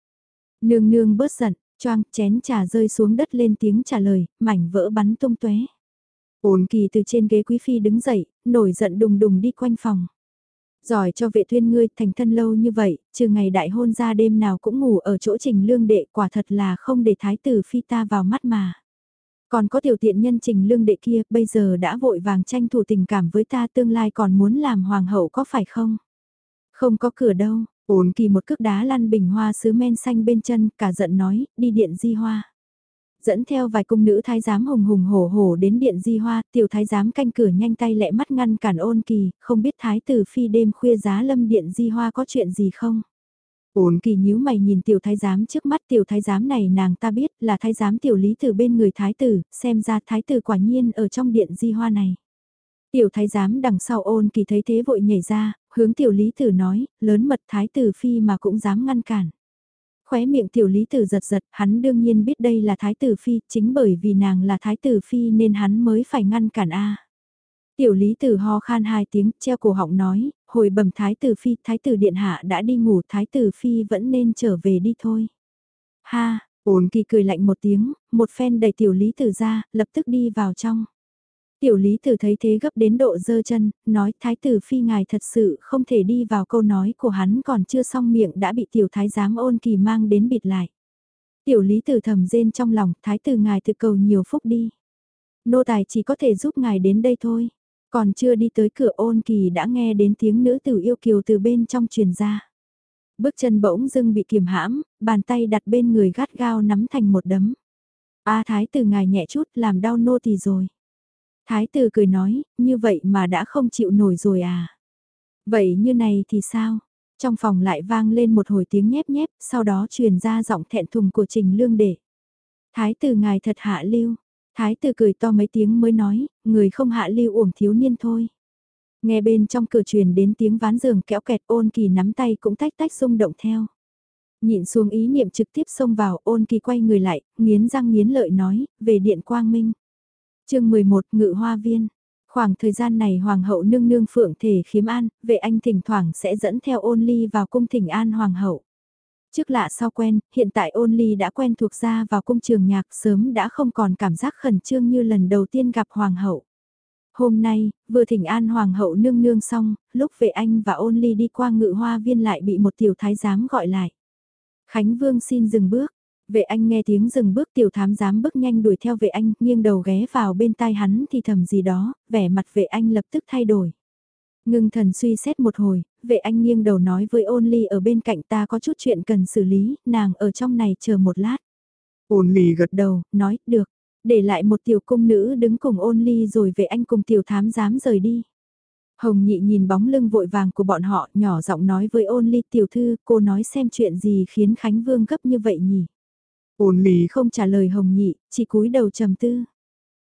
Nương nương bớt giận, choang chén trà rơi xuống đất lên tiếng trả lời, mảnh vỡ bắn tung tóe. Ôn kỳ từ trên ghế quý phi đứng dậy, nổi giận đùng đùng đi quanh phòng. Giỏi cho vệ thuyên ngươi thành thân lâu như vậy, trừ ngày đại hôn ra đêm nào cũng ngủ ở chỗ trình lương đệ quả thật là không để thái tử phi ta vào mắt mà. Còn có tiểu tiện nhân trình lương đệ kia bây giờ đã vội vàng tranh thủ tình cảm với ta tương lai còn muốn làm hoàng hậu có phải không? Không có cửa đâu, ôn kỳ một cước đá lăn bình hoa sứ men xanh bên chân cả giận nói, đi điện di hoa dẫn theo vài cung nữ thái giám hùng hùng hổ hổ đến điện di hoa, tiểu thái giám canh cửa nhanh tay lẹ mắt ngăn cản ôn kỳ, không biết thái tử phi đêm khuya giá lâm điện di hoa có chuyện gì không? Ôn kỳ nhíu mày nhìn tiểu thái giám trước mắt tiểu thái giám này nàng ta biết là thái giám tiểu lý từ bên người thái tử, xem ra thái tử quả nhiên ở trong điện di hoa này. Tiểu thái giám đằng sau ôn kỳ thấy thế vội nhảy ra, hướng tiểu lý tử nói, lớn mật thái tử phi mà cũng dám ngăn cản. Khóe miệng tiểu lý tử giật giật, hắn đương nhiên biết đây là thái tử phi, chính bởi vì nàng là thái tử phi nên hắn mới phải ngăn cản a. Tiểu lý tử ho khan hai tiếng, treo cổ họng nói, hồi bẩm thái tử phi, thái tử điện hạ đã đi ngủ, thái tử phi vẫn nên trở về đi thôi. Ha, ổn kỳ cười lạnh một tiếng, một phen đẩy tiểu lý tử ra, lập tức đi vào trong. Tiểu lý tử thấy thế gấp đến độ dơ chân, nói thái tử phi ngài thật sự không thể đi vào câu nói của hắn còn chưa xong miệng đã bị tiểu thái giám ôn kỳ mang đến bịt lại. Tiểu lý tử thầm rên trong lòng, thái tử ngài thực cầu nhiều phúc đi. Nô tài chỉ có thể giúp ngài đến đây thôi. Còn chưa đi tới cửa ôn kỳ đã nghe đến tiếng nữ tử yêu kiều từ bên trong truyền ra. Bước chân bỗng dưng bị kiềm hãm, bàn tay đặt bên người gắt gao nắm thành một đấm. A thái tử ngài nhẹ chút làm đau nô tỳ rồi. Thái tử cười nói, như vậy mà đã không chịu nổi rồi à. Vậy như này thì sao? Trong phòng lại vang lên một hồi tiếng nhép nhép, sau đó truyền ra giọng thẹn thùng của Trình Lương Đệ. Thái tử ngài thật hạ lưu. Thái tử cười to mấy tiếng mới nói, người không hạ lưu uổng thiếu niên thôi. Nghe bên trong cửa truyền đến tiếng ván giường kéo kẹt ôn kỳ nắm tay cũng tách tách rung động theo. Nhịn xuống ý niệm trực tiếp xông vào ôn kỳ quay người lại, nghiến răng nghiến lợi nói, về điện quang minh chương 11 Ngự Hoa Viên Khoảng thời gian này Hoàng hậu nương nương phượng thể khiếm an, vệ anh thỉnh thoảng sẽ dẫn theo ôn ly vào cung thỉnh an Hoàng hậu. Trước lạ sau quen, hiện tại ôn ly đã quen thuộc ra vào cung trường nhạc sớm đã không còn cảm giác khẩn trương như lần đầu tiên gặp Hoàng hậu. Hôm nay, vừa thỉnh an Hoàng hậu nương nương xong, lúc vệ anh và ôn ly đi qua ngự hoa viên lại bị một tiểu thái giám gọi lại. Khánh Vương xin dừng bước, Vệ anh nghe tiếng dừng bước tiểu thám dám bước nhanh đuổi theo vệ anh, nghiêng đầu ghé vào bên tai hắn thì thầm gì đó, vẻ mặt vệ anh lập tức thay đổi. Ngưng thần suy xét một hồi, vệ anh nghiêng đầu nói với ôn ly ở bên cạnh ta có chút chuyện cần xử lý, nàng ở trong này chờ một lát. Ôn ly gật đầu, nói, được, để lại một tiểu cung nữ đứng cùng ôn ly rồi vệ anh cùng tiểu thám dám rời đi. Hồng nhị nhìn bóng lưng vội vàng của bọn họ nhỏ giọng nói với ôn ly tiểu thư cô nói xem chuyện gì khiến Khánh Vương gấp như vậy nhỉ. Ôn lý không trả lời hồng nhị, chỉ cúi đầu trầm tư.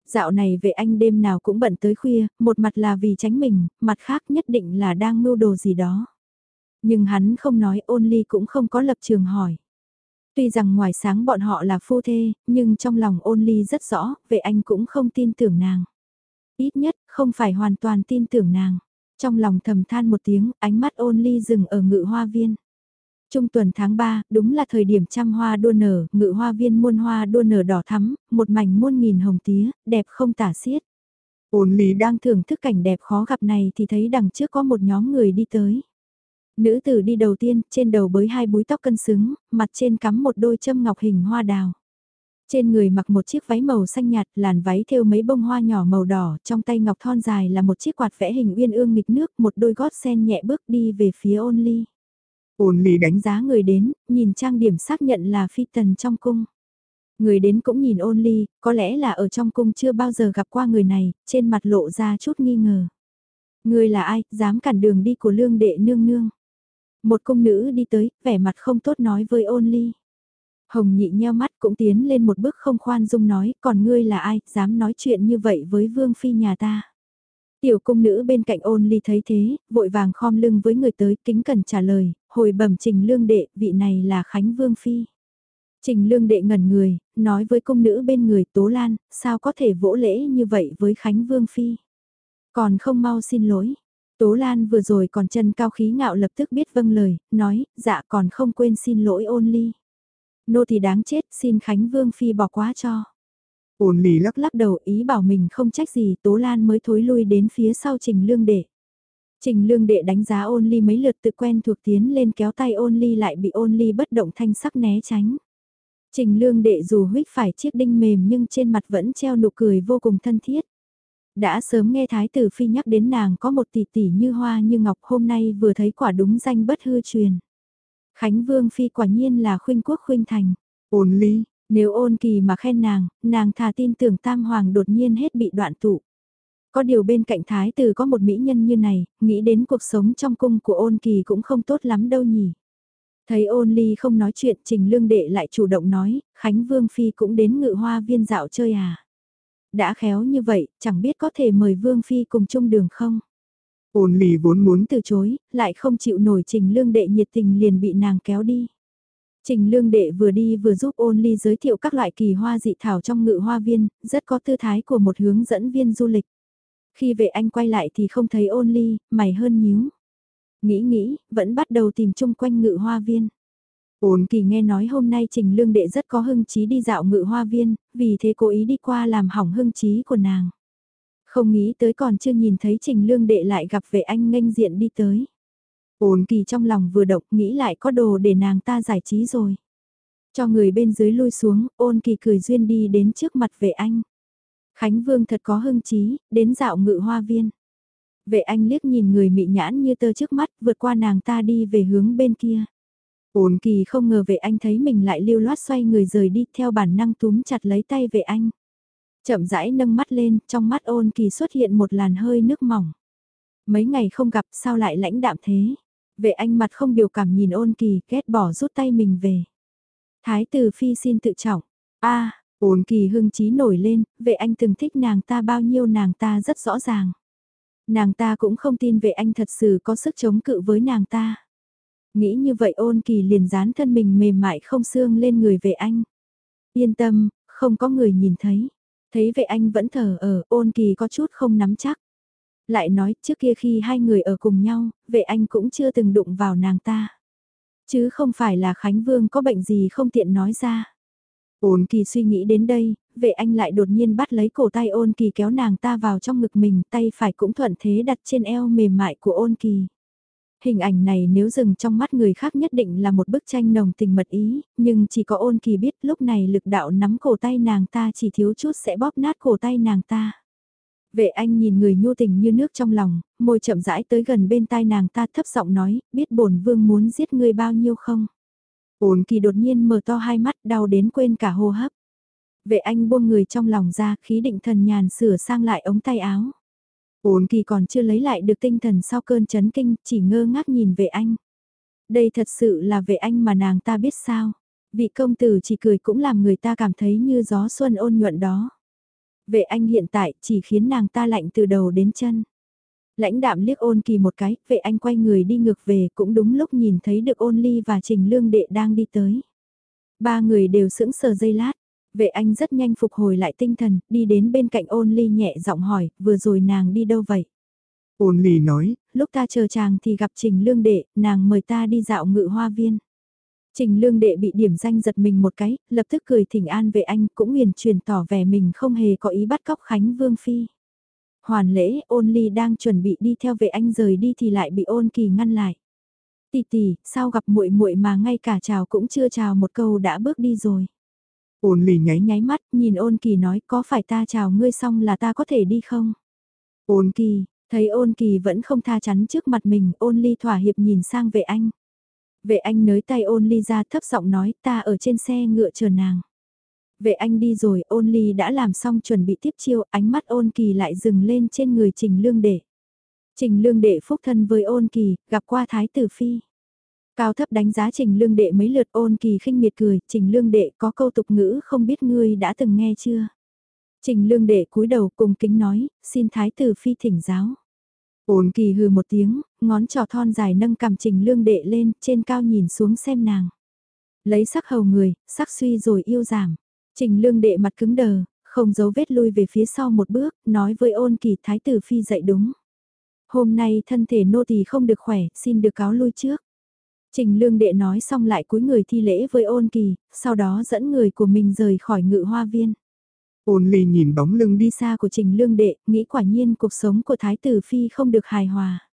Dạo này vệ anh đêm nào cũng bận tới khuya, một mặt là vì tránh mình, mặt khác nhất định là đang mưu đồ gì đó. Nhưng hắn không nói ôn ly cũng không có lập trường hỏi. Tuy rằng ngoài sáng bọn họ là phu thê, nhưng trong lòng ôn ly rất rõ, vệ anh cũng không tin tưởng nàng. Ít nhất, không phải hoàn toàn tin tưởng nàng. Trong lòng thầm than một tiếng, ánh mắt ôn ly dừng ở ngự hoa viên. Trung tuần tháng 3, đúng là thời điểm trăm hoa đua nở, ngự hoa viên muôn hoa đua nở đỏ thắm, một mảnh muôn nghìn hồng tía, đẹp không tả xiết. Ôn lý đang thưởng thức cảnh đẹp khó gặp này thì thấy đằng trước có một nhóm người đi tới. Nữ tử đi đầu tiên, trên đầu bới hai búi tóc cân xứng, mặt trên cắm một đôi châm ngọc hình hoa đào. Trên người mặc một chiếc váy màu xanh nhạt, làn váy thêu mấy bông hoa nhỏ màu đỏ, trong tay ngọc thon dài là một chiếc quạt vẽ hình uyên ương nghịch nước, một đôi gót sen nhẹ bước đi về phía ôn ly. Ôn ly đánh giá người đến, nhìn trang điểm xác nhận là phi tần trong cung. Người đến cũng nhìn ôn ly, có lẽ là ở trong cung chưa bao giờ gặp qua người này, trên mặt lộ ra chút nghi ngờ. Người là ai, dám cản đường đi của lương đệ nương nương. Một cung nữ đi tới, vẻ mặt không tốt nói với ôn ly. Hồng nhị nheo mắt cũng tiến lên một bước không khoan dung nói, còn ngươi là ai, dám nói chuyện như vậy với vương phi nhà ta. Tiểu cung nữ bên cạnh ôn ly thấy thế, vội vàng khom lưng với người tới kính cần trả lời, hồi bẩm trình lương đệ, vị này là Khánh Vương Phi. Trình lương đệ ngẩn người, nói với cung nữ bên người Tố Lan, sao có thể vỗ lễ như vậy với Khánh Vương Phi. Còn không mau xin lỗi. Tố Lan vừa rồi còn chân cao khí ngạo lập tức biết vâng lời, nói, dạ còn không quên xin lỗi ôn ly. Nô thì đáng chết, xin Khánh Vương Phi bỏ quá cho. Ôn ly lắc lắc đầu ý bảo mình không trách gì, Tố Lan mới thối lui đến phía sau Trình Lương Đệ. Trình Lương Đệ đánh giá ôn ly mấy lượt tự quen thuộc tiến lên kéo tay ôn ly lại bị ôn ly bất động thanh sắc né tránh. Trình Lương Đệ dù huyết phải chiếc đinh mềm nhưng trên mặt vẫn treo nụ cười vô cùng thân thiết. Đã sớm nghe Thái Tử Phi nhắc đến nàng có một tỷ tỷ như hoa như ngọc hôm nay vừa thấy quả đúng danh bất hư truyền. Khánh Vương Phi quả nhiên là khuynh quốc khuynh thành. Ôn ly, nếu ôn kỳ mà khen nàng, nàng thà tin tưởng Tam Hoàng đột nhiên hết bị đoạn tụ. Có điều bên cạnh Thái Tử có một mỹ nhân như này, nghĩ đến cuộc sống trong cung của ôn kỳ cũng không tốt lắm đâu nhỉ. Thấy ôn ly không nói chuyện Trình Lương Đệ lại chủ động nói, Khánh Vương Phi cũng đến ngự hoa viên dạo chơi à. Đã khéo như vậy, chẳng biết có thể mời Vương Phi cùng chung đường không? Ôn ly vốn muốn từ chối, lại không chịu nổi Trình Lương Đệ nhiệt tình liền bị nàng kéo đi. Trình Lương Đệ vừa đi vừa giúp ôn ly giới thiệu các loại kỳ hoa dị thảo trong ngự hoa viên, rất có tư thái của một hướng dẫn viên du lịch. Khi vệ anh quay lại thì không thấy ôn ly, mày hơn nhíu. Nghĩ nghĩ, vẫn bắt đầu tìm chung quanh ngự hoa viên. Ôn kỳ nghe nói hôm nay Trình Lương Đệ rất có hưng trí đi dạo ngự hoa viên, vì thế cố ý đi qua làm hỏng hưng trí của nàng. Không nghĩ tới còn chưa nhìn thấy Trình Lương Đệ lại gặp vệ anh nghênh diện đi tới. Ôn kỳ trong lòng vừa động nghĩ lại có đồ để nàng ta giải trí rồi. Cho người bên dưới lui xuống, ôn kỳ cười duyên đi đến trước mặt vệ anh. Khánh Vương thật có hưng trí, đến dạo ngự hoa viên. Vệ anh liếc nhìn người mị nhãn như tơ trước mắt, vượt qua nàng ta đi về hướng bên kia. Ôn kỳ không ngờ vệ anh thấy mình lại lưu loát xoay người rời đi theo bản năng túm chặt lấy tay vệ anh. Chậm rãi nâng mắt lên, trong mắt ôn kỳ xuất hiện một làn hơi nước mỏng. Mấy ngày không gặp sao lại lãnh đạm thế. Vệ anh mặt không biểu cảm nhìn ôn kỳ, ghét bỏ rút tay mình về. Thái tử phi xin tự trọng. a ôn kỳ hưng trí nổi lên, vệ anh từng thích nàng ta bao nhiêu nàng ta rất rõ ràng. Nàng ta cũng không tin vệ anh thật sự có sức chống cự với nàng ta. Nghĩ như vậy ôn kỳ liền dán thân mình mềm mại không xương lên người vệ anh. Yên tâm, không có người nhìn thấy. Thấy vệ anh vẫn thở ở ôn kỳ có chút không nắm chắc. Lại nói trước kia khi hai người ở cùng nhau, vệ anh cũng chưa từng đụng vào nàng ta. Chứ không phải là Khánh Vương có bệnh gì không tiện nói ra. Ôn kỳ suy nghĩ đến đây, vệ anh lại đột nhiên bắt lấy cổ tay ôn kỳ kéo nàng ta vào trong ngực mình, tay phải cũng thuận thế đặt trên eo mềm mại của ôn kỳ. Hình ảnh này nếu dừng trong mắt người khác nhất định là một bức tranh nồng tình mật ý, nhưng chỉ có ôn kỳ biết lúc này lực đạo nắm cổ tay nàng ta chỉ thiếu chút sẽ bóp nát cổ tay nàng ta. Vệ anh nhìn người nhu tình như nước trong lòng, môi chậm rãi tới gần bên tai nàng ta thấp giọng nói, biết bổn vương muốn giết ngươi bao nhiêu không? Ôn kỳ đột nhiên mở to hai mắt đau đến quên cả hô hấp. Vệ anh buông người trong lòng ra khí định thần nhàn sửa sang lại ống tay áo. Ôn kỳ còn chưa lấy lại được tinh thần sau cơn chấn kinh, chỉ ngơ ngác nhìn vệ anh. Đây thật sự là vệ anh mà nàng ta biết sao. Vị công tử chỉ cười cũng làm người ta cảm thấy như gió xuân ôn nhuận đó. Vệ anh hiện tại chỉ khiến nàng ta lạnh từ đầu đến chân. Lãnh đạm liếc ôn kỳ một cái, vệ anh quay người đi ngược về cũng đúng lúc nhìn thấy được ôn ly và trình lương đệ đang đi tới. Ba người đều sững sờ dây lát, Vệ anh rất nhanh phục hồi lại tinh thần, đi đến bên cạnh ôn ly nhẹ giọng hỏi, vừa rồi nàng đi đâu vậy? Ôn ly nói, lúc ta chờ chàng thì gặp Trình Lương Đệ, nàng mời ta đi dạo ngự hoa viên. Trình Lương Đệ bị điểm danh giật mình một cái, lập tức cười thỉnh an về anh cũng huyền truyền tỏ vẻ mình không hề có ý bắt cóc Khánh Vương Phi. Hoàn lễ ôn ly đang chuẩn bị đi theo vệ anh rời đi thì lại bị ôn kỳ ngăn lại. Tỷ tỷ, sao gặp muội muội mà ngay cả chào cũng chưa chào một câu đã bước đi rồi. Ôn ly nháy Nháy mắt, nhìn ôn kỳ nói có phải ta chào ngươi xong là ta có thể đi không? Ôn kỳ, thấy ôn kỳ vẫn không tha chắn trước mặt mình, ôn ly thỏa hiệp nhìn sang vệ anh. Vệ anh nới tay ôn ly ra thấp giọng nói ta ở trên xe ngựa chờ nàng. Vệ anh đi rồi ôn ly đã làm xong chuẩn bị tiếp chiêu, ánh mắt ôn kỳ lại dừng lên trên người trình lương đệ. Trình lương đệ phúc thân với ôn kỳ, gặp qua thái tử phi. Cao thấp đánh giá trình lương đệ mấy lượt ôn kỳ khinh miệt cười, trình lương đệ có câu tục ngữ không biết ngươi đã từng nghe chưa? Trình lương đệ cúi đầu cùng kính nói, xin thái tử phi thỉnh giáo. Ôn kỳ hừ một tiếng, ngón trò thon dài nâng cầm trình lương đệ lên, trên cao nhìn xuống xem nàng. Lấy sắc hầu người, sắc suy rồi yêu giảm. Trình lương đệ mặt cứng đờ, không giấu vết lui về phía sau một bước, nói với ôn kỳ thái tử phi dạy đúng. Hôm nay thân thể nô tỳ không được khỏe, xin được cáo lui trước. Trình lương đệ nói xong lại cúi người thi lễ với ôn kỳ, sau đó dẫn người của mình rời khỏi ngự hoa viên. Ôn ly nhìn bóng lưng đi xa của trình lương đệ, nghĩ quả nhiên cuộc sống của Thái tử Phi không được hài hòa.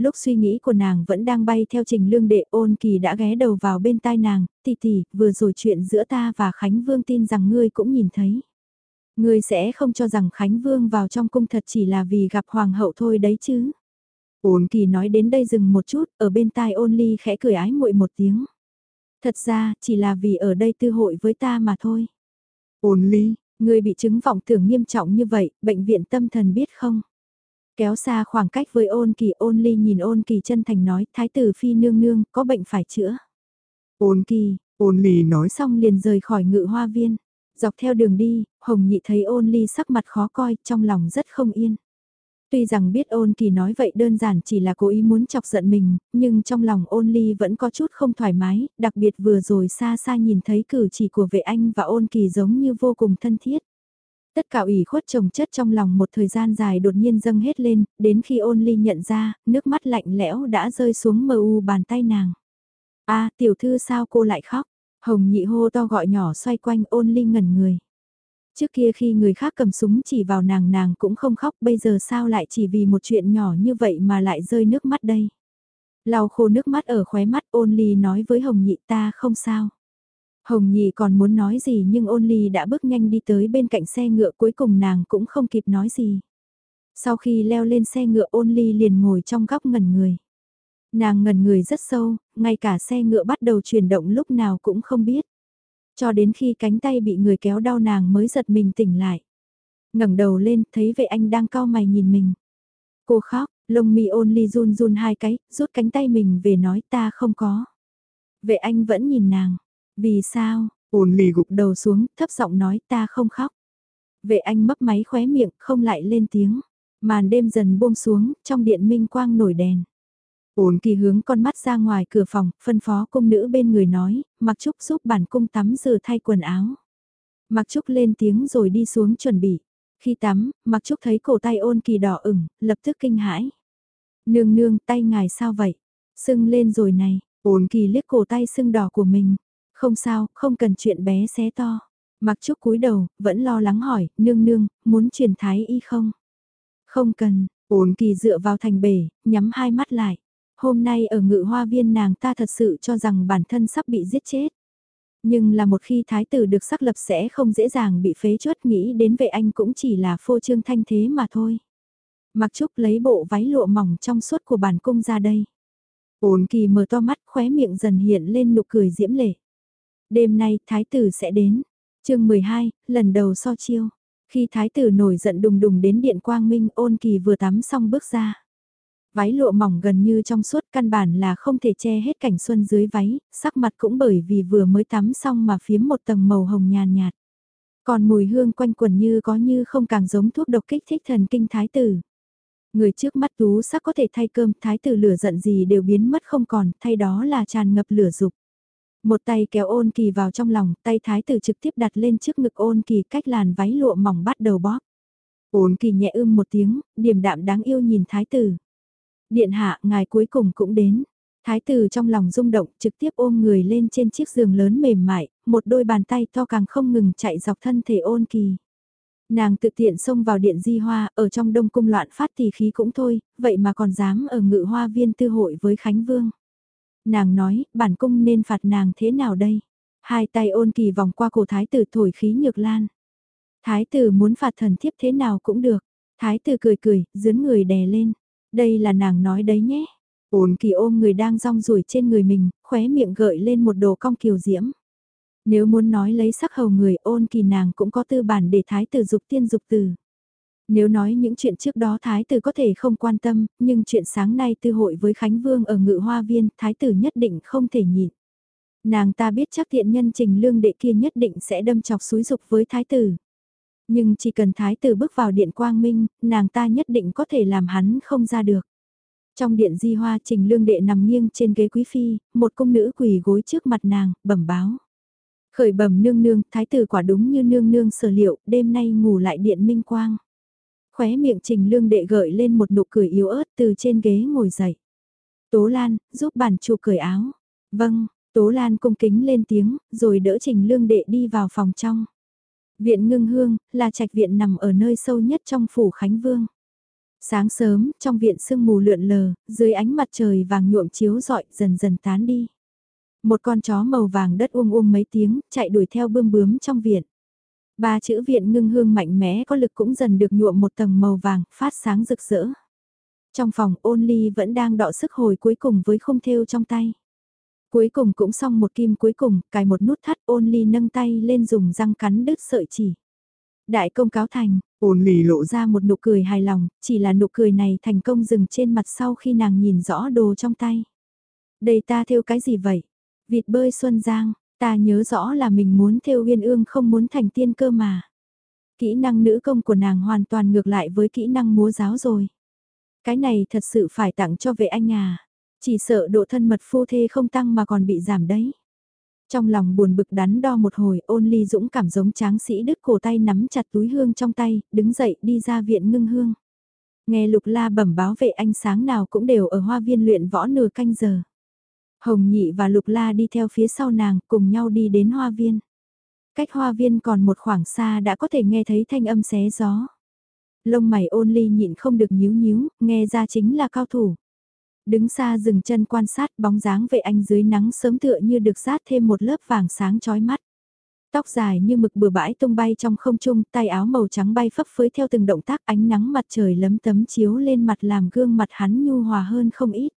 Lúc suy nghĩ của nàng vẫn đang bay theo trình lương đệ ôn kỳ đã ghé đầu vào bên tai nàng, tỷ tỷ, vừa rồi chuyện giữa ta và Khánh Vương tin rằng ngươi cũng nhìn thấy. Ngươi sẽ không cho rằng Khánh Vương vào trong cung thật chỉ là vì gặp Hoàng hậu thôi đấy chứ. Ôn kỳ nói đến đây dừng một chút, ở bên tai ôn ly khẽ cười ái muội một tiếng. Thật ra, chỉ là vì ở đây tư hội với ta mà thôi. Ôn ly, ngươi bị chứng vọng tưởng nghiêm trọng như vậy, bệnh viện tâm thần biết không? Kéo xa khoảng cách với ôn kỳ ôn ly nhìn ôn kỳ chân thành nói, thái tử phi nương nương, có bệnh phải chữa. Ôn kỳ, ôn ly nói xong liền rời khỏi ngự hoa viên. Dọc theo đường đi, Hồng Nhị thấy ôn ly sắc mặt khó coi, trong lòng rất không yên. Tuy rằng biết ôn kỳ nói vậy đơn giản chỉ là cố ý muốn chọc giận mình, nhưng trong lòng ôn ly vẫn có chút không thoải mái, đặc biệt vừa rồi xa xa nhìn thấy cử chỉ của vệ anh và ôn kỳ giống như vô cùng thân thiết. Tất cả ủy khuất trồng chất trong lòng một thời gian dài đột nhiên dâng hết lên, đến khi ôn ly nhận ra, nước mắt lạnh lẽo đã rơi xuống mờ u bàn tay nàng. a tiểu thư sao cô lại khóc? Hồng nhị hô to gọi nhỏ xoay quanh ôn ly ngẩn người. Trước kia khi người khác cầm súng chỉ vào nàng nàng cũng không khóc bây giờ sao lại chỉ vì một chuyện nhỏ như vậy mà lại rơi nước mắt đây. Lau khô nước mắt ở khóe mắt ôn ly nói với Hồng Nhị ta không sao. Hồng Nhị còn muốn nói gì nhưng ôn ly đã bước nhanh đi tới bên cạnh xe ngựa cuối cùng nàng cũng không kịp nói gì. Sau khi leo lên xe ngựa ôn ly liền ngồi trong góc ngẩn người. Nàng ngẩn người rất sâu, ngay cả xe ngựa bắt đầu chuyển động lúc nào cũng không biết. Cho đến khi cánh tay bị người kéo đau nàng mới giật mình tỉnh lại. ngẩng đầu lên, thấy vệ anh đang cao mày nhìn mình. Cô khóc, lông mi ôn ly run run hai cái, rút cánh tay mình về nói ta không có. Vệ anh vẫn nhìn nàng. Vì sao? Ôn ly gục đầu xuống, thấp giọng nói ta không khóc. Vệ anh mấp máy khóe miệng, không lại lên tiếng. Màn đêm dần buông xuống, trong điện minh quang nổi đèn. Ôn kỳ hướng con mắt ra ngoài cửa phòng, phân phó cung nữ bên người nói, mặc trúc giúp bản cung tắm rửa thay quần áo. Mặc trúc lên tiếng rồi đi xuống chuẩn bị. Khi tắm, mặc trúc thấy cổ tay ôn kỳ đỏ ửng, lập tức kinh hãi. Nương nương tay ngài sao vậy? Sưng lên rồi này, ôn kỳ liếc cổ tay sưng đỏ của mình. Không sao, không cần chuyện bé xé to. Mặc trúc cúi đầu, vẫn lo lắng hỏi, nương nương, muốn truyền thái y không? Không cần, ổn kỳ dựa vào thành bể, nhắm hai mắt lại. Hôm nay ở ngự hoa viên nàng ta thật sự cho rằng bản thân sắp bị giết chết. Nhưng là một khi thái tử được xác lập sẽ không dễ dàng bị phế chuất nghĩ đến vệ anh cũng chỉ là phô trương thanh thế mà thôi. Mặc Trúc lấy bộ váy lụa mỏng trong suốt của bản cung ra đây. Ổn kỳ mở to mắt khóe miệng dần hiện lên nụ cười diễm lệ. Đêm nay thái tử sẽ đến. chương 12, lần đầu so chiêu. Khi thái tử nổi giận đùng đùng đến điện quang minh ôn kỳ vừa tắm xong bước ra. Váy lụa mỏng gần như trong suốt căn bản là không thể che hết cảnh xuân dưới váy, sắc mặt cũng bởi vì vừa mới tắm xong mà phiếm một tầng màu hồng nhàn nhạt. Còn mùi hương quanh quần như có như không càng giống thuốc độc kích thích thần kinh thái tử. Người trước mắt tú sắc có thể thay cơm, thái tử lửa giận gì đều biến mất không còn, thay đó là tràn ngập lửa dục. Một tay kéo ôn kỳ vào trong lòng, tay thái tử trực tiếp đặt lên trước ngực ôn kỳ cách làn váy lụa mỏng bắt đầu bóp. Ôn kỳ nhẹ ưm một tiếng, điềm đạm đáng yêu nhìn thái tử. Điện hạ, ngài cuối cùng cũng đến. Thái tử trong lòng rung động trực tiếp ôm người lên trên chiếc giường lớn mềm mại, một đôi bàn tay to càng không ngừng chạy dọc thân thể ôn kỳ. Nàng tự tiện xông vào điện di hoa, ở trong đông cung loạn phát thì khí cũng thôi, vậy mà còn dám ở ngự hoa viên tư hội với Khánh Vương. Nàng nói, bản cung nên phạt nàng thế nào đây? Hai tay ôn kỳ vòng qua cổ thái tử thổi khí nhược lan. Thái tử muốn phạt thần thiếp thế nào cũng được. Thái tử cười cười, dướn người đè lên. Đây là nàng nói đấy nhé. Ôn kỳ ôm người đang rong ruổi trên người mình, khóe miệng gợi lên một đồ cong kiều diễm. Nếu muốn nói lấy sắc hầu người ôn kỳ nàng cũng có tư bản để thái tử dục tiên dục tử. Nếu nói những chuyện trước đó thái tử có thể không quan tâm, nhưng chuyện sáng nay tư hội với Khánh Vương ở ngự hoa viên, thái tử nhất định không thể nhịn. Nàng ta biết chắc thiện nhân trình lương đệ kia nhất định sẽ đâm chọc xúi dục với thái tử. Nhưng chỉ cần thái tử bước vào điện quang minh, nàng ta nhất định có thể làm hắn không ra được. Trong điện di hoa trình lương đệ nằm nghiêng trên ghế quý phi, một cung nữ quỳ gối trước mặt nàng, bẩm báo. Khởi bẩm nương nương, thái tử quả đúng như nương nương sở liệu, đêm nay ngủ lại điện minh quang. Khóe miệng trình lương đệ gợi lên một nụ cười yếu ớt từ trên ghế ngồi dậy. Tố Lan, giúp bản chủ cởi áo. Vâng, Tố Lan cung kính lên tiếng, rồi đỡ trình lương đệ đi vào phòng trong. Viện ngưng hương, là trạch viện nằm ở nơi sâu nhất trong phủ Khánh Vương. Sáng sớm, trong viện sương mù lượn lờ, dưới ánh mặt trời vàng nhuộm chiếu rọi dần dần tán đi. Một con chó màu vàng đất uông uông mấy tiếng, chạy đuổi theo bươm bướm trong viện. Ba chữ viện ngưng hương mạnh mẽ có lực cũng dần được nhuộm một tầng màu vàng, phát sáng rực rỡ. Trong phòng ôn ly vẫn đang đọ sức hồi cuối cùng với không thêu trong tay. Cuối cùng cũng xong một kim cuối cùng, cài một nút thắt ôn ly nâng tay lên dùng răng cắn đứt sợi chỉ. Đại công cáo thành, ôn ly lộ ra một nụ cười hài lòng, chỉ là nụ cười này thành công dừng trên mặt sau khi nàng nhìn rõ đồ trong tay. Đây ta thêu cái gì vậy? Vịt bơi xuân giang, ta nhớ rõ là mình muốn theo uyên ương không muốn thành tiên cơ mà. Kỹ năng nữ công của nàng hoàn toàn ngược lại với kỹ năng múa giáo rồi. Cái này thật sự phải tặng cho vệ anh à. Chỉ sợ độ thân mật phu thê không tăng mà còn bị giảm đấy. Trong lòng buồn bực đắn đo một hồi ôn ly dũng cảm giống tráng sĩ đứt cổ tay nắm chặt túi hương trong tay, đứng dậy đi ra viện ngưng hương. Nghe lục la bẩm báo vệ anh sáng nào cũng đều ở hoa viên luyện võ nửa canh giờ. Hồng nhị và lục la đi theo phía sau nàng cùng nhau đi đến hoa viên. Cách hoa viên còn một khoảng xa đã có thể nghe thấy thanh âm xé gió. Lông mày ôn ly nhịn không được nhíu nhíu, nghe ra chính là cao thủ. Đứng xa dừng chân quan sát bóng dáng vệ anh dưới nắng sớm tựa như được sát thêm một lớp vàng sáng chói mắt. Tóc dài như mực bừa bãi tung bay trong không trung, tay áo màu trắng bay phấp phới theo từng động tác ánh nắng mặt trời lấm tấm chiếu lên mặt làm gương mặt hắn nhu hòa hơn không ít.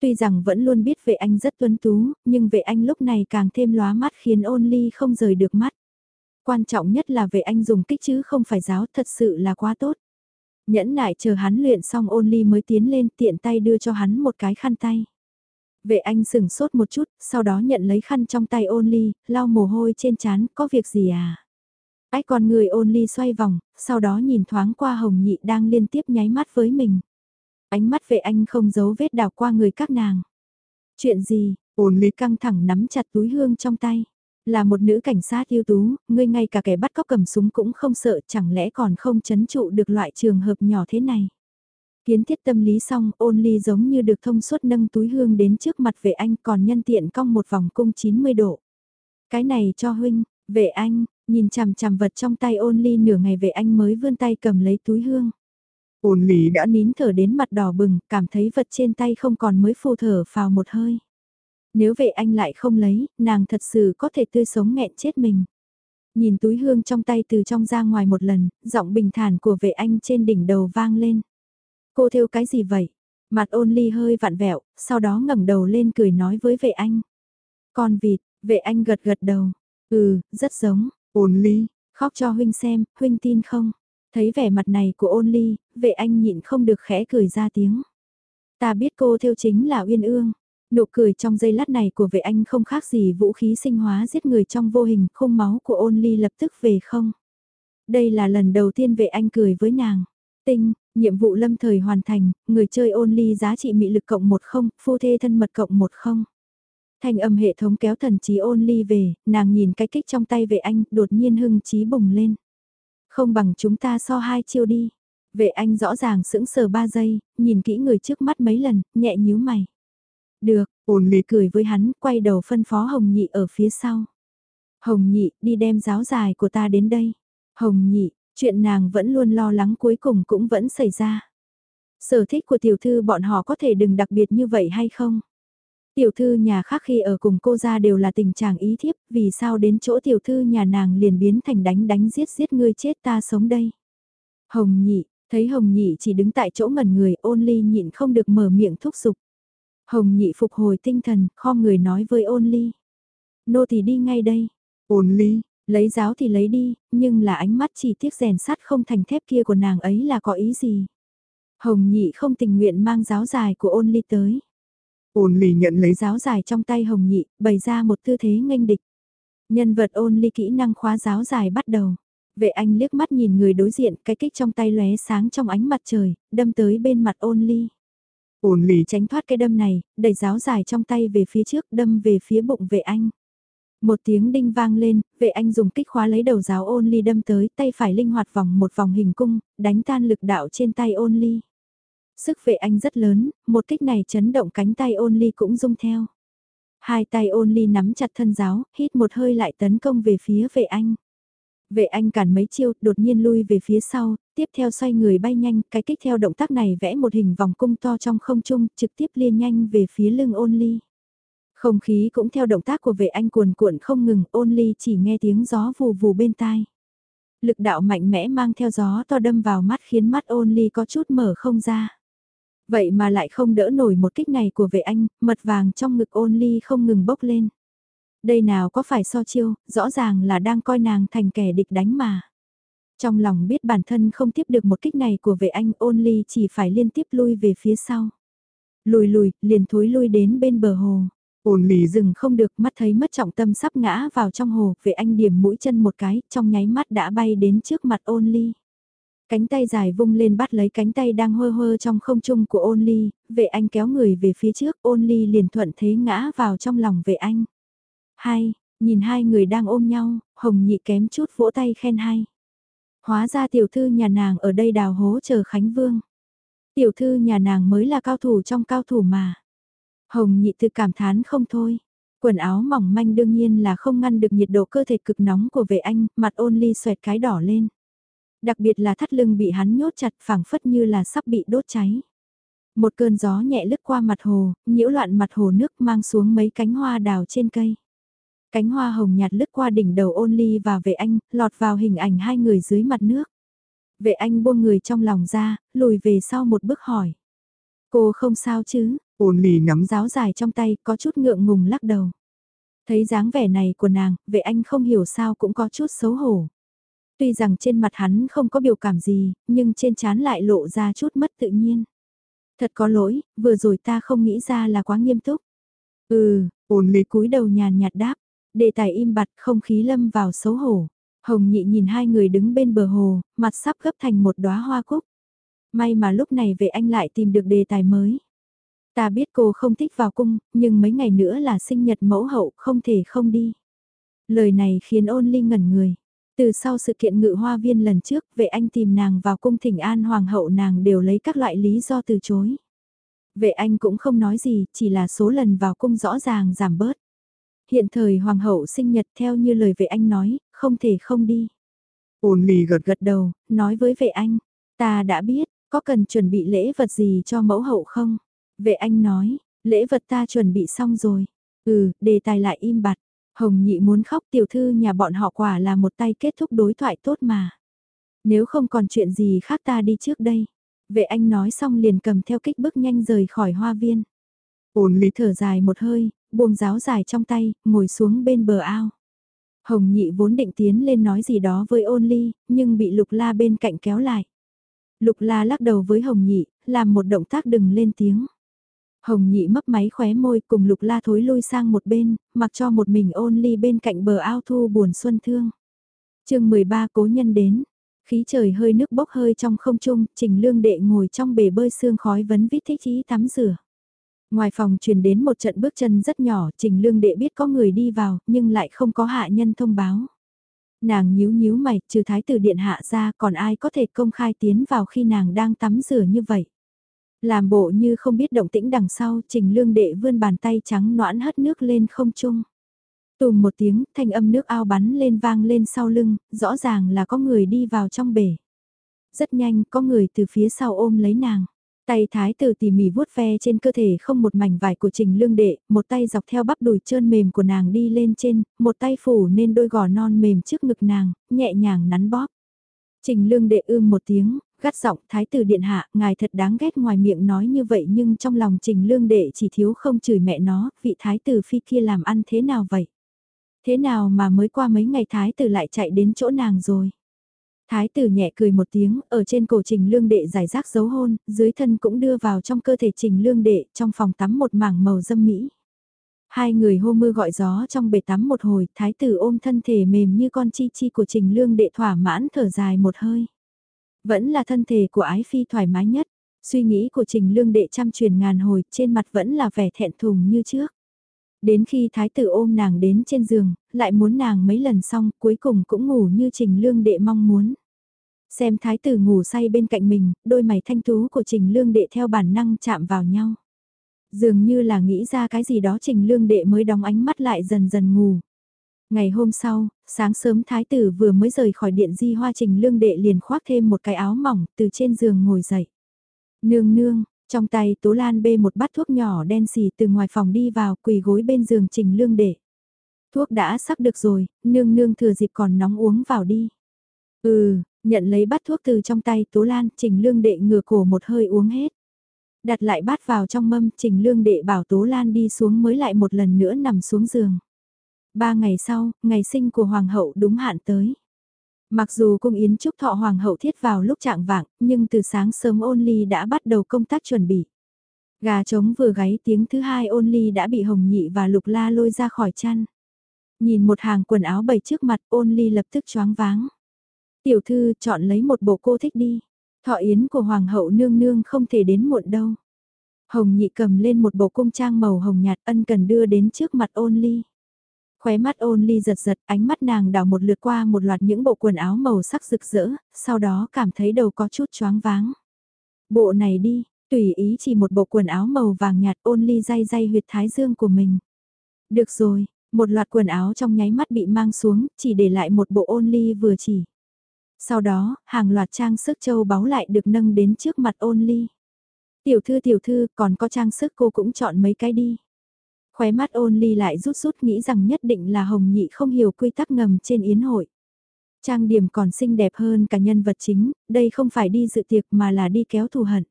Tuy rằng vẫn luôn biết vệ anh rất tuấn tú, nhưng vệ anh lúc này càng thêm lóa mắt khiến ôn ly không rời được mắt. Quan trọng nhất là vệ anh dùng kích chứ không phải giáo thật sự là quá tốt. Nhẫn nại chờ hắn luyện xong ôn ly mới tiến lên tiện tay đưa cho hắn một cái khăn tay. Vệ anh sừng sốt một chút, sau đó nhận lấy khăn trong tay ôn ly, lau mồ hôi trên trán có việc gì à? ái con người ôn ly xoay vòng, sau đó nhìn thoáng qua hồng nhị đang liên tiếp nháy mắt với mình. Ánh mắt vệ anh không giấu vết đào qua người các nàng. Chuyện gì, ôn ly căng thẳng nắm chặt túi hương trong tay. Là một nữ cảnh sát yêu tú, ngươi ngay cả kẻ bắt cóc cầm súng cũng không sợ chẳng lẽ còn không chấn trụ được loại trường hợp nhỏ thế này. Kiến thiết tâm lý xong ôn ly giống như được thông suốt nâng túi hương đến trước mặt vệ anh còn nhân tiện cong một vòng cung 90 độ. Cái này cho huynh, vệ anh, nhìn chằm chằm vật trong tay ôn ly nửa ngày vệ anh mới vươn tay cầm lấy túi hương. Ôn Lý đã nín thở đến mặt đỏ bừng, cảm thấy vật trên tay không còn mới phù thở vào một hơi. Nếu vệ anh lại không lấy, nàng thật sự có thể tươi sống nghẹn chết mình. Nhìn túi hương trong tay từ trong ra ngoài một lần, giọng bình thản của vệ anh trên đỉnh đầu vang lên. Cô theo cái gì vậy? Mặt ôn ly hơi vặn vẹo, sau đó ngẩng đầu lên cười nói với vệ anh. Con vịt, vệ anh gật gật đầu. Ừ, rất giống. Ôn ly, khóc cho huynh xem, huynh tin không? Thấy vẻ mặt này của ôn ly, vệ anh nhịn không được khẽ cười ra tiếng. Ta biết cô theo chính là Uyên Ương. Nụ cười trong giây lát này của vệ anh không khác gì vũ khí sinh hóa giết người trong vô hình, khung máu của ôn ly lập tức về không. Đây là lần đầu tiên vệ anh cười với nàng. Tinh, nhiệm vụ lâm thời hoàn thành, người chơi ôn ly giá trị mị lực cộng một không, phu thê thân mật cộng một không. Âm hệ thống kéo thần trí ôn ly về, nàng nhìn cái kích trong tay vệ anh, đột nhiên hưng trí bùng lên. Không bằng chúng ta so hai chiêu đi. Vệ anh rõ ràng sững sờ ba giây, nhìn kỹ người trước mắt mấy lần, nhẹ nhíu mày. Được, ôn lì cười với hắn, quay đầu phân phó Hồng Nhị ở phía sau. Hồng Nhị, đi đem giáo dài của ta đến đây. Hồng Nhị, chuyện nàng vẫn luôn lo lắng cuối cùng cũng vẫn xảy ra. Sở thích của tiểu thư bọn họ có thể đừng đặc biệt như vậy hay không? Tiểu thư nhà khác khi ở cùng cô ra đều là tình trạng ý thiếp, vì sao đến chỗ tiểu thư nhà nàng liền biến thành đánh đánh giết giết ngươi chết ta sống đây. Hồng nhị, thấy hồng nhị chỉ đứng tại chỗ ngẩn người ôn ly nhịn không được mở miệng thúc giục. Hồng nhị phục hồi tinh thần, kho người nói với ôn ly. Nô thì đi ngay đây. Ôn ly, Lấy giáo thì lấy đi, nhưng là ánh mắt chỉ tiếc rèn sắt không thành thép kia của nàng ấy là có ý gì. Hồng nhị không tình nguyện mang giáo dài của ôn ly tới ôn ly nhận lấy Giáo dài trong tay hồng nhị, bày ra một tư thế nghênh địch. Nhân vật ôn ly kỹ năng khóa giáo dài bắt đầu. Vệ anh liếc mắt nhìn người đối diện, cái kích trong tay lóe sáng trong ánh mặt trời, đâm tới bên mặt ôn ly. ôn ly Tránh thoát cái đâm này, đẩy giáo dài trong tay về phía trước, đâm về phía bụng vệ anh. Một tiếng đinh vang lên, vệ anh dùng kích khóa lấy đầu giáo ôn ly đâm tới, tay phải linh hoạt vòng một vòng hình cung, đánh tan lực đạo trên tay ôn ly. Sức vệ anh rất lớn, một kích này chấn động cánh tay ôn ly cũng rung theo. Hai tay ôn ly nắm chặt thân giáo, hít một hơi lại tấn công về phía vệ anh. Vệ anh cản mấy chiêu, đột nhiên lui về phía sau, tiếp theo xoay người bay nhanh, cái kích theo động tác này vẽ một hình vòng cung to trong không trung, trực tiếp liên nhanh về phía lưng ôn ly. Không khí cũng theo động tác của vệ anh cuồn cuộn không ngừng, ôn ly chỉ nghe tiếng gió vù vù bên tai. Lực đạo mạnh mẽ mang theo gió to đâm vào mắt khiến mắt ôn ly có chút mở không ra. Vậy mà lại không đỡ nổi một kích này của vệ anh, mật vàng trong ngực ôn ly không ngừng bốc lên. Đây nào có phải so chiêu, rõ ràng là đang coi nàng thành kẻ địch đánh mà. Trong lòng biết bản thân không tiếp được một kích này của vệ anh ôn ly chỉ phải liên tiếp lui về phía sau. Lùi lùi, liền thối lui đến bên bờ hồ. ôn ly Dừng không được mắt thấy mất trọng tâm sắp ngã vào trong hồ, vệ anh điểm mũi chân một cái, trong nháy mắt đã bay đến trước mặt ôn ly. Cánh tay dài vung lên bắt lấy cánh tay đang hơ hơ trong không trung của ôn ly, vệ anh kéo người về phía trước, ôn ly liền thuận thế ngã vào trong lòng vệ anh. Hai, nhìn hai người đang ôm nhau, hồng nhị kém chút vỗ tay khen hay. Hóa ra tiểu thư nhà nàng ở đây đào hố chờ Khánh Vương. Tiểu thư nhà nàng mới là cao thủ trong cao thủ mà. Hồng nhị tự cảm thán không thôi. Quần áo mỏng manh đương nhiên là không ngăn được nhiệt độ cơ thể cực nóng của vệ anh, mặt ôn ly xoẹt cái đỏ lên. Đặc biệt là thắt lưng bị hắn nhốt chặt phẳng phất như là sắp bị đốt cháy. Một cơn gió nhẹ lướt qua mặt hồ, nhiễu loạn mặt hồ nước mang xuống mấy cánh hoa đào trên cây. Cánh hoa hồng nhạt lướt qua đỉnh đầu ôn ly và vệ anh, lọt vào hình ảnh hai người dưới mặt nước. Vệ anh buông người trong lòng ra, lùi về sau một bước hỏi. Cô không sao chứ, ôn ly nắm giáo dài trong tay có chút ngượng ngùng lắc đầu. Thấy dáng vẻ này của nàng, vệ anh không hiểu sao cũng có chút xấu hổ. Tuy rằng trên mặt hắn không có biểu cảm gì, nhưng trên trán lại lộ ra chút mất tự nhiên. Thật có lỗi, vừa rồi ta không nghĩ ra là quá nghiêm túc. Ừ, ôn ly cúi đầu nhàn nhạt đáp, đề tài im bặt không khí lâm vào xấu hổ. Hồng nhị nhìn hai người đứng bên bờ hồ, mặt sắp gấp thành một đóa hoa cúc. May mà lúc này về anh lại tìm được đề tài mới. Ta biết cô không thích vào cung, nhưng mấy ngày nữa là sinh nhật mẫu hậu không thể không đi. Lời này khiến ôn ly ngẩn người. Từ sau sự kiện ngự hoa viên lần trước, vệ anh tìm nàng vào cung thỉnh an hoàng hậu nàng đều lấy các loại lý do từ chối. Vệ anh cũng không nói gì, chỉ là số lần vào cung rõ ràng giảm bớt. Hiện thời hoàng hậu sinh nhật theo như lời vệ anh nói, không thể không đi. ôn ly gật Gật đầu, nói với vệ anh, ta đã biết, có cần chuẩn bị lễ vật gì cho mẫu hậu không? Vệ anh nói, lễ vật ta chuẩn bị xong rồi. Ừ, đề tài lại im bặt. Hồng nhị muốn khóc tiểu thư nhà bọn họ quả là một tay kết thúc đối thoại tốt mà. Nếu không còn chuyện gì khác ta đi trước đây. Vệ anh nói xong liền cầm theo kích bước nhanh rời khỏi hoa viên. ôn ly Thở dài một hơi, buông giáo dài trong tay, ngồi xuống bên bờ ao. Hồng nhị vốn định tiến lên nói gì đó với ôn ly, nhưng bị lục la bên cạnh kéo lại. Lục la lắc đầu với hồng nhị, làm một động tác đừng lên tiếng. Hồng nhị mấp máy khóe môi cùng lục la thối lui sang một bên, mặc cho một mình ôn ly bên cạnh bờ ao thu buồn xuân thương. chương 13 cố nhân đến, khí trời hơi nước bốc hơi trong không trung, trình lương đệ ngồi trong bể bơi sương khói vấn vít thích chí tắm rửa. Ngoài phòng truyền đến một trận bước chân rất nhỏ, trình lương đệ biết có người đi vào, nhưng lại không có hạ nhân thông báo. Nàng nhíu nhíu mày, trừ thái tử điện hạ ra còn ai có thể công khai tiến vào khi nàng đang tắm rửa như vậy. Làm bộ như không biết động tĩnh đằng sau, trình lương đệ vươn bàn tay trắng noãn hất nước lên không trung. Tùm một tiếng, thanh âm nước ao bắn lên vang lên sau lưng, rõ ràng là có người đi vào trong bể. Rất nhanh, có người từ phía sau ôm lấy nàng. Tay thái tử tỉ mỉ vuốt ve trên cơ thể không một mảnh vải của trình lương đệ, một tay dọc theo bắp đùi trơn mềm của nàng đi lên trên, một tay phủ nên đôi gò non mềm trước ngực nàng, nhẹ nhàng nắn bóp. Trình lương đệ ưm một tiếng, gắt giọng thái tử điện hạ, ngài thật đáng ghét ngoài miệng nói như vậy nhưng trong lòng trình lương đệ chỉ thiếu không chửi mẹ nó, vị thái tử phi kia làm ăn thế nào vậy? Thế nào mà mới qua mấy ngày thái tử lại chạy đến chỗ nàng rồi? Thái tử nhẹ cười một tiếng, ở trên cổ trình lương đệ giải rác dấu hôn, dưới thân cũng đưa vào trong cơ thể trình lương đệ, trong phòng tắm một mảng màu dâm mỹ. Hai người hô mưa gọi gió trong bể tắm một hồi, thái tử ôm thân thể mềm như con chi chi của trình lương đệ thỏa mãn thở dài một hơi. Vẫn là thân thể của ái phi thoải mái nhất, suy nghĩ của trình lương đệ trăm truyền ngàn hồi, trên mặt vẫn là vẻ thẹn thùng như trước. Đến khi thái tử ôm nàng đến trên giường, lại muốn nàng mấy lần xong, cuối cùng cũng ngủ như trình lương đệ mong muốn. Xem thái tử ngủ say bên cạnh mình, đôi mày thanh tú của trình lương đệ theo bản năng chạm vào nhau. Dường như là nghĩ ra cái gì đó trình lương đệ mới đóng ánh mắt lại dần dần ngủ. Ngày hôm sau, sáng sớm thái tử vừa mới rời khỏi điện di hoa trình lương đệ liền khoác thêm một cái áo mỏng từ trên giường ngồi dậy. Nương nương, trong tay Tố Lan bê một bát thuốc nhỏ đen xì từ ngoài phòng đi vào quỳ gối bên giường trình lương đệ. Thuốc đã sắp được rồi, nương nương thừa dịp còn nóng uống vào đi. Ừ, nhận lấy bát thuốc từ trong tay Tố Lan, trình lương đệ ngửa cổ một hơi uống hết. Đặt lại bát vào trong mâm, trình lương đệ bảo Tố Lan đi xuống mới lại một lần nữa nằm xuống giường. Ba ngày sau, ngày sinh của Hoàng hậu đúng hạn tới. Mặc dù cung yến chúc thọ hoàng hậu thiết vào lúc trạng vạng, nhưng từ sáng sớm ôn ly đã bắt đầu công tác chuẩn bị. Gà trống vừa gáy tiếng thứ hai ôn ly đã bị hồng nhị và lục la lôi ra khỏi chăn. Nhìn một hàng quần áo bày trước mặt ôn ly lập tức choáng váng. Tiểu thư chọn lấy một bộ cô thích đi. Thọ yến của hoàng hậu nương nương không thể đến muộn đâu. Hồng nhị cầm lên một bộ cung trang màu hồng nhạt ân cần đưa đến trước mặt ôn ly. Khóe mắt ôn ly giật giật, ánh mắt nàng đảo một lượt qua một loạt những bộ quần áo màu sắc rực rỡ, sau đó cảm thấy đầu có chút choáng váng. Bộ này đi, tùy ý chỉ một bộ quần áo màu vàng nhạt ôn ly day day huyệt thái dương của mình. Được rồi, một loạt quần áo trong nháy mắt bị mang xuống, chỉ để lại một bộ ôn ly vừa chỉ. Sau đó, hàng loạt trang sức châu báu lại được nâng đến trước mặt ôn ly. Tiểu thư tiểu thư, còn có trang sức cô cũng chọn mấy cái đi. Khóe mắt ôn ly lại rút rút nghĩ rằng nhất định là hồng nhị không hiểu quy tắc ngầm trên yến hội. Trang điểm còn xinh đẹp hơn cả nhân vật chính, đây không phải đi dự tiệc mà là đi kéo thù hận.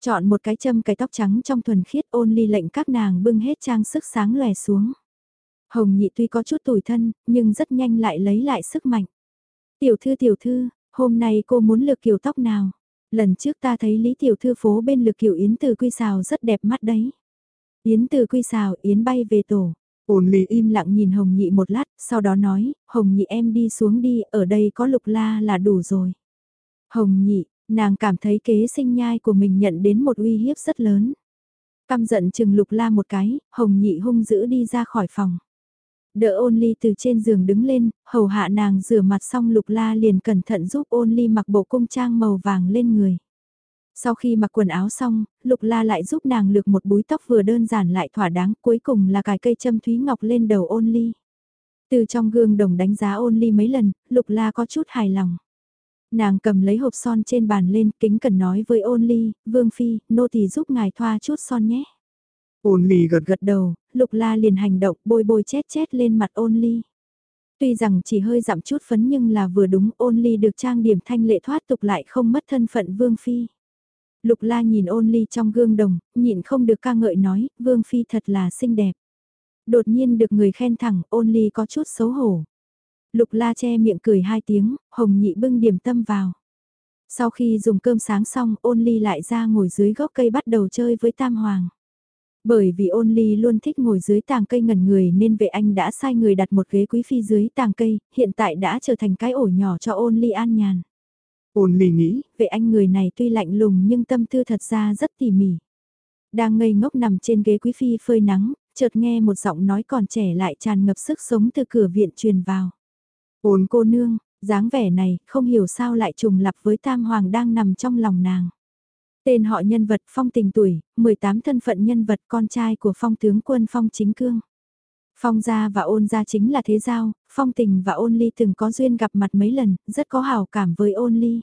Chọn một cái châm cái tóc trắng trong thuần khiết ôn ly lệnh các nàng bưng hết trang sức sáng lòe xuống. Hồng nhị tuy có chút tủi thân, nhưng rất nhanh lại lấy lại sức mạnh. Tiểu thư tiểu thư, hôm nay cô muốn lược kiểu tóc nào? Lần trước ta thấy Lý tiểu thư phố bên lược kiểu yến từ quy xào rất đẹp mắt đấy. Yến từ quy xào, Yến bay về tổ. Ôn ly im lặng nhìn Hồng Nhị một lát, sau đó nói, Hồng Nhị em đi xuống đi, ở đây có lục la là đủ rồi. Hồng Nhị, nàng cảm thấy kế sinh nhai của mình nhận đến một uy hiếp rất lớn. Căm giận chừng lục la một cái, Hồng Nhị hung dữ đi ra khỏi phòng. Đỡ ôn ly từ trên giường đứng lên, hầu hạ nàng rửa mặt xong lục la liền cẩn thận giúp ôn ly mặc bộ cung trang màu vàng lên người. Sau khi mặc quần áo xong, Lục La lại giúp nàng lược một búi tóc vừa đơn giản lại thỏa đáng, cuối cùng là cài cây châm thúy ngọc lên đầu ôn ly. Từ trong gương đồng đánh giá ôn ly mấy lần, Lục La có chút hài lòng. Nàng cầm lấy hộp son trên bàn lên, kính cần nói với ôn ly, vương phi, nô tỳ giúp ngài thoa chút son nhé. Ôn ly gật gật đầu, Lục La liền hành động bôi bôi chét chét lên mặt ôn ly. Tuy rằng chỉ hơi giảm chút phấn nhưng là vừa đúng ôn ly được trang điểm thanh lệ thoát tục lại không mất thân phận vương phi. Lục la nhìn ôn ly trong gương đồng, nhịn không được ca ngợi nói, vương phi thật là xinh đẹp. Đột nhiên được người khen thẳng, ôn ly có chút xấu hổ. Lục la che miệng cười hai tiếng, hồng nhị bưng điểm tâm vào. Sau khi dùng cơm sáng xong, ôn ly lại ra ngồi dưới gốc cây bắt đầu chơi với tam hoàng. Bởi vì ôn ly luôn thích ngồi dưới tàng cây ngẩn người nên vệ anh đã sai người đặt một ghế quý phi dưới tàng cây, hiện tại đã trở thành cái ổ nhỏ cho ôn ly an nhàn. Ôn ly nghĩ, vệ anh người này tuy lạnh lùng nhưng tâm tư thật ra rất tỉ mỉ. Đang ngây ngốc nằm trên ghế quý phi phơi nắng, chợt nghe một giọng nói còn trẻ lại tràn ngập sức sống từ cửa viện truyền vào. Ôn cô nương, dáng vẻ này, không hiểu sao lại trùng lập với tam hoàng đang nằm trong lòng nàng. Tên họ nhân vật phong tình tuổi, 18 thân phận nhân vật con trai của phong tướng quân phong chính cương. Phong gia và ôn gia chính là thế giao, phong tình và ôn ly từng có duyên gặp mặt mấy lần, rất có hào cảm với ôn ly.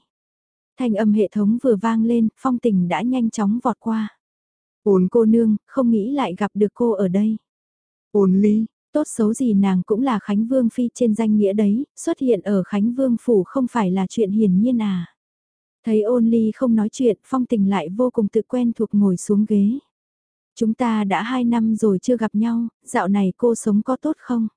Thanh âm hệ thống vừa vang lên, phong tình đã nhanh chóng vọt qua. Ôn cô nương, không nghĩ lại gặp được cô ở đây. Ôn ly, tốt xấu gì nàng cũng là Khánh Vương Phi trên danh nghĩa đấy, xuất hiện ở Khánh Vương Phủ không phải là chuyện hiển nhiên à. Thấy ôn ly không nói chuyện, phong tình lại vô cùng tự quen thuộc ngồi xuống ghế. Chúng ta đã hai năm rồi chưa gặp nhau, dạo này cô sống có tốt không?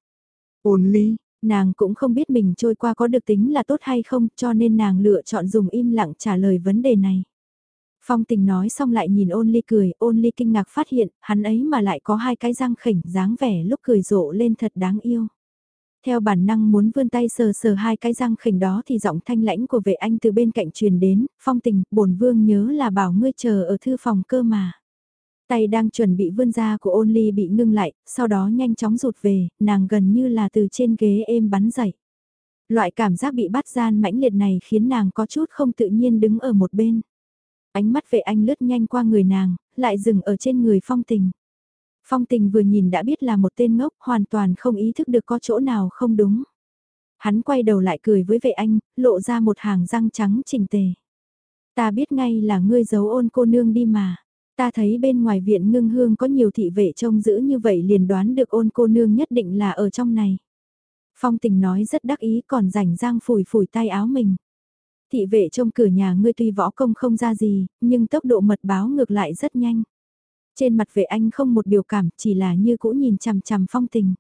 Ôn ly, nàng cũng không biết mình trôi qua có được tính là tốt hay không cho nên nàng lựa chọn dùng im lặng trả lời vấn đề này. Phong tình nói xong lại nhìn ôn ly cười, ôn ly kinh ngạc phát hiện, hắn ấy mà lại có hai cái răng khỉnh dáng vẻ lúc cười rộ lên thật đáng yêu. Theo bản năng muốn vươn tay sờ sờ hai cái răng khỉnh đó thì giọng thanh lãnh của vệ anh từ bên cạnh truyền đến, phong tình, bổn vương nhớ là bảo ngươi chờ ở thư phòng cơ mà. Tay đang chuẩn bị vươn ra của ôn ly bị ngưng lại, sau đó nhanh chóng rụt về, nàng gần như là từ trên ghế êm bắn dậy. Loại cảm giác bị bắt gian mãnh liệt này khiến nàng có chút không tự nhiên đứng ở một bên. Ánh mắt vệ anh lướt nhanh qua người nàng, lại dừng ở trên người phong tình. Phong tình vừa nhìn đã biết là một tên ngốc, hoàn toàn không ý thức được có chỗ nào không đúng. Hắn quay đầu lại cười với vệ anh, lộ ra một hàng răng trắng chỉnh tề. Ta biết ngay là ngươi giấu ôn cô nương đi mà. Ta thấy bên ngoài viện ngưng hương có nhiều thị vệ trông giữ như vậy liền đoán được ôn cô nương nhất định là ở trong này. Phong tình nói rất đắc ý còn rảnh rang phủi phủi tay áo mình. Thị vệ trông cửa nhà ngươi tuy võ công không ra gì, nhưng tốc độ mật báo ngược lại rất nhanh. Trên mặt vệ anh không một biểu cảm, chỉ là như cũ nhìn chằm chằm phong tình.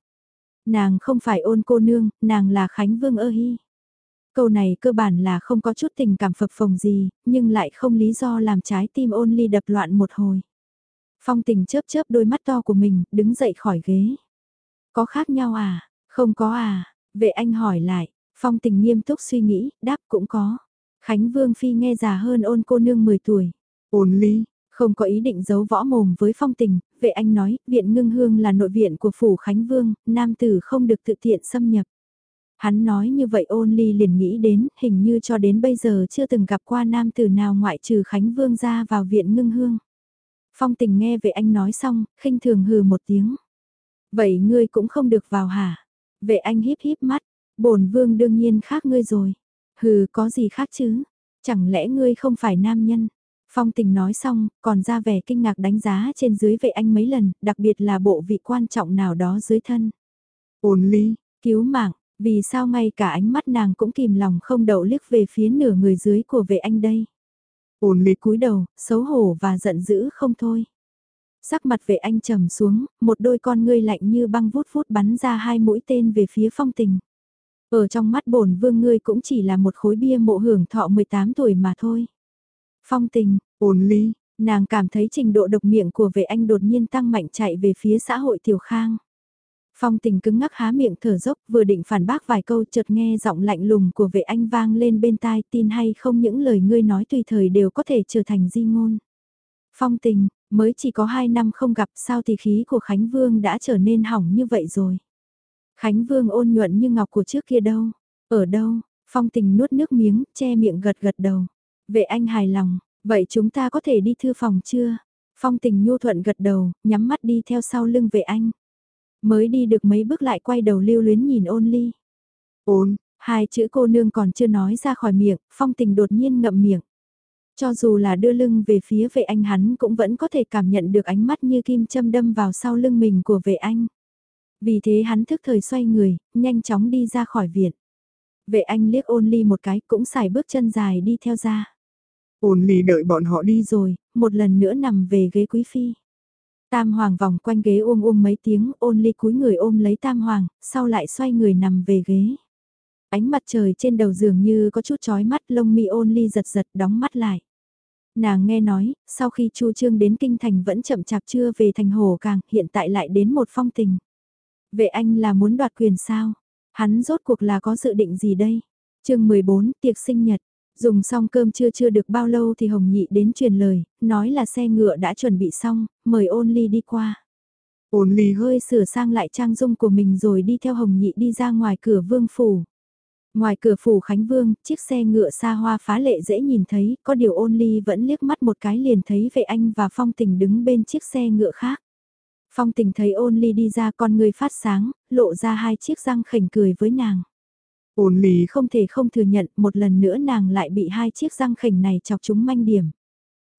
Nàng không phải ôn cô nương, nàng là Khánh Vương ơ hi. Câu này cơ bản là không có chút tình cảm phập phồng gì, nhưng lại không lý do làm trái tim ôn ly đập loạn một hồi. Phong tình chớp chớp đôi mắt to của mình, đứng dậy khỏi ghế. Có khác nhau à? Không có à? Vệ anh hỏi lại, phong tình nghiêm túc suy nghĩ, đáp cũng có. Khánh Vương Phi nghe già hơn ôn cô nương 10 tuổi. Ôn ly, không có ý định giấu võ mồm với phong tình, vệ anh nói, viện ngưng hương là nội viện của phủ Khánh Vương, nam tử không được tự tiện xâm nhập. Hắn nói như vậy ôn ly liền nghĩ đến, hình như cho đến bây giờ chưa từng gặp qua nam tử nào ngoại trừ Khánh Vương ra vào viện ngưng hương. Phong tình nghe vệ anh nói xong, khinh thường hừ một tiếng. Vậy ngươi cũng không được vào hả? Vệ anh híp híp mắt, bổn vương đương nhiên khác ngươi rồi. Hừ có gì khác chứ? Chẳng lẽ ngươi không phải nam nhân? Phong tình nói xong, còn ra vẻ kinh ngạc đánh giá trên dưới vệ anh mấy lần, đặc biệt là bộ vị quan trọng nào đó dưới thân. Ôn ly, cứu mạng, vì sao ngay cả ánh mắt nàng cũng kìm lòng không đậu liếc về phía nửa người dưới của vệ anh đây. Ôn ly cúi đầu, xấu hổ và giận dữ không thôi. Sắc mặt vệ anh trầm xuống, một đôi con ngươi lạnh như băng vút vút bắn ra hai mũi tên về phía phong tình. Ở trong mắt bổn vương ngươi cũng chỉ là một khối bia mộ hưởng thọ 18 tuổi mà thôi. Phong tình, ôn ly, nàng cảm thấy trình độ độc miệng của vệ anh đột nhiên tăng mạnh chạy về phía xã hội tiểu khang. Phong tình cứng ngắc há miệng thở dốc vừa định phản bác vài câu chợt nghe giọng lạnh lùng của vệ anh vang lên bên tai tin hay không những lời ngươi nói tùy thời đều có thể trở thành di ngôn. Phong tình, mới chỉ có hai năm không gặp sao thì khí của Khánh Vương đã trở nên hỏng như vậy rồi. Khánh Vương ôn nhuận như ngọc của trước kia đâu, ở đâu, phong tình nuốt nước miếng, che miệng gật gật đầu. Vệ anh hài lòng, vậy chúng ta có thể đi thư phòng chưa? Phong tình nhu thuận gật đầu, nhắm mắt đi theo sau lưng vệ anh. Mới đi được mấy bước lại quay đầu lưu luyến nhìn ôn ly. Ôn, hai chữ cô nương còn chưa nói ra khỏi miệng, phong tình đột nhiên ngậm miệng. Cho dù là đưa lưng về phía vệ anh hắn cũng vẫn có thể cảm nhận được ánh mắt như kim châm đâm vào sau lưng mình của vệ anh. Vì thế hắn thức thời xoay người, nhanh chóng đi ra khỏi viện. Vệ anh liếc ôn ly một cái cũng xài bước chân dài đi theo ra. Ôn ly đợi bọn họ đi rồi, một lần nữa nằm về ghế quý phi. Tam hoàng vòng quanh ghế ôm ôm mấy tiếng ôn ly cúi người ôm lấy tam hoàng, sau lại xoay người nằm về ghế. Ánh mặt trời trên đầu giường như có chút chói mắt lông mi ôn ly giật giật đóng mắt lại. Nàng nghe nói, sau khi Chu Trương đến Kinh Thành vẫn chậm chạp chưa về thành hồ càng, hiện tại lại đến một phong tình. Vệ anh là muốn đoạt quyền sao? Hắn rốt cuộc là có dự định gì đây? chương 14, tiệc sinh nhật. Dùng xong cơm chưa chưa được bao lâu thì Hồng Nhị đến truyền lời, nói là xe ngựa đã chuẩn bị xong, mời ôn ly đi qua. Ôn ly hơi sửa sang lại trang dung của mình rồi đi theo Hồng Nhị đi ra ngoài cửa vương phủ. Ngoài cửa phủ Khánh Vương, chiếc xe ngựa xa hoa phá lệ dễ nhìn thấy, có điều ôn ly vẫn liếc mắt một cái liền thấy vệ anh và phong tình đứng bên chiếc xe ngựa khác. Phong tình thấy ôn ly đi ra con người phát sáng, lộ ra hai chiếc răng khỉnh cười với nàng. Ôn ly Không thể không thừa nhận một lần nữa nàng lại bị hai chiếc răng khỉnh này chọc chúng manh điểm.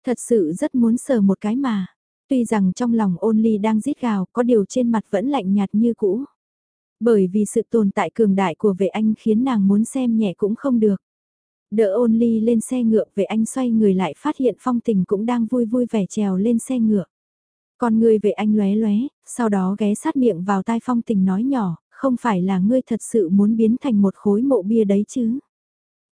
Thật sự rất muốn sờ một cái mà. Tuy rằng trong lòng ôn ly đang rít gào, có điều trên mặt vẫn lạnh nhạt như cũ. Bởi vì sự tồn tại cường đại của vệ anh khiến nàng muốn xem nhẹ cũng không được. Đỡ ôn ly lên xe ngựa vệ anh xoay người lại phát hiện phong tình cũng đang vui vui vẻ trèo lên xe ngựa. Còn người vệ anh lóe lóe, sau đó ghé sát miệng vào tai phong tình nói nhỏ, không phải là ngươi thật sự muốn biến thành một khối mộ bia đấy chứ.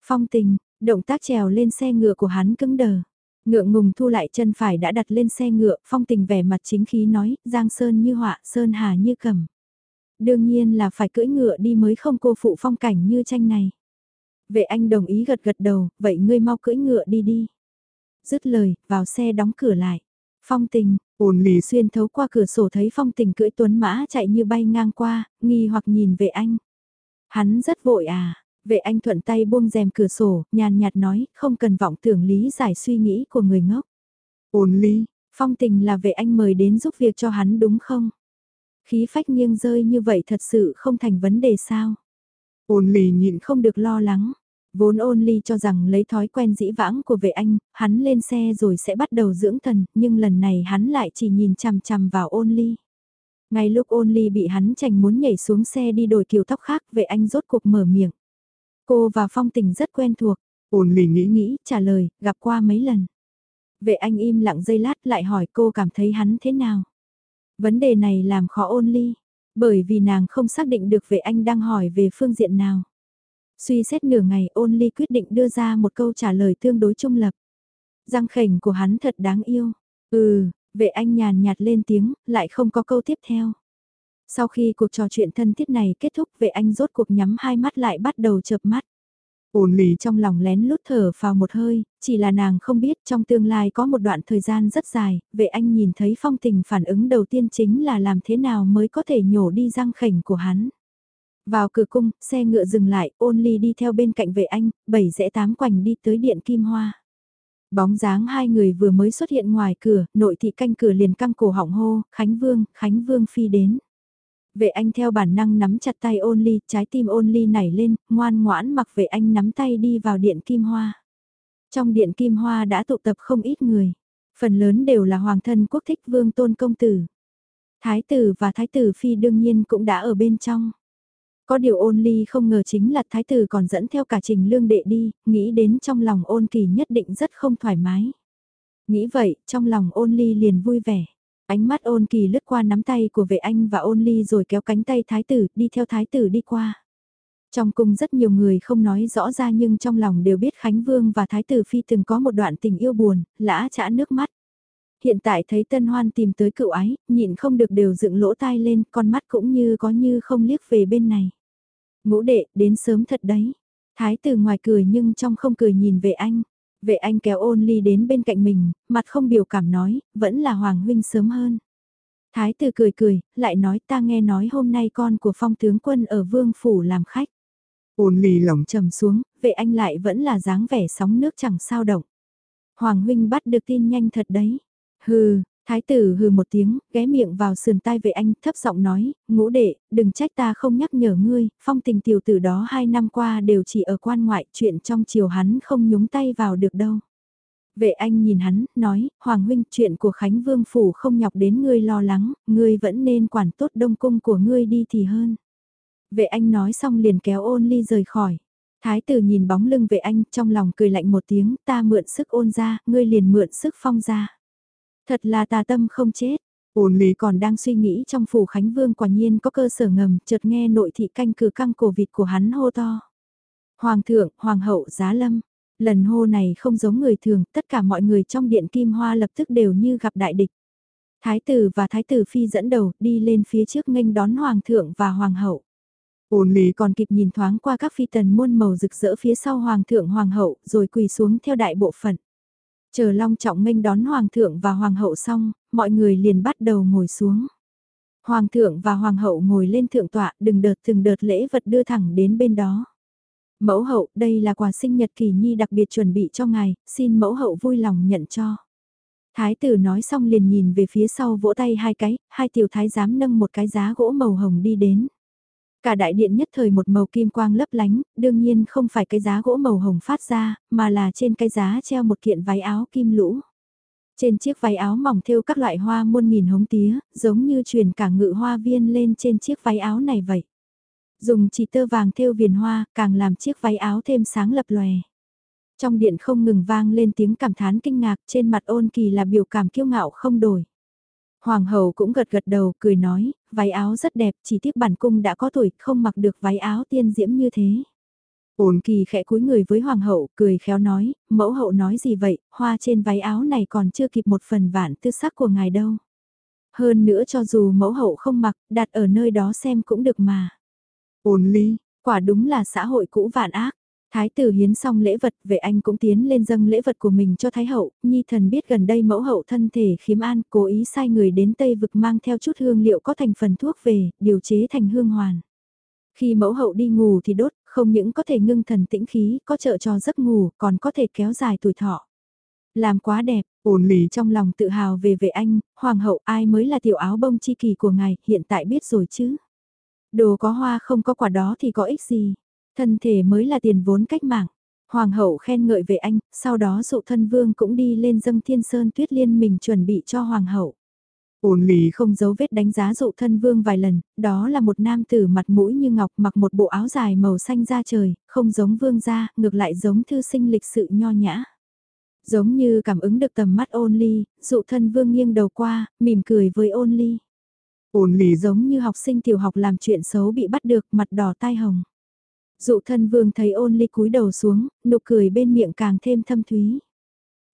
Phong tình, động tác trèo lên xe ngựa của hắn cứng đờ. Ngượng ngùng thu lại chân phải đã đặt lên xe ngựa, phong tình vẻ mặt chính khí nói, giang sơn như họa, sơn hà như cầm. Đương nhiên là phải cưỡi ngựa đi mới không cô phụ phong cảnh như tranh này. Vệ anh đồng ý gật gật đầu, vậy ngươi mau cưỡi ngựa đi đi. Dứt lời, vào xe đóng cửa lại. Phong tình, ôn lì xuyên thấu qua cửa sổ thấy phong tình cưỡi tuấn mã chạy như bay ngang qua, nghi hoặc nhìn vệ anh. Hắn rất vội à, vệ anh thuận tay buông rèm cửa sổ, nhàn nhạt nói, không cần vọng tưởng lý giải suy nghĩ của người ngốc. Ôn ly, phong tình là vệ anh mời đến giúp việc cho hắn đúng không? Khí phách nghiêng rơi như vậy thật sự không thành vấn đề sao? Ôn ly nhịn không được lo lắng. Vốn ôn ly cho rằng lấy thói quen dĩ vãng của vệ anh, hắn lên xe rồi sẽ bắt đầu dưỡng thần, nhưng lần này hắn lại chỉ nhìn chằm chằm vào ôn ly. Ngay lúc ôn ly bị hắn chành muốn nhảy xuống xe đi đổi kiểu tóc khác, vệ anh rốt cuộc mở miệng. Cô và phong tình rất quen thuộc, ôn ly nghĩ nghĩ, trả lời, gặp qua mấy lần. Vệ anh im lặng giây lát lại hỏi cô cảm thấy hắn thế nào. Vấn đề này làm khó ôn ly, bởi vì nàng không xác định được vệ anh đang hỏi về phương diện nào. Suy xét nửa ngày ôn ly quyết định đưa ra một câu trả lời tương đối trung lập. Răng khểnh của hắn thật đáng yêu. Ừ, vệ anh nhàn nhạt lên tiếng, lại không có câu tiếp theo. Sau khi cuộc trò chuyện thân thiết này kết thúc vệ anh rốt cuộc nhắm hai mắt lại bắt đầu chợp mắt. Ôn ly trong lòng lén lút thở vào một hơi, chỉ là nàng không biết trong tương lai có một đoạn thời gian rất dài, vệ anh nhìn thấy phong tình phản ứng đầu tiên chính là làm thế nào mới có thể nhổ đi răng khểnh của hắn. Vào cửa cung, xe ngựa dừng lại, ôn ly đi theo bên cạnh vệ anh, bảy rẽ tám quành đi tới điện kim hoa. Bóng dáng hai người vừa mới xuất hiện ngoài cửa, nội thị canh cửa liền căng cổ họng hô, Khánh Vương, Khánh Vương phi đến. Vệ anh theo bản năng nắm chặt tay ôn ly, trái tim ôn ly nảy lên, ngoan ngoãn mặc vệ anh nắm tay đi vào điện kim hoa. Trong điện kim hoa đã tụ tập không ít người, phần lớn đều là hoàng thân quốc thích vương tôn công tử. Thái tử và thái tử phi đương nhiên cũng đã ở bên trong. Có điều ôn ly không ngờ chính là thái tử còn dẫn theo cả trình lương đệ đi, nghĩ đến trong lòng ôn kỳ nhất định rất không thoải mái. Nghĩ vậy, trong lòng ôn ly liền vui vẻ. Ánh mắt ôn kỳ lướt qua nắm tay của vệ anh và ôn ly rồi kéo cánh tay thái tử, đi theo thái tử đi qua. Trong cung rất nhiều người không nói rõ ra nhưng trong lòng đều biết Khánh Vương và Thái tử Phi từng có một đoạn tình yêu buồn, lã chả nước mắt. Hiện tại thấy Tân Hoan tìm tới cựu ái, nhịn không được đều dựng lỗ tai lên, con mắt cũng như có như không liếc về bên này. Ngũ đệ, đến sớm thật đấy. Thái tử ngoài cười nhưng trong không cười nhìn về anh. Vệ anh kéo ôn ly đến bên cạnh mình, mặt không biểu cảm nói, vẫn là Hoàng huynh sớm hơn. Thái tử cười cười, lại nói ta nghe nói hôm nay con của phong tướng quân ở vương phủ làm khách. Ôn ly lòng trầm xuống, vệ anh lại vẫn là dáng vẻ sóng nước chẳng sao động. Hoàng huynh bắt được tin nhanh thật đấy. Hừ, Thái tử hừ một tiếng, ghé miệng vào sườn tai vệ anh, thấp giọng nói, ngũ đệ, đừng trách ta không nhắc nhở ngươi, phong tình tiểu tử đó hai năm qua đều chỉ ở quan ngoại, chuyện trong chiều hắn không nhúng tay vào được đâu. Vệ anh nhìn hắn, nói, Hoàng huynh, chuyện của Khánh Vương Phủ không nhọc đến ngươi lo lắng, ngươi vẫn nên quản tốt đông cung của ngươi đi thì hơn. Vệ anh nói xong liền kéo ôn ly rời khỏi. Thái tử nhìn bóng lưng vệ anh, trong lòng cười lạnh một tiếng, ta mượn sức ôn ra, ngươi liền mượn sức phong ra. Thật là tà tâm không chết. Ôn lý còn đang suy nghĩ trong phủ Khánh Vương quả nhiên có cơ sở ngầm, chợt nghe nội thị canh cử căng cổ vịt của hắn hô to. Hoàng thượng, hoàng hậu, giá lâm. Lần hô này không giống người thường, tất cả mọi người trong điện kim hoa lập tức đều như gặp đại địch. Thái tử và thái tử phi dẫn đầu đi lên phía trước nghênh đón hoàng thượng và hoàng hậu. Ôn lý còn kịp nhìn thoáng qua các phi tần muôn màu rực rỡ phía sau hoàng thượng hoàng hậu rồi quỳ xuống theo đại bộ phận. Chờ long trọng nghênh đón hoàng thượng và hoàng hậu xong, mọi người liền bắt đầu ngồi xuống. Hoàng thượng và hoàng hậu ngồi lên thượng tọa, đừng đợt từng đợt lễ vật đưa thẳng đến bên đó. Mẫu hậu, đây là quà sinh nhật kỳ nhi đặc biệt chuẩn bị cho ngài, xin mẫu hậu vui lòng nhận cho. Thái tử nói xong liền nhìn về phía sau vỗ tay hai cái, hai tiểu thái giám nâng một cái giá gỗ màu hồng đi đến. Cả đại điện nhất thời một màu kim quang lấp lánh, đương nhiên không phải cái giá gỗ màu hồng phát ra, mà là trên cái giá treo một kiện váy áo kim lũ. Trên chiếc váy áo mỏng thêu các loại hoa muôn nghìn hống tía, giống như truyền cả ngự hoa viên lên trên chiếc váy áo này vậy. Dùng chỉ tơ vàng thêu viền hoa, càng làm chiếc váy áo thêm sáng lập lòe. Trong điện không ngừng vang lên tiếng cảm thán kinh ngạc, trên mặt ôn kỳ là biểu cảm kiêu ngạo không đổi. Hoàng hậu cũng gật gật đầu, cười nói, váy áo rất đẹp, chỉ tiếc bản cung đã có tuổi, không mặc được váy áo tiên diễm như thế. Ôn kỳ khẽ cúi người với hoàng hậu, cười khéo nói, mẫu hậu nói gì vậy, hoa trên váy áo này còn chưa kịp một phần vạn tư sắc của ngài đâu. Hơn nữa cho dù mẫu hậu không mặc, đặt ở nơi đó xem cũng được mà. Ôn ly, quả đúng là xã hội cũ vạn ác. Thái tử hiến xong lễ vật, vệ anh cũng tiến lên dâng lễ vật của mình cho Thái hậu, nhi thần biết gần đây mẫu hậu thân thể khiếm an, cố ý sai người đến Tây vực mang theo chút hương liệu có thành phần thuốc về, điều chế thành hương hoàn. Khi mẫu hậu đi ngủ thì đốt, không những có thể ngưng thần tĩnh khí, có trợ cho giấc ngủ, còn có thể kéo dài tuổi thọ. Làm quá đẹp, ổn lý trong lòng tự hào về vệ anh, hoàng hậu ai mới là tiểu áo bông chi kỳ của ngài, hiện tại biết rồi chứ. Đồ có hoa không có quả đó thì có ích gì. Thân thể mới là tiền vốn cách mạng. Hoàng hậu khen ngợi về anh, sau đó dụ thân vương cũng đi lên dâng thiên sơn tuyết liên mình chuẩn bị cho hoàng hậu. Ôn ly không giấu vết đánh giá dụ thân vương vài lần, đó là một nam tử mặt mũi như ngọc mặc một bộ áo dài màu xanh da trời, không giống vương gia, ngược lại giống thư sinh lịch sự nho nhã. Giống như cảm ứng được tầm mắt ôn ly, dụ thân vương nghiêng đầu qua, mỉm cười với ôn ly. Ôn ly giống như học sinh tiểu học làm chuyện xấu bị bắt được mặt đỏ tai hồng. Dụ thân vương thấy ôn ly cúi đầu xuống, nụ cười bên miệng càng thêm thâm thúy.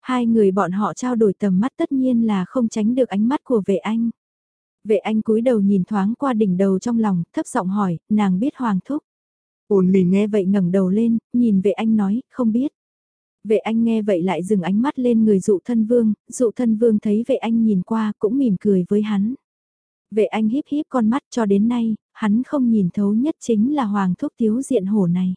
Hai người bọn họ trao đổi tầm mắt tất nhiên là không tránh được ánh mắt của vệ anh. Vệ anh cúi đầu nhìn thoáng qua đỉnh đầu trong lòng, thấp giọng hỏi, nàng biết hoàng thúc. Ôn ly nghe vậy ngẩng đầu lên, nhìn vệ anh nói, không biết. Vệ anh nghe vậy lại dừng ánh mắt lên người dụ thân vương, dụ thân vương thấy vệ anh nhìn qua cũng mỉm cười với hắn. Vệ anh híp híp con mắt cho đến nay, hắn không nhìn thấu nhất chính là hoàng thúc thiếu diện hổ này.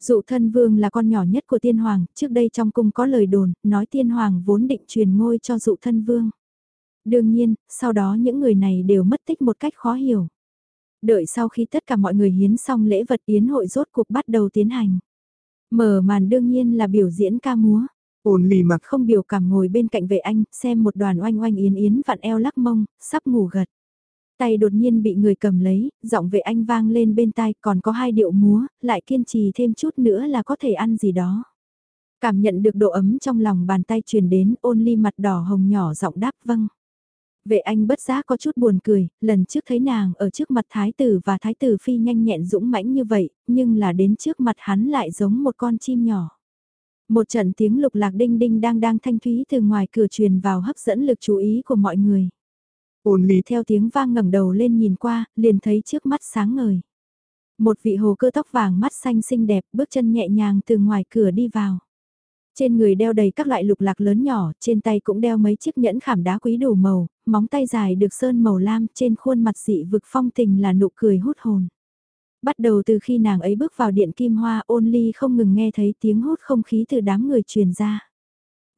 Dụ thân vương là con nhỏ nhất của tiên hoàng, trước đây trong cung có lời đồn, nói tiên hoàng vốn định truyền ngôi cho dụ thân vương. Đương nhiên, sau đó những người này đều mất tích một cách khó hiểu. Đợi sau khi tất cả mọi người hiến xong lễ vật yến hội rốt cuộc bắt đầu tiến hành. Mở màn đương nhiên là biểu diễn ca múa. Ôn lì mặc không biểu cảm ngồi bên cạnh vệ anh, xem một đoàn oanh oanh yến yến vặn eo lắc mông, sắp ngủ gật. Tay đột nhiên bị người cầm lấy, giọng vệ anh vang lên bên tai còn có hai điệu múa, lại kiên trì thêm chút nữa là có thể ăn gì đó. Cảm nhận được độ ấm trong lòng bàn tay truyền đến ôn ly mặt đỏ hồng nhỏ giọng đáp vâng. Vệ anh bất giác có chút buồn cười, lần trước thấy nàng ở trước mặt thái tử và thái tử phi nhanh nhẹn dũng mãnh như vậy, nhưng là đến trước mặt hắn lại giống một con chim nhỏ. Một trận tiếng lục lạc đinh đinh đang đang thanh thúy từ ngoài cửa truyền vào hấp dẫn lực chú ý của mọi người. Ôn lý theo tiếng vang ngẩng đầu lên nhìn qua, liền thấy trước mắt sáng ngời. Một vị hồ cơ tóc vàng mắt xanh xinh đẹp bước chân nhẹ nhàng từ ngoài cửa đi vào. Trên người đeo đầy các loại lục lạc lớn nhỏ, trên tay cũng đeo mấy chiếc nhẫn khảm đá quý đủ màu, móng tay dài được sơn màu lam, trên khuôn mặt dị vực phong tình là nụ cười hút hồn. Bắt đầu từ khi nàng ấy bước vào điện kim hoa ôn ly không ngừng nghe thấy tiếng hút không khí từ đám người truyền ra.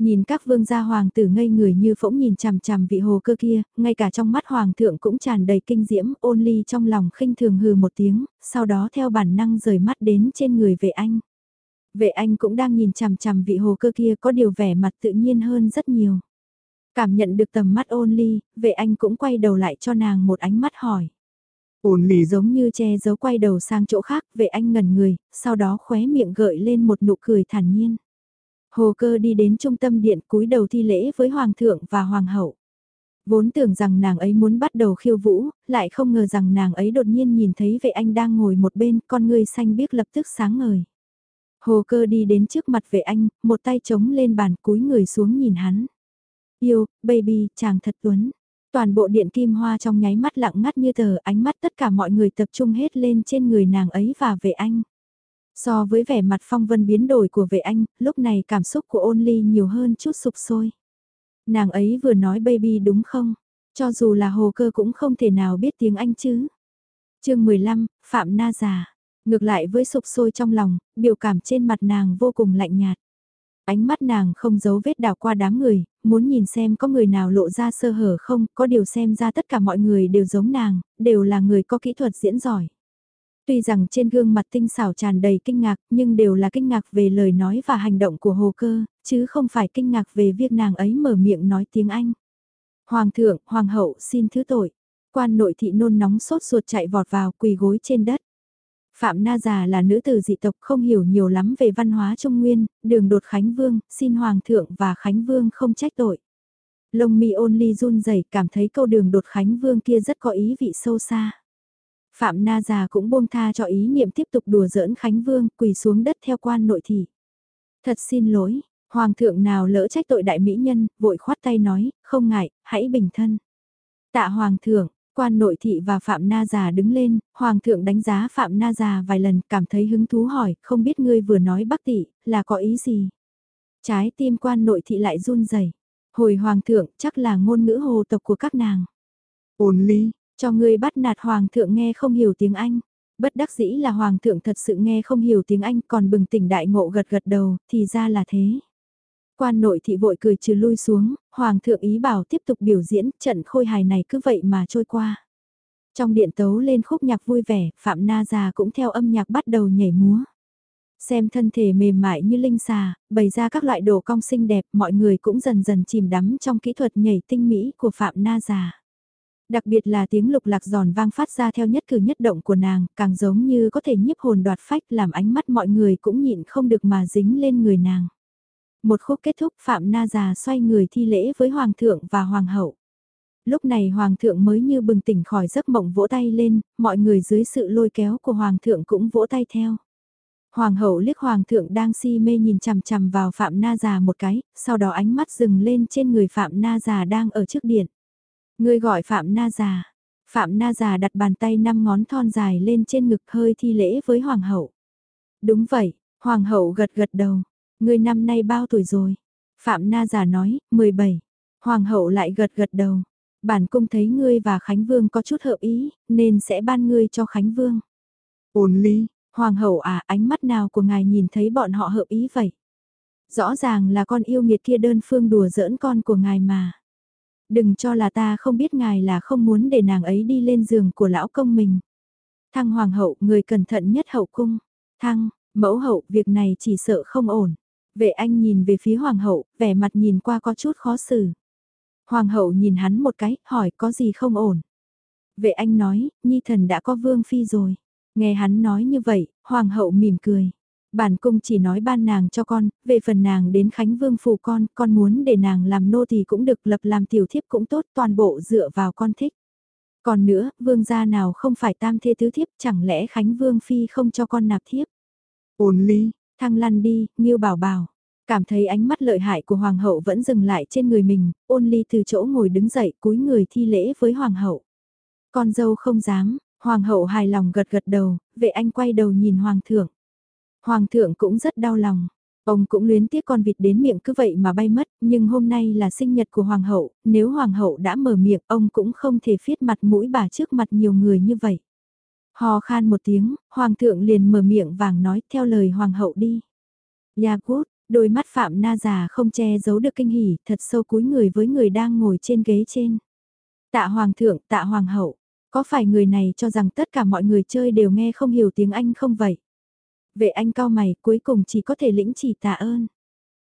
Nhìn các vương gia hoàng tử ngây người như phỗng nhìn chằm chằm vị hồ cơ kia, ngay cả trong mắt hoàng thượng cũng tràn đầy kinh diễm, ôn ly trong lòng khinh thường hừ một tiếng, sau đó theo bản năng rời mắt đến trên người vệ anh. Vệ anh cũng đang nhìn chằm chằm vị hồ cơ kia có điều vẻ mặt tự nhiên hơn rất nhiều. Cảm nhận được tầm mắt ôn ly, vệ anh cũng quay đầu lại cho nàng một ánh mắt hỏi. Ôn ly giống như che giấu quay đầu sang chỗ khác, vệ anh ngẩn người, sau đó khóe miệng gợi lên một nụ cười thản nhiên. Hồ cơ đi đến trung tâm điện cúi đầu thi lễ với hoàng thượng và hoàng hậu. Vốn tưởng rằng nàng ấy muốn bắt đầu khiêu vũ, lại không ngờ rằng nàng ấy đột nhiên nhìn thấy vệ anh đang ngồi một bên, con người xanh biếc lập tức sáng ngời. Hồ cơ đi đến trước mặt vệ anh, một tay chống lên bàn cúi người xuống nhìn hắn. Yêu, baby, chàng thật tuấn. Toàn bộ điện kim hoa trong nháy mắt lặng ngắt như tờ, ánh mắt tất cả mọi người tập trung hết lên trên người nàng ấy và vệ anh. So với vẻ mặt phong vân biến đổi của vệ anh, lúc này cảm xúc của ôn ly nhiều hơn chút sụp sôi. Nàng ấy vừa nói baby đúng không? Cho dù là hồ cơ cũng không thể nào biết tiếng Anh chứ. chương 15, Phạm Na già. Ngược lại với sụp sôi trong lòng, biểu cảm trên mặt nàng vô cùng lạnh nhạt. Ánh mắt nàng không giấu vết đào qua đám người, muốn nhìn xem có người nào lộ ra sơ hở không, có điều xem ra tất cả mọi người đều giống nàng, đều là người có kỹ thuật diễn giỏi. Tuy rằng trên gương mặt tinh xảo tràn đầy kinh ngạc, nhưng đều là kinh ngạc về lời nói và hành động của hồ cơ, chứ không phải kinh ngạc về việc nàng ấy mở miệng nói tiếng Anh. Hoàng thượng, hoàng hậu xin thứ tội. Quan nội thị nôn nóng sốt ruột chạy vọt vào quỳ gối trên đất. Phạm Na Già là nữ tử dị tộc không hiểu nhiều lắm về văn hóa Trung Nguyên, đường đột Khánh Vương, xin Hoàng thượng và Khánh Vương không trách tội. Lông mi ôn ly run rẩy cảm thấy câu đường đột Khánh Vương kia rất có ý vị sâu xa. Phạm Na Già cũng buông tha cho ý niệm tiếp tục đùa giỡn Khánh Vương quỳ xuống đất theo quan nội thị. Thật xin lỗi, Hoàng thượng nào lỡ trách tội đại mỹ nhân, vội khoát tay nói, không ngại, hãy bình thân. Tạ Hoàng thượng, quan nội thị và Phạm Na Già đứng lên, Hoàng thượng đánh giá Phạm Na Già vài lần cảm thấy hứng thú hỏi, không biết ngươi vừa nói bắc tỷ, là có ý gì? Trái tim quan nội thị lại run rẩy Hồi Hoàng thượng chắc là ngôn ngữ hồ tộc của các nàng. Ôn ly, cho người bắt nạt Hoàng thượng nghe không hiểu tiếng Anh. Bất đắc dĩ là Hoàng thượng thật sự nghe không hiểu tiếng Anh còn bừng tỉnh đại ngộ gật gật đầu, thì ra là thế. Quan nội thị vội cười trừ lui xuống, Hoàng thượng ý bảo tiếp tục biểu diễn, trận khôi hài này cứ vậy mà trôi qua. Trong điện tấu lên khúc nhạc vui vẻ, Phạm Na già cũng theo âm nhạc bắt đầu nhảy múa. Xem thân thể mềm mại như linh xà, bày ra các loại đồ cong xinh đẹp, mọi người cũng dần dần chìm đắm trong kỹ thuật nhảy tinh mỹ của Phạm Na già. Đặc biệt là tiếng lục lạc giòn vang phát ra theo nhất cử nhất động của nàng, càng giống như có thể nhiếp hồn đoạt phách làm ánh mắt mọi người cũng nhịn không được mà dính lên người nàng. Một khúc kết thúc Phạm Na già xoay người thi lễ với Hoàng thượng và Hoàng hậu. Lúc này Hoàng thượng mới như bừng tỉnh khỏi giấc mộng vỗ tay lên, mọi người dưới sự lôi kéo của Hoàng thượng cũng vỗ tay theo. Hoàng hậu liếc Hoàng thượng đang si mê nhìn chằm chằm vào Phạm Na già một cái, sau đó ánh mắt dừng lên trên người Phạm Na già đang ở trước điện. Người gọi Phạm Na già. Phạm Na già đặt bàn tay năm ngón thon dài lên trên ngực hơi thi lễ với Hoàng hậu. Đúng vậy, Hoàng hậu gật gật đầu. Ngươi năm nay bao tuổi rồi? Phạm Na già nói, 17. Hoàng hậu lại gật gật đầu. Bản cung thấy ngươi và Khánh Vương có chút hợp ý, nên sẽ ban ngươi cho Khánh Vương. Ôn ly, Hoàng hậu à, ánh mắt nào của ngài nhìn thấy bọn họ hợp ý vậy? Rõ ràng là con yêu nghiệt kia đơn phương đùa giỡn con của ngài mà. Đừng cho là ta không biết ngài là không muốn để nàng ấy đi lên giường của lão công mình. Thăng hoàng hậu, người cẩn thận nhất hậu cung. Thăng, mẫu hậu, việc này chỉ sợ không ổn. Vệ anh nhìn về phía hoàng hậu, vẻ mặt nhìn qua có chút khó xử. Hoàng hậu nhìn hắn một cái, hỏi có gì không ổn. Vệ anh nói, nhi thần đã có vương phi rồi. Nghe hắn nói như vậy, hoàng hậu mỉm cười. Bản cung chỉ nói ban nàng cho con, về phần nàng đến Khánh Vương phù con, con muốn để nàng làm nô thì cũng được lập làm tiểu thiếp cũng tốt, toàn bộ dựa vào con thích. Còn nữa, vương gia nào không phải tam thê tứ thiếp, chẳng lẽ Khánh Vương Phi không cho con nạp thiếp? Ôn ly, Thăng lăn đi, Nghiêu bảo bảo. Cảm thấy ánh mắt lợi hại của hoàng hậu vẫn dừng lại trên người mình, ôn ly từ chỗ ngồi đứng dậy cúi người thi lễ với hoàng hậu. Con dâu không dám, hoàng hậu hài lòng gật gật đầu, vệ anh quay đầu nhìn hoàng thượng. Hoàng thượng cũng rất đau lòng. Ông cũng luyến tiếc con vịt đến miệng cứ vậy mà bay mất, nhưng hôm nay là sinh nhật của hoàng hậu, nếu hoàng hậu đã mở miệng ông cũng không thể phiết mặt mũi bà trước mặt nhiều người như vậy. Hò khan một tiếng, hoàng thượng liền mở miệng vàng nói theo lời hoàng hậu đi. Dạ, ya đôi mắt Phạm Na già không che giấu được kinh hỉ, thật sâu cúi người với người đang ngồi trên ghế trên. Tạ hoàng thượng, tạ hoàng hậu, có phải người này cho rằng tất cả mọi người chơi đều nghe không hiểu tiếng Anh không vậy? Vệ anh cao mày cuối cùng chỉ có thể lĩnh chỉ tạ ơn.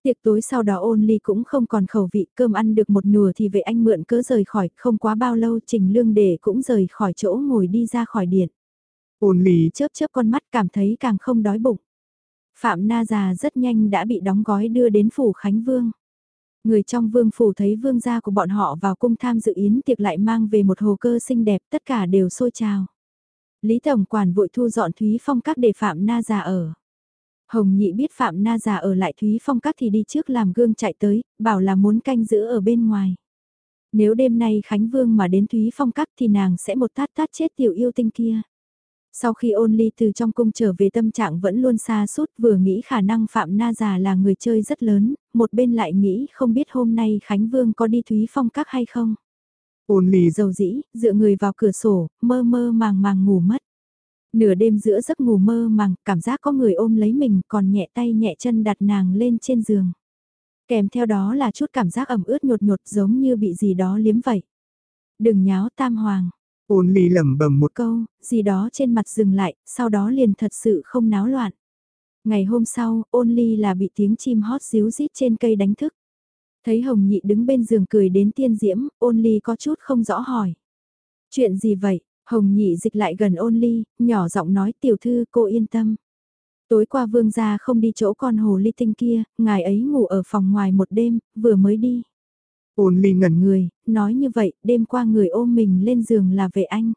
Tiệc tối sau đó ôn ly cũng không còn khẩu vị cơm ăn được một nửa thì vệ anh mượn cỡ rời khỏi, không quá bao lâu trình lương để cũng rời khỏi chỗ ngồi đi ra khỏi điện. ôn ly chớp chớp con mắt cảm thấy càng không đói bụng. Phạm Na già rất nhanh đã bị đóng gói đưa đến phủ Khánh Vương. Người trong vương phủ thấy vương gia của bọn họ vào cung tham dự yến tiệc lại mang về một hồ cơ xinh đẹp tất cả đều sôi trào. Lý Tổng Quản vội thu dọn Thúy Phong các để Phạm Na già ở. Hồng Nhị biết Phạm Na già ở lại Thúy Phong các thì đi trước làm gương chạy tới, bảo là muốn canh giữ ở bên ngoài. Nếu đêm nay Khánh Vương mà đến Thúy Phong các thì nàng sẽ một tát tát chết tiểu yêu tinh kia. Sau khi ôn ly từ trong cung trở về tâm trạng vẫn luôn xa suốt vừa nghĩ khả năng Phạm Na già là người chơi rất lớn, một bên lại nghĩ không biết hôm nay Khánh Vương có đi Thúy Phong các hay không. Ôn ly dầu dĩ, dựa người vào cửa sổ, mơ mơ màng màng ngủ mất. Nửa đêm giữa giấc ngủ mơ màng, cảm giác có người ôm lấy mình còn nhẹ tay nhẹ chân đặt nàng lên trên giường. Kèm theo đó là chút cảm giác ẩm ướt nhột nhột giống như bị gì đó liếm vậy. Đừng nháo tam hoàng. Ôn ly lẩm bẩm một câu, gì đó trên mặt dừng lại, sau đó liền thật sự không náo loạn. Ngày hôm sau, ôn ly là bị tiếng chim hót xíu rít trên cây đánh thức. Thấy Hồng Nhị đứng bên giường cười đến tiên diễm, ôn ly có chút không rõ hỏi. Chuyện gì vậy? Hồng Nhị dịch lại gần ôn ly, nhỏ giọng nói tiểu thư cô yên tâm. Tối qua vương gia không đi chỗ con hồ ly tinh kia, ngài ấy ngủ ở phòng ngoài một đêm, vừa mới đi. Ôn ly ngẩn người, nói như vậy, đêm qua người ôm mình lên giường là về anh.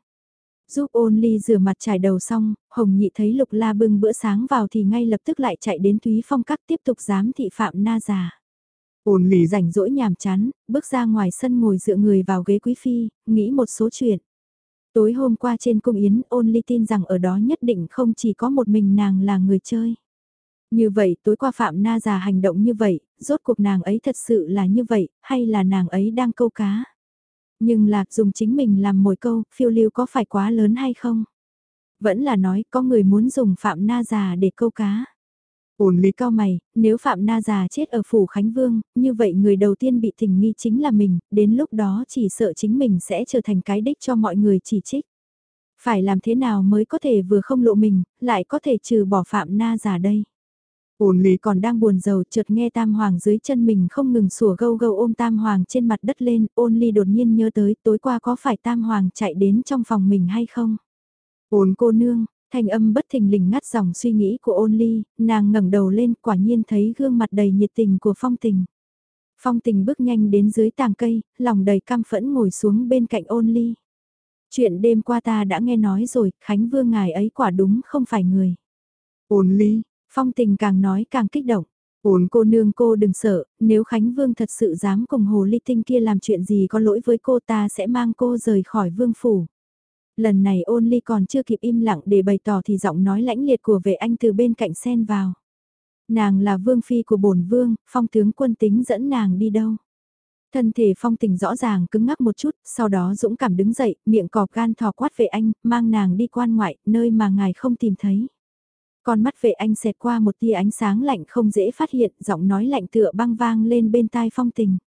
Giúp ôn ly rửa mặt trải đầu xong, Hồng Nhị thấy Lục La bưng bữa sáng vào thì ngay lập tức lại chạy đến Thúy Phong Các tiếp tục giám thị Phạm Na già. Ôn Lì rảnh rỗi nhàm chán, bước ra ngoài sân ngồi dựa người vào ghế quý phi, nghĩ một số chuyện. Tối hôm qua trên cung yến ôn ly tin rằng ở đó nhất định không chỉ có một mình nàng là người chơi. Như vậy tối qua Phạm Na già hành động như vậy, rốt cuộc nàng ấy thật sự là như vậy, hay là nàng ấy đang câu cá? Nhưng lạc dùng chính mình làm mồi câu, phiêu lưu có phải quá lớn hay không? Vẫn là nói có người muốn dùng Phạm Na già để câu cá. Ôn lý cao mày, nếu Phạm Na già chết ở Phủ Khánh Vương, như vậy người đầu tiên bị tình nghi chính là mình, đến lúc đó chỉ sợ chính mình sẽ trở thành cái đích cho mọi người chỉ trích. Phải làm thế nào mới có thể vừa không lộ mình, lại có thể trừ bỏ Phạm Na già đây? Ôn lý còn đang buồn rầu chợt nghe tam hoàng dưới chân mình không ngừng sủa gâu gâu ôm tam hoàng trên mặt đất lên, ôn ly đột nhiên nhớ tới tối qua có phải tam hoàng chạy đến trong phòng mình hay không? Ôn cô nương, thanh âm bất thình lình ngắt dòng suy nghĩ của ôn ly, nàng ngẩng đầu lên quả nhiên thấy gương mặt đầy nhiệt tình của phong tình. Phong tình bước nhanh đến dưới tàng cây, lòng đầy cam phẫn ngồi xuống bên cạnh ôn ly. Chuyện đêm qua ta đã nghe nói rồi, Khánh Vương ngài ấy quả đúng không phải người. Ôn ly, Phong tình càng nói càng kích động. Ôn cô nương cô đừng sợ, nếu Khánh Vương thật sự dám cùng Hồ Ly Tinh kia làm chuyện gì có lỗi với cô ta sẽ mang cô rời khỏi Vương Phủ. Lần này ôn ly còn chưa kịp im lặng để bày tỏ thì giọng nói lãnh liệt của vệ anh từ bên cạnh xen vào. Nàng là vương phi của bổn vương, phong tướng quân tính dẫn nàng đi đâu. Thân thể phong tình rõ ràng cứng ngắc một chút, sau đó dũng cảm đứng dậy, miệng cọp gan thò quát vệ anh, mang nàng đi quan ngoại, nơi mà ngài không tìm thấy. Con mắt vệ anh xẹt qua một tia ánh sáng lạnh không dễ phát hiện, giọng nói lạnh tựa băng vang lên bên tai phong tình.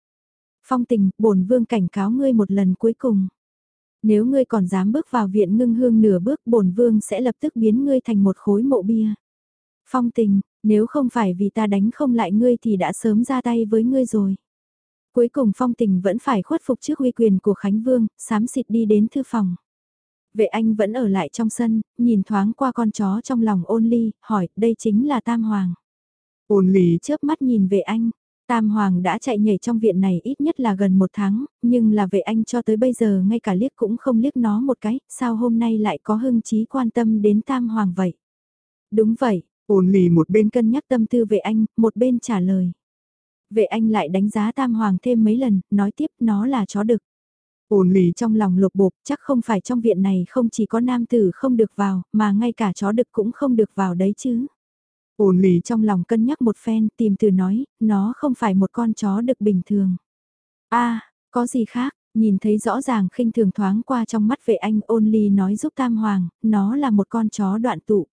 Phong tình, bổn vương cảnh cáo ngươi một lần cuối cùng. Nếu ngươi còn dám bước vào viện ngưng hương nửa bước bổn vương sẽ lập tức biến ngươi thành một khối mộ bia. Phong tình, nếu không phải vì ta đánh không lại ngươi thì đã sớm ra tay với ngươi rồi. Cuối cùng phong tình vẫn phải khuất phục trước uy quyền của Khánh Vương, sám xịt đi đến thư phòng. Vệ anh vẫn ở lại trong sân, nhìn thoáng qua con chó trong lòng ôn ly, hỏi, đây chính là Tam Hoàng. Ôn ly chớp mắt nhìn vệ anh, Tam Hoàng đã chạy nhảy trong viện này ít nhất là gần một tháng, nhưng là vệ anh cho tới bây giờ ngay cả liếc cũng không liếc nó một cái, sao hôm nay lại có hưng trí quan tâm đến Tam Hoàng vậy? Đúng vậy, ôn ly một bên cân nhắc tâm tư vệ anh, một bên trả lời. Vệ anh lại đánh giá Tam Hoàng thêm mấy lần, nói tiếp nó là chó đực. Ôn ly trong lòng lục bộp, chắc không phải trong viện này không chỉ có nam tử không được vào, mà ngay cả chó đực cũng không được vào đấy chứ. Ôn ly trong lòng cân nhắc một phen, tìm từ nói, nó không phải một con chó đực bình thường. a có gì khác, nhìn thấy rõ ràng khinh thường thoáng qua trong mắt vệ anh ôn ly nói giúp tam hoàng, nó là một con chó đoạn tụ.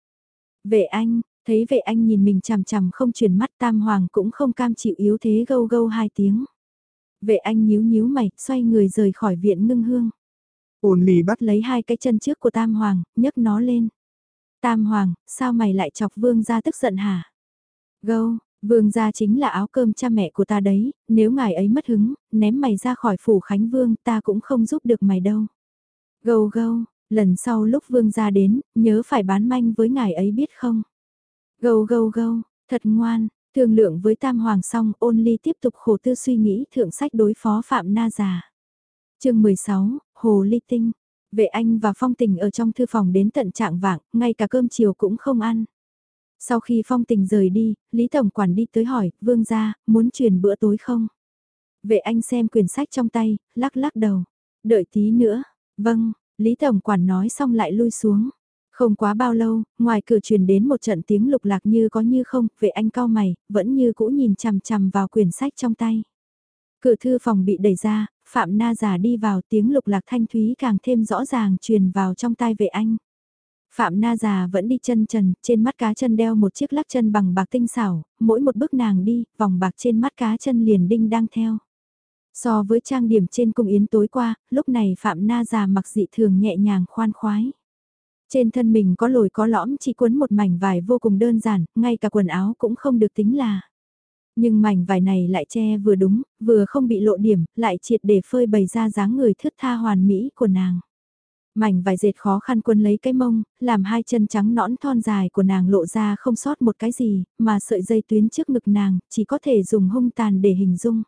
Vệ anh, thấy vệ anh nhìn mình chằm chằm không chuyển mắt tam hoàng cũng không cam chịu yếu thế gâu gâu hai tiếng. Vệ anh nhíu nhíu mày, xoay người rời khỏi viện ngưng hương. Ôn ly bắt lấy hai cái chân trước của Tam Hoàng, nhấc nó lên. Tam Hoàng, sao mày lại chọc vương gia tức giận hả? Gâu, vương gia chính là áo cơm cha mẹ của ta đấy, nếu ngài ấy mất hứng, ném mày ra khỏi phủ Khánh Vương ta cũng không giúp được mày đâu. Gâu gâu, lần sau lúc vương gia đến, nhớ phải bán manh với ngài ấy biết không? Gâu gâu gâu, thật ngoan, Thương lượng với Tam Hoàng xong ôn ly tiếp tục khổ tư suy nghĩ thượng sách đối phó Phạm Na Già. chương 16, Hồ Ly Tinh. Vệ anh và Phong Tình ở trong thư phòng đến tận trạng vạng, ngay cả cơm chiều cũng không ăn. Sau khi Phong Tình rời đi, Lý Tổng Quản đi tới hỏi, Vương gia, muốn truyền bữa tối không? Vệ anh xem quyển sách trong tay, lắc lắc đầu. Đợi tí nữa. Vâng, Lý Tổng Quản nói xong lại lui xuống. Không quá bao lâu, ngoài cửa truyền đến một trận tiếng lục lạc như có như không, vệ anh cao mày, vẫn như cũ nhìn chằm chằm vào quyển sách trong tay. Cửa thư phòng bị đẩy ra, Phạm Na già đi vào tiếng lục lạc thanh thúy càng thêm rõ ràng truyền vào trong tai vệ anh. Phạm Na già vẫn đi chân trần, trên mắt cá chân đeo một chiếc lắc chân bằng bạc tinh xảo, mỗi một bước nàng đi, vòng bạc trên mắt cá chân liền đinh đang theo. So với trang điểm trên cung yến tối qua, lúc này Phạm Na già mặc dị thường nhẹ nhàng khoan khoái. Trên thân mình có lồi có lõm chỉ quấn một mảnh vải vô cùng đơn giản, ngay cả quần áo cũng không được tính là. Nhưng mảnh vải này lại che vừa đúng, vừa không bị lộ điểm, lại triệt để phơi bày ra dáng người thướt tha hoàn mỹ của nàng. Mảnh vải dệt khó khăn quân lấy cái mông, làm hai chân trắng nõn thon dài của nàng lộ ra không sót một cái gì, mà sợi dây tuyến trước ngực nàng, chỉ có thể dùng hung tàn để hình dung.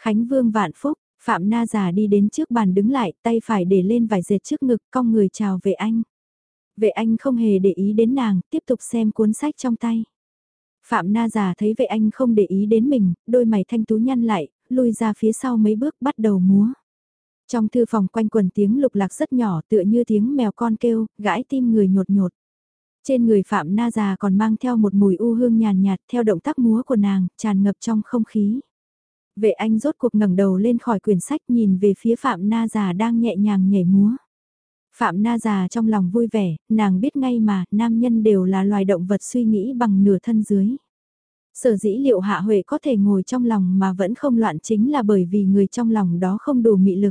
Khánh Vương vạn phúc, Phạm Na già đi đến trước bàn đứng lại, tay phải để lên vải dệt trước ngực, cong người chào vệ anh. Vệ anh không hề để ý đến nàng, tiếp tục xem cuốn sách trong tay. Phạm Na già thấy vệ anh không để ý đến mình, đôi mày thanh tú nhăn lại, lùi ra phía sau mấy bước bắt đầu múa. Trong thư phòng quanh quần tiếng lục lạc rất nhỏ tựa như tiếng mèo con kêu, gãi tim người nhột nhột. Trên người Phạm Na già còn mang theo một mùi u hương nhàn nhạt theo động tác múa của nàng, tràn ngập trong không khí. Vệ anh rốt cuộc ngẩng đầu lên khỏi quyển sách nhìn về phía Phạm Na già đang nhẹ nhàng nhảy múa. Phạm Na già trong lòng vui vẻ, nàng biết ngay mà, nam nhân đều là loài động vật suy nghĩ bằng nửa thân dưới. Sở dĩ liệu Hạ Huệ có thể ngồi trong lòng mà vẫn không loạn chính là bởi vì người trong lòng đó không đủ mị lực.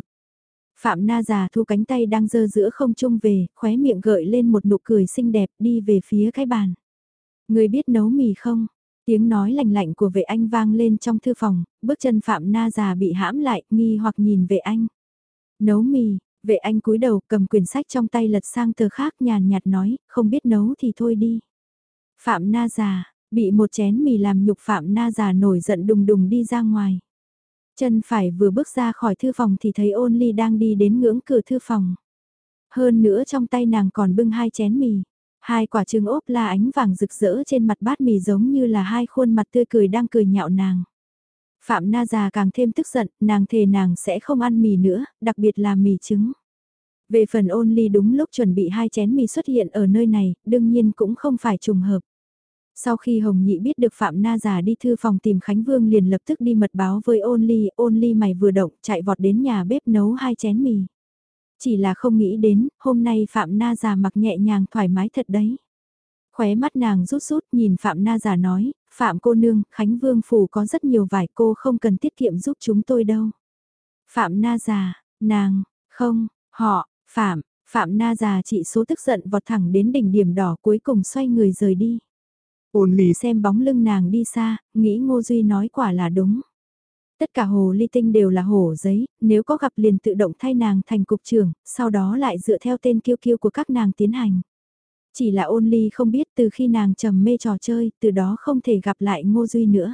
Phạm Na già thu cánh tay đang dơ giữa không trung về, khóe miệng gợi lên một nụ cười xinh đẹp đi về phía cái bàn. Người biết nấu mì không? Tiếng nói lạnh lạnh của vệ anh vang lên trong thư phòng, bước chân Phạm Na già bị hãm lại, nghi hoặc nhìn vệ anh. Nấu mì, vệ anh cúi đầu cầm quyển sách trong tay lật sang tờ khác nhàn nhạt nói, không biết nấu thì thôi đi. Phạm Na già, bị một chén mì làm nhục Phạm Na già nổi giận đùng đùng đi ra ngoài. Chân phải vừa bước ra khỏi thư phòng thì thấy ôn ly đang đi đến ngưỡng cửa thư phòng. Hơn nữa trong tay nàng còn bưng hai chén mì. Hai quả trứng ốp la ánh vàng rực rỡ trên mặt bát mì giống như là hai khuôn mặt tươi cười đang cười nhạo nàng. Phạm Na già càng thêm tức giận, nàng thề nàng sẽ không ăn mì nữa, đặc biệt là mì trứng. Về phần ôn ly đúng lúc chuẩn bị hai chén mì xuất hiện ở nơi này, đương nhiên cũng không phải trùng hợp. Sau khi Hồng Nhị biết được Phạm Na già đi thư phòng tìm Khánh Vương liền lập tức đi mật báo với ôn ly, ôn ly mày vừa động chạy vọt đến nhà bếp nấu hai chén mì. Chỉ là không nghĩ đến, hôm nay Phạm Na già mặc nhẹ nhàng thoải mái thật đấy. Khóe mắt nàng rút rút nhìn Phạm Na già nói, Phạm cô nương, Khánh Vương phủ có rất nhiều vải cô không cần tiết kiệm giúp chúng tôi đâu. Phạm Na già, nàng, không, họ, Phạm, Phạm Na già trị số tức giận vọt thẳng đến đỉnh điểm đỏ cuối cùng xoay người rời đi. Ôn lì xem bóng lưng nàng đi xa, nghĩ Ngô Duy nói quả là đúng. Tất cả hồ ly tinh đều là hồ giấy, nếu có gặp liền tự động thay nàng thành cục trưởng, sau đó lại dựa theo tên kiêu kiêu của các nàng tiến hành. Chỉ là ôn ly không biết từ khi nàng trầm mê trò chơi, từ đó không thể gặp lại Ngô Duy nữa.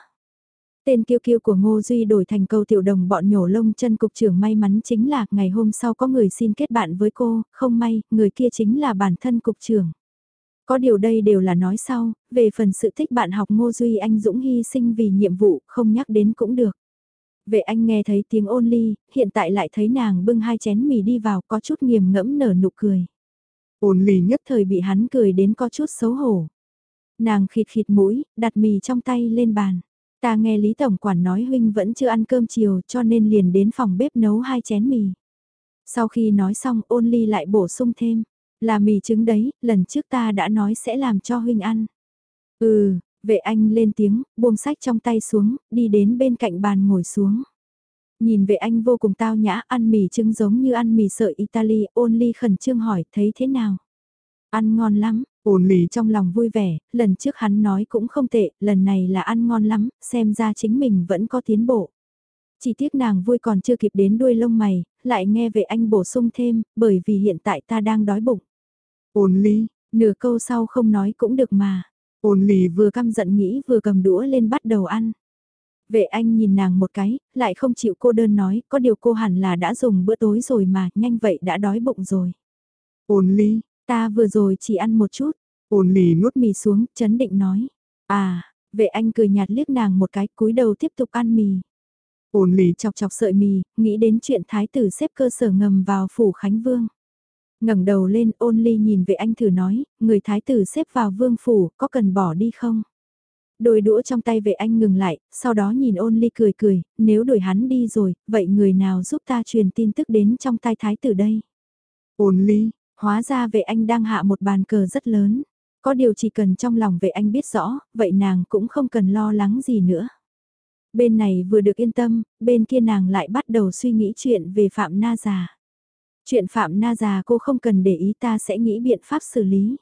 Tên kiêu kiêu của Ngô Duy đổi thành câu tiểu đồng bọn nhổ lông chân cục trưởng may mắn chính là ngày hôm sau có người xin kết bạn với cô, không may, người kia chính là bản thân cục trưởng. Có điều đây đều là nói sau, về phần sự thích bạn học Ngô Duy anh Dũng hy sinh vì nhiệm vụ, không nhắc đến cũng được. Vệ anh nghe thấy tiếng ôn ly, hiện tại lại thấy nàng bưng hai chén mì đi vào có chút nghiềm ngẫm nở nụ cười. Ôn ly nhất thời bị hắn cười đến có chút xấu hổ. Nàng khịt khịt mũi, đặt mì trong tay lên bàn. Ta nghe Lý Tổng Quản nói huynh vẫn chưa ăn cơm chiều cho nên liền đến phòng bếp nấu hai chén mì. Sau khi nói xong ôn ly lại bổ sung thêm. Là mì trứng đấy, lần trước ta đã nói sẽ làm cho huynh ăn. Ừ, vệ anh lên tiếng, buông sách trong tay xuống, đi đến bên cạnh bàn ngồi xuống. Nhìn về anh vô cùng tao nhã ăn mì trứng giống như ăn mì sợi Italy, ôn ly khẩn trương hỏi thấy thế nào. Ăn ngon lắm, ôn ly trong lòng vui vẻ, lần trước hắn nói cũng không tệ, lần này là ăn ngon lắm, xem ra chính mình vẫn có tiến bộ. Chỉ tiếc nàng vui còn chưa kịp đến đuôi lông mày, lại nghe về anh bổ sung thêm, bởi vì hiện tại ta đang đói bụng. Ôn ly, nửa câu sau không nói cũng được mà. Ôn ly vừa căm giận nghĩ vừa cầm đũa lên bắt đầu ăn. Vệ anh nhìn nàng một cái, lại không chịu cô đơn nói, có điều cô hẳn là đã dùng bữa tối rồi mà, nhanh vậy đã đói bụng rồi. Ôn ly, ta vừa rồi chỉ ăn một chút. Ôn ly nuốt mì xuống, chấn định nói. À, vệ anh cười nhạt liếc nàng một cái, cúi đầu tiếp tục ăn mì. Ôn ly chọc chọc sợi mì, nghĩ đến chuyện thái tử xếp cơ sở ngầm vào phủ Khánh Vương ngẩng đầu lên ôn ly nhìn vệ anh thử nói, người thái tử xếp vào vương phủ, có cần bỏ đi không? Đôi đũa trong tay vệ anh ngừng lại, sau đó nhìn ôn ly cười cười, nếu đuổi hắn đi rồi, vậy người nào giúp ta truyền tin tức đến trong tay thái tử đây? Ôn ly, hóa ra vệ anh đang hạ một bàn cờ rất lớn. Có điều chỉ cần trong lòng vệ anh biết rõ, vậy nàng cũng không cần lo lắng gì nữa. Bên này vừa được yên tâm, bên kia nàng lại bắt đầu suy nghĩ chuyện về Phạm Na già. Chuyện Phạm Na già cô không cần để ý ta sẽ nghĩ biện pháp xử lý.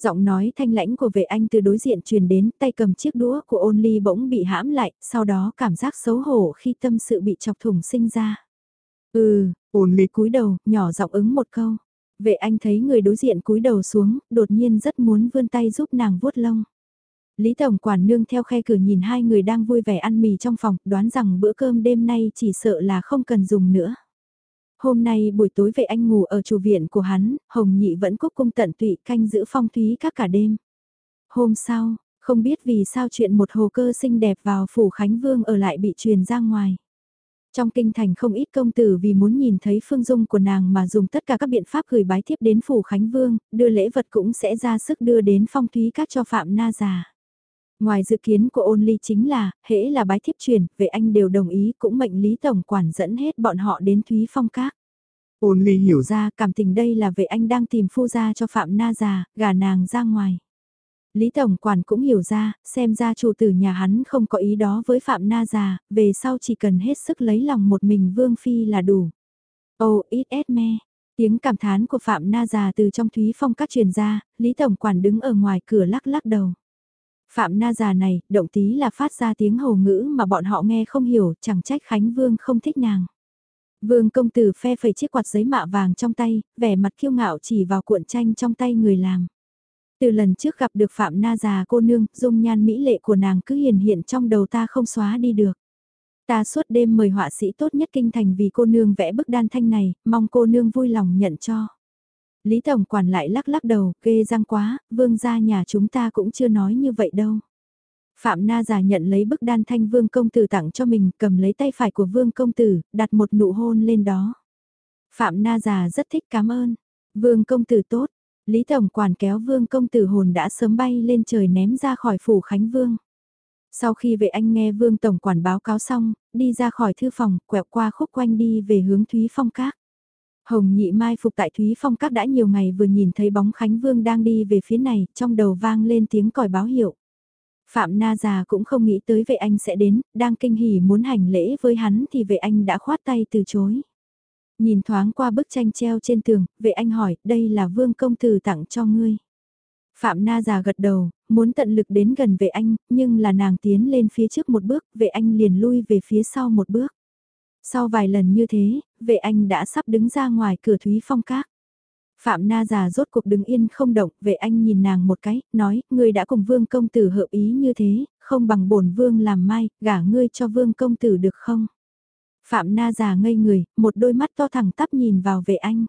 Giọng nói thanh lãnh của vệ anh từ đối diện truyền đến tay cầm chiếc đũa của ôn ly bỗng bị hãm lại, sau đó cảm giác xấu hổ khi tâm sự bị chọc thủng sinh ra. Ừ, ôn ly cúi đầu, nhỏ giọng ứng một câu. Vệ anh thấy người đối diện cúi đầu xuống, đột nhiên rất muốn vươn tay giúp nàng vuốt lông. Lý Tổng Quản nương theo khe cửa nhìn hai người đang vui vẻ ăn mì trong phòng, đoán rằng bữa cơm đêm nay chỉ sợ là không cần dùng nữa. Hôm nay buổi tối về anh ngủ ở chủ viện của hắn, Hồng Nhị vẫn cúc cung tận tụy canh giữ phong thúy các cả đêm. Hôm sau, không biết vì sao chuyện một hồ cơ xinh đẹp vào phủ Khánh Vương ở lại bị truyền ra ngoài. Trong kinh thành không ít công tử vì muốn nhìn thấy phương dung của nàng mà dùng tất cả các biện pháp gửi bái thiếp đến phủ Khánh Vương, đưa lễ vật cũng sẽ ra sức đưa đến phong thúy các cho Phạm Na già. Ngoài dự kiến của ôn ly chính là, hễ là bái thiếp truyền, vệ anh đều đồng ý cũng mệnh Lý Tổng Quản dẫn hết bọn họ đến Thúy Phong Các. Ôn ly hiểu ra cảm tình đây là vệ anh đang tìm phu gia cho Phạm Na già, gả nàng ra ngoài. Lý Tổng Quản cũng hiểu ra, xem ra chủ tử nhà hắn không có ý đó với Phạm Na già, về sau chỉ cần hết sức lấy lòng một mình Vương Phi là đủ. Ô, ít ét me. Tiếng cảm thán của Phạm Na già từ trong Thúy Phong các truyền ra, Lý Tổng Quản đứng ở ngoài cửa lắc lắc đầu. Phạm na già này, động tí là phát ra tiếng hồ ngữ mà bọn họ nghe không hiểu, chẳng trách Khánh Vương không thích nàng. Vương công tử phe phẩy chiếc quạt giấy mạ vàng trong tay, vẻ mặt kiêu ngạo chỉ vào cuộn tranh trong tay người làm. Từ lần trước gặp được Phạm Na già cô nương, dung nhan mỹ lệ của nàng cứ hiền hiện trong đầu ta không xóa đi được. Ta suốt đêm mời họa sĩ tốt nhất kinh thành vì cô nương vẽ bức đan thanh này, mong cô nương vui lòng nhận cho. Lý Tổng quản lại lắc lắc đầu, ghê răng quá, vương gia nhà chúng ta cũng chưa nói như vậy đâu. Phạm Na già nhận lấy bức đan thanh vương công tử tặng cho mình, cầm lấy tay phải của vương công tử, đặt một nụ hôn lên đó. Phạm Na già rất thích cảm ơn. Vương công tử tốt, Lý Tổng quản kéo vương công tử hồn đã sớm bay lên trời ném ra khỏi phủ Khánh Vương. Sau khi vệ anh nghe vương tổng quản báo cáo xong, đi ra khỏi thư phòng, quẹo qua khúc quanh đi về hướng Thúy Phong Các. Hồng nhị mai phục tại Thúy Phong các đã nhiều ngày vừa nhìn thấy bóng Khánh Vương đang đi về phía này, trong đầu vang lên tiếng còi báo hiệu. Phạm Na già cũng không nghĩ tới vệ anh sẽ đến, đang kinh hỉ muốn hành lễ với hắn thì vệ anh đã khoát tay từ chối. Nhìn thoáng qua bức tranh treo trên tường, vệ anh hỏi, đây là vương công tử tặng cho ngươi. Phạm Na già gật đầu, muốn tận lực đến gần vệ anh, nhưng là nàng tiến lên phía trước một bước, vệ anh liền lui về phía sau một bước. Sau vài lần như thế, vệ anh đã sắp đứng ra ngoài cửa Thúy Phong Các. Phạm Na già rốt cuộc đứng yên không động, vệ anh nhìn nàng một cái, nói, ngươi đã cùng vương công tử hợp ý như thế, không bằng bổn vương làm mai, gả ngươi cho vương công tử được không? Phạm Na già ngây người, một đôi mắt to thẳng tắp nhìn vào vệ anh.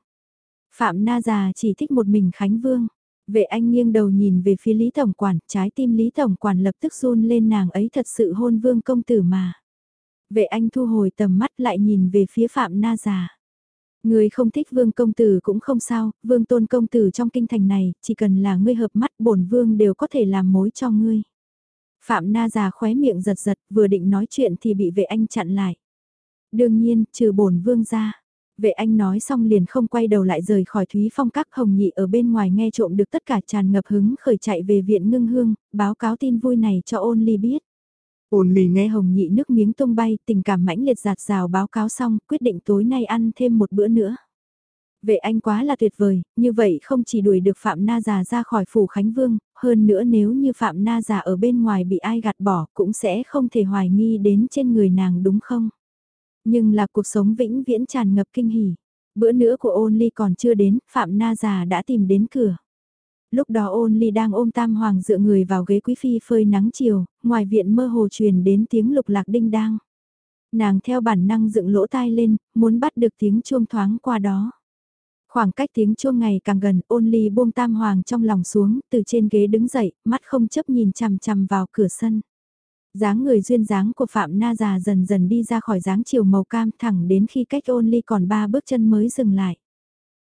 Phạm Na già chỉ thích một mình Khánh Vương. Vệ anh nghiêng đầu nhìn về phía Lý Tổng Quản, trái tim Lý Tổng Quản lập tức run lên nàng ấy thật sự hôn vương công tử mà. Vệ anh thu hồi tầm mắt lại nhìn về phía Phạm Na già. Người không thích vương công tử cũng không sao, vương tôn công tử trong kinh thành này, chỉ cần là ngươi hợp mắt bổn vương đều có thể làm mối cho ngươi. Phạm Na già khóe miệng giật giật, vừa định nói chuyện thì bị vệ anh chặn lại. Đương nhiên, trừ bổn vương ra. Vệ anh nói xong liền không quay đầu lại rời khỏi Thúy Phong các hồng nhị ở bên ngoài nghe trộm được tất cả tràn ngập hứng khởi chạy về viện ngưng hương, báo cáo tin vui này cho ôn ly biết. Ôn lì nghe hồng nhị nước miếng tung bay, tình cảm mãnh liệt giạt rào báo cáo xong, quyết định tối nay ăn thêm một bữa nữa. Vệ anh quá là tuyệt vời, như vậy không chỉ đuổi được Phạm Na già ra khỏi phủ Khánh Vương, hơn nữa nếu như Phạm Na già ở bên ngoài bị ai gạt bỏ cũng sẽ không thể hoài nghi đến trên người nàng đúng không? Nhưng là cuộc sống vĩnh viễn tràn ngập kinh hỉ. Bữa nữa của ôn ly còn chưa đến, Phạm Na già đã tìm đến cửa. Lúc đó ôn ly đang ôm tam hoàng dựa người vào ghế quý phi phơi nắng chiều, ngoài viện mơ hồ truyền đến tiếng lục lạc đinh đang. Nàng theo bản năng dựng lỗ tai lên, muốn bắt được tiếng chuông thoáng qua đó. Khoảng cách tiếng chuông ngày càng gần, ôn ly buông tam hoàng trong lòng xuống, từ trên ghế đứng dậy, mắt không chấp nhìn chằm chằm vào cửa sân. dáng người duyên dáng của Phạm Na già dần dần đi ra khỏi dáng chiều màu cam thẳng đến khi cách ôn ly còn ba bước chân mới dừng lại.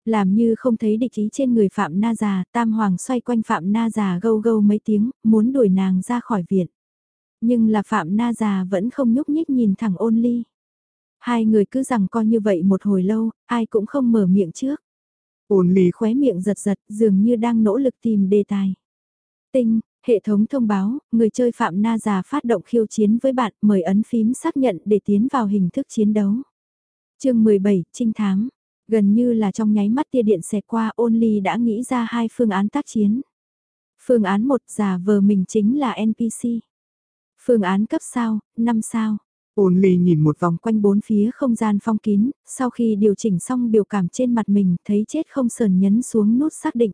Làm như không thấy địch ý trên người Phạm Na già, Tam Hoàng xoay quanh Phạm Na già gâu gâu mấy tiếng, muốn đuổi nàng ra khỏi viện. Nhưng là Phạm Na già vẫn không nhúc nhích nhìn thẳng ôn ly. Hai người cứ rằng coi như vậy một hồi lâu, ai cũng không mở miệng trước. Ôn ly khóe miệng giật giật, dường như đang nỗ lực tìm đề tài. Tinh, Hệ thống thông báo, người chơi Phạm Na già phát động khiêu chiến với bạn, mời ấn phím xác nhận để tiến vào hình thức chiến đấu. chương 17, Trinh Thám. Gần như là trong nháy mắt tia điện xẹt qua ôn ly đã nghĩ ra hai phương án tác chiến. Phương án 1 giả vờ mình chính là NPC. Phương án cấp sao, 5 sao. ôn ly nhìn một vòng quanh bốn phía không gian phong kín, sau khi điều chỉnh xong biểu cảm trên mặt mình thấy chết không sờn nhấn xuống nút xác định.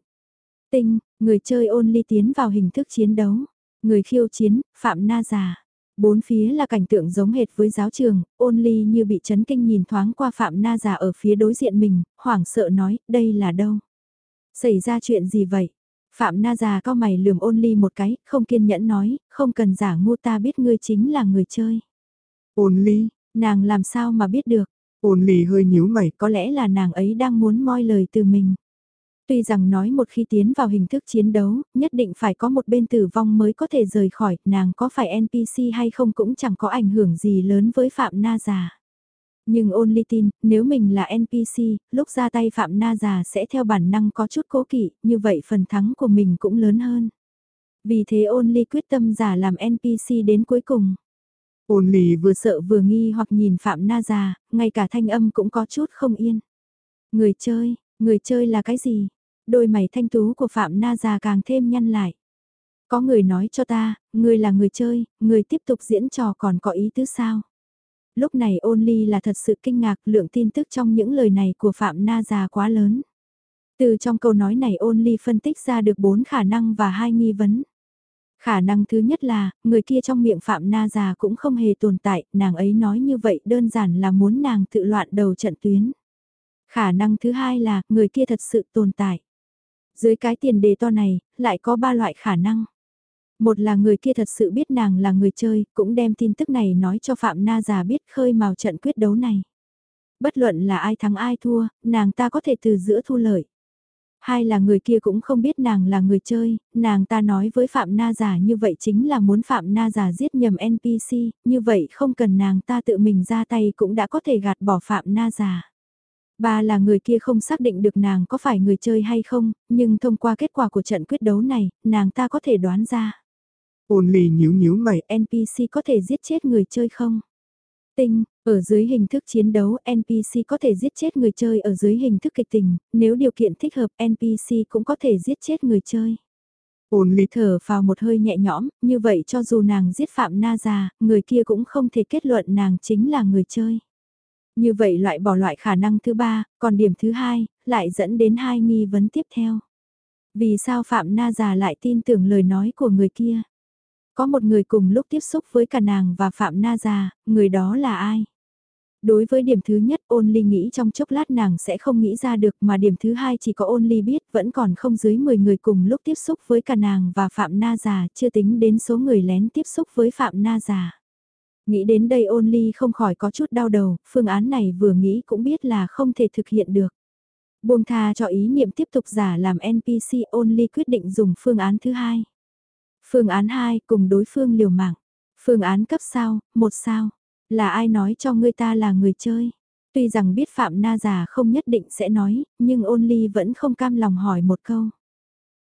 Tinh, người chơi ôn ly tiến vào hình thức chiến đấu. Người khiêu chiến, Phạm Na Già. Bốn phía là cảnh tượng giống hệt với giáo trường, Only như bị chấn kinh nhìn thoáng qua Phạm Na Già ở phía đối diện mình, hoảng sợ nói, đây là đâu? Xảy ra chuyện gì vậy? Phạm Na già cao mày lườm ôn ly một cái, không kiên nhẫn nói, không cần giả ngu ta biết ngươi chính là người chơi. Ôn ly, nàng làm sao mà biết được. Ôn ly hơi nhíu mày. Có lẽ là nàng ấy đang muốn moi lời từ mình. Tuy rằng nói một khi tiến vào hình thức chiến đấu, nhất định phải có một bên tử vong mới có thể rời khỏi, nàng có phải NPC hay không cũng chẳng có ảnh hưởng gì lớn với Phạm Na già. Nhưng Only tin, nếu mình là NPC, lúc ra tay Phạm Na già sẽ theo bản năng có chút cố kỵ, như vậy phần thắng của mình cũng lớn hơn. Vì thế Only quyết tâm giả làm NPC đến cuối cùng. Only vừa sợ vừa nghi hoặc nhìn Phạm Na già, ngay cả thanh âm cũng có chút không yên. Người chơi, người chơi là cái gì? Đôi mày thanh tú của Phạm Na già càng thêm nhăn lại. Có người nói cho ta, người là người chơi, người tiếp tục diễn trò còn có ý tứ sao? lúc này Ôn Ly là thật sự kinh ngạc lượng tin tức trong những lời này của Phạm Na già quá lớn. Từ trong câu nói này Ôn Ly phân tích ra được bốn khả năng và hai nghi vấn. Khả năng thứ nhất là, người kia trong miệng Phạm Na già cũng không hề tồn tại, nàng ấy nói như vậy đơn giản là muốn nàng tự loạn đầu trận tuyến. Khả năng thứ hai là, người kia thật sự tồn tại. Dưới cái tiền đề to này, lại có ba loại khả năng. Một là người kia thật sự biết nàng là người chơi, cũng đem tin tức này nói cho Phạm Na già biết khơi mào trận quyết đấu này. Bất luận là ai thắng ai thua, nàng ta có thể từ giữa thu lợi. Hai là người kia cũng không biết nàng là người chơi, nàng ta nói với Phạm Na già như vậy chính là muốn Phạm Na già giết nhầm NPC, như vậy không cần nàng ta tự mình ra tay cũng đã có thể gạt bỏ Phạm Na già. Ba là người kia không xác định được nàng có phải người chơi hay không, nhưng thông qua kết quả của trận quyết đấu này, nàng ta có thể đoán ra. Ôn lì nhíu nhíu mày. NPC có thể giết chết người chơi không? Tinh, ở dưới hình thức chiến đấu NPC có thể giết chết người chơi ở dưới hình thức kịch tình, nếu điều kiện thích hợp NPC cũng có thể giết chết người chơi. Ôn lì thở vào một hơi nhẹ nhõm, như vậy cho dù nàng giết Phạm Na già, người kia cũng không thể kết luận nàng chính là người chơi. Như vậy loại bỏ loại khả năng thứ ba, còn điểm thứ hai, lại dẫn đến hai nghi vấn tiếp theo. Vì sao Phạm Na già lại tin tưởng lời nói của người kia? Có một người cùng lúc tiếp xúc với cả nàng và Phạm Na Già, người đó là ai? Đối với điểm thứ nhất ôn ly nghĩ trong chốc lát nàng sẽ không nghĩ ra được mà điểm thứ hai chỉ có ôn ly biết vẫn còn không dưới 10 người cùng lúc tiếp xúc với cả nàng và Phạm Na Già chưa tính đến số người lén tiếp xúc với Phạm Na Già. Nghĩ đến đây ôn ly không khỏi có chút đau đầu, phương án này vừa nghĩ cũng biết là không thể thực hiện được. Buông tha cho ý niệm tiếp tục giả làm NPC ôn ly quyết định dùng phương án thứ hai. Phương án 2 cùng đối phương liều mạng. Phương án cấp sao, một sao. Là ai nói cho người ta là người chơi? Tuy rằng biết Phạm Na già không nhất định sẽ nói, nhưng ôn ly vẫn không cam lòng hỏi một câu.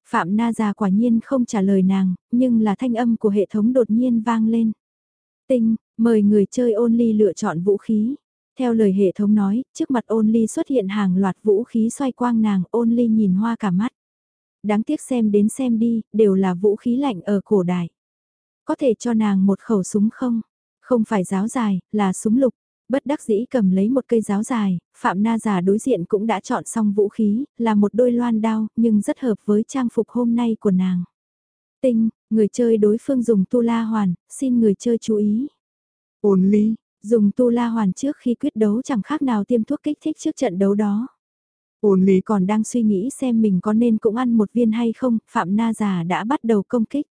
Phạm Na già quả nhiên không trả lời nàng, nhưng là thanh âm của hệ thống đột nhiên vang lên. Tinh, mời người chơi Only lựa chọn vũ khí. Theo lời hệ thống nói, trước mặt Only xuất hiện hàng loạt vũ khí xoay quang nàng, Only nhìn hoa cả mắt đáng tiếc xem đến xem đi, đều là vũ khí lạnh ở cổ đại. Có thể cho nàng một khẩu súng không? Không phải giáo dài, là súng lục. Bất đắc dĩ cầm lấy một cây giáo dài, Phạm Na già đối diện cũng đã chọn xong vũ khí, là một đôi loan đao, nhưng rất hợp với trang phục hôm nay của nàng. Tinh, người chơi đối phương dùng tu la hoàn, xin người chơi chú ý. Ôn ly, dùng tu la hoàn trước khi quyết đấu chẳng khác nào tiêm thuốc kích thích trước trận đấu đó. Ôn lý còn đang suy nghĩ xem mình có nên cũng ăn một viên hay không, Phạm Na già đã bắt đầu công kích.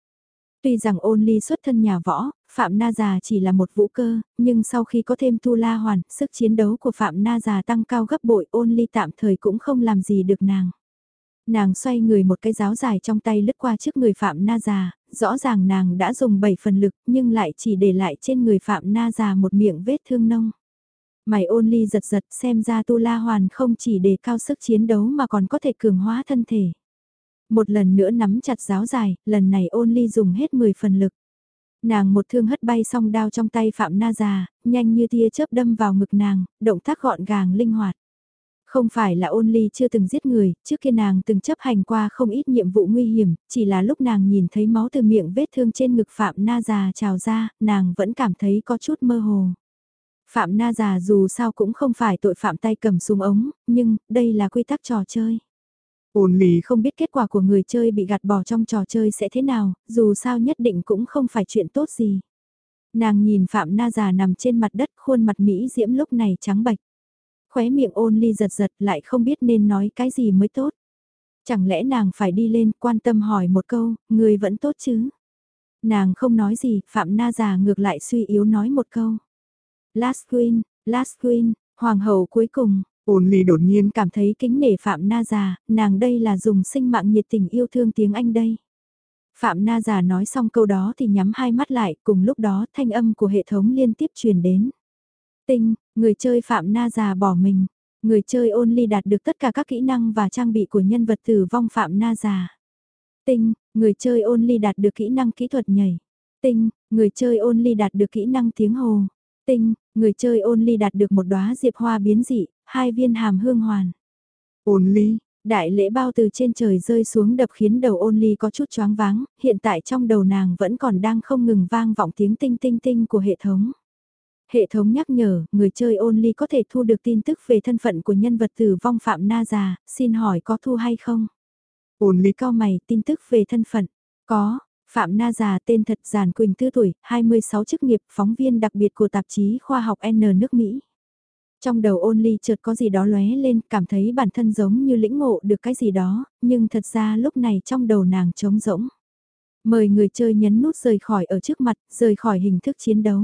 Tuy rằng ôn ly xuất thân nhà võ, Phạm Na già chỉ là một vũ cơ, nhưng sau khi có thêm Tu La Hoàn, sức chiến đấu của Phạm Na già tăng cao gấp bội ôn ly tạm thời cũng không làm gì được nàng. Nàng xoay người một cái giáo dài trong tay lướt qua trước người Phạm Na già, rõ ràng nàng đã dùng 7 phần lực nhưng lại chỉ để lại trên người Phạm Na già một miệng vết thương nông. Mày ôn ly giật giật xem ra Tu La Hoàn không chỉ đề cao sức chiến đấu mà còn có thể cường hóa thân thể. Một lần nữa nắm chặt giáo dài, lần này ôn ly dùng hết 10 phần lực. Nàng một thương hất bay song đao trong tay Phạm Na già, nhanh như tia chớp đâm vào ngực nàng, động tác gọn gàng linh hoạt. Không phải là ôn ly chưa từng giết người, trước kia nàng từng chấp hành qua không ít nhiệm vụ nguy hiểm, chỉ là lúc nàng nhìn thấy máu từ miệng vết thương trên ngực Phạm Na già trào ra, nàng vẫn cảm thấy có chút mơ hồ. Phạm Na già dù sao cũng không phải tội phạm tay cầm súng ống, nhưng đây là quy tắc trò chơi. Ôn ly không biết kết quả của người chơi bị gạt bỏ trong trò chơi sẽ thế nào, dù sao nhất định cũng không phải chuyện tốt gì. Nàng nhìn Phạm Na già nằm trên mặt đất khuôn mặt Mỹ diễm lúc này trắng bạch. Khóe miệng ôn ly giật giật lại không biết nên nói cái gì mới tốt. Chẳng lẽ nàng phải đi lên quan tâm hỏi một câu, người vẫn tốt chứ? Nàng không nói gì, Phạm Na già ngược lại suy yếu nói một câu. Last Queen, Last Queen, Hoàng hậu cuối cùng, ôn ly đột nhiên cảm thấy kính nể Phạm Na già, nàng đây là dùng sinh mạng nhiệt tình yêu thương tiếng Anh đây. Phạm Na già nói xong câu đó thì nhắm hai mắt lại, cùng lúc đó thanh âm của hệ thống liên tiếp truyền đến. Tinh, người chơi Phạm Na già bỏ mình, người chơi ôn ly đạt được tất cả các kỹ năng và trang bị của nhân vật tử vong Phạm Na già. Tinh, người chơi ôn ly đạt được kỹ năng kỹ thuật nhảy. Tinh, người chơi ôn ly đạt được kỹ năng tiếng hồ. Tinh, người chơi ôn ly đạt được một đóa diệp hoa biến dị, hai viên hàm hương hoàn. Ôn ly, Đại lễ bao từ trên trời rơi xuống đập khiến đầu ôn ly có chút choáng váng, hiện tại trong đầu nàng vẫn còn đang không ngừng vang vọng tiếng tinh tinh tinh của hệ thống. Hệ thống nhắc nhở, người chơi only có thể thu được tin tức về thân phận của nhân vật tử vong Phạm Na Già, xin hỏi có thu hay không? Only cao mày, tin tức về thân phận. Có, Phạm Na Già tên thật Giàn Quỳnh Tư tuổi, 26 chức nghiệp, phóng viên đặc biệt của tạp chí khoa học N nước Mỹ. Trong đầu Only chợt có gì đó lóe lên, cảm thấy bản thân giống như lĩnh ngộ được cái gì đó, nhưng thật ra lúc này trong đầu nàng trống rỗng. Mời người chơi nhấn nút rời khỏi ở trước mặt, rời khỏi hình thức chiến đấu.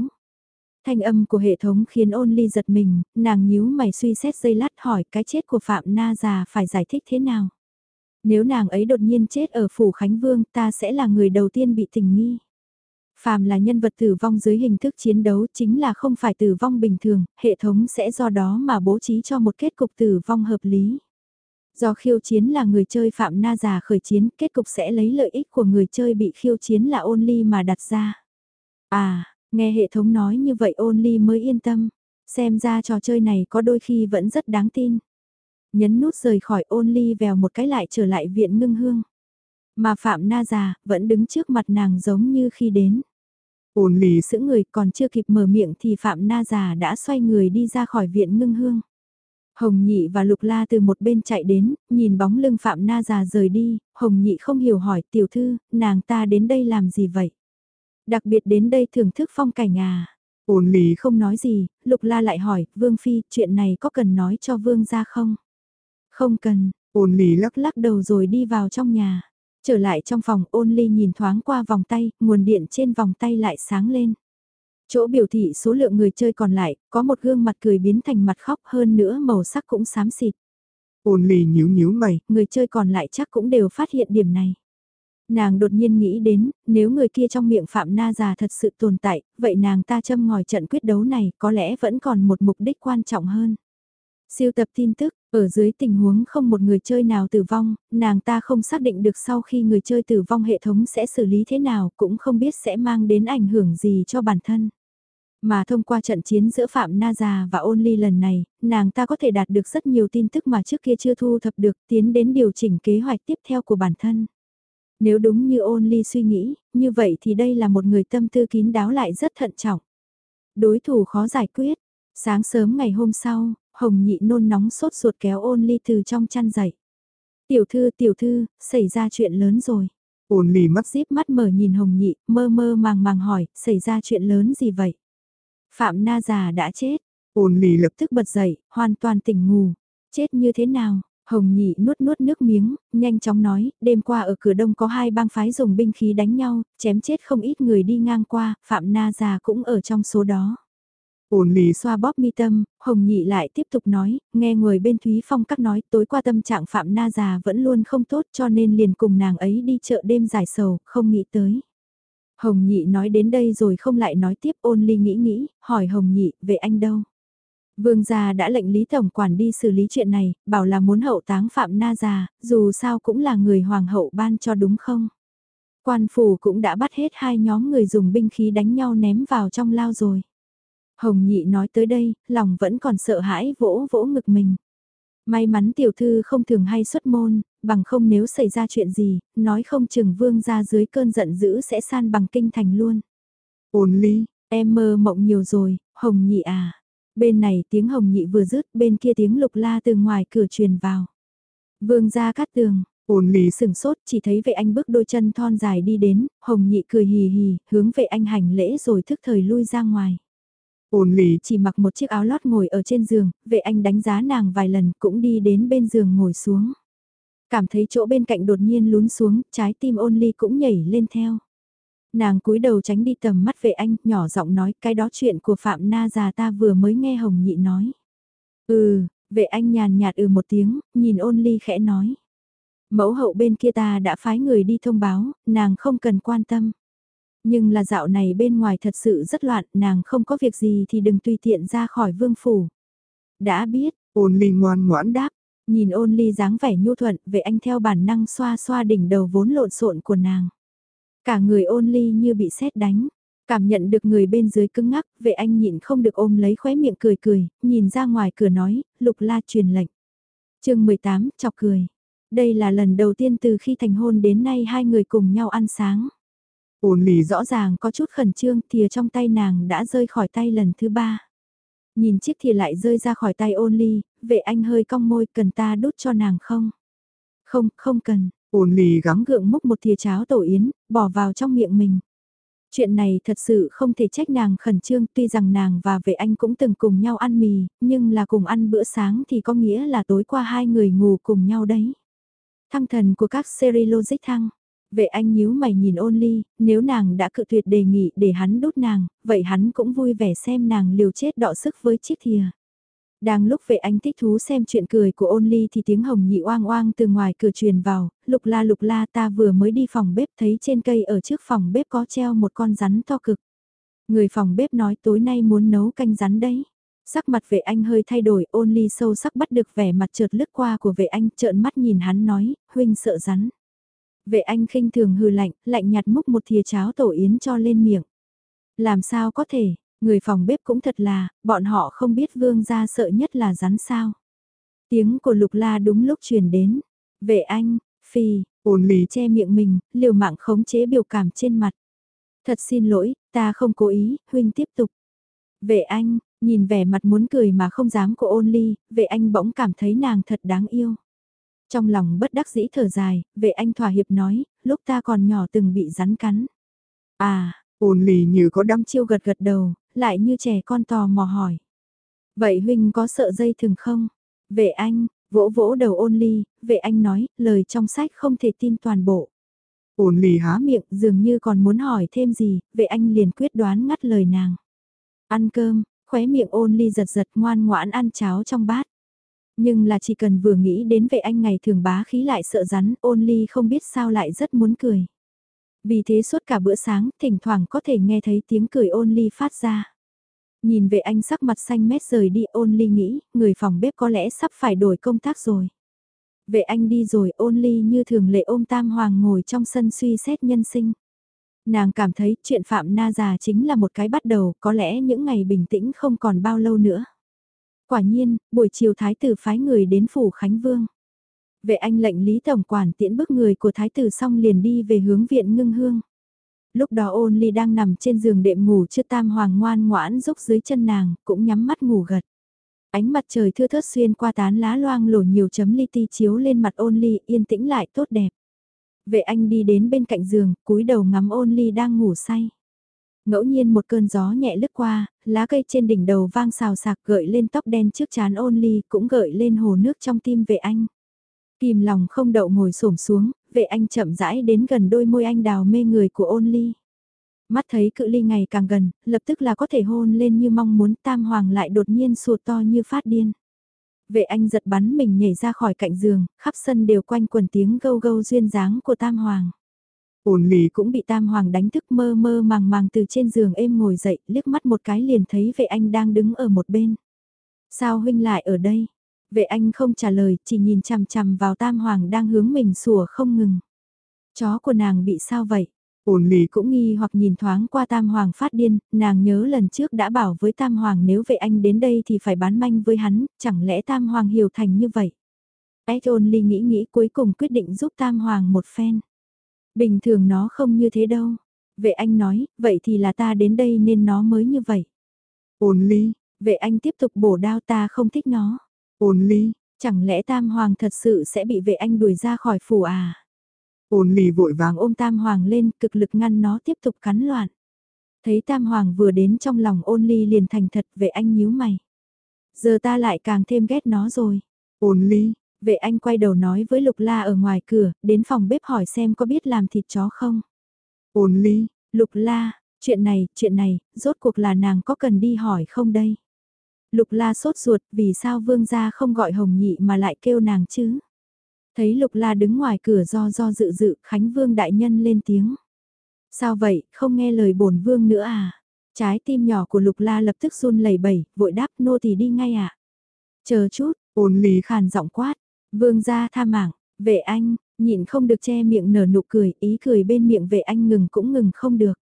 Thanh âm của hệ thống khiến ôn ly giật mình, nàng nhíu mày suy xét dây lát hỏi cái chết của Phạm Na già phải giải thích thế nào. Nếu nàng ấy đột nhiên chết ở Phủ Khánh Vương ta sẽ là người đầu tiên bị tình nghi. phạm là nhân vật tử vong dưới hình thức chiến đấu chính là không phải tử vong bình thường, hệ thống sẽ do đó mà bố trí cho một kết cục tử vong hợp lý. Do khiêu chiến là người chơi Phạm Na già khởi chiến, kết cục sẽ lấy lợi ích của người chơi bị khiêu chiến là ôn ly mà đặt ra. À, nghe hệ thống nói như vậy ôn ly mới yên tâm, xem ra trò chơi này có đôi khi vẫn rất đáng tin. Nhấn nút rời khỏi ôn ly vèo một cái lại trở lại viện ngưng hương. Mà Phạm Na già, vẫn đứng trước mặt nàng giống như khi đến. Ôn ly sững người còn chưa kịp mở miệng thì Phạm Na già đã xoay người đi ra khỏi viện ngưng hương. Hồng Nhị và Lục La từ một bên chạy đến, nhìn bóng lưng Phạm Na già rời đi, Hồng Nhị không hiểu hỏi tiểu thư, nàng ta đến đây làm gì vậy? Đặc biệt đến đây thưởng thức phong cảnh à? Ôn ly không nói gì, Lục La lại hỏi, Vương Phi, chuyện này có cần nói cho Vương ra không? Không cần, ôn ly lắc lắc đầu rồi đi vào trong nhà. Trở lại trong phòng ôn ly nhìn thoáng qua vòng tay, nguồn điện trên vòng tay lại sáng lên. Chỗ biểu thị số lượng người chơi còn lại, có một gương mặt cười biến thành mặt khóc hơn nữa màu sắc cũng xám xịt. Ôn ly nhíu nhíu mày. Người chơi còn lại chắc cũng đều phát hiện điểm này. Nàng đột nhiên nghĩ đến, nếu người kia trong miệng Phạm Na già thật sự tồn tại, vậy nàng ta châm ngòi trận quyết đấu này có lẽ vẫn còn một mục đích quan trọng hơn. Siêu tập tin tức, ở dưới tình huống không một người chơi nào tử vong, nàng ta không xác định được sau khi người chơi tử vong hệ thống sẽ xử lý thế nào, cũng không biết sẽ mang đến ảnh hưởng gì cho bản thân. Mà thông qua trận chiến giữa Phạm Na Già và Ôn Ly lần này, nàng ta có thể đạt được rất nhiều tin tức mà trước kia chưa thu thập được tiến đến điều chỉnh kế hoạch tiếp theo của bản thân. Nếu đúng như Ôn Ly suy nghĩ, như vậy thì đây là một người tâm tư kín đáo lại rất thận trọng. Đối thủ khó giải quyết. Sáng sớm ngày hôm sau, Hồng nhị nôn nóng sốt ruột kéo ôn ly từ trong chăn dậy. Tiểu thư, tiểu thư, xảy ra chuyện lớn rồi. Ôn ly mắt díp mắt mở nhìn hồng nhị, mơ mơ màng màng hỏi, xảy ra chuyện lớn gì vậy? Phạm na già đã chết. Ôn ly lập tức bật dậy, hoàn toàn tỉnh ngủ. Chết như thế nào? Hồng nhị nuốt nuốt nước miếng, nhanh chóng nói, đêm qua ở cửa đông có hai bang phái dùng binh khí đánh nhau, chém chết không ít người đi ngang qua, Phạm Na già cũng ở trong số đó. Ôn ly xoa bóp mi tâm, Hồng Nhị lại tiếp tục nói, nghe người bên Thúy Phong các nói tối qua tâm trạng Phạm Na già vẫn luôn không tốt cho nên liền cùng nàng ấy đi chợ đêm giải sầu, không nghĩ tới. Hồng Nhị nói đến đây rồi không lại nói tiếp ôn ly nghĩ nghĩ, hỏi Hồng Nhị, về anh đâu? Vương gia đã lệnh Lý Tổng Quản đi xử lý chuyện này, bảo là muốn hậu táng Phạm Na già, dù sao cũng là người hoàng hậu ban cho đúng không? Quan phủ cũng đã bắt hết hai nhóm người dùng binh khí đánh nhau ném vào trong lao rồi. Hồng nhị nói tới đây, lòng vẫn còn sợ hãi vỗ vỗ ngực mình. May mắn tiểu thư không thường hay xuất môn, bằng không nếu xảy ra chuyện gì, nói không chừng vương ra dưới cơn giận dữ sẽ san bằng kinh thành luôn. Ôn ly, em mơ mộng nhiều rồi, hồng nhị à. Bên này tiếng hồng nhị vừa dứt, bên kia tiếng lục la từ ngoài cửa truyền vào. Vương ra cắt tường, ôn ly sừng sốt chỉ thấy vệ anh bước đôi chân thon dài đi đến, hồng nhị cười hì hì, hướng vệ anh hành lễ rồi thức thời lui ra ngoài. Ôn ly chỉ mặc một chiếc áo lót ngồi ở trên giường, vệ anh đánh giá nàng vài lần cũng đi đến bên giường ngồi xuống. Cảm thấy chỗ bên cạnh đột nhiên lún xuống, trái tim ôn ly cũng nhảy lên theo. Nàng cúi đầu tránh đi tầm mắt vệ anh, nhỏ giọng nói cái đó chuyện của Phạm Na già ta vừa mới nghe Hồng Nhị nói. Ừ, vệ anh nhàn nhạt ừ một tiếng, nhìn ôn ly khẽ nói. Mẫu hậu bên kia ta đã phái người đi thông báo, nàng không cần quan tâm. Nhưng là dạo này bên ngoài thật sự rất loạn, nàng không có việc gì thì đừng tùy tiện ra khỏi vương phủ. Đã biết, ôn ly ngoan ngoãn đáp, nhìn ôn ly dáng vẻ nhu thuận, về anh theo bản năng xoa xoa đỉnh đầu vốn lộn xộn của nàng. Cả người ôn ly như bị sét đánh, cảm nhận được người bên dưới cứng ngắc, vệ anh nhịn không được ôm lấy khóe miệng cười cười, nhìn ra ngoài cửa nói, lục la truyền lệnh. chương 18, chọc cười. Đây là lần đầu tiên từ khi thành hôn đến nay hai người cùng nhau ăn sáng. Ôn ly rõ ràng có chút khẩn trương thìa trong tay nàng đã rơi khỏi tay lần thứ ba. Nhìn chiếc thìa lại rơi ra khỏi tay ôn ly, vệ anh hơi cong môi cần ta đút cho nàng không? Không, không cần. Ôn ly gắng gượng múc một thìa cháo tổ yến, bỏ vào trong miệng mình. Chuyện này thật sự không thể trách nàng khẩn trương tuy rằng nàng và vệ anh cũng từng cùng nhau ăn mì, nhưng là cùng ăn bữa sáng thì có nghĩa là tối qua hai người ngủ cùng nhau đấy. Thăng thần của các series logic thăng. Vệ anh nhíu mày nhìn ôn ly, nếu nàng đã cự tuyệt đề nghị để hắn đút nàng, vậy hắn cũng vui vẻ xem nàng liều chết đọ sức với chiếc thìa. Đang lúc vệ anh thích thú xem chuyện cười của ôn ly thì tiếng hồng nhị oang oang từ ngoài cửa truyền vào, lục la lục la ta vừa mới đi phòng bếp thấy trên cây ở trước phòng bếp có treo một con rắn to cực. Người phòng bếp nói tối nay muốn nấu canh rắn đấy. Sắc mặt vệ anh hơi thay đổi ôn ly sâu sắc bắt được vẻ mặt trượt lướt qua của vệ anh trợn mắt nhìn hắn nói, huynh sợ rắn. Vệ anh khinh thường hừ lạnh, lạnh nhạt múc một thìa cháo tổ yến cho lên miệng. Làm sao có thể, người phòng bếp cũng thật là, bọn họ không biết vương gia sợ nhất là rắn sao. Tiếng của lục la đúng lúc truyền đến. Vệ anh, phi, ôn ly che miệng mình, liều mạng khống chế biểu cảm trên mặt. Thật xin lỗi, ta không cố ý, huynh tiếp tục. Vệ anh, nhìn vẻ mặt muốn cười mà không dám của ôn ly, vệ anh bỗng cảm thấy nàng thật đáng yêu. Trong lòng bất đắc dĩ thở dài, vệ anh thỏa hiệp nói, lúc ta còn nhỏ từng bị rắn cắn. À, ôn ly như có đăm chiêu gật gật đầu, lại như trẻ con tò mò hỏi. Vậy huynh có sợ dây thừng không? Vệ anh, vỗ vỗ đầu ôn ly, vệ anh nói, lời trong sách không thể tin toàn bộ. Ôn ly há miệng dường như còn muốn hỏi thêm gì, vệ anh liền quyết đoán ngắt lời nàng. Ăn cơm, khóe miệng ôn ly giật giật ngoan ngoãn ăn cháo trong bát. Nhưng là chỉ cần vừa nghĩ đến vệ anh ngày thường bá khí lại sợ rắn, ôn ly không biết sao lại rất muốn cười. Vì thế suốt cả bữa sáng, thỉnh thoảng có thể nghe thấy tiếng cười ôn ly phát ra. Nhìn vệ anh sắc mặt xanh mét rời đi ôn ly nghĩ, người phòng bếp có lẽ sắp phải đổi công tác rồi. Vệ anh đi rồi ôn ly như thường lệ ôm tam hoàng ngồi trong sân suy xét nhân sinh. Nàng cảm thấy chuyện Phạm Na già chính là một cái bắt đầu, có lẽ những ngày bình tĩnh không còn bao lâu nữa. Quả nhiên, buổi chiều thái tử phái người đến phủ Khánh Vương. Vệ anh lệnh Lý Tổng Quản tiễn bước người của thái tử xong liền đi về hướng viện ngưng hương. Lúc đó ôn ly đang nằm trên giường đệm ngủ chưa tam hoàng ngoan ngoãn rúc dưới chân nàng, cũng nhắm mắt ngủ gật. Ánh mặt trời thưa thớt xuyên qua tán lá loang lổ nhiều chấm li ti chiếu lên mặt ôn ly yên tĩnh lại tốt đẹp. Vệ anh đi đến bên cạnh giường, cúi đầu ngắm ôn ly đang ngủ say. Ngẫu nhiên một cơn gió nhẹ lướt qua, lá cây trên đỉnh đầu vang xào sạc gợi lên tóc đen trước chán ôn ly cũng gợi lên hồ nước trong tim vệ anh. Kìm lòng không đậu ngồi xổm xuống, vệ anh chậm rãi đến gần đôi môi anh đào mê người của ôn ly. Mắt thấy cự ly ngày càng gần, lập tức là có thể hôn lên như mong muốn tam hoàng lại đột nhiên sụt to như phát điên. Vệ anh giật bắn mình nhảy ra khỏi cạnh giường, khắp sân đều quanh quần tiếng gâu gâu duyên dáng của tam hoàng. Ôn ly cũng bị tam hoàng đánh thức mơ mơ màng màng từ trên giường êm ngồi dậy, liếc mắt một cái liền thấy vệ anh đang đứng ở một bên. Sao huynh lại ở đây? Vệ anh không trả lời, chỉ nhìn chằm chằm vào tam hoàng đang hướng mình sủa không ngừng. Chó của nàng bị sao vậy? Ôn ly cũng nghi hoặc nhìn thoáng qua tam hoàng phát điên, nàng nhớ lần trước đã bảo với tam hoàng nếu vệ anh đến đây thì phải bán manh với hắn, chẳng lẽ tam hoàng hiểu thành như vậy? Ad ôn ly nghĩ nghĩ cuối cùng quyết định giúp tam hoàng một phen. Bình thường nó không như thế đâu. Vệ anh nói, vậy thì là ta đến đây nên nó mới như vậy. Ôn ly, vệ anh tiếp tục bổ đao ta không thích nó. Ôn ly, chẳng lẽ tam hoàng thật sự sẽ bị vệ anh đuổi ra khỏi phủ à? Ôn ly vội vàng ôm tam hoàng lên cực lực ngăn nó tiếp tục cắn loạn. Thấy tam hoàng vừa đến trong lòng ôn ly liền thành thật vệ anh nhíu mày. Giờ ta lại càng thêm ghét nó rồi. Ôn ly, vệ anh quay đầu nói với lục la ở ngoài cửa, đến phòng bếp hỏi xem có biết làm thịt chó không. Ôn ly, lục la, chuyện này, chuyện này, rốt cuộc là nàng có cần đi hỏi không đây? Lục la sốt ruột vì sao vương gia không gọi hồng nhị mà lại kêu nàng chứ? Thấy Lục La đứng ngoài cửa do do dự dự, Khánh Vương đại nhân lên tiếng. Sao vậy, không nghe lời bổn vương nữa à? Trái tim nhỏ của Lục La lập tức run lẩy bẩy, vội đáp nô thì đi ngay ạ. À? Chờ chút, ôn lý khàn giọng quát, vương gia tha mạng, vệ anh, nhịn không được che miệng nở nụ cười, ý cười bên miệng vệ anh ngừng cũng ngừng không được.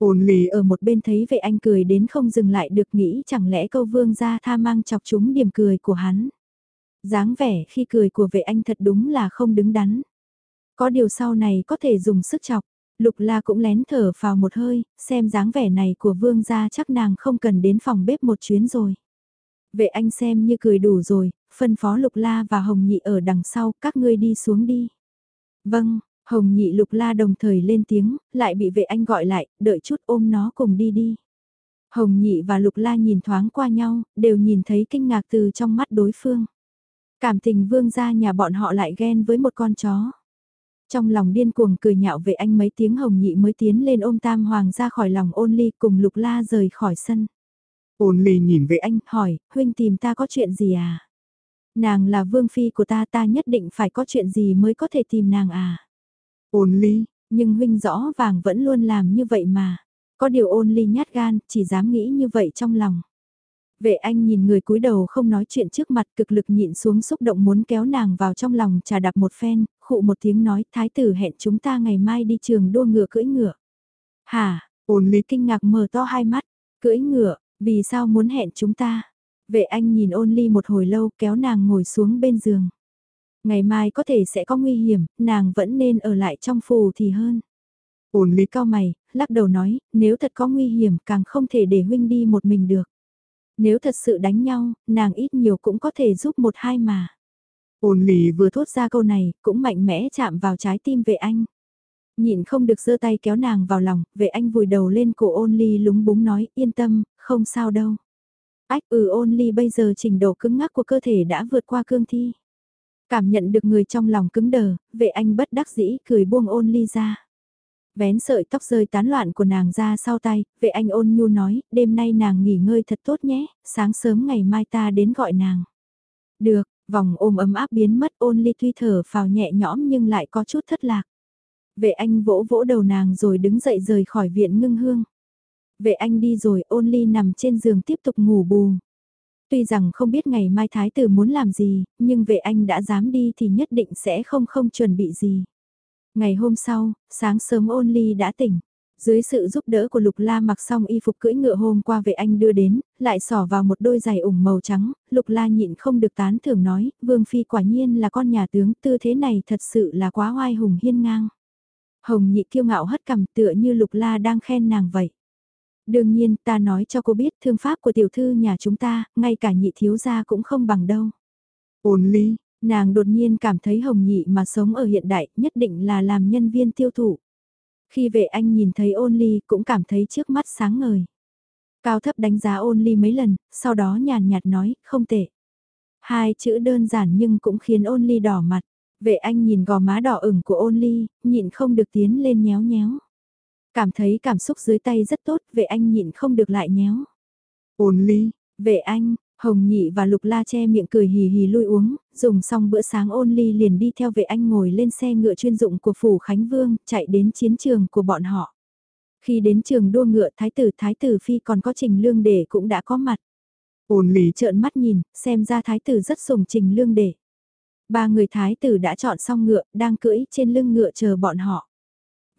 Ôn lì ở một bên thấy vệ anh cười đến không dừng lại được nghĩ chẳng lẽ câu vương gia tha mang chọc chúng điểm cười của hắn dáng vẻ khi cười của vệ anh thật đúng là không đứng đắn. Có điều sau này có thể dùng sức chọc, lục la cũng lén thở vào một hơi, xem dáng vẻ này của vương gia chắc nàng không cần đến phòng bếp một chuyến rồi. Vệ anh xem như cười đủ rồi, phân phó lục la và hồng nhị ở đằng sau, các ngươi đi xuống đi. Vâng, hồng nhị lục la đồng thời lên tiếng, lại bị vệ anh gọi lại, đợi chút ôm nó cùng đi đi. Hồng nhị và lục la nhìn thoáng qua nhau, đều nhìn thấy kinh ngạc từ trong mắt đối phương. Cảm tình vương gia nhà bọn họ lại ghen với một con chó. Trong lòng điên cuồng cười nhạo về anh mấy tiếng hồng nhị mới tiến lên ôm tam hoàng ra khỏi lòng ôn ly cùng lục la rời khỏi sân. Ôn ly nhìn về anh hỏi, huynh tìm ta có chuyện gì à? Nàng là vương phi của ta ta nhất định phải có chuyện gì mới có thể tìm nàng à? Ôn ly, nhưng huynh rõ vàng vẫn luôn làm như vậy mà. Có điều ôn ly nhát gan, chỉ dám nghĩ như vậy trong lòng. Vệ anh nhìn người cúi đầu không nói chuyện trước mặt cực lực nhịn xuống xúc động muốn kéo nàng vào trong lòng trà đạp một phen, khụ một tiếng nói thái tử hẹn chúng ta ngày mai đi trường đua ngựa cưỡi ngựa. Hả, ôn ly kinh ngạc mở to hai mắt, cưỡi ngựa, vì sao muốn hẹn chúng ta? Vệ anh nhìn ôn ly một hồi lâu kéo nàng ngồi xuống bên giường. Ngày mai có thể sẽ có nguy hiểm, nàng vẫn nên ở lại trong phù thì hơn. Ôn ly cao mày, lắc đầu nói, nếu thật có nguy hiểm càng không thể để huynh đi một mình được. Nếu thật sự đánh nhau, nàng ít nhiều cũng có thể giúp một hai mà. Ôn lý vừa thốt ra câu này, cũng mạnh mẽ chạm vào trái tim vệ anh. Nhịn không được giơ tay kéo nàng vào lòng, vệ anh vùi đầu lên cổ ôn ly lúng búng nói, yên tâm, không sao đâu. Ách ừ ôn ly bây giờ trình độ cứng ngắc của cơ thể đã vượt qua cương thi. Cảm nhận được người trong lòng cứng đờ, vệ anh bất đắc dĩ cười buông ôn ly ra. Vén sợi tóc rơi tán loạn của nàng ra sau tay, vệ anh ôn nhu nói, đêm nay nàng nghỉ ngơi thật tốt nhé, sáng sớm ngày mai ta đến gọi nàng. Được, vòng ôm ấm áp biến mất ôn ly tuy thở phào nhẹ nhõm nhưng lại có chút thất lạc. Vệ anh vỗ vỗ đầu nàng rồi đứng dậy rời khỏi viện ngưng hương. Vệ anh đi rồi ôn ly nằm trên giường tiếp tục ngủ bù. Tuy rằng không biết ngày mai thái tử muốn làm gì, nhưng vệ anh đã dám đi thì nhất định sẽ không không chuẩn bị gì. Ngày hôm sau, sáng sớm ôn ly đã tỉnh. Dưới sự giúp đỡ của Lục La mặc xong y phục cưỡi ngựa hôm qua vệ anh đưa đến, lại xỏ vào một đôi giày ủng màu trắng, Lục La nhịn không được tán thưởng nói, Vương Phi quả nhiên là con nhà tướng, tư thế này thật sự là quá oai hùng hiên ngang. Hồng nhị kiêu ngạo hất cằm tựa như Lục La đang khen nàng vậy. Đương nhiên ta nói cho cô biết thương pháp của tiểu thư nhà chúng ta, ngay cả nhị thiếu gia cũng không bằng đâu. Ôn ly, Nàng đột nhiên cảm thấy hồng nhị mà sống ở hiện đại nhất định là làm nhân viên tiêu thụ. Khi vệ anh nhìn thấy ôn ly cũng cảm thấy trước mắt sáng ngời. Cao thấp đánh giá ôn ly mấy lần, sau đó nhàn nhạt nói, không tệ. Hai chữ đơn giản nhưng cũng khiến ôn ly đỏ mặt. Vệ anh nhìn gò má đỏ ửng của ôn ly, nhịn không được tiến lên nhéo nhéo. Cảm thấy cảm xúc dưới tay rất tốt, vệ anh nhịn không được lại nhéo. Ôn ly, vệ anh, Hồng Nhị và Lục La che miệng cười hì hì lui uống, dùng xong bữa sáng ôn ly liền đi theo vệ anh ngồi lên xe ngựa chuyên dụng của Phủ Khánh Vương, chạy đến chiến trường của bọn họ. Khi đến trường đua ngựa Thái tử Thái tử Phi còn có trình lương để cũng đã có mặt. Ôn ly trợn mắt nhìn, xem ra thái tử rất sùng trình lương đệ. Ba người thái tử đã chọn xong ngựa, đang cưỡi trên lưng ngựa chờ bọn họ.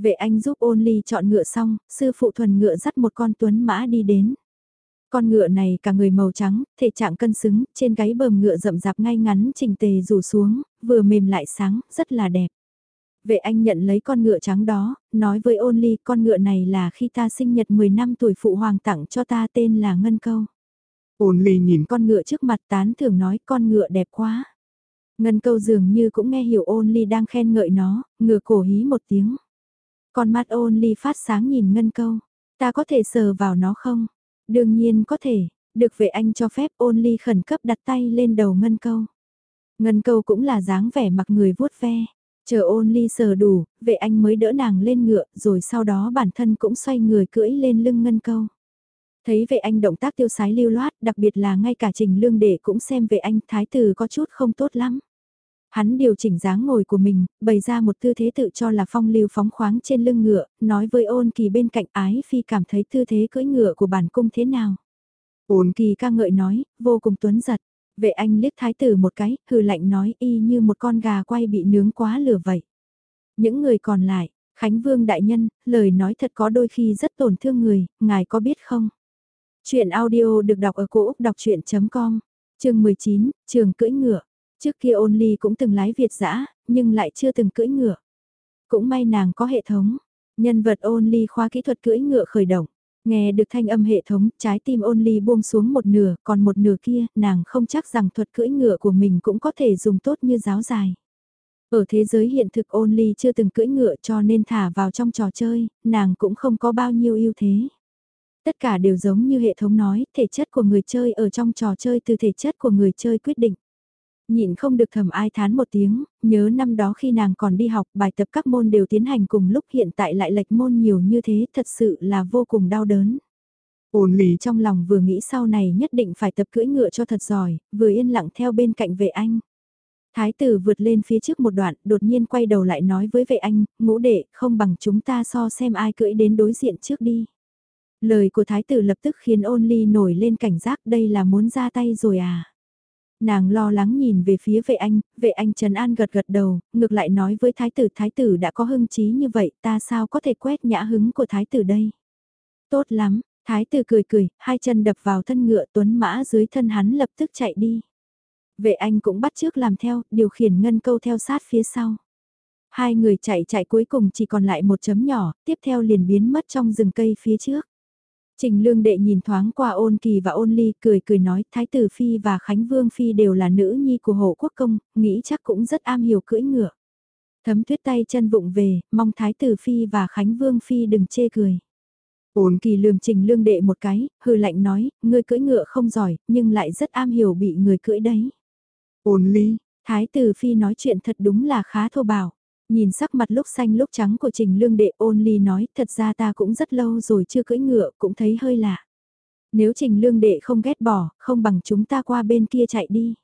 Vệ anh giúp ôn ly chọn ngựa xong, sư phụ thuần ngựa dắt một con tuấn mã đi đến. Con ngựa này cả người màu trắng, thể trạng cân xứng, trên gáy bờm ngựa rậm rạp ngay ngắn chỉnh tề rủ xuống, vừa mềm lại sáng, rất là đẹp. Vệ anh nhận lấy con ngựa trắng đó, nói với ôn ly con ngựa này là khi ta sinh nhật 10 năm tuổi phụ hoàng tặng cho ta tên là Ngân Câu. Ôn ly nhìn con ngựa trước mặt tán thường nói con ngựa đẹp quá. Ngân Câu dường như cũng nghe hiểu ôn ly đang khen ngợi nó, ngựa cổ hí một tiếng. Con mắt ôn ly phát sáng nhìn Ngân Câu, ta có thể sờ vào nó không? Đương nhiên có thể, được vệ anh cho phép ôn ly khẩn cấp đặt tay lên đầu Ngân Câu. Ngân Câu cũng là dáng vẻ mặc người vuốt ve. Chờ ôn ly sờ đủ, vệ anh mới đỡ nàng lên ngựa, rồi sau đó bản thân cũng xoay người cưỡi lên lưng ngân câu. Thấy vệ anh động tác tiêu sái lưu loát, đặc biệt là ngay cả trình lương đệ cũng xem vệ anh thái tử có chút không tốt lắm. Hắn điều chỉnh dáng ngồi của mình, bày ra một tư thế tự cho là phong lưu phóng khoáng trên lưng ngựa, nói với ôn kỳ bên cạnh ái phi cảm thấy tư thế cưỡi ngựa của bản cung thế nào. Ôn kỳ ca ngợi nói, vô cùng tuấn giật. Vệ anh liếc thái tử một cái, hừ lạnh nói y như một con gà quay bị nướng quá lửa vậy. Những người còn lại, Khánh Vương Đại Nhân, lời nói thật có đôi khi rất tổn thương người, ngài có biết không? Chuyện audio được đọc ở cổ Úc đọc chuyện.com, chương 19, trường cưỡi ngựa. Trước kia ôn ly cũng từng lái Việt dã nhưng lại chưa từng cưỡi ngựa. Cũng may nàng có hệ thống, nhân vật ôn ly khoa kỹ thuật cưỡi ngựa khởi động. Nghe được thanh âm hệ thống, trái tim ôn ly buông xuống một nửa, còn một nửa kia, nàng không chắc rằng thuật cưỡi ngựa của mình cũng có thể dùng tốt như giáo dài. Ở thế giới hiện thực ôn ly chưa từng cưỡi ngựa cho nên thả vào trong trò chơi, nàng cũng không có bao nhiêu ưu thế. Tất cả đều giống như hệ thống nói, thể chất của người chơi ở trong trò chơi từ thể chất của người chơi quyết định. Nhịn không được thầm ai thán một tiếng, nhớ năm đó khi nàng còn đi học bài tập các môn đều tiến hành cùng lúc hiện tại lại lệch môn nhiều như thế thật sự là vô cùng đau đớn. Ôn lý trong lòng vừa nghĩ sau này nhất định phải tập cưỡi ngựa cho thật giỏi, vừa yên lặng theo bên cạnh vệ anh. Thái tử vượt lên phía trước một đoạn, đột nhiên quay đầu lại nói với vệ anh, ngũ đệ, không bằng chúng ta so xem ai cưỡi đến đối diện trước đi. Lời của thái tử lập tức khiến ôn ly nổi lên cảnh giác đây là muốn ra tay rồi à. Nàng lo lắng nhìn về phía vệ anh, vệ anh Trần An gật gật đầu, ngược lại nói với thái tử thái tử đã có hưng trí như vậy ta sao có thể quét nhã hứng của thái tử đây. Tốt lắm, thái tử cười cười, hai chân đập vào thân ngựa tuấn mã dưới thân hắn lập tức chạy đi. Vệ anh cũng bắt trước làm theo, điều khiển ngân câu theo sát phía sau. Hai người chạy chạy cuối cùng chỉ còn lại một chấm nhỏ, tiếp theo liền biến mất trong rừng cây phía trước. Trình lương đệ nhìn thoáng qua ôn kỳ và ôn ly cười cười nói Thái tử Phi và Khánh Vương Phi đều là nữ nhi của hộ quốc công, nghĩ chắc cũng rất am hiểu cưỡi ngựa. Thấm tuyết tay chân vụng về, mong Thái tử Phi và Khánh Vương Phi đừng chê cười. Ôn kỳ lườm trình lương đệ một cái, hư lạnh nói, ngươi cưỡi ngựa không giỏi, nhưng lại rất am hiểu bị người cưỡi đấy. Ôn ly, Thái tử Phi nói chuyện thật đúng là khá thô bạo. Nhìn sắc mặt lúc xanh lúc trắng của Trình Lương Đệ ôn ly nói thật ra ta cũng rất lâu rồi chưa cưỡi ngựa cũng thấy hơi lạ. Nếu Trình Lương Đệ không ghét bỏ, không bằng chúng ta qua bên kia chạy đi.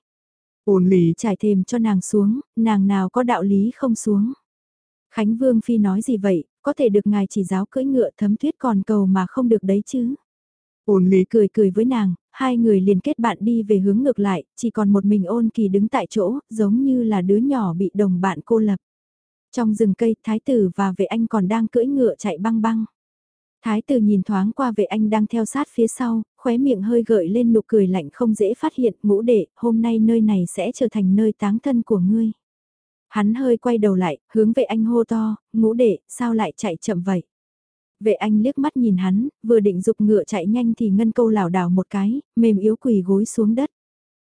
Ôn ly trải thềm cho nàng xuống, nàng nào có đạo lý không xuống. Khánh Vương Phi nói gì vậy, có thể được ngài chỉ giáo cưỡi ngựa thấm tuyết còn cầu mà không được đấy chứ. Ôn ly cười cười với nàng, hai người liền kết bạn đi về hướng ngược lại, chỉ còn một mình ôn kỳ đứng tại chỗ, giống như là đứa nhỏ bị đồng bạn cô lập. Trong rừng cây, thái tử và vệ anh còn đang cưỡi ngựa chạy băng băng. Thái tử nhìn thoáng qua vệ anh đang theo sát phía sau, khóe miệng hơi gợi lên nụ cười lạnh không dễ phát hiện, ngũ đệ, hôm nay nơi này sẽ trở thành nơi táng thân của ngươi. Hắn hơi quay đầu lại, hướng vệ anh hô to, ngũ đệ, sao lại chạy chậm vậy? Vệ anh liếc mắt nhìn hắn, vừa định dục ngựa chạy nhanh thì ngân câu lảo đảo một cái, mềm yếu quỳ gối xuống đất.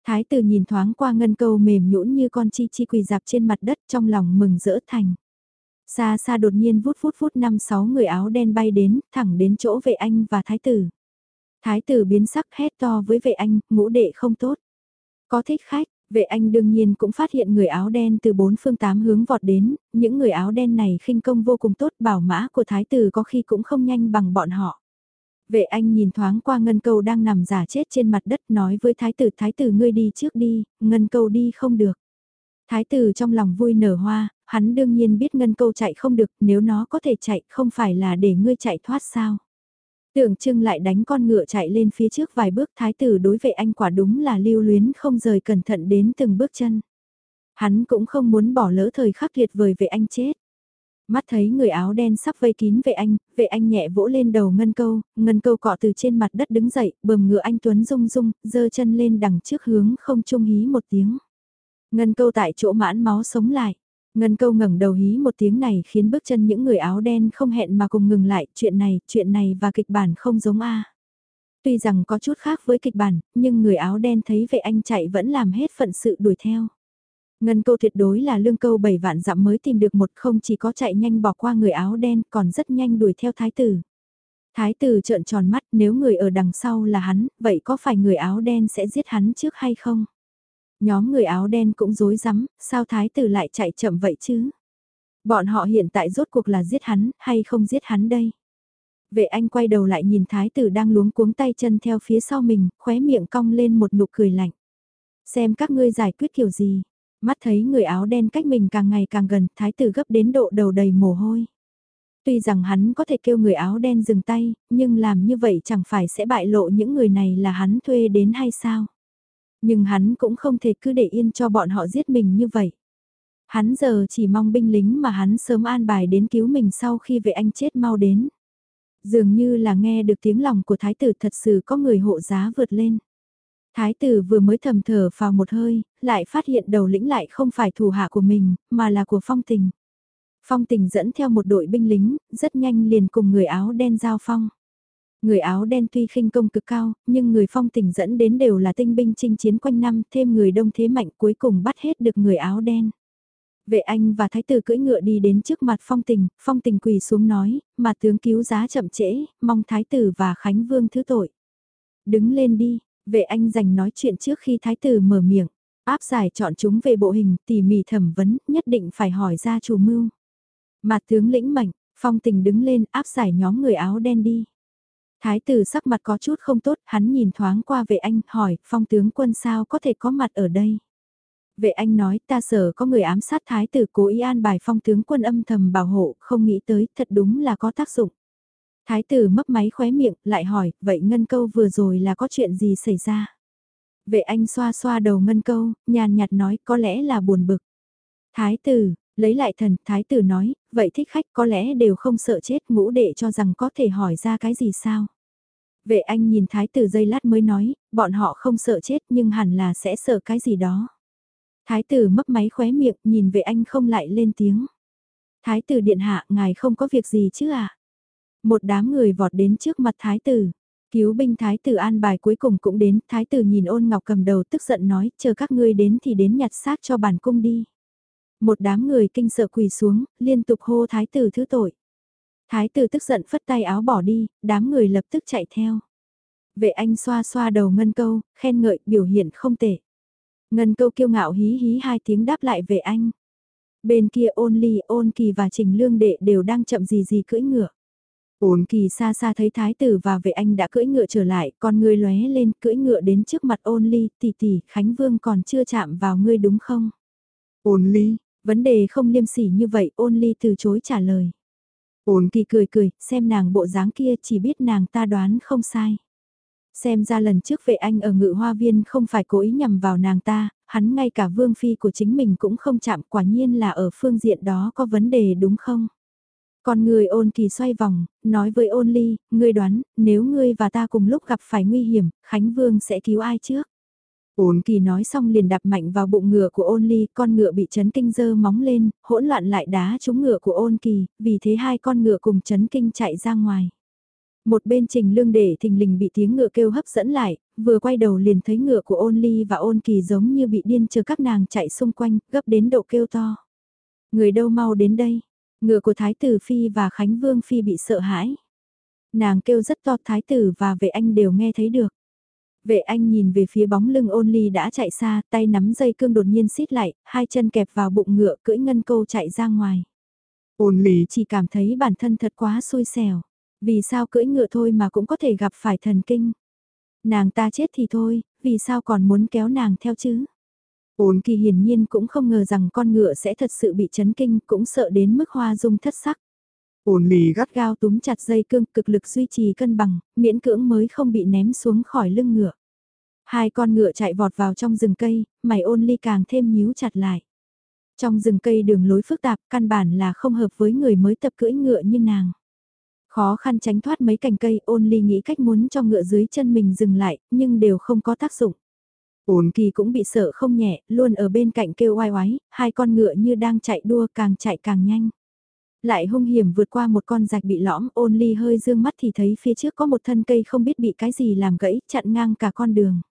Thái tử nhìn thoáng qua ngân câu mềm nhũn như con chi chi quỳ dạp trên mặt đất trong lòng mừng rỡ thành. Xa xa đột nhiên vút vút vút năm sáu người áo đen bay đến, thẳng đến chỗ vệ anh và thái tử. Thái tử biến sắc hét to với vệ anh, ngũ đệ không tốt. Có thích khách, vệ anh đương nhiên cũng phát hiện người áo đen từ bốn phương tám hướng vọt đến, những người áo đen này khinh công vô cùng tốt bảo mã của thái tử có khi cũng không nhanh bằng bọn họ. Vệ anh nhìn thoáng qua ngân câu đang nằm giả chết trên mặt đất nói với thái tử thái tử ngươi đi trước đi, ngân câu đi không được. Thái tử trong lòng vui nở hoa, hắn đương nhiên biết ngân câu chạy không được nếu nó có thể chạy không phải là để ngươi chạy thoát sao. Tưởng trưng lại đánh con ngựa chạy lên phía trước vài bước thái tử đối vệ anh quả đúng là lưu luyến không rời cẩn thận đến từng bước chân. Hắn cũng không muốn bỏ lỡ thời khắc tuyệt vời vệ anh chết. Mắt thấy người áo đen sắp vây kín vệ anh, vệ anh nhẹ vỗ lên đầu ngân câu, ngân câu cọ từ trên mặt đất đứng dậy, bờm ngựa anh Tuấn rung rung, giơ chân lên đằng trước hướng không trung hí một tiếng. Ngân câu tại chỗ mãn máu sống lại. Ngân câu ngẩng đầu hí một tiếng này khiến bước chân những người áo đen không hẹn mà cùng ngừng lại, chuyện này, chuyện này và kịch bản không giống a. Tuy rằng có chút khác với kịch bản, nhưng người áo đen thấy vệ anh chạy vẫn làm hết phận sự đuổi theo. Ngân câu tuyệt đối là lương câu 7 vạn dặm mới tìm được một không chỉ có chạy nhanh bỏ qua người áo đen còn rất nhanh đuổi theo thái tử. Thái tử trợn tròn mắt nếu người ở đằng sau là hắn, vậy có phải người áo đen sẽ giết hắn trước hay không? Nhóm người áo đen cũng rối rắm, sao thái tử lại chạy chậm vậy chứ? Bọn họ hiện tại rốt cuộc là giết hắn hay không giết hắn đây? Vệ anh quay đầu lại nhìn thái tử đang luống cuống tay chân theo phía sau mình, khóe miệng cong lên một nụ cười lạnh. Xem các ngươi giải quyết kiểu gì, Mắt thấy người áo đen cách mình càng ngày càng gần, thái tử gấp đến độ đầu đầy mồ hôi. Tuy rằng hắn có thể kêu người áo đen dừng tay, nhưng làm như vậy chẳng phải sẽ bại lộ những người này là hắn thuê đến hay sao? Nhưng hắn cũng không thể cứ để yên cho bọn họ giết mình như vậy. Hắn giờ chỉ mong binh lính mà hắn sớm an bài đến cứu mình sau khi vệ anh chết mau đến. Dường như là nghe được tiếng lòng của thái tử thật sự có người hộ giá vượt lên. Thái tử vừa mới thầm thở vào một hơi, lại phát hiện đầu lĩnh lại không phải thủ hạ của mình, mà là của phong tình. Phong tình dẫn theo một đội binh lính, rất nhanh liền cùng người áo đen giao phong. Người áo đen tuy khinh công cực cao, nhưng người phong tình dẫn đến đều là tinh binh chinh chiến quanh năm, thêm người đông thế mạnh cuối cùng bắt hết được người áo đen. Vệ anh và thái tử cưỡi ngựa đi đến trước mặt phong tình, phong tình quỳ xuống nói, mà tướng cứu giá chậm trễ, mong thái tử và khánh vương thứ tội. Đứng lên đi, Vệ anh dành nói chuyện trước khi thái tử mở miệng, áp giải chọn chúng về bộ hình tỉ mỉ thẩm vấn, nhất định phải hỏi ra chủ mưu. Mặt tướng lĩnh mạnh, phong tình đứng lên áp giải nhóm người áo đen đi. Thái tử sắc mặt có chút không tốt, hắn nhìn thoáng qua vệ anh, hỏi, phong tướng quân sao có thể có mặt ở đây. Vệ anh nói, ta sợ có người ám sát thái tử cố ý an bài phong tướng quân âm thầm bảo hộ, không nghĩ tới, thật đúng là có tác dụng. Thái tử mấp máy khóe miệng, lại hỏi, vậy ngân câu vừa rồi là có chuyện gì xảy ra? Vệ anh xoa xoa đầu ngân câu, nhàn nhạt nói có lẽ là buồn bực. Thái tử, lấy lại thần, thái tử nói, vậy thích khách có lẽ đều không sợ chết ngũ đệ cho rằng có thể hỏi ra cái gì sao? Vệ anh nhìn thái tử dây lát mới nói, bọn họ không sợ chết nhưng hẳn là sẽ sợ cái gì đó. Thái tử mấp máy khóe miệng nhìn vệ anh không lại lên tiếng. Thái tử điện hạ ngài không có việc gì chứ à? Một đám người vọt đến trước mặt thái tử. Cứu binh thái tử an bài cuối cùng cũng đến, thái tử nhìn ôn ngọc cầm đầu tức giận nói, chờ các ngươi đến thì đến nhặt xác cho bản cung đi. Một đám người kinh sợ quỳ xuống, liên tục hô thái tử thứ tội. Thái tử tức giận phất tay áo bỏ đi, đám người lập tức chạy theo. Vệ anh xoa xoa đầu ngân câu, khen ngợi, biểu hiện không tệ. Ngân câu kiêu ngạo hí hí hai tiếng đáp lại vệ anh. Bên kia ôn ly, ôn kỳ và trình lương đệ đều đang chậm gì gì cưỡi ngựa. Ôn kỳ xa xa thấy thái tử và vệ anh đã cưỡi ngựa trở lại, con ngươi lóe lên cưỡi ngựa đến trước mặt ôn ly, tỷ tỷ, Khánh Vương còn chưa chạm vào ngươi đúng không? Ôn ly, vấn đề không liêm sỉ như vậy, ôn ly từ chối trả lời. Ôn kỳ cười cười, xem nàng bộ dáng kia chỉ biết nàng ta đoán không sai. Xem ra lần trước vệ anh ở ngự hoa viên không phải cố ý nhằm vào nàng ta, hắn ngay cả vương phi của chính mình cũng không chạm quả nhiên là ở phương diện đó có vấn đề đúng không? Còn người ôn kỳ xoay vòng, nói với ôn ly, ngươi đoán, nếu ngươi và ta cùng lúc gặp phải nguy hiểm, Khánh Vương sẽ cứu ai trước? Ôn kỳ nói xong liền đạp mạnh vào bụng ngựa của ôn ly, con ngựa bị chấn kinh dơ móng lên, hỗn loạn lại đá trúng ngựa của ôn kỳ, vì thế hai con ngựa cùng chấn kinh chạy ra ngoài. Một bên trình lương để thình lình bị tiếng ngựa kêu hấp dẫn lại, vừa quay đầu liền thấy ngựa của ôn ly và ôn kỳ giống như bị điên chờ các nàng chạy xung quanh, gấp đến độ kêu to. Người đâu mau đến đây, Ngựa của Thái tử Phi và Khánh Vương Phi bị sợ hãi. Nàng kêu rất to Thái tử và vệ anh đều nghe thấy được. Vệ anh nhìn về phía bóng lưng ôn ly đã chạy xa, tay nắm dây cương đột nhiên xít lại, hai chân kẹp vào bụng ngựa cưỡi ngân câu chạy ra ngoài. Ôn ly chỉ cảm thấy bản thân thật quá xui xẻo. Vì sao cưỡi ngựa thôi mà cũng có thể gặp phải thần kinh. Nàng ta chết thì thôi, vì sao còn muốn kéo nàng theo chứ? Ôn kỳ hiển nhiên cũng không ngờ rằng con ngựa sẽ thật sự bị chấn kinh, cũng sợ đến mức hoa dung thất sắc. Ôn ly gắt gao túm chặt dây cương cực lực duy trì cân bằng, miễn cưỡng mới không bị ném xuống khỏi lưng ngựa. Hai con ngựa chạy vọt vào trong rừng cây, mày ôn ly càng thêm nhíu chặt lại. Trong rừng cây đường lối phức tạp, căn bản là không hợp với người mới tập cưỡi ngựa như nàng. Khó khăn tránh thoát mấy cành cây ôn ly nghĩ cách muốn cho ngựa dưới chân mình dừng lại, nhưng đều không có tác dụng. Ôn kỳ cũng bị sợ không nhẹ, luôn ở bên cạnh kêu oai oái, hai con ngựa như đang chạy đua càng chạy càng nhanh. Lại hung hiểm vượt qua một con rạch bị lõm ôn ly hơi dương mắt thì thấy phía trước có một thân cây không biết bị cái gì làm gãy chặn ngang cả con đường.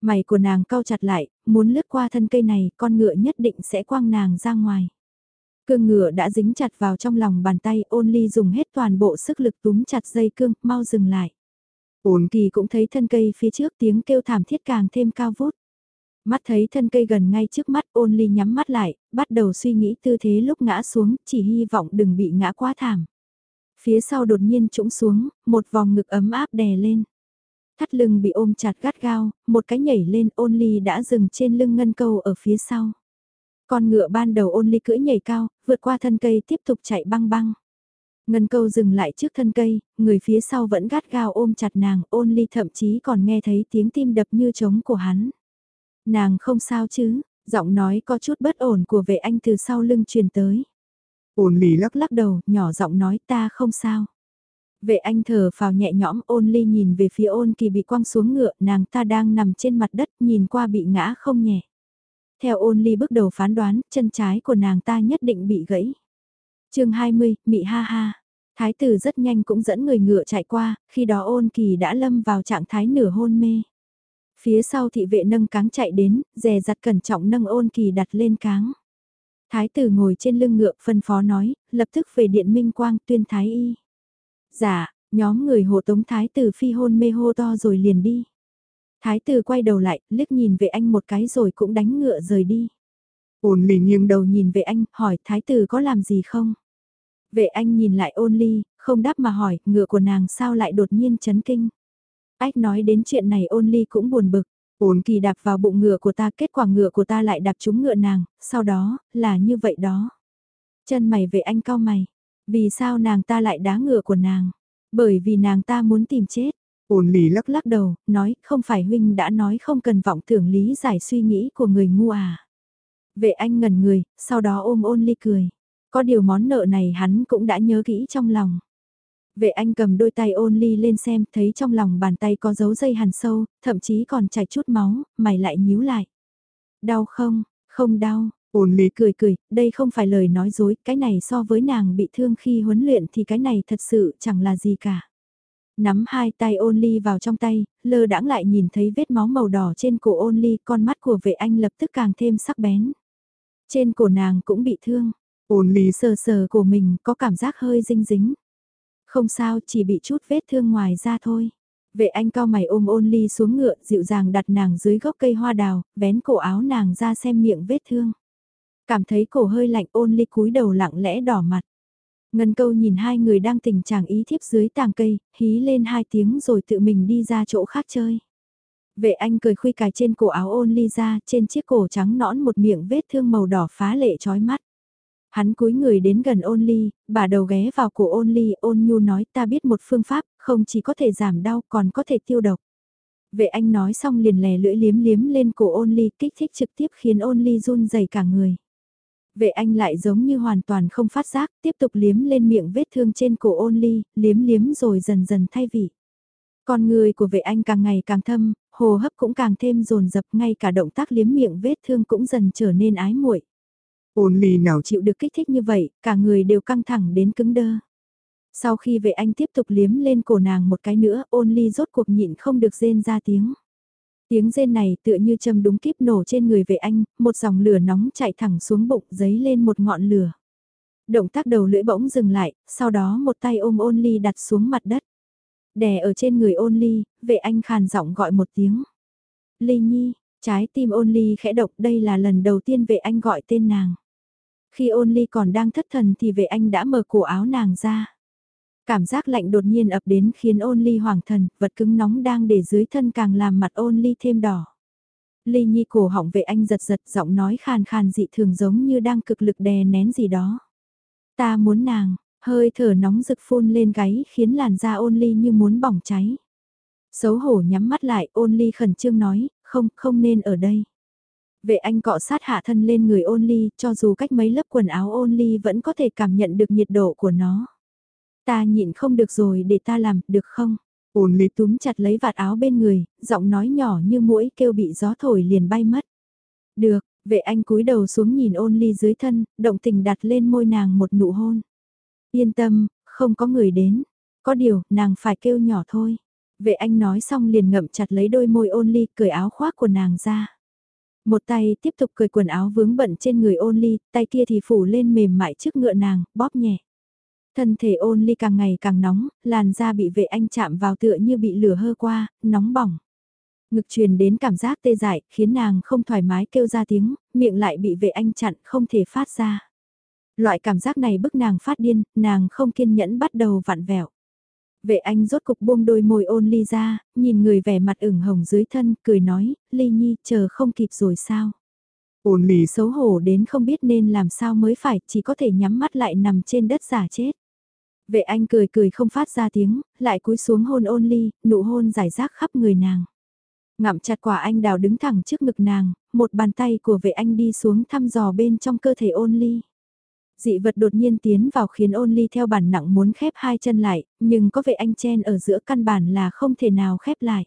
Mày của nàng cau chặt lại, muốn lướt qua thân cây này con ngựa nhất định sẽ quăng nàng ra ngoài. Cương ngựa đã dính chặt vào trong lòng bàn tay ôn ly dùng hết toàn bộ sức lực túm chặt dây cương, mau dừng lại. Ôn kỳ cũng thấy thân cây phía trước tiếng kêu thảm thiết càng thêm cao vút. Mắt thấy thân cây gần ngay trước mắt ôn ly nhắm mắt lại, bắt đầu suy nghĩ tư thế lúc ngã xuống, chỉ hy vọng đừng bị ngã quá thảm. Phía sau đột nhiên trũng xuống, một vòng ngực ấm áp đè lên. Thắt lưng bị ôm chặt gắt gao, một cái nhảy lên ôn ly đã dừng trên lưng ngân câu ở phía sau. Con ngựa ban đầu ôn ly cưỡi nhảy cao, vượt qua thân cây tiếp tục chạy băng băng. Ngân câu dừng lại trước thân cây, người phía sau vẫn gắt gao ôm chặt nàng, ôn ly thậm chí còn nghe thấy tiếng tim đập như trống của hắn. Nàng không sao chứ, giọng nói có chút bất ổn của vệ anh từ sau lưng truyền tới. Ôn ly lắc lắc đầu, nhỏ giọng nói ta không sao. Vệ anh thở phào nhẹ nhõm ôn ly nhìn về phía ôn kỳ bị quăng xuống ngựa, nàng ta đang nằm trên mặt đất nhìn qua bị ngã không nhẹ. Theo ôn ly bước đầu phán đoán, chân trái của nàng ta nhất định bị gãy. Chương 20, mị ha ha. Thái tử rất nhanh cũng dẫn người ngựa chạy qua, khi đó ôn kỳ đã lâm vào trạng thái nửa hôn mê. Phía sau thị vệ nâng cáng chạy đến, dè dặt cẩn trọng nâng ôn kỳ đặt lên cáng. Thái tử ngồi trên lưng ngựa phân phó nói, lập tức về điện minh quang tuyên thái y. Dạ, nhóm người hộ tống thái tử phi hôn mê hô to rồi liền đi. Thái tử quay đầu lại, liếc nhìn về anh một cái rồi cũng đánh ngựa rời đi. Ôn ly nghiêng đầu nhìn về anh, hỏi thái tử có làm gì không? Vệ anh nhìn lại ôn ly, không đáp mà hỏi, ngựa của nàng sao lại đột nhiên chấn kinh. Ách nói đến chuyện này ôn ly cũng buồn bực. Ôn kỳ đạp vào bụng ngựa của ta, kết quả ngựa của ta lại đạp trúng ngựa nàng, sau đó, là như vậy đó. Chân mày vệ anh cao mày. Vì sao nàng ta lại đá ngựa của nàng? Bởi vì nàng ta muốn tìm chết. Ôn ly lắc lắc đầu, nói không phải huynh đã nói không cần vọng tưởng lý giải suy nghĩ của người ngu à. Vệ anh ngẩn người, sau đó ôm ôn ly cười. Có điều món nợ này hắn cũng đã nhớ kỹ trong lòng. Vệ anh cầm đôi tay ôn ly lên xem, thấy trong lòng bàn tay có dấu dây hàn sâu, thậm chí còn chảy chút máu, mày lại nhíu lại. Đau không? Không đau. Ôn ly cười cười, đây không phải lời nói dối, cái này so với nàng bị thương khi huấn luyện thì cái này thật sự chẳng là gì cả. Nắm hai tay ôn ly vào trong tay, lơ đãng lại nhìn thấy vết máu màu đỏ trên cổ ôn ly, con mắt của vệ anh lập tức càng thêm sắc bén. Trên cổ nàng cũng bị thương, ôn ly sờ sờ của mình có cảm giác hơi dinh dính. Không sao, chỉ bị chút vết thương ngoài ra thôi. Vệ anh cao mày ôm ôn ly xuống ngựa, dịu dàng đặt nàng dưới gốc cây hoa đào, vén cổ áo nàng ra xem miệng vết thương. Cảm thấy cổ hơi lạnh ôn ly cúi đầu lặng lẽ đỏ mặt. Ngân câu nhìn hai người đang tình trạng ý thiếp dưới tàng cây, hí lên hai tiếng rồi tự mình đi ra chỗ khác chơi. Vệ anh cười khuy cài trên cổ áo ôn ly ra, trên chiếc cổ trắng nõn một miệng vết thương màu đỏ phá lệ chói mắt. Hắn cúi người đến gần ôn ly, bà đầu ghé vào cổ ôn ly, ôn nhu nói ta biết một phương pháp, không chỉ có thể giảm đau còn có thể tiêu độc. Vệ anh nói xong liền lè lưỡi liếm liếm lên cổ ôn ly kích thích trực tiếp khiến ôn ly run dày cả người. Vệ anh lại giống như hoàn toàn không phát giác, tiếp tục liếm lên miệng vết thương trên cổ ôn ly, liếm liếm rồi dần dần thay vị. Con người của vệ anh càng ngày càng thâm, hồ hấp cũng càng thêm dồn dập ngay cả động tác liếm miệng vết thương cũng dần trở nên ái muội. Ôn ly nào chịu được kích thích như vậy, cả người đều căng thẳng đến cứng đơ. Sau khi vệ anh tiếp tục liếm lên cổ nàng một cái nữa, ôn ly rốt cuộc nhịn không được rên ra tiếng. Tiếng rên này tựa như châm đúng kíp nổ trên người vệ anh, một dòng lửa nóng chạy thẳng xuống bụng giấy lên một ngọn lửa. Động tác đầu lưỡi bỗng dừng lại, sau đó một tay ôm ôn ly đặt xuống mặt đất. Đè ở trên người ôn ly, vệ anh khàn giọng gọi một tiếng. Ly nhi, trái tim ôn ly khẽ động đây là lần đầu tiên vệ anh gọi tên nàng. Khi ôn ly còn đang thất thần thì vệ anh đã mở cổ áo nàng ra. Cảm giác lạnh đột nhiên ập đến khiến ôn ly hoàng thần, vật cứng nóng đang để dưới thân càng làm mặt ôn ly thêm đỏ. Ly nhi cổ họng vệ anh giật giật giọng nói khàn khàn dị thường giống như đang cực lực đè nén gì đó. Ta muốn nàng, Hơi thở nóng rực phun lên gáy khiến làn da ôn ly như muốn bỏng cháy. Xấu hổ nhắm mắt lại ôn ly khẩn trương nói, không, không nên ở đây. Vệ anh cọ sát hạ thân lên người ôn ly, cho dù cách mấy lớp quần áo ôn ly vẫn có thể cảm nhận được nhiệt độ của nó. Ta nhịn không được rồi để ta làm, được không? Ôn ly túm chặt lấy vạt áo bên người, giọng nói nhỏ như mũi kêu bị gió thổi liền bay mất. Được, vệ anh cúi đầu xuống nhìn ôn ly dưới thân, động tình đặt lên môi nàng một nụ hôn. Yên tâm, không có người đến. Có điều, nàng phải kêu nhỏ thôi. Vệ anh nói xong liền ngậm chặt lấy đôi môi ôn ly, cởi áo khoác của nàng ra. Một tay tiếp tục cởi quần áo vướng bận trên người ôn ly, tay kia thì phủ lên mềm mại trước ngựa nàng, bóp nhẹ. Thân thể ôn ly càng ngày càng nóng, làn da bị vệ anh chạm vào tựa như bị lửa hơ qua, nóng bỏng. Ngực truyền đến cảm giác tê dại, khiến nàng không thoải mái kêu ra tiếng, miệng lại bị vệ anh chặn, không thể phát ra. Loại cảm giác này bức nàng phát điên, nàng không kiên nhẫn bắt đầu vặn vẹo. Vệ anh rốt cục buông đôi môi ôn ly ra, nhìn người vẻ mặt ửng hồng dưới thân, cười nói, ly nhi, chờ không kịp rồi sao. Ôn ly xấu hổ đến không biết nên làm sao mới phải, chỉ có thể nhắm mắt lại nằm trên đất giả chết. Vệ anh cười cười không phát ra tiếng, lại cúi xuống hôn ôn ly, nụ hôn giải rác khắp người nàng. Ngậm chặt quả anh đào đứng thẳng trước ngực nàng, một bàn tay của vệ anh đi xuống thăm dò bên trong cơ thể ôn ly. Dị vật đột nhiên tiến vào khiến ôn ly theo bản nặng muốn khép hai chân lại, nhưng có vệ anh chen ở giữa căn bản là không thể nào khép lại.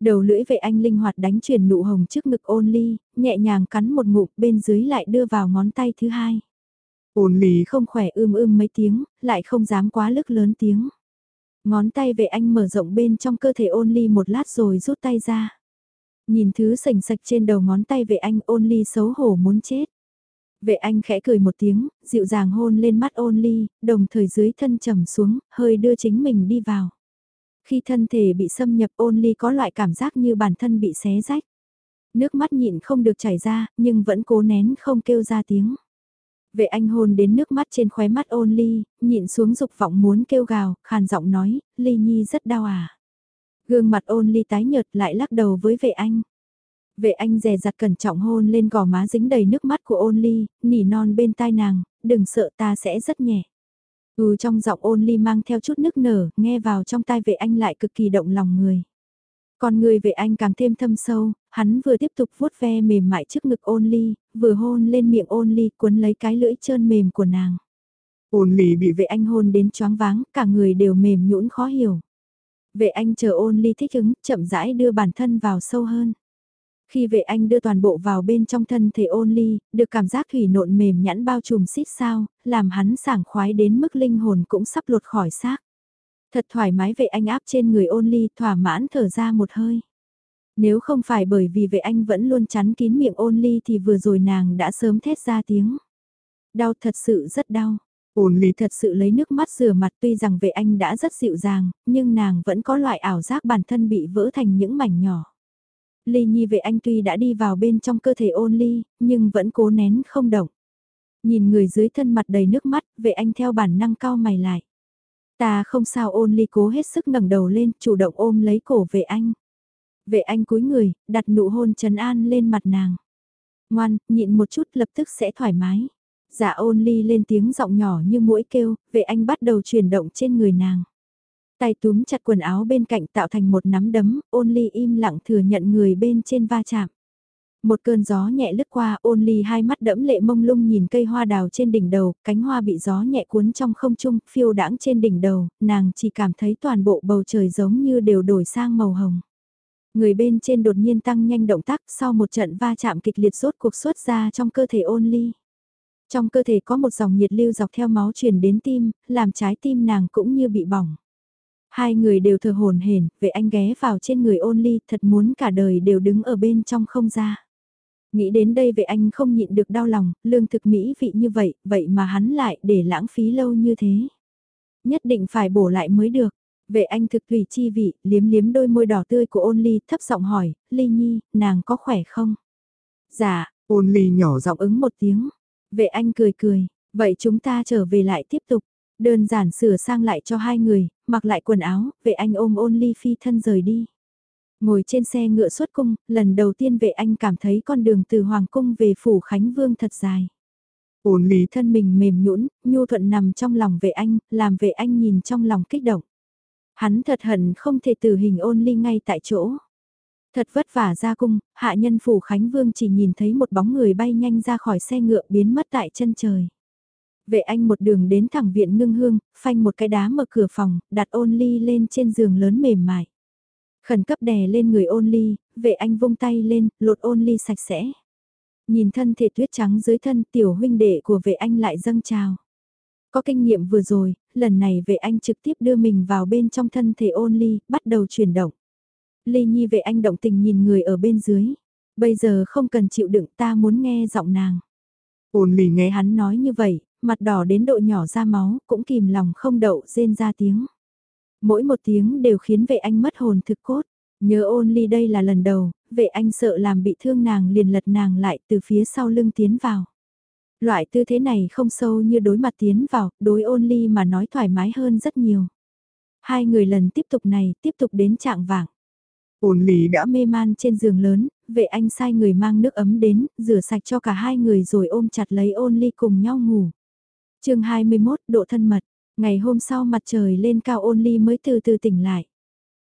Đầu lưỡi vệ anh linh hoạt đánh chuyển nụ hồng trước ngực ôn ly, nhẹ nhàng cắn một ngụm bên dưới lại đưa vào ngón tay thứ hai. Ôn ly không khỏe ưm ưm mấy tiếng, lại không dám quá lức lớn tiếng. Ngón tay vệ anh mở rộng bên trong cơ thể ôn ly một lát rồi rút tay ra. Nhìn thứ sành sạch trên đầu ngón tay vệ anh ôn ly xấu hổ muốn chết. Vệ anh khẽ cười một tiếng, dịu dàng hôn lên mắt ôn ly, đồng thời dưới thân trầm xuống, hơi đưa chính mình đi vào. Khi thân thể bị xâm nhập ôn ly có loại cảm giác như bản thân bị xé rách. Nước mắt nhịn không được chảy ra, nhưng vẫn cố nén không kêu ra tiếng. Vệ anh hôn đến nước mắt trên khóe mắt ôn ly, nhịn xuống dục vọng muốn kêu gào, khàn giọng nói, ly nhi rất đau à. Gương mặt ôn ly tái nhợt lại lắc đầu với vệ anh. Vệ anh dè dặt cẩn trọng hôn lên gò má dính đầy nước mắt của ôn ly, nỉ non bên tai nàng, đừng sợ ta sẽ rất nhẹ. Ừ trong giọng ôn ly mang theo chút nước nở, nghe vào trong tai vệ anh lại cực kỳ động lòng người. Còn người vệ anh càng thêm thâm sâu, hắn vừa tiếp tục vuốt ve mềm mại trước ngực ôn ly, vừa hôn lên miệng ôn ly cuốn lấy cái lưỡi trơn mềm của nàng. Ôn ly bị vệ anh hôn đến choáng váng, cả người đều mềm nhũn khó hiểu. Vệ anh chờ ôn ly thích ứng, chậm rãi đưa bản thân vào sâu hơn. Khi vệ anh đưa toàn bộ vào bên trong thân thể ôn ly, được cảm giác thủy nộn mềm nhẵn bao trùm xít sao, làm hắn sảng khoái đến mức linh hồn cũng sắp lột khỏi xác. Thật thoải mái vệ anh áp trên người ôn ly thỏa mãn thở ra một hơi. Nếu không phải bởi vì vệ anh vẫn luôn chắn kín miệng ôn ly thì vừa rồi nàng đã sớm thét ra tiếng. Đau thật sự rất đau. Ôn ly thật sự lấy nước mắt rửa mặt tuy rằng vệ anh đã rất dịu dàng, nhưng nàng vẫn có loại ảo giác bản thân bị vỡ thành những mảnh nhỏ. Ly Nhi vệ anh tuy đã đi vào bên trong cơ thể ôn ly, nhưng vẫn cố nén không động. Nhìn người dưới thân mặt đầy nước mắt, vệ anh theo bản năng cao mày lại. Ta không sao ôn ly cố hết sức ngẩng đầu lên, chủ động ôm lấy cổ vệ anh. Vệ anh cúi người, đặt nụ hôn trấn an lên mặt nàng. Ngoan, nhịn một chút lập tức sẽ thoải mái. Dạ ôn ly lên tiếng giọng nhỏ như mũi kêu, vệ anh bắt đầu chuyển động trên người nàng. Tay túm chặt quần áo bên cạnh tạo thành một nắm đấm, ôn ly im lặng thừa nhận người bên trên va chạm. Một cơn gió nhẹ lướt qua ôn ly hai mắt đẫm lệ mông lung nhìn cây hoa đào trên đỉnh đầu, cánh hoa bị gió nhẹ cuốn trong không trung, phiêu đãng trên đỉnh đầu, nàng chỉ cảm thấy toàn bộ bầu trời giống như đều đổi sang màu hồng. Người bên trên đột nhiên tăng nhanh động tác sau một trận va chạm kịch liệt rốt cuộc xuất ra trong cơ thể ôn ly. Trong cơ thể có một dòng nhiệt lưu dọc theo máu truyền đến tim, làm trái tim nàng cũng như bị bỏng. Hai người đều thờ hồn hển, vệ anh ghé vào trên người ôn ly thật muốn cả đời đều đứng ở bên trong không ra. Nghĩ đến đây vệ anh không nhịn được đau lòng, lương thực mỹ vị như vậy, vậy mà hắn lại để lãng phí lâu như thế. Nhất định phải bổ lại mới được. Vệ anh thực thủy chi vị, liếm liếm đôi môi đỏ tươi của ôn ly, thấp giọng hỏi, ly nhi, nàng có khỏe không? Dạ, ôn ly nhỏ giọng ứng một tiếng. Vệ anh cười cười, vậy chúng ta trở về lại tiếp tục. Đơn giản sửa sang lại cho hai người, mặc lại quần áo, vệ anh ôm ôn ly phi thân rời đi. Ngồi trên xe ngựa xuất cung, lần đầu tiên vệ anh cảm thấy con đường từ Hoàng cung về Phủ Khánh Vương thật dài. Ôn ly thân mình mềm nhũn, nhu thuận nằm trong lòng vệ anh, làm vệ anh nhìn trong lòng kích động. Hắn thật hận không thể tử hình ôn ly ngay tại chỗ. Thật vất vả ra cung, hạ nhân phủ Khánh Vương chỉ nhìn thấy một bóng người bay nhanh ra khỏi xe ngựa biến mất tại chân trời. Vệ anh một đường đến thẳng viện ngưng hương, phanh một cái đá mở cửa phòng, đặt ôn ly lên trên giường lớn mềm mại. Khẩn cấp đè lên người ôn ly, vệ anh vung tay lên, lột ôn ly sạch sẽ. Nhìn thân thể tuyết trắng dưới thân tiểu huynh đệ của vệ anh lại dâng trào. Có kinh nghiệm vừa rồi, lần này vệ anh trực tiếp đưa mình vào bên trong thân thể ôn ly, bắt đầu chuyển động. Ly Nhi vệ anh động tình nhìn người ở bên dưới. Bây giờ không cần chịu đựng ta muốn nghe giọng nàng. Ôn ly nghe hắn nói như vậy, mặt đỏ đến độ nhỏ ra máu, cũng kìm lòng không đậu rên ra tiếng. Mỗi một tiếng đều khiến vệ anh mất hồn thực cốt. Nhớ ôn ly đây là lần đầu, vệ anh sợ làm bị thương nàng liền lật nàng lại từ phía sau lưng tiến vào. Loại tư thế này không sâu như đối mặt tiến vào, đối ôn ly mà nói thoải mái hơn rất nhiều. Hai người lần tiếp tục này tiếp tục đến trạng vạng. Ôn ly đã mê man trên giường lớn, vệ anh sai người mang nước ấm đến, rửa sạch cho cả hai người rồi ôm chặt lấy ôn ly cùng nhau ngủ chương 21 độ thân mật, ngày hôm sau mặt trời lên cao ôn ly mới từ từ tỉnh lại.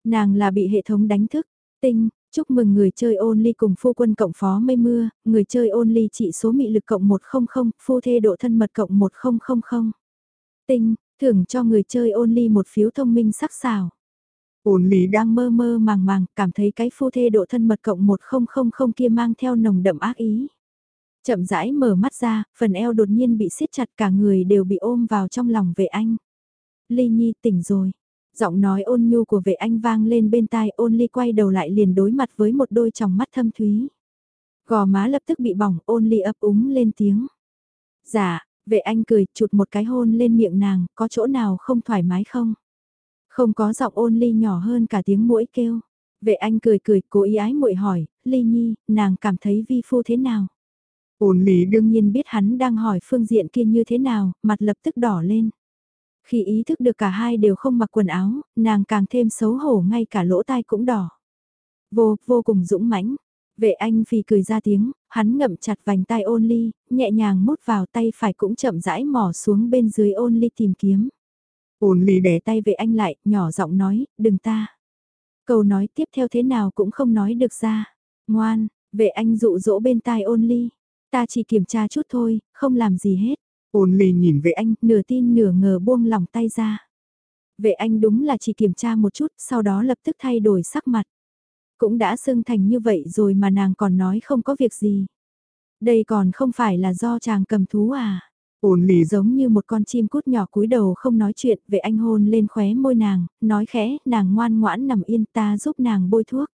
Nàng là bị hệ thống đánh thức, tinh, chúc mừng người chơi ôn ly cùng phu quân cộng phó mây mưa, người chơi ôn ly trị số mị lực cộng 100, phu thê độ thân mật cộng 1000. Tinh, thưởng cho người chơi ôn ly một phiếu thông minh sắc sảo. Ôn ly đang mơ mơ màng màng, cảm thấy cái phu thê độ thân mật cộng 1000 kia mang theo nồng đậm ác ý. Chậm rãi mở mắt ra, phần eo đột nhiên bị siết chặt cả người đều bị ôm vào trong lòng vệ anh. Ly Nhi tỉnh rồi, Giọng nói ôn nhu của vệ anh vang lên bên tai ôn ly quay đầu lại liền đối mặt với một đôi tròng mắt thâm thúy. Gò má lập tức bị bỏng ôn ly ấp úng lên tiếng. Dạ, vệ anh cười chụt một cái hôn lên miệng nàng, có chỗ nào không thoải mái không? Không có giọng ôn ly nhỏ hơn cả tiếng mũi kêu. Vệ anh cười cười cố ý ái muội hỏi, ly nhi, nàng cảm thấy vi phu thế nào? Ôn ly đương nhiên biết hắn đang hỏi phương diện kia như thế nào, mặt lập tức đỏ lên. Khi ý thức được cả hai đều không mặc quần áo, nàng càng thêm xấu hổ ngay cả lỗ tai cũng đỏ. Vô, vô cùng dũng mãnh. Vệ anh phì cười ra tiếng, hắn ngậm chặt vành tay ôn ly, nhẹ nhàng mút vào tay phải cũng chậm rãi mỏ xuống bên dưới ôn ly tìm kiếm. Ôn ly đè tay vệ anh lại, nhỏ giọng nói, đừng ta. Câu nói tiếp theo thế nào cũng không nói được ra. Ngoan, vệ anh dụ dỗ bên tai ôn ly. Ta chỉ kiểm tra chút thôi, không làm gì hết. Ôn ly nhìn vệ anh, nửa tin nửa ngờ buông lòng tay ra. Vệ anh đúng là chỉ kiểm tra một chút, sau đó lập tức thay đổi sắc mặt. Cũng đã sưng thành như vậy rồi mà nàng còn nói không có việc gì. Đây còn không phải là do chàng cầm thú à. Ôn ly giống như một con chim cút nhỏ cúi đầu không nói chuyện, vệ anh hôn lên khóe môi nàng, nói khẽ, nàng ngoan ngoãn nằm yên ta giúp nàng bôi thuốc.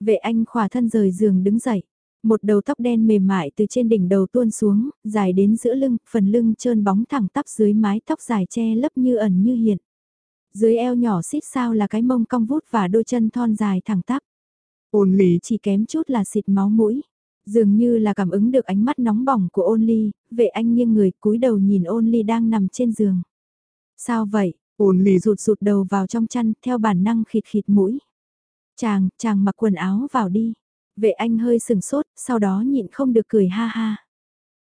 Vệ anh khỏa thân rời giường đứng dậy. Một đầu tóc đen mềm mại từ trên đỉnh đầu tuôn xuống, dài đến giữa lưng, phần lưng trơn bóng thẳng tắp dưới mái tóc dài che lấp như ẩn như hiện. Dưới eo nhỏ xít sao là cái mông cong vút và đôi chân thon dài thẳng tắp. Ôn ly chỉ kém chút là xịt máu mũi. Dường như là cảm ứng được ánh mắt nóng bỏng của ôn ly, vệ anh nghiêng người cúi đầu nhìn ôn ly đang nằm trên giường. Sao vậy? Ôn ly rụt rụt đầu vào trong chăn theo bản năng khịt khịt mũi. Chàng, chàng mặc quần áo vào đi. Vệ anh hơi sừng sốt, sau đó nhịn không được cười ha ha.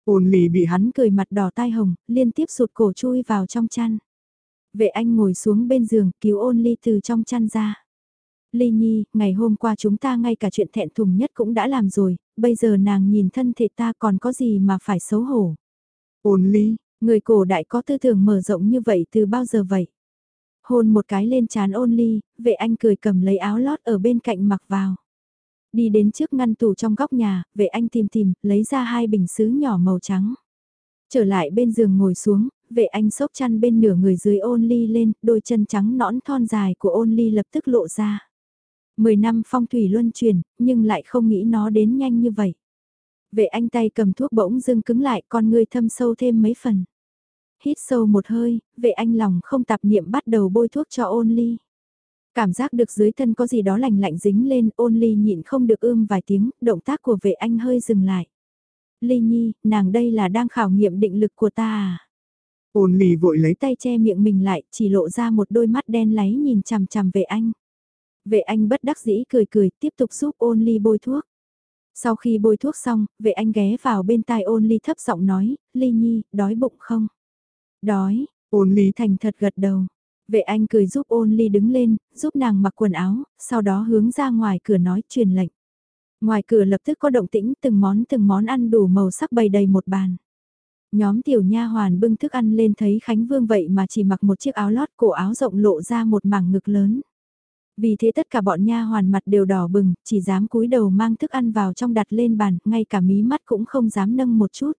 Ôn lì bị hắn cười mặt đỏ tai hồng, liên tiếp sụt cổ chui vào trong chăn. Vệ anh ngồi xuống bên giường, cứu ôn ly từ trong chăn ra. Ly Nhi, ngày hôm qua chúng ta ngay cả chuyện thẹn thùng nhất cũng đã làm rồi, bây giờ nàng nhìn thân thể ta còn có gì mà phải xấu hổ. Ôn ly, người cổ đại có tư tưởng mở rộng như vậy từ bao giờ vậy? Hôn một cái lên chán ôn ly, vệ anh cười cầm lấy áo lót ở bên cạnh mặc vào. Đi đến trước ngăn tủ trong góc nhà, vệ anh tìm tìm, lấy ra hai bình sứ nhỏ màu trắng. Trở lại bên giường ngồi xuống, vệ anh xốc chăn bên nửa người dưới ôn ly lên, đôi chân trắng nõn thon dài của ôn ly lập tức lộ ra. Mười năm phong thủy luân chuyển, nhưng lại không nghĩ nó đến nhanh như vậy. Vệ anh tay cầm thuốc bỗng dưng cứng lại con ngươi thâm sâu thêm mấy phần. Hít sâu một hơi, vệ anh lòng không tạp niệm bắt đầu bôi thuốc cho ôn ly. Cảm giác được dưới thân có gì đó lạnh lạnh dính lên, ôn ly nhịn không được ưm vài tiếng, động tác của vệ anh hơi dừng lại. Ly nhi, nàng đây là đang khảo nghiệm định lực của ta à? Ôn ly vội lấy tay che miệng mình lại, chỉ lộ ra một đôi mắt đen láy nhìn chằm chằm vệ anh. Vệ anh bất đắc dĩ cười cười, tiếp tục giúp ôn ly bôi thuốc. Sau khi bôi thuốc xong, vệ anh ghé vào bên tai ôn ly thấp giọng nói, ly nhi, đói bụng không? Đói, ôn ly thành thật gật đầu. Vệ anh cười giúp ôn ly đứng lên, giúp nàng mặc quần áo, sau đó hướng ra ngoài cửa nói truyền lệnh. Ngoài cửa lập tức có động tĩnh từng món từng món ăn đủ màu sắc bày đầy một bàn. Nhóm tiểu nha hoàn bưng thức ăn lên thấy Khánh Vương vậy mà chỉ mặc một chiếc áo lót cổ áo rộng lộ ra một mảng ngực lớn. Vì thế tất cả bọn nha hoàn mặt đều đỏ bừng, chỉ dám cúi đầu mang thức ăn vào trong đặt lên bàn, ngay cả mí mắt cũng không dám nâng một chút.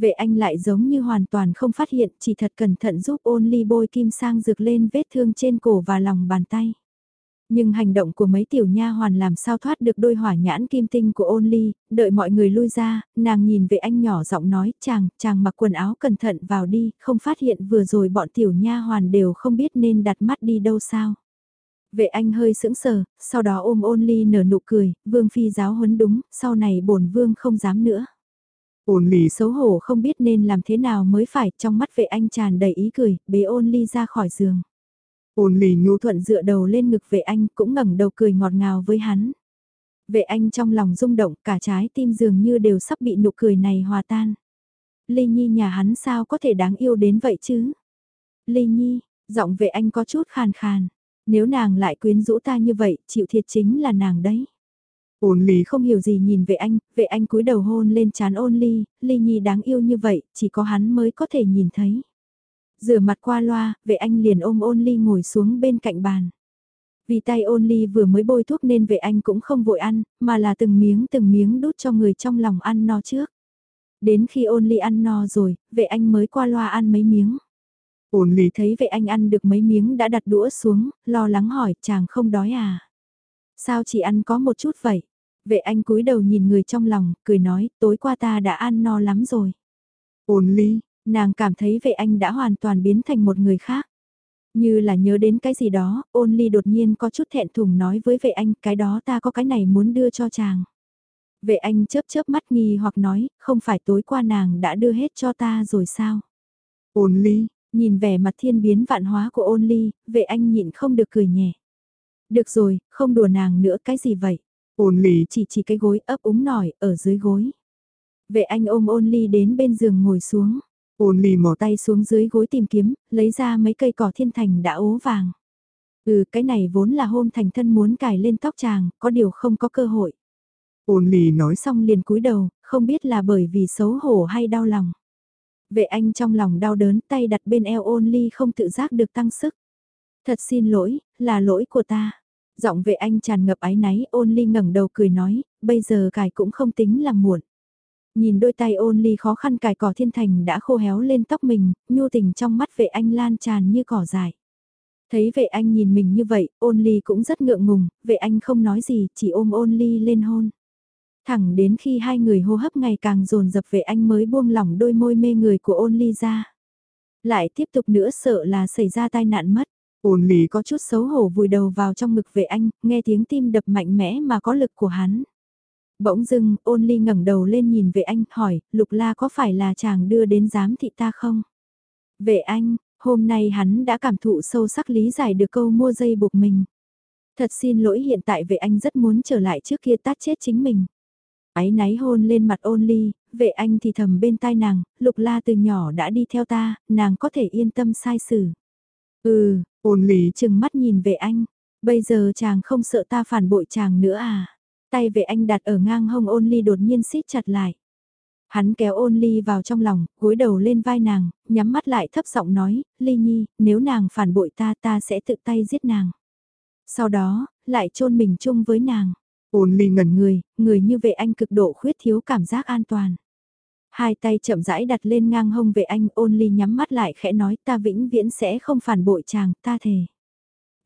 Vệ anh lại giống như hoàn toàn không phát hiện, chỉ thật cẩn thận giúp ôn ly bôi kim sang dược lên vết thương trên cổ và lòng bàn tay. Nhưng hành động của mấy tiểu nha hoàn làm sao thoát được đôi hỏa nhãn kim tinh của ôn ly, đợi mọi người lui ra, nàng nhìn vệ anh nhỏ giọng nói, chàng, chàng mặc quần áo cẩn thận vào đi, không phát hiện vừa rồi bọn tiểu nha hoàn đều không biết nên đặt mắt đi đâu sao. Vệ anh hơi sững sờ, sau đó ôm ôn ly nở nụ cười, vương phi giáo huấn đúng, sau này bổn vương không dám nữa. Ôn ly xấu hổ không biết nên làm thế nào mới phải, trong mắt vệ anh tràn đầy ý cười, bế ôn ly ra khỏi giường. Ôn ly nhu thuận dựa đầu lên ngực vệ anh cũng ngẩng đầu cười ngọt ngào với hắn. Vệ anh trong lòng rung động cả trái tim dường như đều sắp bị nụ cười này hòa tan. Ly Nhi nhà hắn sao có thể đáng yêu đến vậy chứ? Ly Nhi, giọng vệ anh có chút khàn khàn. Nếu nàng lại quyến rũ ta như vậy, chịu thiệt chính là nàng đấy. Ôn ly không hiểu gì nhìn về anh, vệ anh cúi đầu hôn lên chán ôn ly, ly nhi đáng yêu như vậy, chỉ có hắn mới có thể nhìn thấy. Rửa mặt qua loa, vệ anh liền ôm ôn ly ngồi xuống bên cạnh bàn. Vì tay ôn ly vừa mới bôi thuốc nên vệ anh cũng không vội ăn, mà là từng miếng từng miếng đút cho người trong lòng ăn no trước. Đến khi ôn ly ăn no rồi, vệ anh mới qua loa ăn mấy miếng. Ôn ly thấy vệ anh ăn được mấy miếng đã đặt đũa xuống, lo lắng hỏi chàng không đói à? Sao chỉ ăn có một chút vậy? Vệ anh cúi đầu nhìn người trong lòng, cười nói, tối qua ta đã ăn no lắm rồi. Ôn ly, nàng cảm thấy vệ anh đã hoàn toàn biến thành một người khác. Như là nhớ đến cái gì đó, ôn ly đột nhiên có chút thẹn thùng nói với vệ anh, cái đó ta có cái này muốn đưa cho chàng. Vệ anh chớp chớp mắt nghi hoặc nói, không phải tối qua nàng đã đưa hết cho ta rồi sao? Ôn ly, nhìn vẻ mặt thiên biến vạn hóa của ôn ly, vệ anh nhịn không được cười nhẹ. Được rồi, không đùa nàng nữa cái gì vậy? Ôn ly chỉ chỉ cái gối ấp úng nổi ở dưới gối. Vệ anh ôm ôn ly đến bên giường ngồi xuống. Ôn ly mò tay xuống dưới gối tìm kiếm, lấy ra mấy cây cỏ thiên thành đã ố vàng. Ừ, cái này vốn là hôm thành thân muốn cài lên tóc chàng, có điều không có cơ hội. Ôn ly nói xong liền cúi đầu, không biết là bởi vì xấu hổ hay đau lòng. Vệ anh trong lòng đau đớn tay đặt bên eo ôn ly không tự giác được tăng sức. Thật xin lỗi, là lỗi của ta. Giọng vệ anh tràn ngập ái náy ôn ly ngẩng đầu cười nói, bây giờ cài cũng không tính là muộn. Nhìn đôi tay ôn ly khó khăn cài cỏ thiên thành đã khô héo lên tóc mình, nhu tình trong mắt vệ anh lan tràn như cỏ dài. Thấy vệ anh nhìn mình như vậy, ôn ly cũng rất ngượng ngùng, vệ anh không nói gì, chỉ ôm ôn ly lên hôn. Thẳng đến khi hai người hô hấp ngày càng dồn dập vệ anh mới buông lỏng đôi môi mê người của ôn ly ra. Lại tiếp tục nữa sợ là xảy ra tai nạn mất. Ôn ly có chút xấu hổ vùi đầu vào trong ngực vệ anh, nghe tiếng tim đập mạnh mẽ mà có lực của hắn. Bỗng dưng, ôn ly ngẩng đầu lên nhìn vệ anh, hỏi, lục la có phải là chàng đưa đến giám thị ta không? Vệ anh, hôm nay hắn đã cảm thụ sâu sắc lý giải được câu mua dây buộc mình. Thật xin lỗi hiện tại vệ anh rất muốn trở lại trước kia tát chết chính mình. Ái náy hôn lên mặt ôn ly, vệ anh thì thầm bên tai nàng, lục la từ nhỏ đã đi theo ta, nàng có thể yên tâm sai xử. Ừ, ôn lý chừng mắt nhìn về anh, bây giờ chàng không sợ ta phản bội chàng nữa à? Tay về anh đặt ở ngang hông ôn ly đột nhiên xít chặt lại. Hắn kéo ôn ly vào trong lòng, gối đầu lên vai nàng, nhắm mắt lại thấp giọng nói, ly nhi, nếu nàng phản bội ta ta sẽ tự tay giết nàng. Sau đó, lại chôn mình chung với nàng. Ôn ly ngẩn người, người như vậy anh cực độ khuyết thiếu cảm giác an toàn. Hai tay chậm rãi đặt lên ngang hông vệ anh ôn ly nhắm mắt lại khẽ nói ta vĩnh viễn sẽ không phản bội chàng, ta thề.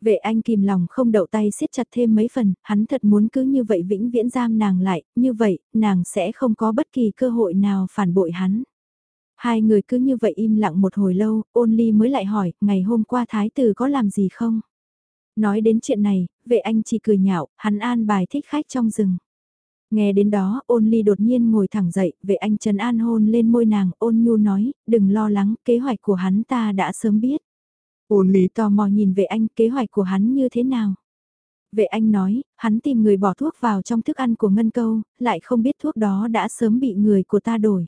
Vệ anh kìm lòng không đậu tay siết chặt thêm mấy phần, hắn thật muốn cứ như vậy vĩnh viễn giam nàng lại, như vậy, nàng sẽ không có bất kỳ cơ hội nào phản bội hắn. Hai người cứ như vậy im lặng một hồi lâu, ôn ly mới lại hỏi, ngày hôm qua thái tử có làm gì không? Nói đến chuyện này, vệ anh chỉ cười nhạo, hắn an bài thích khách trong rừng. Nghe đến đó, ôn ly đột nhiên ngồi thẳng dậy, vệ anh trần an hôn lên môi nàng, ôn nhu nói, đừng lo lắng, kế hoạch của hắn ta đã sớm biết. Ôn ly tò mò nhìn vệ anh kế hoạch của hắn như thế nào. Vệ anh nói, hắn tìm người bỏ thuốc vào trong thức ăn của Ngân Câu, lại không biết thuốc đó đã sớm bị người của ta đổi.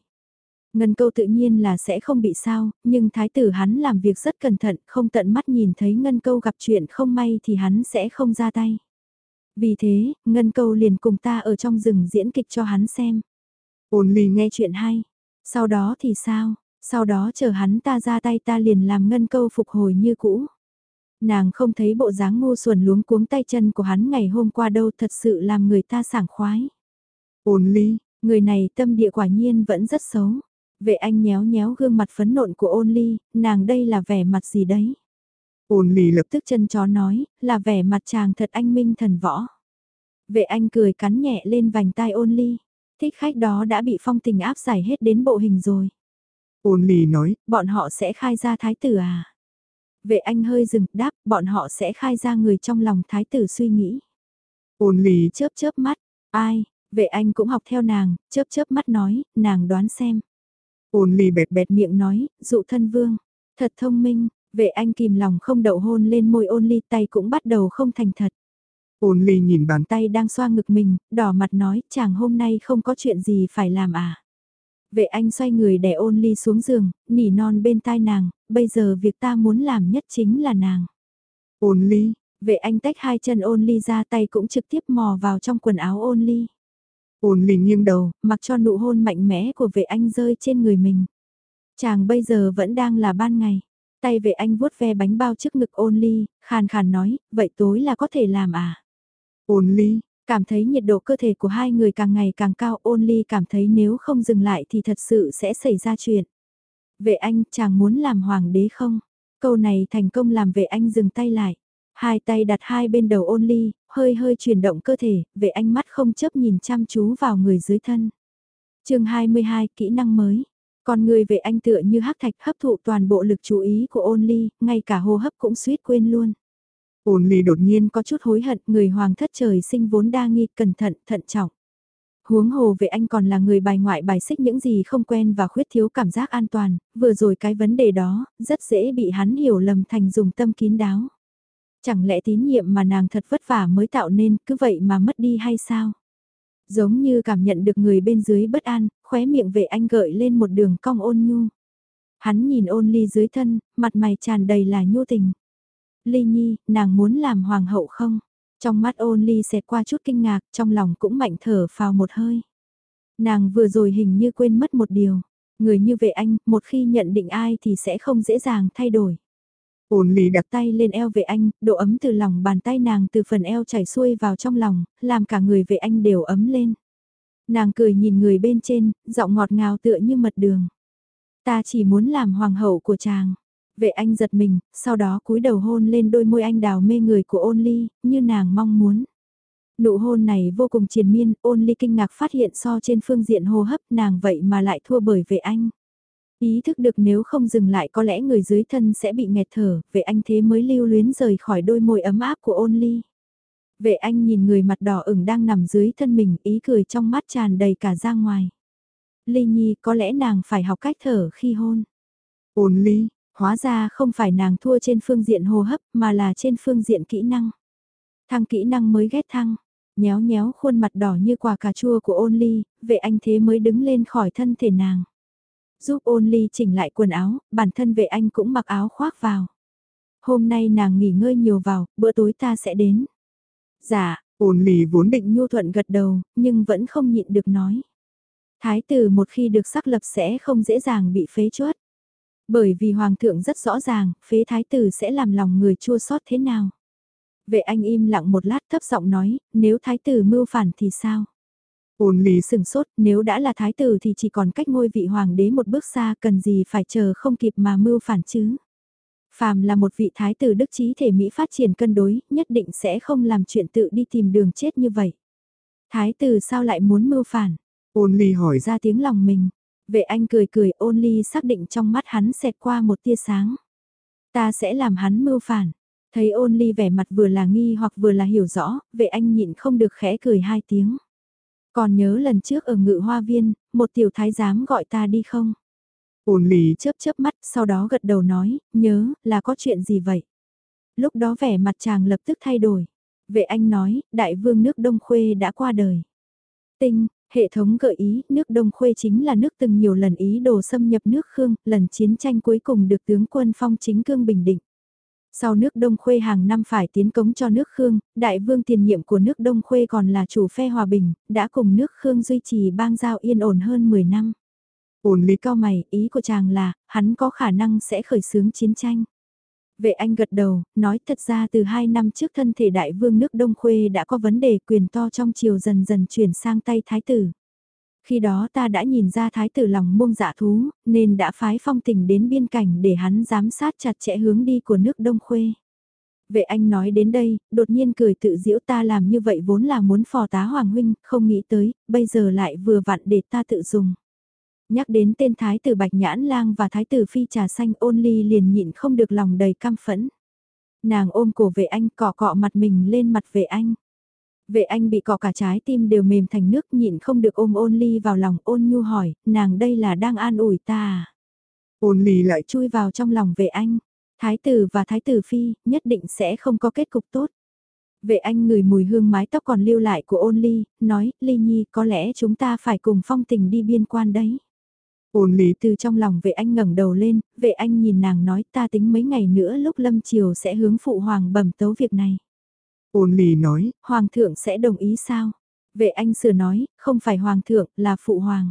Ngân Câu tự nhiên là sẽ không bị sao, nhưng thái tử hắn làm việc rất cẩn thận, không tận mắt nhìn thấy Ngân Câu gặp chuyện không may thì hắn sẽ không ra tay. Vì thế, Ngân Câu liền cùng ta ở trong rừng diễn kịch cho hắn xem. Ôn ly nghe chuyện hay. Sau đó thì sao? Sau đó chờ hắn ta ra tay ta liền làm Ngân Câu phục hồi như cũ. Nàng không thấy bộ dáng ngu xuẩn luống cuống tay chân của hắn ngày hôm qua đâu thật sự làm người ta sảng khoái. Ôn ly, người này tâm địa quả nhiên vẫn rất xấu. Vệ anh nhéo nhéo gương mặt phấn nộn của ôn ly, nàng đây là vẻ mặt gì đấy? Ôn ly lập tức chân chó nói, là vẻ mặt chàng thật anh minh thần võ. Vệ anh cười cắn nhẹ lên vành tai ôn ly. Thích khách đó đã bị phong tình áp giải hết đến bộ hình rồi. Ôn ly nói, bọn họ sẽ khai ra thái tử à? Vệ anh hơi dừng, đáp, bọn họ sẽ khai ra người trong lòng thái tử suy nghĩ. Ôn ly chớp chớp mắt, ai, vệ anh cũng học theo nàng, chớp chớp mắt nói, nàng đoán xem. Ôn ly bẹt bẹt miệng nói, dụ thân vương, thật thông minh, vệ anh kìm lòng không đậu hôn lên môi ôn ly tay cũng bắt đầu không thành thật. Ôn ly nhìn bàn tay đang xoa ngực mình, đỏ mặt nói, chàng hôm nay không có chuyện gì phải làm à. Vệ anh xoay người đè ôn ly xuống giường, nỉ non bên tai nàng, bây giờ việc ta muốn làm nhất chính là nàng. Ôn ly, vệ anh tách hai chân ôn ly ra tay cũng trực tiếp mò vào trong quần áo ôn ly. Ôn ly nghiêng đầu, mặc cho nụ hôn mạnh mẽ của vệ anh rơi trên người mình. Chàng bây giờ vẫn đang là ban ngày. Tay vệ anh vuốt ve bánh bao trước ngực ôn ly, khàn khàn nói, vậy tối là có thể làm à? Ôn ly, Cảm thấy nhiệt độ cơ thể của hai người càng ngày càng cao ôn ly cảm thấy nếu không dừng lại thì thật sự sẽ xảy ra chuyện. Vệ anh chàng muốn làm hoàng đế không? Câu này thành công làm vệ anh dừng tay lại. Hai tay đặt hai bên đầu ôn ly, hơi hơi chuyển động cơ thể, vệ anh mắt không chấp nhìn chăm chú vào người dưới thân. chương 22 kỹ năng mới. Còn người về anh tựa như hắc thạch hấp thụ toàn bộ lực chú ý của ôn ly, ngay cả hô hấp cũng suýt quên luôn. Ôn ly đột nhiên có chút hối hận, người hoàng thất trời sinh vốn đa nghi, cẩn thận, thận trọng. Huống hồ về anh còn là người bài ngoại bài xích những gì không quen và khuyết thiếu cảm giác an toàn, vừa rồi cái vấn đề đó, rất dễ bị hắn hiểu lầm thành dùng tâm kín đáo. Chẳng lẽ tín nhiệm mà nàng thật vất vả mới tạo nên, cứ vậy mà mất đi hay sao? Giống như cảm nhận được người bên dưới bất an, khóe miệng vệ anh gợi lên một đường cong ôn nhu. Hắn nhìn ôn ly dưới thân, mặt mày tràn đầy là nhu tình. Ly Nhi, nàng muốn làm hoàng hậu không? Trong mắt ôn ly xẹt qua chút kinh ngạc, trong lòng cũng mạnh thở phào một hơi. Nàng vừa rồi hình như quên mất một điều. Người như vệ anh, một khi nhận định ai thì sẽ không dễ dàng thay đổi. Ôn ly đặt tay lên eo vệ anh, độ ấm từ lòng bàn tay nàng từ phần eo chảy xuôi vào trong lòng, làm cả người vệ anh đều ấm lên. Nàng cười nhìn người bên trên, giọng ngọt ngào tựa như mật đường. Ta chỉ muốn làm hoàng hậu của chàng. Vệ anh giật mình, sau đó cúi đầu hôn lên đôi môi anh đào mê người của ôn ly, như nàng mong muốn. Nụ hôn này vô cùng triền miên, ôn ly kinh ngạc phát hiện so trên phương diện hô hấp nàng vậy mà lại thua bởi vệ anh. Ý thức được nếu không dừng lại có lẽ người dưới thân sẽ bị nghẹt thở, vệ anh thế mới lưu luyến rời khỏi đôi môi ấm áp của ôn ly. Vệ anh nhìn người mặt đỏ ửng đang nằm dưới thân mình, ý cười trong mắt tràn đầy cả ra ngoài. Ly Nhi có lẽ nàng phải học cách thở khi hôn. Ôn ly, Hóa ra không phải nàng thua trên phương diện hô hấp mà là trên phương diện kỹ năng. Thăng kỹ năng mới ghét thăng, nhéo nhéo khuôn mặt đỏ như quả cà chua của ôn ly, vệ anh thế mới đứng lên khỏi thân thể nàng. Giúp ôn ly chỉnh lại quần áo, bản thân vệ anh cũng mặc áo khoác vào. Hôm nay nàng nghỉ ngơi nhiều vào, bữa tối ta sẽ đến. Dạ, ôn ly vốn định nhu thuận gật đầu, nhưng vẫn không nhịn được nói. Thái tử một khi được xác lập sẽ không dễ dàng bị phế chuất. Bởi vì Hoàng thượng rất rõ ràng, phế thái tử sẽ làm lòng người chua xót thế nào. Vệ anh im lặng một lát thấp giọng nói, nếu thái tử mưu phản thì sao? Ôn lý sừng sốt, nếu đã là thái tử thì chỉ còn cách ngôi vị hoàng đế một bước xa cần gì phải chờ không kịp mà mưu phản chứ? Phàm là một vị thái tử đức trí thể Mỹ phát triển cân đối, nhất định sẽ không làm chuyện tự đi tìm đường chết như vậy. Thái tử sao lại muốn mưu phản? Ôn ly hỏi ra tiếng lòng mình. Vệ anh cười cười ôn ly xác định trong mắt hắn xẹt qua một tia sáng. Ta sẽ làm hắn mưu phản. Thấy ôn ly vẻ mặt vừa là nghi hoặc vừa là hiểu rõ, vệ anh nhịn không được khẽ cười hai tiếng. Còn nhớ lần trước ở ngự hoa viên, một tiểu thái giám gọi ta đi không? Ôn ly chớp chớp mắt, sau đó gật đầu nói, nhớ, là có chuyện gì vậy? Lúc đó vẻ mặt chàng lập tức thay đổi. Vệ anh nói, đại vương nước Đông Khuê đã qua đời. Tinh, hệ thống gợi ý, nước Đông Khuê chính là nước từng nhiều lần ý đồ xâm nhập nước Khương, lần chiến tranh cuối cùng được tướng quân phong chính cương bình định. Sau nước Đông Khuê hàng năm phải tiến cống cho nước Khương, đại vương tiền nhiệm của nước Đông Khuê còn là chủ phe hòa bình, đã cùng nước Khương duy trì bang giao yên ổn hơn 10 năm. Ổn lý cao mày, ý của chàng là, hắn có khả năng sẽ khởi xướng chiến tranh. Vệ anh gật đầu, nói thật ra từ 2 năm trước thân thể đại vương nước Đông Khuê đã có vấn đề quyền to trong chiều dần dần chuyển sang tay thái tử. Khi đó ta đã nhìn ra thái tử lòng mông dạ thú, nên đã phái phong tình đến biên cảnh để hắn giám sát chặt chẽ hướng đi của nước Đông Khuê. Vệ anh nói đến đây, đột nhiên cười tự diễu ta làm như vậy vốn là muốn phò tá Hoàng Huynh, không nghĩ tới, bây giờ lại vừa vặn để ta tự dùng. Nhắc đến tên thái tử Bạch Nhãn Lang và thái tử Phi Trà Xanh ôn ly liền nhịn không được lòng đầy cam phẫn. Nàng ôm cổ vệ anh cọ cọ mặt mình lên mặt vệ anh. Vệ anh bị cọ cả trái tim đều mềm thành nước nhịn không được ôm ôn ly vào lòng ôn nhu hỏi, nàng đây là đang an ủi ta à? Ôn ly lại chui vào trong lòng vệ anh. Thái tử và thái tử phi nhất định sẽ không có kết cục tốt. Vệ anh ngửi mùi hương mái tóc còn lưu lại của ôn ly, nói, ly nhi có lẽ chúng ta phải cùng phong tình đi biên quan đấy. Ôn lý từ trong lòng vệ anh ngẩng đầu lên, vệ anh nhìn nàng nói ta tính mấy ngày nữa lúc lâm chiều sẽ hướng phụ hoàng bẩm tấu việc này. Ôn lý nói, hoàng thượng sẽ đồng ý sao? Vệ anh sửa nói, không phải hoàng thượng, là phụ hoàng.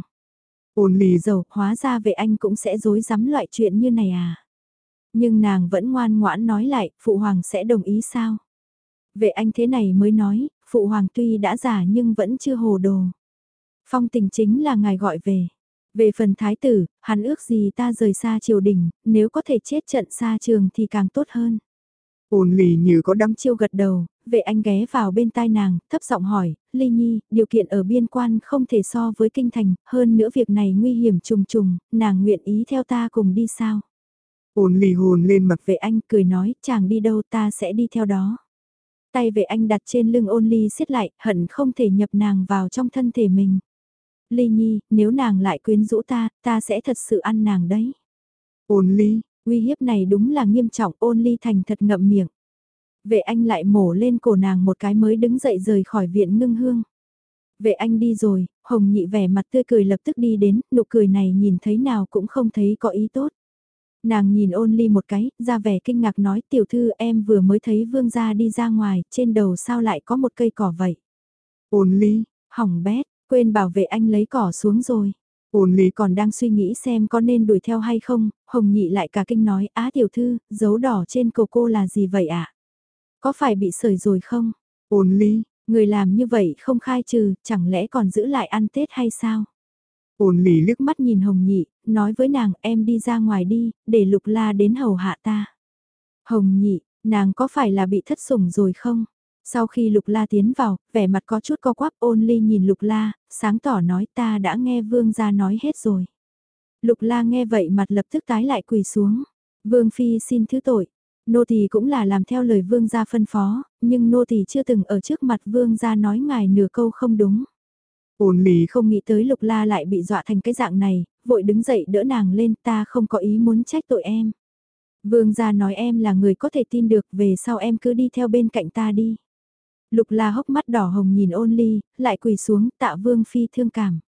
Ôn lý dầu, hóa ra vệ anh cũng sẽ dối rắm loại chuyện như này à? Nhưng nàng vẫn ngoan ngoãn nói lại, phụ hoàng sẽ đồng ý sao? Vệ anh thế này mới nói, phụ hoàng tuy đã già nhưng vẫn chưa hồ đồ. Phong tình chính là ngài gọi về. Về phần thái tử, hắn ước gì ta rời xa triều đình, nếu có thể chết trận xa trường thì càng tốt hơn. Ôn lì như có đắm chiêu gật đầu, vệ anh ghé vào bên tai nàng, thấp giọng hỏi, Ly Nhi, điều kiện ở biên quan không thể so với kinh thành, hơn nữa việc này nguy hiểm trùng trùng, nàng nguyện ý theo ta cùng đi sao? Ôn lì hồn lên mặt vệ anh cười nói, chàng đi đâu ta sẽ đi theo đó. Tay vệ anh đặt trên lưng ôn ly siết lại, hận không thể nhập nàng vào trong thân thể mình. Ly Nhi, nếu nàng lại quyến rũ ta, ta sẽ thật sự ăn nàng đấy. Ôn ly, uy hiếp này đúng là nghiêm trọng ôn ly thành thật ngậm miệng. Vệ anh lại mổ lên cổ nàng một cái mới đứng dậy rời khỏi viện ngưng hương. Vệ anh đi rồi, hồng nhị vẻ mặt tươi cười lập tức đi đến, nụ cười này nhìn thấy nào cũng không thấy có ý tốt. Nàng nhìn ôn ly một cái, ra vẻ kinh ngạc nói tiểu thư em vừa mới thấy vương gia đi ra ngoài, trên đầu sao lại có một cây cỏ vậy. Ôn ly, hỏng bét, Quên bảo vệ anh lấy cỏ xuống rồi. Ôn lý còn đang suy nghĩ xem có nên đuổi theo hay không, Hồng Nhị lại cả kinh nói, á tiểu thư, dấu đỏ trên cổ cô là gì vậy ạ? Có phải bị sởi rồi không? Ôn Ly người làm như vậy không khai trừ, chẳng lẽ còn giữ lại ăn Tết hay sao? Ôn Ly liếc mắt nhìn Hồng Nhị, nói với nàng em đi ra ngoài đi, để lục la đến hầu hạ ta. Hồng Nhị, nàng có phải là bị thất sủng rồi không? Sau khi Lục La tiến vào, vẻ mặt có chút co quắp ôn ly nhìn Lục La, sáng tỏ nói ta đã nghe Vương gia nói hết rồi. Lục La nghe vậy mặt lập tức tái lại quỳ xuống. Vương Phi xin thứ tội. Nô tỳ cũng là làm theo lời Vương gia phân phó, nhưng nô tỳ chưa từng ở trước mặt Vương gia nói ngài nửa câu không đúng. Ôn ly không nghĩ tới Lục La lại bị dọa thành cái dạng này, vội đứng dậy đỡ nàng lên ta không có ý muốn trách tội em. Vương gia nói em là người có thể tin được về sau em cứ đi theo bên cạnh ta đi. Lục la hốc mắt đỏ hồng nhìn ôn ly, lại quỳ xuống tạ vương phi thương cảm.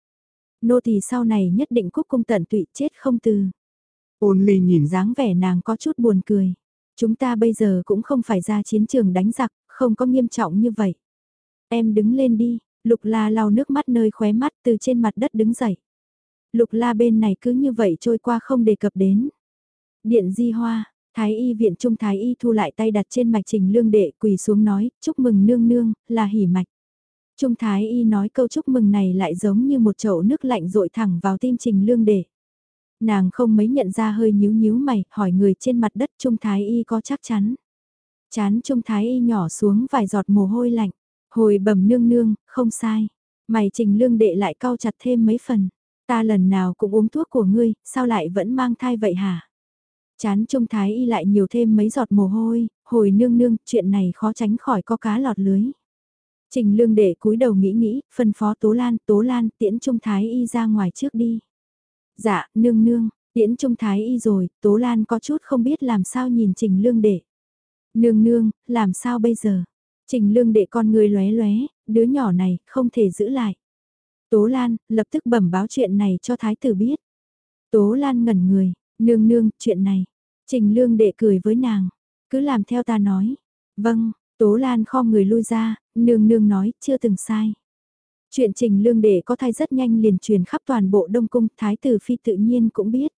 Nô tỳ sau này nhất định cúc cung tận tụy chết không từ. Ôn ly nhìn dáng vẻ nàng có chút buồn cười. Chúng ta bây giờ cũng không phải ra chiến trường đánh giặc, không có nghiêm trọng như vậy. Em đứng lên đi, lục la lau nước mắt nơi khóe mắt từ trên mặt đất đứng dậy. Lục la bên này cứ như vậy trôi qua không đề cập đến. Điện di hoa, Thái y viện trung thái y thu lại tay đặt trên mạch trình lương đệ quỳ xuống nói, chúc mừng nương nương, là hỉ mạch. Trung thái y nói câu chúc mừng này lại giống như một chậu nước lạnh rội thẳng vào tim trình lương đệ. Nàng không mấy nhận ra hơi nhíu nhíu mày, hỏi người trên mặt đất trung thái y có chắc chắn. Chán trung thái y nhỏ xuống vài giọt mồ hôi lạnh, hồi bẩm nương nương, không sai. Mày trình lương đệ lại cau chặt thêm mấy phần. Ta lần nào cũng uống thuốc của ngươi, sao lại vẫn mang thai vậy hả? Chán Trung Thái Y lại nhiều thêm mấy giọt mồ hôi, hồi nương nương, chuyện này khó tránh khỏi có cá lọt lưới. Trình lương đệ cúi đầu nghĩ nghĩ, phân phó Tố Lan, Tố Lan tiễn Trung Thái Y ra ngoài trước đi. Dạ, nương nương, tiễn Trung Thái Y rồi, Tố Lan có chút không biết làm sao nhìn Trình lương đệ Nương nương, làm sao bây giờ? Trình lương đệ con người lóe lóe, đứa nhỏ này không thể giữ lại. Tố Lan, lập tức bẩm báo chuyện này cho thái tử biết. Tố Lan ngẩn người, nương nương, chuyện này. Trình lương đệ cười với nàng, cứ làm theo ta nói. Vâng, Tố Lan kho người lui ra, nương nương nói, chưa từng sai. Chuyện trình lương đệ có thai rất nhanh liền truyền khắp toàn bộ Đông Cung, thái tử phi tự nhiên cũng biết.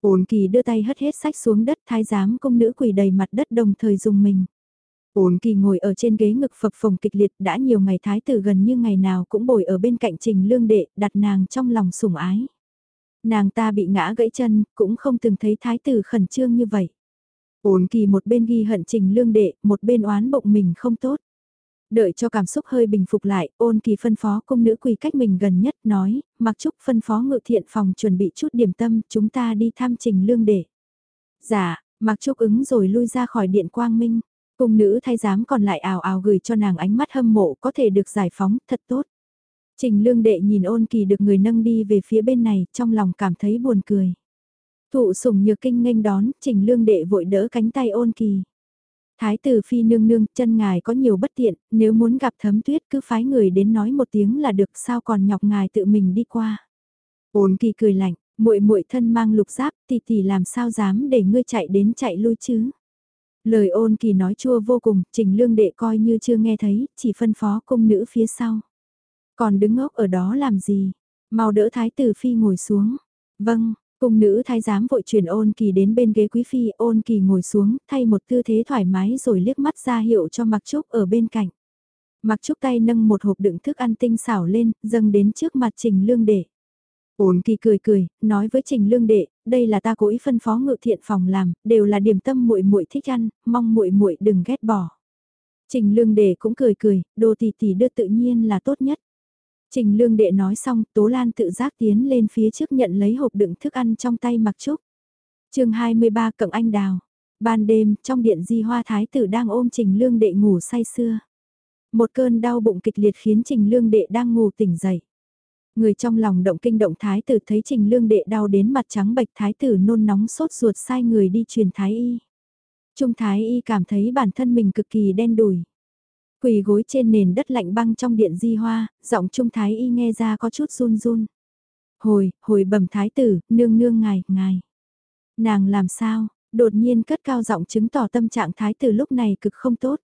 Ôn kỳ đưa tay hất hết sách xuống đất thái giám công nữ quỳ đầy mặt đất đồng thời dùng mình. Ôn kỳ ngồi ở trên ghế ngực phập phồng kịch liệt đã nhiều ngày thái tử gần như ngày nào cũng bồi ở bên cạnh trình lương đệ đặt nàng trong lòng sủng ái. Nàng ta bị ngã gãy chân, cũng không từng thấy thái tử khẩn trương như vậy. Ôn kỳ một bên ghi hận trình lương đệ, một bên oán bụng mình không tốt. Đợi cho cảm xúc hơi bình phục lại, ôn kỳ phân phó cung nữ quỳ cách mình gần nhất nói, mặc chúc phân phó ngự thiện phòng chuẩn bị chút điểm tâm, chúng ta đi tham trình lương đệ. Dạ, mặc chúc ứng rồi lui ra khỏi điện quang minh. Cung nữ thay giám còn lại ào ào gửi cho nàng ánh mắt hâm mộ có thể được giải phóng, thật tốt. Trình lương đệ nhìn ôn kỳ được người nâng đi về phía bên này, trong lòng cảm thấy buồn cười. Thụ sủng nhược kinh nghênh đón, trình lương đệ vội đỡ cánh tay ôn kỳ. Thái tử phi nương nương, chân ngài có nhiều bất tiện, nếu muốn gặp thấm tuyết cứ phái người đến nói một tiếng là được sao còn nhọc ngài tự mình đi qua. Ôn kỳ cười lạnh, muội muội thân mang lục giáp, tỷ tỷ làm sao dám để ngươi chạy đến chạy lui chứ. Lời ôn kỳ nói chua vô cùng, trình lương đệ coi như chưa nghe thấy, chỉ phân phó cung nữ phía sau. Còn đứng ngốc ở đó làm gì? Mau đỡ thái tử phi ngồi xuống. Vâng, cung nữ thái giám vội truyền ôn kỳ đến bên ghế quý phi, ôn kỳ ngồi xuống, thay một tư thế thoải mái rồi liếc mắt ra hiệu cho mặc trúc ở bên cạnh. Mặc trúc tay nâng một hộp đựng thức ăn tinh xảo lên, dâng đến trước mặt trình lương đệ. Ôn kỳ cười cười, nói với Trình Lương Đệ, đây là ta cố ý phân phó ngự thiện phòng làm, đều là điểm tâm muội muội thích ăn, mong muội muội đừng ghét bỏ. Trình Lương Đệ cũng cười cười, đồ tỷ tỷ đưa tự nhiên là tốt nhất. Trình Lương Đệ nói xong, Tố Lan tự giác tiến lên phía trước nhận lấy hộp đựng thức ăn trong tay mặc trúc. chương 23 Cận Anh Đào. Ban đêm, trong điện di hoa thái tử đang ôm Trình Lương Đệ ngủ say sưa. Một cơn đau bụng kịch liệt khiến Trình Lương Đệ đang ngủ tỉnh dậy. Người trong lòng động kinh động thái tử thấy trình lương đệ đau đến mặt trắng bệch thái tử nôn nóng sốt ruột sai người đi truyền thái y. Trung thái y cảm thấy bản thân mình cực kỳ đen đủi. Quỳ gối trên nền đất lạnh băng trong điện di hoa, giọng trung thái y nghe ra có chút run run. Hồi, hồi bẩm thái tử, nương nương ngài, ngài. Nàng làm sao, đột nhiên cất cao giọng chứng tỏ tâm trạng thái tử lúc này cực không tốt.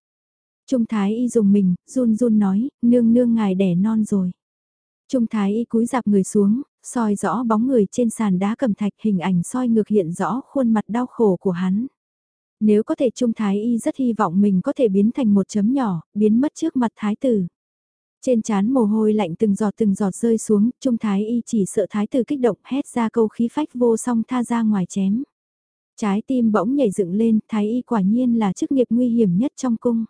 Trung thái y dùng mình, run run nói, nương nương ngài đẻ non rồi. Trung thái y cúi dạp người xuống, soi rõ bóng người trên sàn đá cầm thạch hình ảnh soi ngược hiện rõ khuôn mặt đau khổ của hắn. Nếu có thể Trung thái y rất hy vọng mình có thể biến thành một chấm nhỏ, biến mất trước mặt thái tử. Trên chán mồ hôi lạnh từng giọt từng giọt rơi xuống, Trung thái y chỉ sợ thái tử kích động hét ra câu khí phách vô song tha ra ngoài chém. Trái tim bỗng nhảy dựng lên, thái y quả nhiên là chức nghiệp nguy hiểm nhất trong cung.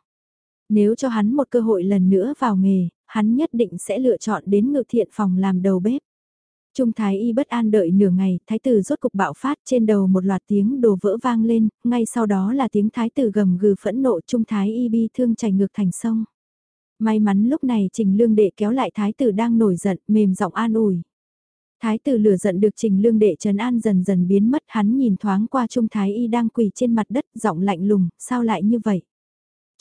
Nếu cho hắn một cơ hội lần nữa vào nghề, hắn nhất định sẽ lựa chọn đến ngự thiện phòng làm đầu bếp. Trung thái y bất an đợi nửa ngày, thái tử rốt cục bạo phát trên đầu một loạt tiếng đồ vỡ vang lên, ngay sau đó là tiếng thái tử gầm gừ phẫn nộ trung thái y bi thương chảy ngược thành sông. May mắn lúc này trình lương đệ kéo lại thái tử đang nổi giận, mềm giọng an ủi. Thái tử lửa giận được trình lương đệ trấn an dần dần biến mất hắn nhìn thoáng qua trung thái y đang quỳ trên mặt đất giọng lạnh lùng, sao lại như vậy?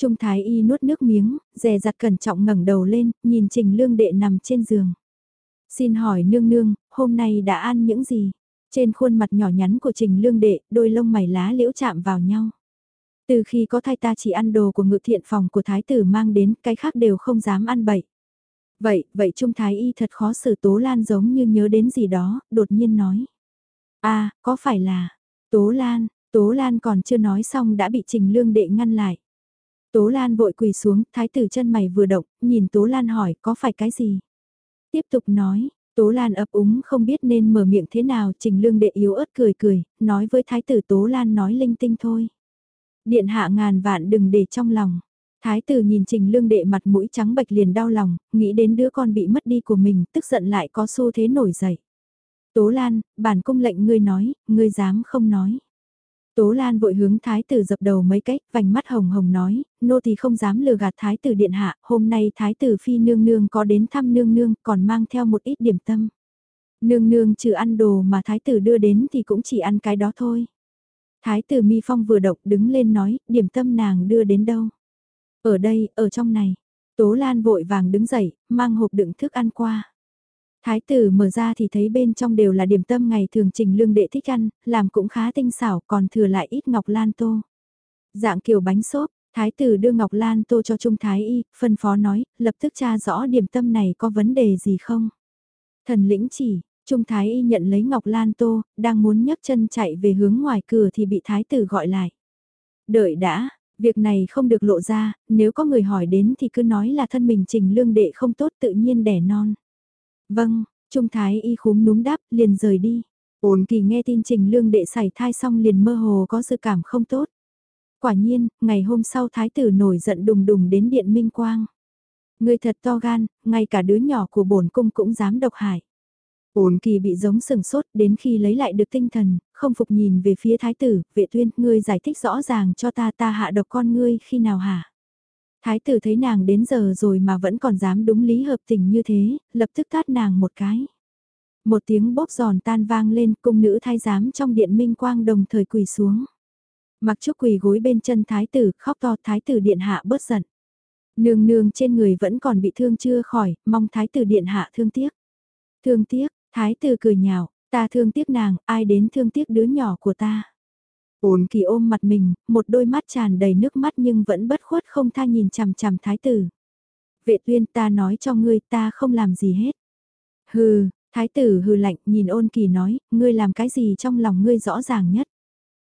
Trung Thái Y nuốt nước miếng, dè dặt cẩn trọng ngẩng đầu lên, nhìn Trình Lương Đệ nằm trên giường. Xin hỏi nương nương, hôm nay đã ăn những gì? Trên khuôn mặt nhỏ nhắn của Trình Lương Đệ, đôi lông mày lá liễu chạm vào nhau. Từ khi có thai ta chỉ ăn đồ của ngự thiện phòng của Thái tử mang đến, cái khác đều không dám ăn bậy. Vậy, vậy Trung Thái Y thật khó xử Tố Lan giống như nhớ đến gì đó, đột nhiên nói. a à, có phải là, Tố Lan, Tố Lan còn chưa nói xong đã bị Trình Lương Đệ ngăn lại. Tố Lan vội quỳ xuống, thái tử chân mày vừa động, nhìn Tố Lan hỏi có phải cái gì. Tiếp tục nói, Tố Lan ấp úng không biết nên mở miệng thế nào, trình lương đệ yếu ớt cười cười, nói với thái tử Tố Lan nói linh tinh thôi. Điện hạ ngàn vạn đừng để trong lòng. Thái tử nhìn trình lương đệ mặt mũi trắng bạch liền đau lòng, nghĩ đến đứa con bị mất đi của mình, tức giận lại có xu thế nổi dậy. Tố Lan, bản cung lệnh ngươi nói, ngươi dám không nói. Tố Lan vội hướng thái tử dập đầu mấy cách, vành mắt hồng hồng nói, nô thì không dám lừa gạt thái tử điện hạ, hôm nay thái tử phi nương nương có đến thăm nương nương, còn mang theo một ít điểm tâm. Nương nương trừ ăn đồ mà thái tử đưa đến thì cũng chỉ ăn cái đó thôi. Thái tử mi phong vừa động đứng lên nói, điểm tâm nàng đưa đến đâu. Ở đây, ở trong này. Tố Lan vội vàng đứng dậy, mang hộp đựng thức ăn qua. Thái tử mở ra thì thấy bên trong đều là điểm tâm ngày thường trình lương đệ thích ăn, làm cũng khá tinh xảo còn thừa lại ít ngọc lan tô. Dạng kiểu bánh xốp, thái tử đưa ngọc lan tô cho Trung Thái Y, phân phó nói, lập tức tra rõ điểm tâm này có vấn đề gì không. Thần lĩnh chỉ, Trung Thái Y nhận lấy ngọc lan tô, đang muốn nhấc chân chạy về hướng ngoài cửa thì bị thái tử gọi lại. Đợi đã, việc này không được lộ ra, nếu có người hỏi đến thì cứ nói là thân mình trình lương đệ không tốt tự nhiên đẻ non. Vâng, Trung Thái y khúm núm đáp, liền rời đi. Ôn kỳ nghe tin trình lương đệ xảy thai xong liền mơ hồ có dự cảm không tốt. Quả nhiên, ngày hôm sau thái tử nổi giận đùng đùng đến điện minh quang. Người thật to gan, ngay cả đứa nhỏ của bổn cung cũng dám độc hại. Ôn kỳ bị giống sừng sốt đến khi lấy lại được tinh thần, không phục nhìn về phía thái tử, vệ tuyên, ngươi giải thích rõ ràng cho ta ta hạ độc con ngươi khi nào hả? Thái tử thấy nàng đến giờ rồi mà vẫn còn dám đúng lý hợp tình như thế, lập tức tát nàng một cái. Một tiếng bóp giòn tan vang lên cung nữ thái giám trong điện minh quang đồng thời quỳ xuống. Mặc trúc quỳ gối bên chân thái tử khóc to thái tử điện hạ bớt giận. Nương nương trên người vẫn còn bị thương chưa khỏi, mong thái tử điện hạ thương tiếc. Thương tiếc, thái tử cười nhạo, ta thương tiếc nàng, ai đến thương tiếc đứa nhỏ của ta. Ôn kỳ ôm mặt mình, một đôi mắt tràn đầy nước mắt nhưng vẫn bất khuất không tha nhìn chằm chằm thái tử. Vệ tuyên ta nói cho ngươi ta không làm gì hết. Hừ, thái tử hừ lạnh nhìn ôn kỳ nói, ngươi làm cái gì trong lòng ngươi rõ ràng nhất.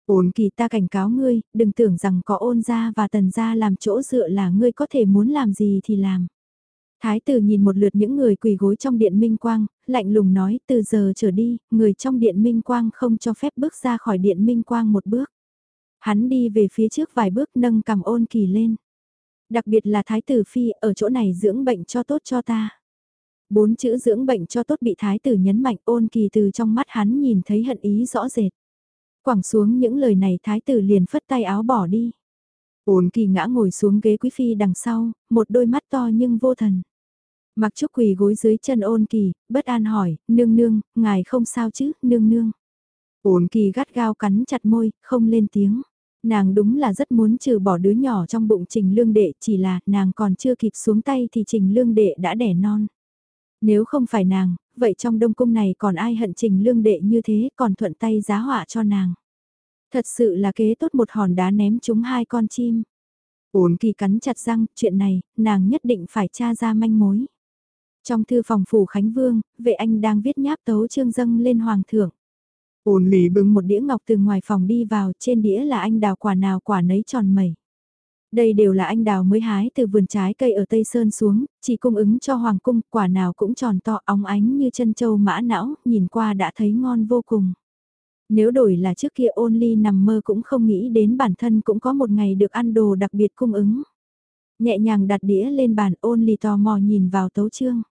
Ôn kỳ ta cảnh cáo ngươi, đừng tưởng rằng có ôn gia và tần gia làm chỗ dựa là ngươi có thể muốn làm gì thì làm. Thái tử nhìn một lượt những người quỳ gối trong điện minh quang, lạnh lùng nói từ giờ trở đi, người trong điện minh quang không cho phép bước ra khỏi điện minh quang một bước. Hắn đi về phía trước vài bước nâng cầm ôn kỳ lên. Đặc biệt là thái tử phi ở chỗ này dưỡng bệnh cho tốt cho ta. Bốn chữ dưỡng bệnh cho tốt bị thái tử nhấn mạnh ôn kỳ từ trong mắt hắn nhìn thấy hận ý rõ rệt. Quẳng xuống những lời này thái tử liền phất tay áo bỏ đi. Ôn kỳ ngã ngồi xuống ghế quý phi đằng sau, một đôi mắt to nhưng vô thần. Mặc trúc quỳ gối dưới chân ôn kỳ, bất an hỏi, nương nương, ngài không sao chứ, nương nương. Ôn kỳ gắt gao cắn chặt môi, không lên tiếng. Nàng đúng là rất muốn trừ bỏ đứa nhỏ trong bụng trình lương đệ, chỉ là nàng còn chưa kịp xuống tay thì trình lương đệ đã đẻ non. Nếu không phải nàng, vậy trong đông cung này còn ai hận trình lương đệ như thế còn thuận tay giá họa cho nàng. Thật sự là kế tốt một hòn đá ném chúng hai con chim. Ôn kỳ cắn chặt răng, chuyện này, nàng nhất định phải tra ra manh mối. Trong thư phòng phủ Khánh Vương, vệ anh đang viết nháp tấu trương dâng lên hoàng thượng. Ôn lý bưng một đĩa ngọc từ ngoài phòng đi vào, trên đĩa là anh đào quả nào quả nấy tròn mẩy. Đây đều là anh đào mới hái từ vườn trái cây ở Tây Sơn xuống, chỉ cung ứng cho hoàng cung, quả nào cũng tròn to óng ánh như chân châu mã não, nhìn qua đã thấy ngon vô cùng. Nếu đổi là trước kia ôn ly nằm mơ cũng không nghĩ đến bản thân cũng có một ngày được ăn đồ đặc biệt cung ứng. Nhẹ nhàng đặt đĩa lên bàn ôn ly tò mò nhìn vào tấu trương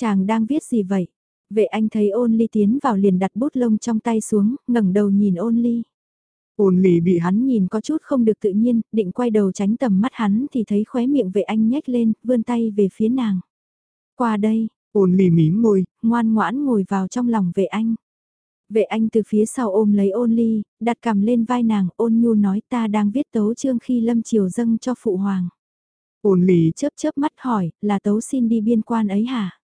Chàng đang viết gì vậy? Vệ anh thấy ôn ly tiến vào liền đặt bút lông trong tay xuống, ngẩng đầu nhìn ôn ly. Ôn ly bị hắn nhìn có chút không được tự nhiên, định quay đầu tránh tầm mắt hắn thì thấy khóe miệng vệ anh nhếch lên, vươn tay về phía nàng. Qua đây, ôn ly mím môi, ngoan ngoãn ngồi vào trong lòng vệ anh. Vệ anh từ phía sau ôm lấy ôn ly, đặt cầm lên vai nàng ôn nhu nói ta đang viết tấu chương khi lâm triều dâng cho phụ hoàng. Ôn ly chớp chớp mắt hỏi, là tấu xin đi biên quan ấy hả?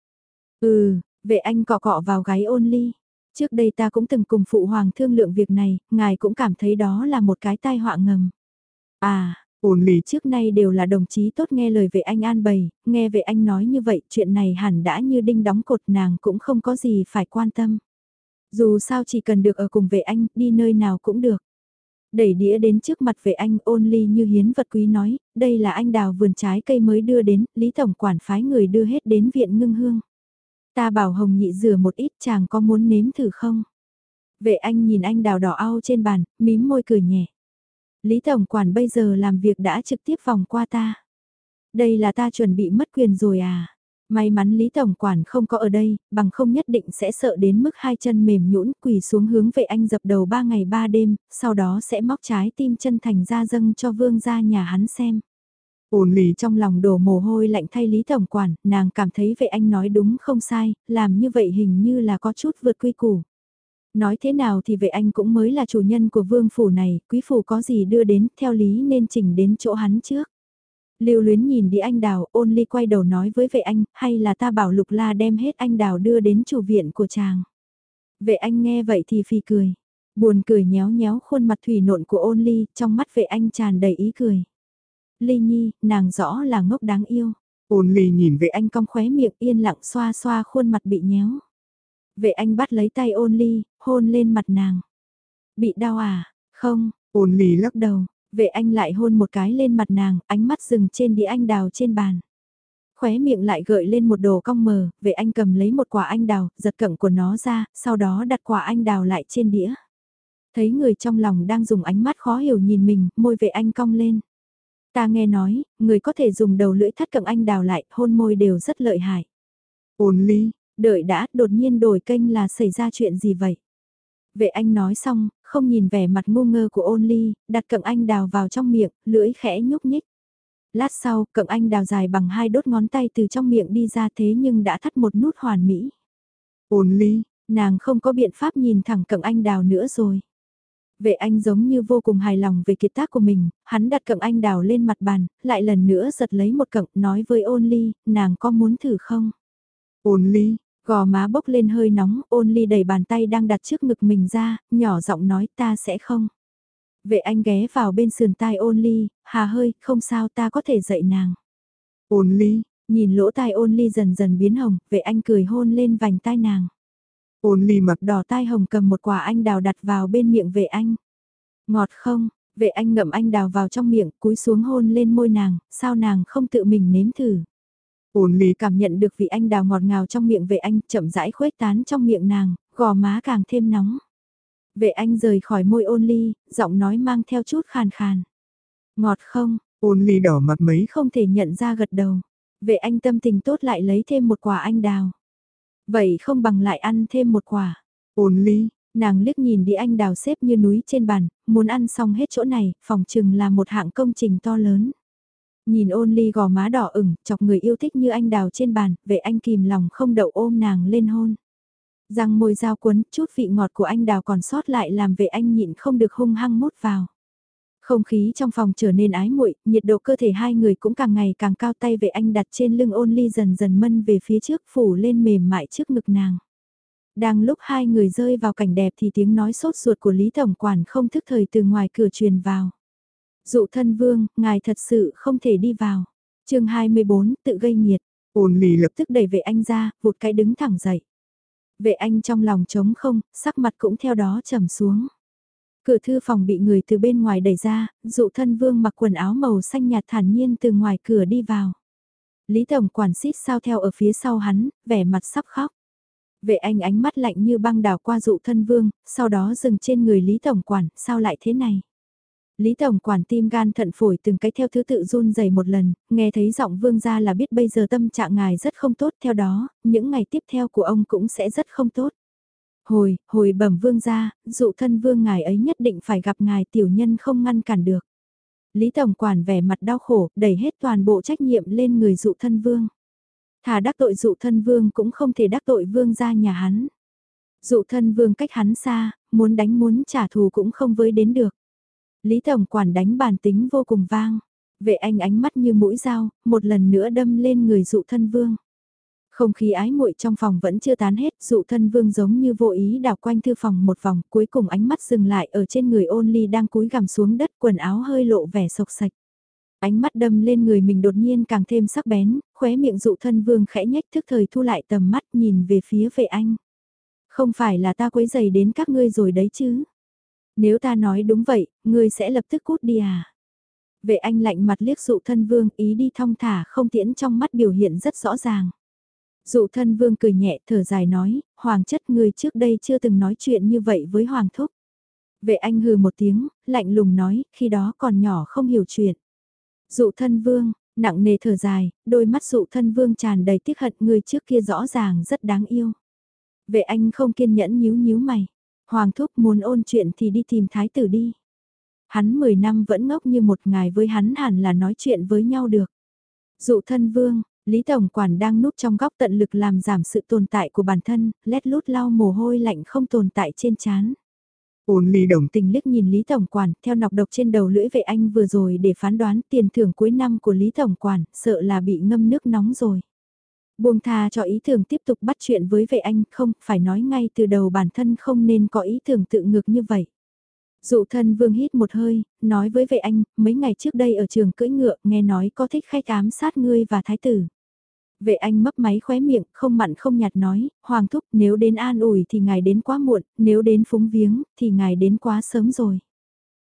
Ừ, vệ anh cọ cọ vào gáy ôn ly. Trước đây ta cũng từng cùng phụ hoàng thương lượng việc này, ngài cũng cảm thấy đó là một cái tai họa ngầm. À, ôn ly trước nay đều là đồng chí tốt nghe lời vệ anh an bày, nghe vệ anh nói như vậy chuyện này hẳn đã như đinh đóng cột nàng cũng không có gì phải quan tâm. Dù sao chỉ cần được ở cùng vệ anh, đi nơi nào cũng được. Đẩy đĩa đến trước mặt vệ anh ôn ly như hiến vật quý nói, đây là anh đào vườn trái cây mới đưa đến, Lý Tổng quản phái người đưa hết đến viện ngưng hương. Ta bảo Hồng nhị rửa một ít chàng có muốn nếm thử không? Vệ anh nhìn anh đào đỏ ao trên bàn, mím môi cười nhẹ. Lý Tổng Quản bây giờ làm việc đã trực tiếp vòng qua ta. Đây là ta chuẩn bị mất quyền rồi à? May mắn Lý Tổng Quản không có ở đây, bằng không nhất định sẽ sợ đến mức hai chân mềm nhũn quỳ xuống hướng vệ anh dập đầu ba ngày ba đêm, sau đó sẽ móc trái tim chân thành ra dâng cho vương gia nhà hắn xem. Ôn lì trong lòng đổ mồ hôi lạnh thay Lý Tổng Quản, nàng cảm thấy vệ anh nói đúng không sai, làm như vậy hình như là có chút vượt quy củ. Nói thế nào thì vệ anh cũng mới là chủ nhân của vương phủ này, quý phủ có gì đưa đến theo lý nên chỉnh đến chỗ hắn trước. Lưu luyến nhìn đi anh đào, ôn ly quay đầu nói với vệ anh, hay là ta bảo lục la đem hết anh đào đưa đến chủ viện của chàng. Vệ anh nghe vậy thì phì cười. Buồn cười nhéo nhéo khuôn mặt thủy nộn của ôn ly, trong mắt vệ anh tràn đầy ý cười. Ly nhi, nàng rõ là ngốc đáng yêu. Ôn ly nhìn vệ anh cong khóe miệng yên lặng xoa xoa khuôn mặt bị nhéo. Vệ anh bắt lấy tay ôn ly, hôn lên mặt nàng. Bị đau à? Không. Ôn ly lắc đầu. Vệ anh lại hôn một cái lên mặt nàng, ánh mắt dừng trên đĩa anh đào trên bàn. Khóe miệng lại gợi lên một đồ cong mờ, vệ anh cầm lấy một quả anh đào, giật cận của nó ra, sau đó đặt quả anh đào lại trên đĩa. Thấy người trong lòng đang dùng ánh mắt khó hiểu nhìn mình, môi vệ anh cong lên. Ta nghe nói, người có thể dùng đầu lưỡi thắt cận anh đào lại, hôn môi đều rất lợi hại. Ôn ly, đợi đã, đột nhiên đổi kênh là xảy ra chuyện gì vậy? Vệ anh nói xong, không nhìn vẻ mặt ngu ngơ của ôn ly, đặt cận anh đào vào trong miệng, lưỡi khẽ nhúc nhích. Lát sau, cận anh đào dài bằng hai đốt ngón tay từ trong miệng đi ra thế nhưng đã thắt một nút hoàn mỹ. Ôn ly, nàng không có biện pháp nhìn thẳng cận anh đào nữa rồi. Vệ anh giống như vô cùng hài lòng về kiệt tác của mình, hắn đặt cận anh đào lên mặt bàn, lại lần nữa giật lấy một cận nói với ôn ly, nàng có muốn thử không? Ôn ly, Gò má bốc lên hơi nóng, ôn ly đẩy bàn tay đang đặt trước ngực mình ra, nhỏ giọng nói ta sẽ không. Vệ anh ghé vào bên sườn tai ôn ly, hà hơi, không sao ta có thể dạy nàng. Ôn ly, nhìn lỗ tai ôn ly dần dần biến hồng, vệ anh cười hôn lên vành tai nàng. Ôn ly mặc đỏ tai hồng cầm một quả anh đào đặt vào bên miệng vệ anh. Ngọt không, vệ anh ngậm anh đào vào trong miệng, cúi xuống hôn lên môi nàng, sao nàng không tự mình nếm thử. Ôn ly cảm nhận được vị anh đào ngọt ngào trong miệng vệ anh chậm rãi khuếch tán trong miệng nàng, gò má càng thêm nóng. Vệ anh rời khỏi môi ôn ly, giọng nói mang theo chút khàn khàn. Ngọt không? Ôn ly đỏ mặt mấy. Không thể nhận ra gật đầu. Vệ anh tâm tình tốt lại lấy thêm một quả anh đào. Vậy không bằng lại ăn thêm một quả. Ôn ly, nàng liếc nhìn đi anh đào xếp như núi trên bàn, muốn ăn xong hết chỗ này, phòng chừng là một hạng công trình to lớn. Nhìn ôn ly gò má đỏ ửng, chọc người yêu thích như anh đào trên bàn, vệ anh kìm lòng không đậu ôm nàng lên hôn. Răng môi dao cuốn, chút vị ngọt của anh đào còn sót lại làm vệ anh nhịn không được hung hăng mút vào. Không khí trong phòng trở nên ái muội, nhiệt độ cơ thể hai người cũng càng ngày càng cao tay vệ anh đặt trên lưng ôn ly dần dần mân về phía trước phủ lên mềm mại trước ngực nàng. Đang lúc hai người rơi vào cảnh đẹp thì tiếng nói sốt ruột của Lý Tổng Quản không thức thời từ ngoài cửa truyền vào. Dụ thân vương, ngài thật sự không thể đi vào. chương 24, tự gây nhiệt. Ôn ly lập tức đẩy vệ anh ra, vụt cái đứng thẳng dậy. Vệ anh trong lòng trống không, sắc mặt cũng theo đó trầm xuống. Cửa thư phòng bị người từ bên ngoài đẩy ra, dụ thân vương mặc quần áo màu xanh nhạt thản nhiên từ ngoài cửa đi vào. Lý Tổng quản xít sao theo ở phía sau hắn, vẻ mặt sắp khóc. Vệ anh ánh mắt lạnh như băng đảo qua dụ thân vương, sau đó dừng trên người Lý Tổng quản, sao lại thế này? Lý Tổng quản tim gan thận phổi từng cái theo thứ tự run dày một lần, nghe thấy giọng vương gia là biết bây giờ tâm trạng ngài rất không tốt theo đó, những ngày tiếp theo của ông cũng sẽ rất không tốt. Hồi, hồi bẩm vương gia, dụ thân vương ngài ấy nhất định phải gặp ngài tiểu nhân không ngăn cản được. Lý Tổng quản vẻ mặt đau khổ, đẩy hết toàn bộ trách nhiệm lên người dụ thân vương. Thà đắc tội dụ thân vương cũng không thể đắc tội vương gia nhà hắn. Dụ thân vương cách hắn xa, muốn đánh muốn trả thù cũng không với đến được. Lý Tổng Quản đánh bàn tính vô cùng vang. Vệ anh ánh mắt như mũi dao, một lần nữa đâm lên người dụ thân vương. Không khí ái muội trong phòng vẫn chưa tán hết, dụ thân vương giống như vô ý đảo quanh thư phòng một vòng, cuối cùng ánh mắt dừng lại ở trên người ôn ly đang cúi gằm xuống đất quần áo hơi lộ vẻ sộc sạch. Ánh mắt đâm lên người mình đột nhiên càng thêm sắc bén, khóe miệng dụ thân vương khẽ nhách thức thời thu lại tầm mắt nhìn về phía vệ anh. Không phải là ta quấy giày đến các ngươi rồi đấy chứ. Nếu ta nói đúng vậy, ngươi sẽ lập tức cút đi à? Vệ anh lạnh mặt liếc dụ thân vương ý đi thong thả không tiễn trong mắt biểu hiện rất rõ ràng. Dụ thân vương cười nhẹ thở dài nói, hoàng chất người trước đây chưa từng nói chuyện như vậy với hoàng thúc. Vệ anh hừ một tiếng, lạnh lùng nói, khi đó còn nhỏ không hiểu chuyện. Dụ thân vương, nặng nề thở dài, đôi mắt dụ thân vương tràn đầy tiếc hận người trước kia rõ ràng rất đáng yêu. Vệ anh không kiên nhẫn nhíu nhíu mày. Hoàng thúc muốn ôn chuyện thì đi tìm thái tử đi. Hắn 10 năm vẫn ngốc như một ngày với hắn hẳn là nói chuyện với nhau được. Dụ thân vương, Lý Tổng Quản đang núp trong góc tận lực làm giảm sự tồn tại của bản thân, lét lút lau mồ hôi lạnh không tồn tại trên chán. Ôn ly đồng tình liếc nhìn Lý Tổng Quản, theo nọc độc trên đầu lưỡi vệ anh vừa rồi để phán đoán tiền thưởng cuối năm của Lý Tổng Quản, sợ là bị ngâm nước nóng rồi. Buông tha cho ý tưởng tiếp tục bắt chuyện với vệ anh, không, phải nói ngay từ đầu bản thân không nên có ý tưởng tự ngược như vậy. Dụ thân vương hít một hơi, nói với vệ anh, mấy ngày trước đây ở trường cưỡi ngựa, nghe nói có thích khách ám sát ngươi và thái tử. Vệ anh mấp máy khóe miệng, không mặn không nhạt nói, Hoàng thúc nếu đến an ủi thì ngài đến quá muộn, nếu đến phúng viếng thì ngài đến quá sớm rồi.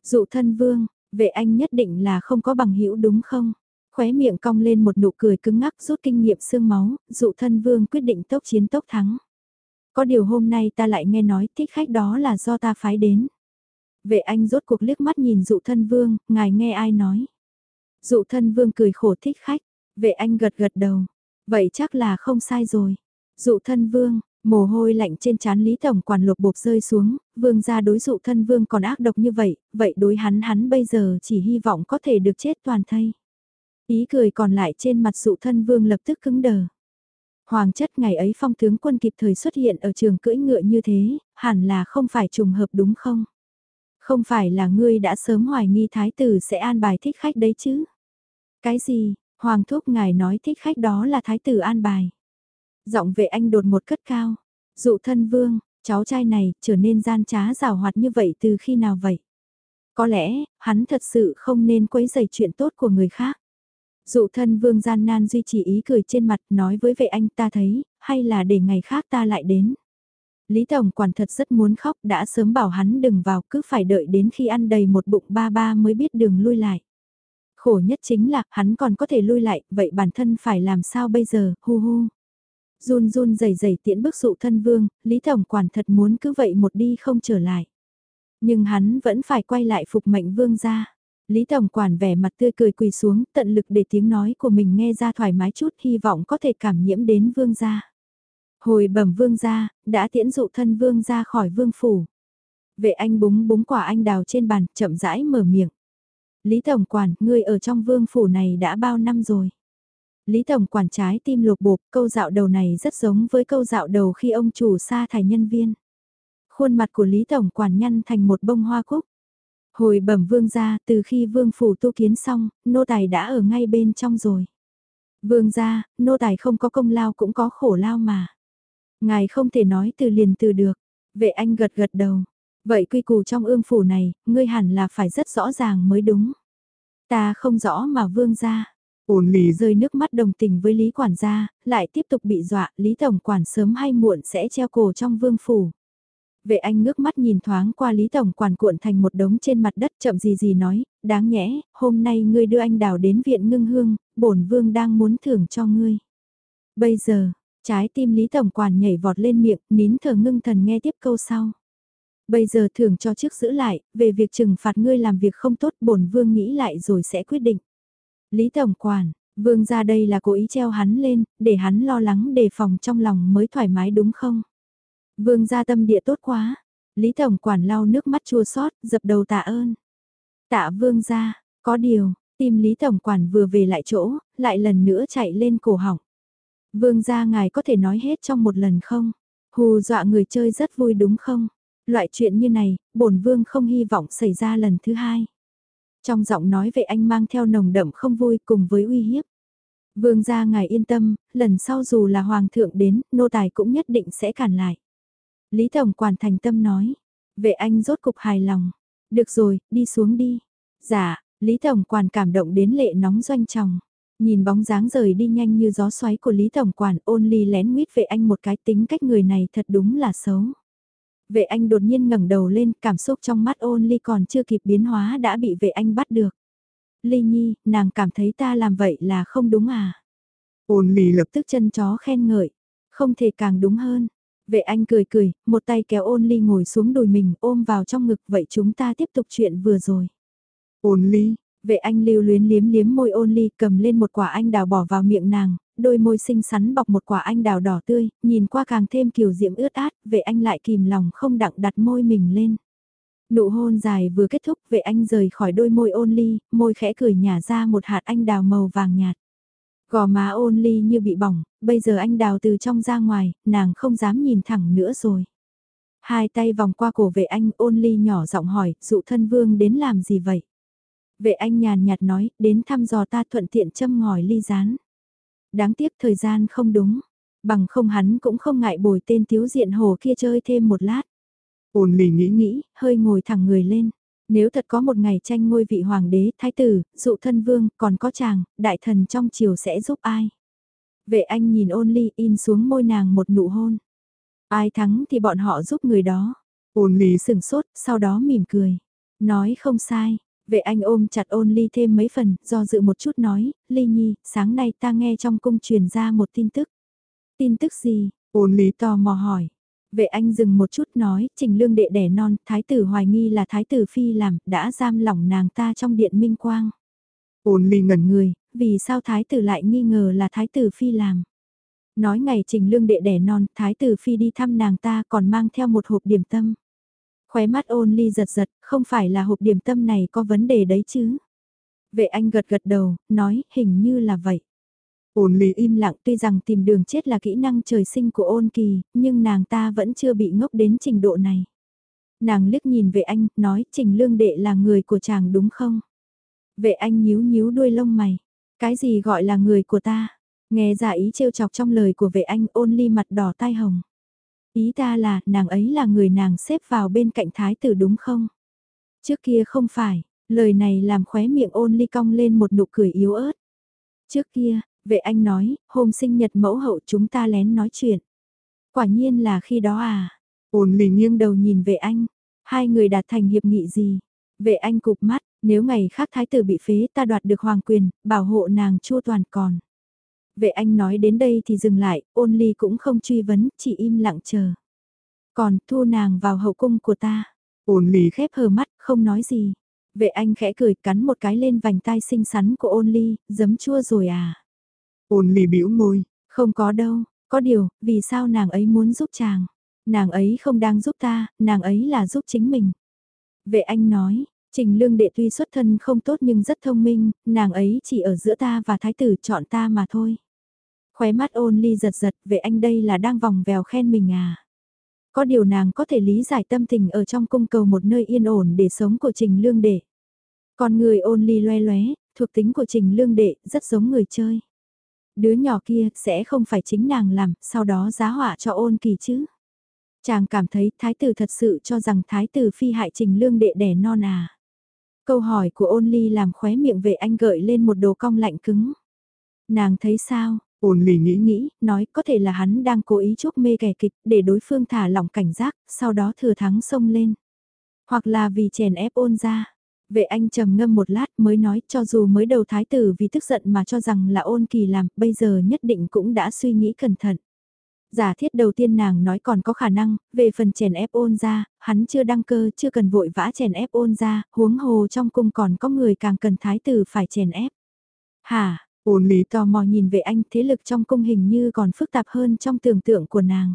Dụ thân vương, vệ anh nhất định là không có bằng hữu đúng không? Khóe miệng cong lên một nụ cười cứng ngắc rút kinh nghiệm xương máu, dụ thân vương quyết định tốc chiến tốc thắng. Có điều hôm nay ta lại nghe nói thích khách đó là do ta phái đến. Vệ anh rốt cuộc liếc mắt nhìn dụ thân vương, ngài nghe ai nói. Dụ thân vương cười khổ thích khách, vệ anh gật gật đầu, Vậy chắc là không sai rồi. Dụ thân vương, mồ hôi lạnh trên trán Lý Tổng quản lục bột rơi xuống, vương gia đối dụ thân vương còn ác độc như vậy, vậy đối hắn hắn bây giờ chỉ hy vọng có thể được chết toàn thây. Ý cười còn lại trên mặt dụ thân vương lập tức cứng đờ. Hoàng chất ngày ấy phong tướng quân kịp thời xuất hiện ở trường cưỡi ngựa như thế, hẳn là không phải trùng hợp đúng không? Không phải là ngươi đã sớm hoài nghi thái tử sẽ an bài thích khách đấy chứ? Cái gì, Hoàng thúc ngài nói thích khách đó là thái tử an bài. Giọng vệ anh đột một cất cao. Dụ thân vương, cháu trai này trở nên gian trá rào hoạt như vậy từ khi nào vậy? Có lẽ, hắn thật sự không nên quấy rầy chuyện tốt của người khác. Dụ thân vương gian nan duy trì ý cười trên mặt nói với vệ anh ta thấy, hay là để ngày khác ta lại đến. Lý Tổng quản thật rất muốn khóc đã sớm bảo hắn đừng vào cứ phải đợi đến khi ăn đầy một bụng ba ba mới biết đường lui lại. Khổ nhất chính là hắn còn có thể lui lại, vậy bản thân phải làm sao bây giờ, hu hu. Run run rẩy rẩy tiễn bức dụ thân vương, Lý Tổng quản thật muốn cứ vậy một đi không trở lại. Nhưng hắn vẫn phải quay lại phục mệnh vương ra. Lý Tổng quản vẻ mặt tươi cười quỳ xuống, tận lực để tiếng nói của mình nghe ra thoải mái chút, hy vọng có thể cảm nhiễm đến vương gia. Hồi bẩm vương gia, đã tiễn dụ thân vương ra khỏi vương phủ. Vệ anh búng búng quả anh đào trên bàn, chậm rãi mở miệng. Lý Tổng Quản, ngươi ở trong vương phủ này đã bao năm rồi? Lý Tổng Quản trái tim lục bộp, câu dạo đầu này rất giống với câu dạo đầu khi ông chủ sa thải nhân viên. Khuôn mặt của Lý Tổng Quản nhăn thành một bông hoa cúc. Hồi bẩm vương gia, từ khi vương phủ tu kiến xong, nô tài đã ở ngay bên trong rồi. Vương gia, nô tài không có công lao cũng có khổ lao mà. Ngài không thể nói từ liền từ được. Vệ anh gật gật đầu. Vậy quy củ trong ương phủ này, ngươi hẳn là phải rất rõ ràng mới đúng. Ta không rõ mà vương ra. Ôn ly rơi nước mắt đồng tình với Lý Quản gia, lại tiếp tục bị dọa, Lý Tổng Quản sớm hay muộn sẽ treo cổ trong vương phủ. Vệ anh ngước mắt nhìn thoáng qua Lý Tổng Quản cuộn thành một đống trên mặt đất chậm gì gì nói, đáng nhẽ, hôm nay ngươi đưa anh đào đến viện ngưng hương, bổn vương đang muốn thưởng cho ngươi. Bây giờ, trái tim Lý Tổng Quản nhảy vọt lên miệng, nín thở ngưng thần nghe tiếp câu sau. Bây giờ thưởng cho trước giữ lại, về việc trừng phạt ngươi làm việc không tốt bổn vương nghĩ lại rồi sẽ quyết định. Lý Tổng Quản, vương ra đây là cố ý treo hắn lên, để hắn lo lắng đề phòng trong lòng mới thoải mái đúng không? Vương ra tâm địa tốt quá. Lý Tổng Quản lau nước mắt chua xót dập đầu tạ ơn. Tạ vương ra, có điều, tim Lý Tổng Quản vừa về lại chỗ, lại lần nữa chạy lên cổ họng. Vương gia ngài có thể nói hết trong một lần không? Hù dọa người chơi rất vui đúng không? Loại chuyện như này, bổn vương không hy vọng xảy ra lần thứ hai. Trong giọng nói về anh mang theo nồng đậm không vui cùng với uy hiếp. Vương gia ngài yên tâm, lần sau dù là hoàng thượng đến, nô tài cũng nhất định sẽ cản lại. Lý Tổng quản thành tâm nói, vệ anh rốt cục hài lòng. Được rồi, đi xuống đi. Dạ, Lý Tổng quản cảm động đến lệ nóng doanh chồng. Nhìn bóng dáng rời đi nhanh như gió xoáy của Lý Tổng quản ôn ly lén mít vệ anh một cái tính cách người này thật đúng là xấu. Vệ anh đột nhiên ngẩng đầu lên, cảm xúc trong mắt ôn ly còn chưa kịp biến hóa đã bị vệ anh bắt được. Ly nhi, nàng cảm thấy ta làm vậy là không đúng à? Ôn ly lập tức chân chó khen ngợi, không thể càng đúng hơn. Vệ anh cười cười, một tay kéo ôn ly ngồi xuống đùi mình ôm vào trong ngực vậy chúng ta tiếp tục chuyện vừa rồi. Ôn ly, vệ anh lưu luyến liếm liếm môi ôn ly cầm lên một quả anh đào bỏ vào miệng nàng, đôi môi xinh xắn bọc một quả anh đào đỏ tươi, nhìn qua càng thêm kiều diễm ướt át, vệ anh lại kìm lòng không đặng đặt môi mình lên. Nụ hôn dài vừa kết thúc vệ anh rời khỏi đôi môi ôn ly, môi khẽ cười nhả ra một hạt anh đào màu vàng nhạt. Gò má ôn ly như bị bỏng, bây giờ anh đào từ trong ra ngoài, nàng không dám nhìn thẳng nữa rồi. Hai tay vòng qua cổ vệ anh ôn ly nhỏ giọng hỏi, dụ thân vương đến làm gì vậy? Vệ anh nhàn nhạt nói, đến thăm dò ta thuận tiện châm ngòi ly rán. Đáng tiếc thời gian không đúng, bằng không hắn cũng không ngại bồi tên thiếu diện hồ kia chơi thêm một lát. Ôn ly nghĩ nghĩ, hơi ngồi thẳng người lên. Nếu thật có một ngày tranh ngôi vị hoàng đế, thái tử, dụ thân vương, còn có chàng, đại thần trong triều sẽ giúp ai? Vệ anh nhìn ôn ly in xuống môi nàng một nụ hôn. Ai thắng thì bọn họ giúp người đó. Ôn ly sừng sốt, sau đó mỉm cười. Nói không sai, vệ anh ôm chặt ôn ly thêm mấy phần, do dự một chút nói, ly nhi, sáng nay ta nghe trong cung truyền ra một tin tức. Tin tức gì? Ôn ly tò mò hỏi. Vệ anh dừng một chút nói, trình lương đệ đẻ non, thái tử hoài nghi là thái tử phi làm, đã giam lỏng nàng ta trong điện minh quang. Ôn ly ngẩn người, vì sao thái tử lại nghi ngờ là thái tử phi làm. Nói ngày trình lương đệ đẻ non, thái tử phi đi thăm nàng ta còn mang theo một hộp điểm tâm. Khóe mắt ôn ly giật giật, không phải là hộp điểm tâm này có vấn đề đấy chứ. Vệ anh gật gật đầu, nói hình như là vậy. Ôn ly im lặng tuy rằng tìm đường chết là kỹ năng trời sinh của ôn kỳ, nhưng nàng ta vẫn chưa bị ngốc đến trình độ này. Nàng liếc nhìn vệ anh, nói trình lương đệ là người của chàng đúng không? Vệ anh nhíu nhíu đuôi lông mày. Cái gì gọi là người của ta? Nghe giả ý trêu chọc trong lời của vệ anh ôn ly mặt đỏ tai hồng. Ý ta là, nàng ấy là người nàng xếp vào bên cạnh thái tử đúng không? Trước kia không phải, lời này làm khóe miệng ôn ly cong lên một nụ cười yếu ớt. Trước kia, vệ anh nói, hôm sinh nhật mẫu hậu chúng ta lén nói chuyện. Quả nhiên là khi đó à? Ôn ly nghiêng đầu nhìn vệ anh, hai người đạt thành hiệp nghị gì? Vệ anh cụp mắt, nếu ngày khác thái tử bị phế ta đoạt được hoàng quyền, bảo hộ nàng chua toàn còn. Vệ anh nói đến đây thì dừng lại, ôn ly cũng không truy vấn, chỉ im lặng chờ. Còn thu nàng vào hậu cung của ta. Ôn ly khép hờ mắt, không nói gì. Vệ anh khẽ cười cắn một cái lên vành tai xinh xắn của ôn ly, giấm chua rồi à. Ôn ly bĩu môi. Không có đâu, có điều, vì sao nàng ấy muốn giúp chàng. Nàng ấy không đang giúp ta, nàng ấy là giúp chính mình. Vệ anh nói, Trình lương đệ tuy xuất thân không tốt nhưng rất thông minh, nàng ấy chỉ ở giữa ta và thái tử chọn ta mà thôi. Khóe mắt ôn ly giật giật, về anh đây là đang vòng vèo khen mình à. Có điều nàng có thể lý giải tâm tình ở trong cung cầu một nơi yên ổn để sống của trình lương đệ. Còn người ôn ly loe loé, thuộc tính của trình lương đệ, rất giống người chơi. Đứa nhỏ kia sẽ không phải chính nàng làm, sau đó giá họa cho ôn kỳ chứ. Chàng cảm thấy thái tử thật sự cho rằng thái tử phi hại trình lương đệ đẻ non à. Câu hỏi của ôn ly làm khóe miệng về anh gợi lên một đồ cong lạnh cứng. Nàng thấy sao, ôn ly nghĩ nghĩ, nói có thể là hắn đang cố ý chúc mê kẻ kịch để đối phương thả lỏng cảnh giác, sau đó thừa thắng xông lên. Hoặc là vì chèn ép ôn ra. Vệ anh trầm ngâm một lát mới nói cho dù mới đầu thái tử vì tức giận mà cho rằng là ôn kỳ làm, bây giờ nhất định cũng đã suy nghĩ cẩn thận. Giả thiết đầu tiên nàng nói còn có khả năng, về phần chèn ép ôn ra, hắn chưa đăng cơ, chưa cần vội vã chèn ép ôn ra, huống hồ trong cung còn có người càng cần thái tử phải chèn ép. Hả, ôn lý tò mò nhìn về anh thế lực trong cung hình như còn phức tạp hơn trong tưởng tượng của nàng.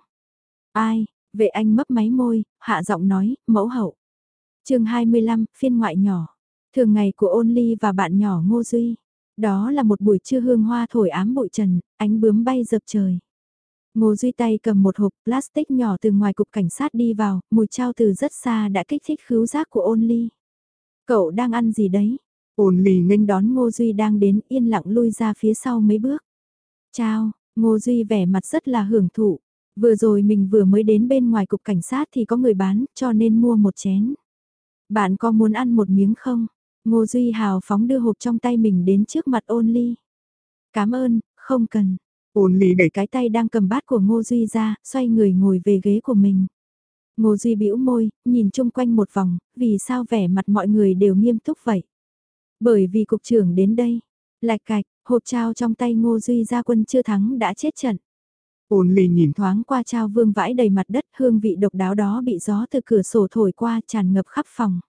Ai, vệ anh mấp máy môi, hạ giọng nói, mẫu hậu. chương 25, phiên ngoại nhỏ. Thường ngày của ôn ly và bạn nhỏ Ngô Duy. Đó là một buổi trưa hương hoa thổi ám bụi trần, ánh bướm bay dập trời. Ngô Duy tay cầm một hộp plastic nhỏ từ ngoài cục cảnh sát đi vào, mùi trao từ rất xa đã kích thích khứu giác của ôn ly. Cậu đang ăn gì đấy? Ôn ly nghênh đón Ngô Duy đang đến yên lặng lui ra phía sau mấy bước. Chào, Ngô Duy vẻ mặt rất là hưởng thụ. Vừa rồi mình vừa mới đến bên ngoài cục cảnh sát thì có người bán cho nên mua một chén. Bạn có muốn ăn một miếng không? Ngô Duy hào phóng đưa hộp trong tay mình đến trước mặt ôn ly. Cảm ơn, không cần. Ôn ly đẩy cái tay đang cầm bát của Ngô Duy ra, xoay người ngồi về ghế của mình. Ngô Duy bĩu môi, nhìn chung quanh một vòng, vì sao vẻ mặt mọi người đều nghiêm túc vậy? Bởi vì cục trưởng đến đây, lạch cạch, hộp trao trong tay Ngô Duy ra quân chưa thắng đã chết trận. Ôn ly nhìn thoáng qua trao vương vãi đầy mặt đất hương vị độc đáo đó bị gió từ cửa sổ thổi qua tràn ngập khắp phòng.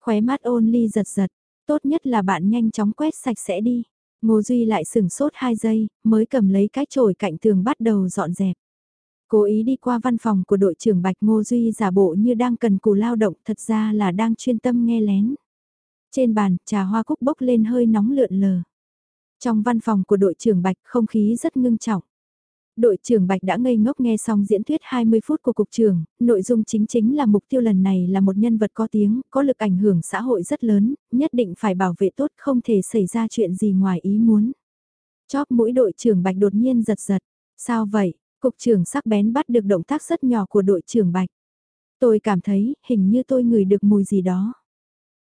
Khóe mắt ôn ly giật giật, tốt nhất là bạn nhanh chóng quét sạch sẽ đi. Ngô Duy lại sửng sốt 2 giây, mới cầm lấy cái chổi cạnh tường bắt đầu dọn dẹp. Cố ý đi qua văn phòng của đội trưởng Bạch Ngô Duy giả bộ như đang cần cù lao động thật ra là đang chuyên tâm nghe lén. Trên bàn, trà hoa cúc bốc lên hơi nóng lượn lờ. Trong văn phòng của đội trưởng Bạch không khí rất ngưng trọng. Đội trưởng Bạch đã ngây ngốc nghe xong diễn thuyết 20 phút của cục trưởng, nội dung chính chính là mục tiêu lần này là một nhân vật có tiếng, có lực ảnh hưởng xã hội rất lớn, nhất định phải bảo vệ tốt không thể xảy ra chuyện gì ngoài ý muốn. Chóp mũi đội trưởng Bạch đột nhiên giật giật, sao vậy, cục trưởng sắc bén bắt được động tác rất nhỏ của đội trưởng Bạch. Tôi cảm thấy hình như tôi ngửi được mùi gì đó.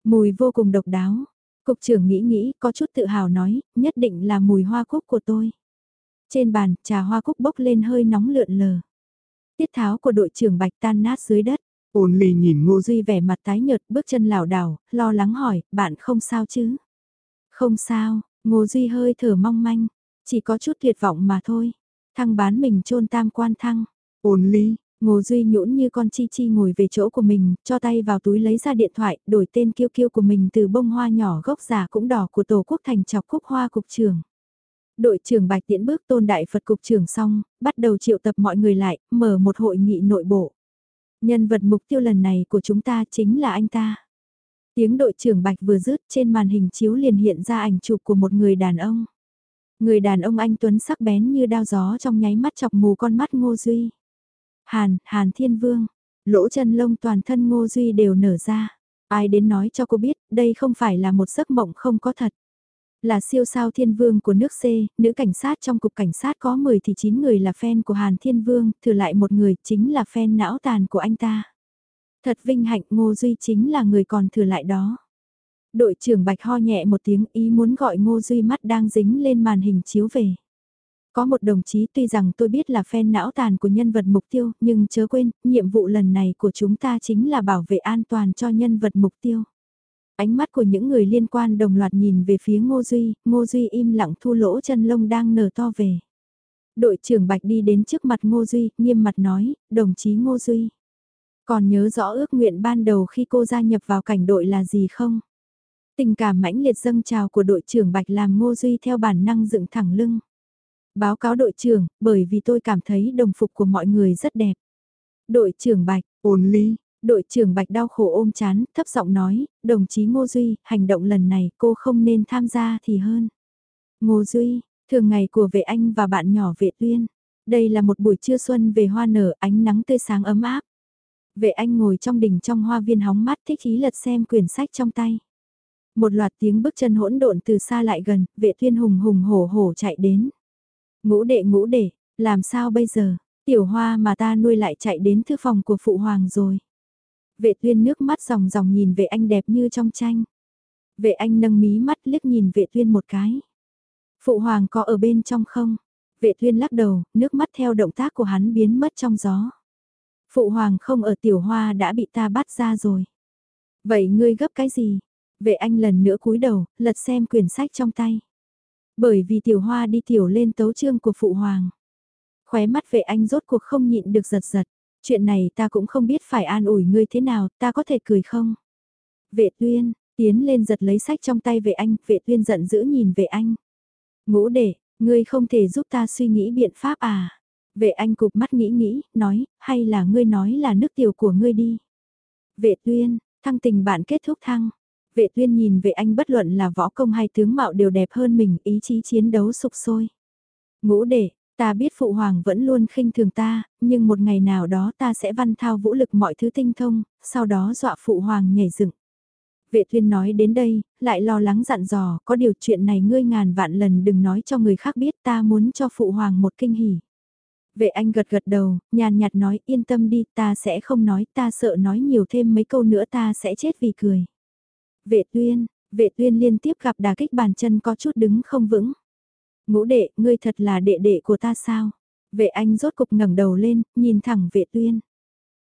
Mùi vô cùng độc đáo. Cục trưởng nghĩ nghĩ có chút tự hào nói, nhất định là mùi hoa cúc của tôi. Trên bàn, trà hoa cúc bốc lên hơi nóng lượn lờ. Tiết tháo của đội trưởng bạch tan nát dưới đất. Ôn ly nhìn ngô duy vẻ mặt tái nhợt, bước chân lảo đảo, lo lắng hỏi, bạn không sao chứ? Không sao, ngô duy hơi thở mong manh, chỉ có chút tuyệt vọng mà thôi. Thăng bán mình trôn tam quan thăng. Ôn ly, Ngô Duy nhũn như con chi chi ngồi về chỗ của mình, cho tay vào túi lấy ra điện thoại, đổi tên kiêu kiêu của mình từ bông hoa nhỏ gốc già cũng đỏ của Tổ quốc thành chọc cúc hoa cục trưởng. Đội trưởng Bạch Tiễn bước tôn đại Phật cục trưởng xong, bắt đầu triệu tập mọi người lại, mở một hội nghị nội bộ. Nhân vật mục tiêu lần này của chúng ta chính là anh ta. Tiếng đội trưởng Bạch vừa dứt trên màn hình chiếu liền hiện ra ảnh chụp của một người đàn ông. Người đàn ông anh Tuấn sắc bén như đao gió trong nháy mắt chọc mù con mắt Ngô Duy. Hàn, Hàn Thiên Vương, lỗ chân lông toàn thân Ngô Duy đều nở ra. Ai đến nói cho cô biết, đây không phải là một giấc mộng không có thật. Là siêu sao thiên vương của nước C, nữ cảnh sát trong cục cảnh sát có 10 thì 9 người là fan của Hàn Thiên Vương, thử lại một người chính là fan não tàn của anh ta. Thật vinh hạnh Ngô Duy chính là người còn thử lại đó. Đội trưởng Bạch ho nhẹ một tiếng ý muốn gọi Ngô Duy mắt đang dính lên màn hình chiếu về. Có một đồng chí tuy rằng tôi biết là fan não tàn của nhân vật mục tiêu, nhưng chớ quên, nhiệm vụ lần này của chúng ta chính là bảo vệ an toàn cho nhân vật mục tiêu. Ánh mắt của những người liên quan đồng loạt nhìn về phía Ngô Duy, Ngô Duy im lặng thu lỗ chân lông đang nở to về. Đội trưởng Bạch đi đến trước mặt Ngô Duy, nghiêm mặt nói, đồng chí Ngô Duy. Còn nhớ rõ ước nguyện ban đầu khi cô gia nhập vào cảnh đội là gì không? Tình cảm mãnh liệt dâng trào của đội trưởng Bạch làm Ngô Duy theo bản năng dựng thẳng lưng. Báo cáo đội trưởng, bởi vì tôi cảm thấy đồng phục của mọi người rất đẹp. Đội trưởng Bạch, ôn ly, đội trưởng Bạch đau khổ ôm chán, thấp giọng nói, đồng chí Ngô Duy, hành động lần này cô không nên tham gia thì hơn. Ngô Duy, thường ngày của vệ anh và bạn nhỏ vệ tuyên. Đây là một buổi trưa xuân về hoa nở ánh nắng tươi sáng ấm áp. Vệ anh ngồi trong đỉnh trong hoa viên hóng mắt thích ý lật xem quyển sách trong tay. Một loạt tiếng bước chân hỗn độn từ xa lại gần, vệ tuyên hùng hùng hổ hổ chạy đến. Ngũ đệ ngũ đệ, làm sao bây giờ, tiểu hoa mà ta nuôi lại chạy đến thư phòng của phụ hoàng rồi. Vệ tuyên nước mắt ròng ròng nhìn vệ anh đẹp như trong tranh. Vệ anh nâng mí mắt liếc nhìn vệ tuyên một cái. Phụ hoàng có ở bên trong không? Vệ tuyên lắc đầu, nước mắt theo động tác của hắn biến mất trong gió. Phụ hoàng không ở tiểu hoa đã bị ta bắt ra rồi. Vậy ngươi gấp cái gì? Vệ anh lần nữa cúi đầu, lật xem quyển sách trong tay. Bởi vì tiểu hoa đi tiểu lên tấu trương của phụ hoàng. Khóe mắt vệ anh rốt cuộc không nhịn được giật giật. Chuyện này ta cũng không biết phải an ủi ngươi thế nào, ta có thể cười không? Vệ tuyên, tiến lên giật lấy sách trong tay vệ anh, vệ tuyên giận dữ nhìn vệ anh. Ngũ đệ ngươi không thể giúp ta suy nghĩ biện pháp à? Vệ anh cụp mắt nghĩ nghĩ, nói, hay là ngươi nói là nước tiểu của ngươi đi. Vệ tuyên, thăng tình bạn kết thúc thăng. Vệ tuyên nhìn vệ anh bất luận là võ công hay tướng mạo đều đẹp hơn mình, ý chí chiến đấu sục sôi. Ngũ đệ, ta biết phụ hoàng vẫn luôn khinh thường ta, nhưng một ngày nào đó ta sẽ văn thao vũ lực mọi thứ tinh thông, sau đó dọa phụ hoàng nhảy dựng. Vệ tuyên nói đến đây, lại lo lắng dặn dò, có điều chuyện này ngươi ngàn vạn lần đừng nói cho người khác biết ta muốn cho phụ hoàng một kinh hỉ. Vệ anh gật gật đầu, nhàn nhạt nói yên tâm đi ta sẽ không nói ta sợ nói nhiều thêm mấy câu nữa ta sẽ chết vì cười. Vệ tuyên, vệ tuyên liên tiếp gặp đà kích bàn chân có chút đứng không vững. Ngũ đệ, ngươi thật là đệ đệ của ta sao? Vệ anh rốt cục ngẩng đầu lên, nhìn thẳng vệ tuyên.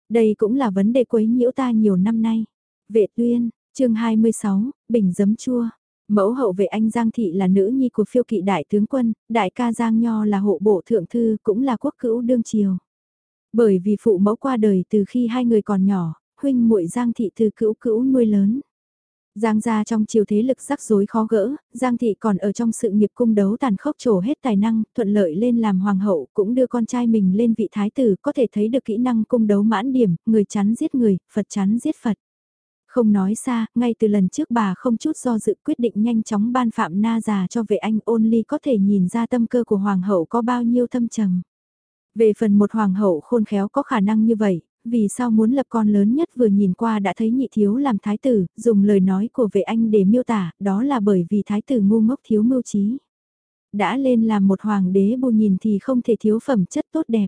Đây cũng là vấn đề quấy nhiễu ta nhiều năm nay. Vệ tuyên, chương 26, bình giấm chua. Mẫu hậu vệ anh Giang Thị là nữ nhi của phiêu kỵ đại tướng quân, đại ca Giang Nho là hộ bộ thượng thư cũng là quốc cữu đương triều. Bởi vì phụ mẫu qua đời từ khi hai người còn nhỏ, huynh muội Giang Thị từ cữu cữu nuôi lớn. Giang gia trong chiều thế lực rắc rối khó gỡ, Giang thị còn ở trong sự nghiệp cung đấu tàn khốc trổ hết tài năng, thuận lợi lên làm hoàng hậu, cũng đưa con trai mình lên vị thái tử, có thể thấy được kỹ năng cung đấu mãn điểm, người chắn giết người, Phật chắn giết Phật. Không nói xa, ngay từ lần trước bà không chút do dự quyết định nhanh chóng ban phạm na già cho vệ anh ôn ly có thể nhìn ra tâm cơ của hoàng hậu có bao nhiêu thâm trầm. Về phần một hoàng hậu khôn khéo có khả năng như vậy, vì sao muốn lập con lớn nhất vừa nhìn qua đã thấy nhị thiếu làm thái tử, dùng lời nói của vệ anh để miêu tả, đó là bởi vì thái tử ngu ngốc thiếu mưu trí. Đã lên làm một hoàng đế bù nhìn thì không thể thiếu phẩm chất tốt đẹp.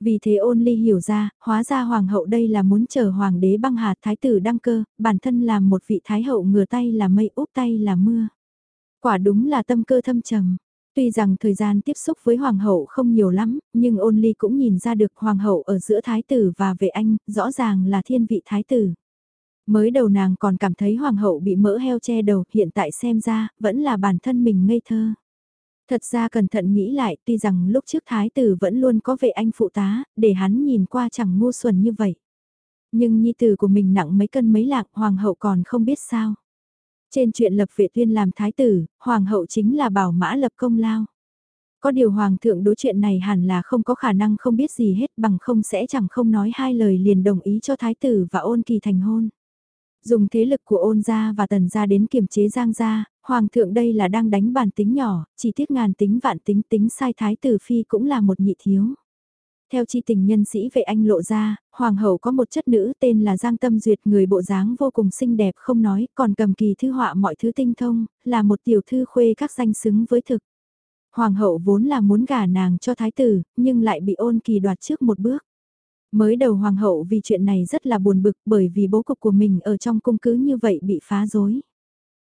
Vì thế ôn ly hiểu ra, hóa ra hoàng hậu đây là muốn chờ hoàng đế băng hà thái tử đăng cơ, bản thân làm một vị thái hậu ngừa tay là mây úp tay là mưa. Quả đúng là tâm cơ thâm trầm. Tuy rằng thời gian tiếp xúc với hoàng hậu không nhiều lắm, nhưng ôn ly cũng nhìn ra được hoàng hậu ở giữa thái tử và vệ anh, rõ ràng là thiên vị thái tử. Mới đầu nàng còn cảm thấy hoàng hậu bị mỡ heo che đầu, hiện tại xem ra, vẫn là bản thân mình ngây thơ. Thật ra cẩn thận nghĩ lại, tuy rằng lúc trước thái tử vẫn luôn có vệ anh phụ tá, để hắn nhìn qua chẳng ngu xuẩn như vậy. Nhưng nhi tử của mình nặng mấy cân mấy lạng, hoàng hậu còn không biết sao. Trên chuyện lập vệ tuyên làm thái tử, hoàng hậu chính là bảo mã lập công lao. Có điều hoàng thượng đối chuyện này hẳn là không có khả năng không biết gì hết bằng không sẽ chẳng không nói hai lời liền đồng ý cho thái tử và ôn kỳ thành hôn. Dùng thế lực của ôn gia và tần gia đến kiềm chế giang gia, hoàng thượng đây là đang đánh bàn tính nhỏ, chỉ tiếc ngàn tính vạn tính tính sai thái tử phi cũng là một nhị thiếu. Theo chi tình nhân sĩ vệ anh lộ ra, hoàng hậu có một chất nữ tên là Giang Tâm Duyệt người bộ dáng vô cùng xinh đẹp không nói, còn cầm kỳ thư họa mọi thứ tinh thông, là một tiểu thư khuê các danh xứng với thực. Hoàng hậu vốn là muốn gả nàng cho thái tử, nhưng lại bị ôn kỳ đoạt trước một bước. Mới đầu hoàng hậu vì chuyện này rất là buồn bực bởi vì bố cục của mình ở trong cung cứ như vậy bị phá rối.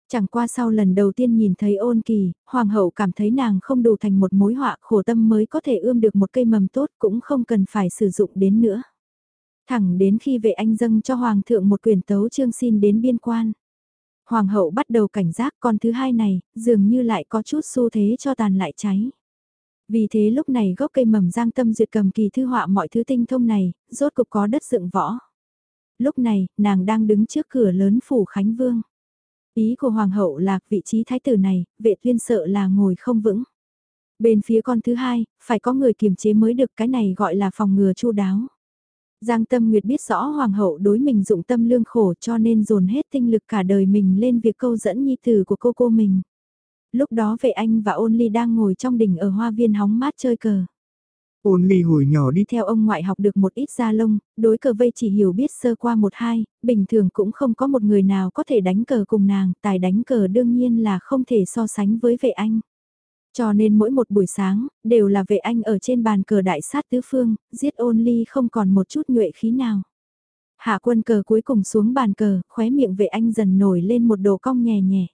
Chẳng qua sau lần đầu tiên nhìn thấy ôn kỳ, hoàng hậu cảm thấy nàng không đủ thành một mối họa khổ tâm mới có thể ươm được một cây mầm tốt cũng không cần phải sử dụng đến nữa. Thẳng đến khi vệ anh dâng cho hoàng thượng một quyền tấu chương xin đến biên quan. Hoàng hậu bắt đầu cảnh giác con thứ hai này, dường như lại có chút xu thế cho tàn lại cháy. Vì thế lúc này gốc cây mầm giang tâm duyệt cầm kỳ thư họa mọi thứ tinh thông này, rốt cục có đất dựng võ. Lúc này, nàng đang đứng trước cửa lớn phủ Khánh Vương. Ý của Hoàng hậu là vị trí thái tử này, vệ tuyên sợ là ngồi không vững. Bên phía con thứ hai, phải có người kiềm chế mới được cái này gọi là phòng ngừa chu đáo. Giang Tâm Nguyệt biết rõ Hoàng hậu đối mình dụng tâm lương khổ cho nên dồn hết tinh lực cả đời mình lên việc câu dẫn nhi tử của cô cô mình. Lúc đó vệ anh và ôn ly đang ngồi trong đỉnh ở hoa viên hóng mát chơi cờ. Ôn ly hồi nhỏ đi theo ông ngoại học được một ít gia lông, đối cờ vây chỉ hiểu biết sơ qua một hai, bình thường cũng không có một người nào có thể đánh cờ cùng nàng, tài đánh cờ đương nhiên là không thể so sánh với vệ anh. Cho nên mỗi một buổi sáng, đều là vệ anh ở trên bàn cờ đại sát tứ phương, giết ôn ly không còn một chút nhuệ khí nào. Hạ quân cờ cuối cùng xuống bàn cờ, khóe miệng vệ anh dần nổi lên một đồ cong nhẹ nhẹ.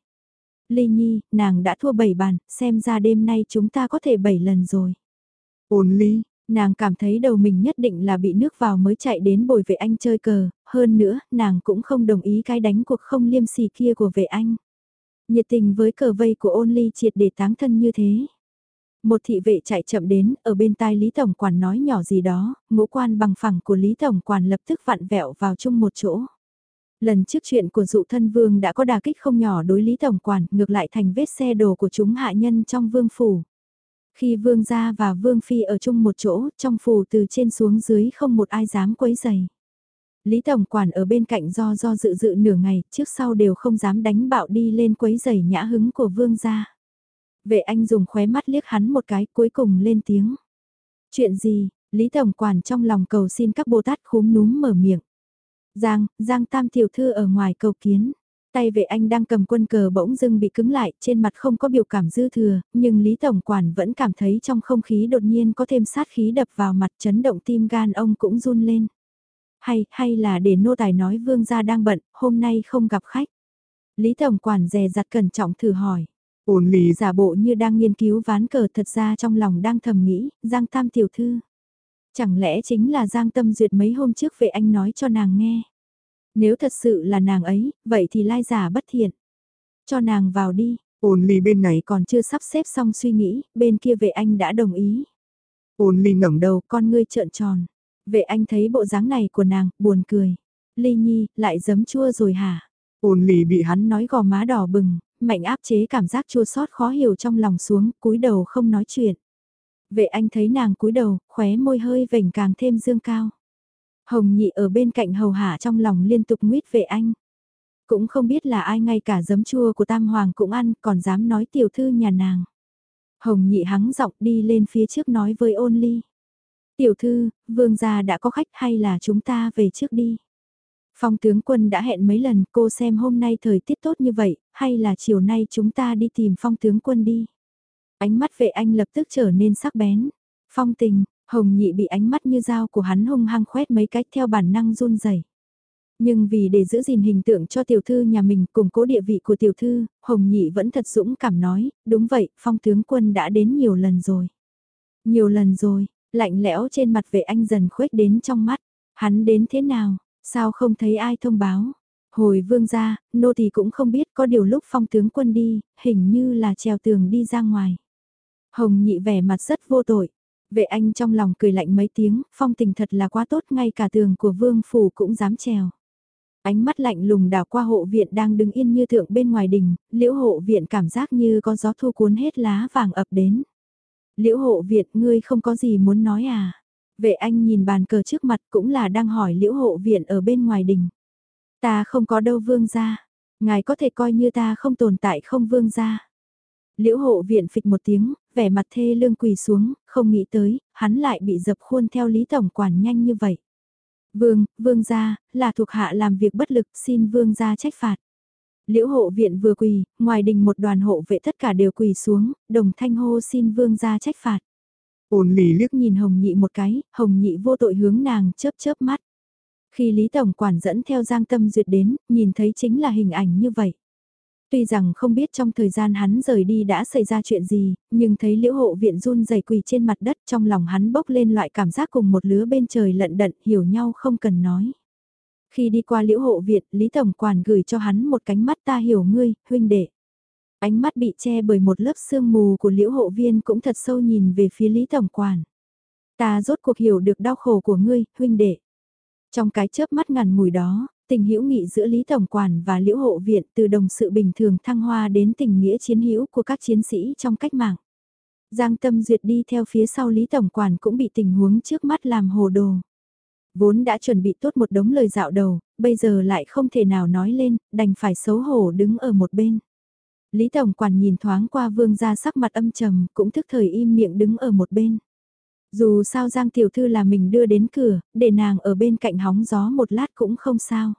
Ly Nhi, nàng đã thua 7 bàn, xem ra đêm nay chúng ta có thể 7 lần rồi. Ôn ly, nàng cảm thấy đầu mình nhất định là bị nước vào mới chạy đến bồi vệ anh chơi cờ, hơn nữa, nàng cũng không đồng ý cái đánh cuộc không liêm sỉ kia của vệ anh. Nhiệt tình với cờ vây của ôn ly triệt để táng thân như thế. Một thị vệ chạy chậm đến, ở bên tai Lý Tổng Quản nói nhỏ gì đó, ngũ quan bằng phẳng của Lý Tổng Quản lập tức vặn vẹo vào chung một chỗ. Lần trước chuyện của dụ thân vương đã có đà kích không nhỏ đối Lý Tổng Quản, ngược lại thành vết xe đồ của chúng hạ nhân trong vương phủ. Khi vương gia và vương phi ở chung một chỗ, trong phủ từ trên xuống dưới không một ai dám quấy giày. Lý Tổng Quản ở bên cạnh do do dự dự nửa ngày, trước sau đều không dám đánh bạo đi lên quấy giày nhã hứng của vương gia. Vệ anh dùng khóe mắt liếc hắn một cái cuối cùng lên tiếng. Chuyện gì, Lý Tổng Quản trong lòng cầu xin các Bồ Tát khúm núm mở miệng. Giang, Giang Tam Tiểu Thư ở ngoài cầu kiến. Tay vệ anh đang cầm quân cờ bỗng dưng bị cứng lại, trên mặt không có biểu cảm dư thừa, nhưng Lý Tổng Quản vẫn cảm thấy trong không khí đột nhiên có thêm sát khí đập vào mặt chấn động tim gan ông cũng run lên. Hay, hay là để nô tài nói vương gia đang bận, hôm nay không gặp khách. Lý Tổng Quản dè dặt cẩn trọng thử hỏi. Ôn ly giả bộ như đang nghiên cứu ván cờ thật ra trong lòng đang thầm nghĩ, Giang Tam Tiểu Thư. Chẳng lẽ chính là Giang Tâm Duyệt mấy hôm trước về anh nói cho nàng nghe. Nếu thật sự là nàng ấy, vậy thì lai giả bất thiện. Cho nàng vào đi, ôn ly bên này còn chưa sắp xếp xong suy nghĩ, bên kia vệ anh đã đồng ý. Ôn ly ngẩng đầu, con ngươi trợn tròn. Vệ anh thấy bộ dáng này của nàng, buồn cười. Ly nhi, lại giấm chua rồi hả? Ôn ly bị hắn nói gò má đỏ bừng, mạnh áp chế cảm giác chua xót khó hiểu trong lòng xuống, cúi đầu không nói chuyện. Vệ anh thấy nàng cúi đầu, khóe môi hơi vểnh càng thêm dương cao. Hồng nhị ở bên cạnh hầu hạ trong lòng liên tục nguyết về anh. Cũng không biết là ai ngay cả giấm chua của tam hoàng cũng ăn còn dám nói tiểu thư nhà nàng. Hồng nhị hắng giọng đi lên phía trước nói với ôn ly. Tiểu thư, vương gia đã có khách hay là chúng ta về trước đi? Phong tướng quân đã hẹn mấy lần cô xem hôm nay thời tiết tốt như vậy, hay là chiều nay chúng ta đi tìm phong tướng quân đi? Ánh mắt vệ anh lập tức trở nên sắc bén. Phong tình, hồng nhị bị ánh mắt như dao của hắn hung hăng khoét mấy cách theo bản năng run rẩy. Nhưng vì để giữ gìn hình tượng cho tiểu thư nhà mình củng cố địa vị của tiểu thư, Hồng Nhị vẫn thật dũng cảm nói, đúng vậy, phong tướng quân đã đến nhiều lần rồi. Nhiều lần rồi, lạnh lẽo trên mặt vệ anh dần khuếch đến trong mắt, hắn đến thế nào, sao không thấy ai thông báo. Hồi vương ra, nô thì cũng không biết có điều lúc phong tướng quân đi, hình như là trèo tường đi ra ngoài. Hồng nhị vẻ mặt rất vô tội. Vệ anh trong lòng cười lạnh mấy tiếng, phong tình thật là quá tốt ngay cả tường của vương phủ cũng dám trèo. Ánh mắt lạnh lùng đảo qua hộ viện đang đứng yên như thượng bên ngoài đình, liễu hộ viện cảm giác như có gió thu cuốn hết lá vàng ập đến. Liễu hộ viện ngươi không có gì muốn nói à? Vệ anh nhìn bàn cờ trước mặt cũng là đang hỏi liễu hộ viện ở bên ngoài đình. Ta không có đâu vương ra. Ngài có thể coi như ta không tồn tại không vương ra. Liễu hộ viện phịch một tiếng, vẻ mặt thê lương quỳ xuống, không nghĩ tới, hắn lại bị dập khuôn theo lý tổng quản nhanh như vậy. Vương, vương gia, là thuộc hạ làm việc bất lực, xin vương gia trách phạt. Liễu hộ viện vừa quỳ, ngoài đình một đoàn hộ vệ tất cả đều quỳ xuống, đồng thanh hô xin vương gia trách phạt. Ôn lì liếc nhìn hồng nhị một cái, hồng nhị vô tội hướng nàng chớp chớp mắt. Khi Lý Tổng quản dẫn theo Giang Tâm Duyệt đến, nhìn thấy chính là hình ảnh như vậy. Tuy rằng không biết trong thời gian hắn rời đi đã xảy ra chuyện gì, nhưng thấy liễu hộ viện run dày quỳ trên mặt đất trong lòng hắn bốc lên loại cảm giác cùng một lứa bên trời lận đận hiểu nhau không cần nói. Khi đi qua liễu hộ viện, Lý Tổng Quản gửi cho hắn một cánh mắt ta hiểu ngươi, huynh đệ. Ánh mắt bị che bởi một lớp sương mù của liễu hộ viên cũng thật sâu nhìn về phía Lý Tổng Quản. Ta rốt cuộc hiểu được đau khổ của ngươi, huynh đệ. Trong cái chớp mắt ngàn mùi đó, tình hữu nghị giữa Lý Tổng Quản và Liễu Hộ Viện từ đồng sự bình thường thăng hoa đến tình nghĩa chiến hữu của các chiến sĩ trong cách mạng. Giang Tâm Duyệt đi theo phía sau Lý Tổng Quản cũng bị tình huống trước mắt làm hồ đồ. Vốn đã chuẩn bị tốt một đống lời dạo đầu, bây giờ lại không thể nào nói lên, đành phải xấu hổ đứng ở một bên. Lý Tổng Quản nhìn thoáng qua vương ra sắc mặt âm trầm, cũng thức thời im miệng đứng ở một bên. Dù sao Giang Tiểu Thư là mình đưa đến cửa, để nàng ở bên cạnh hóng gió một lát cũng không sao.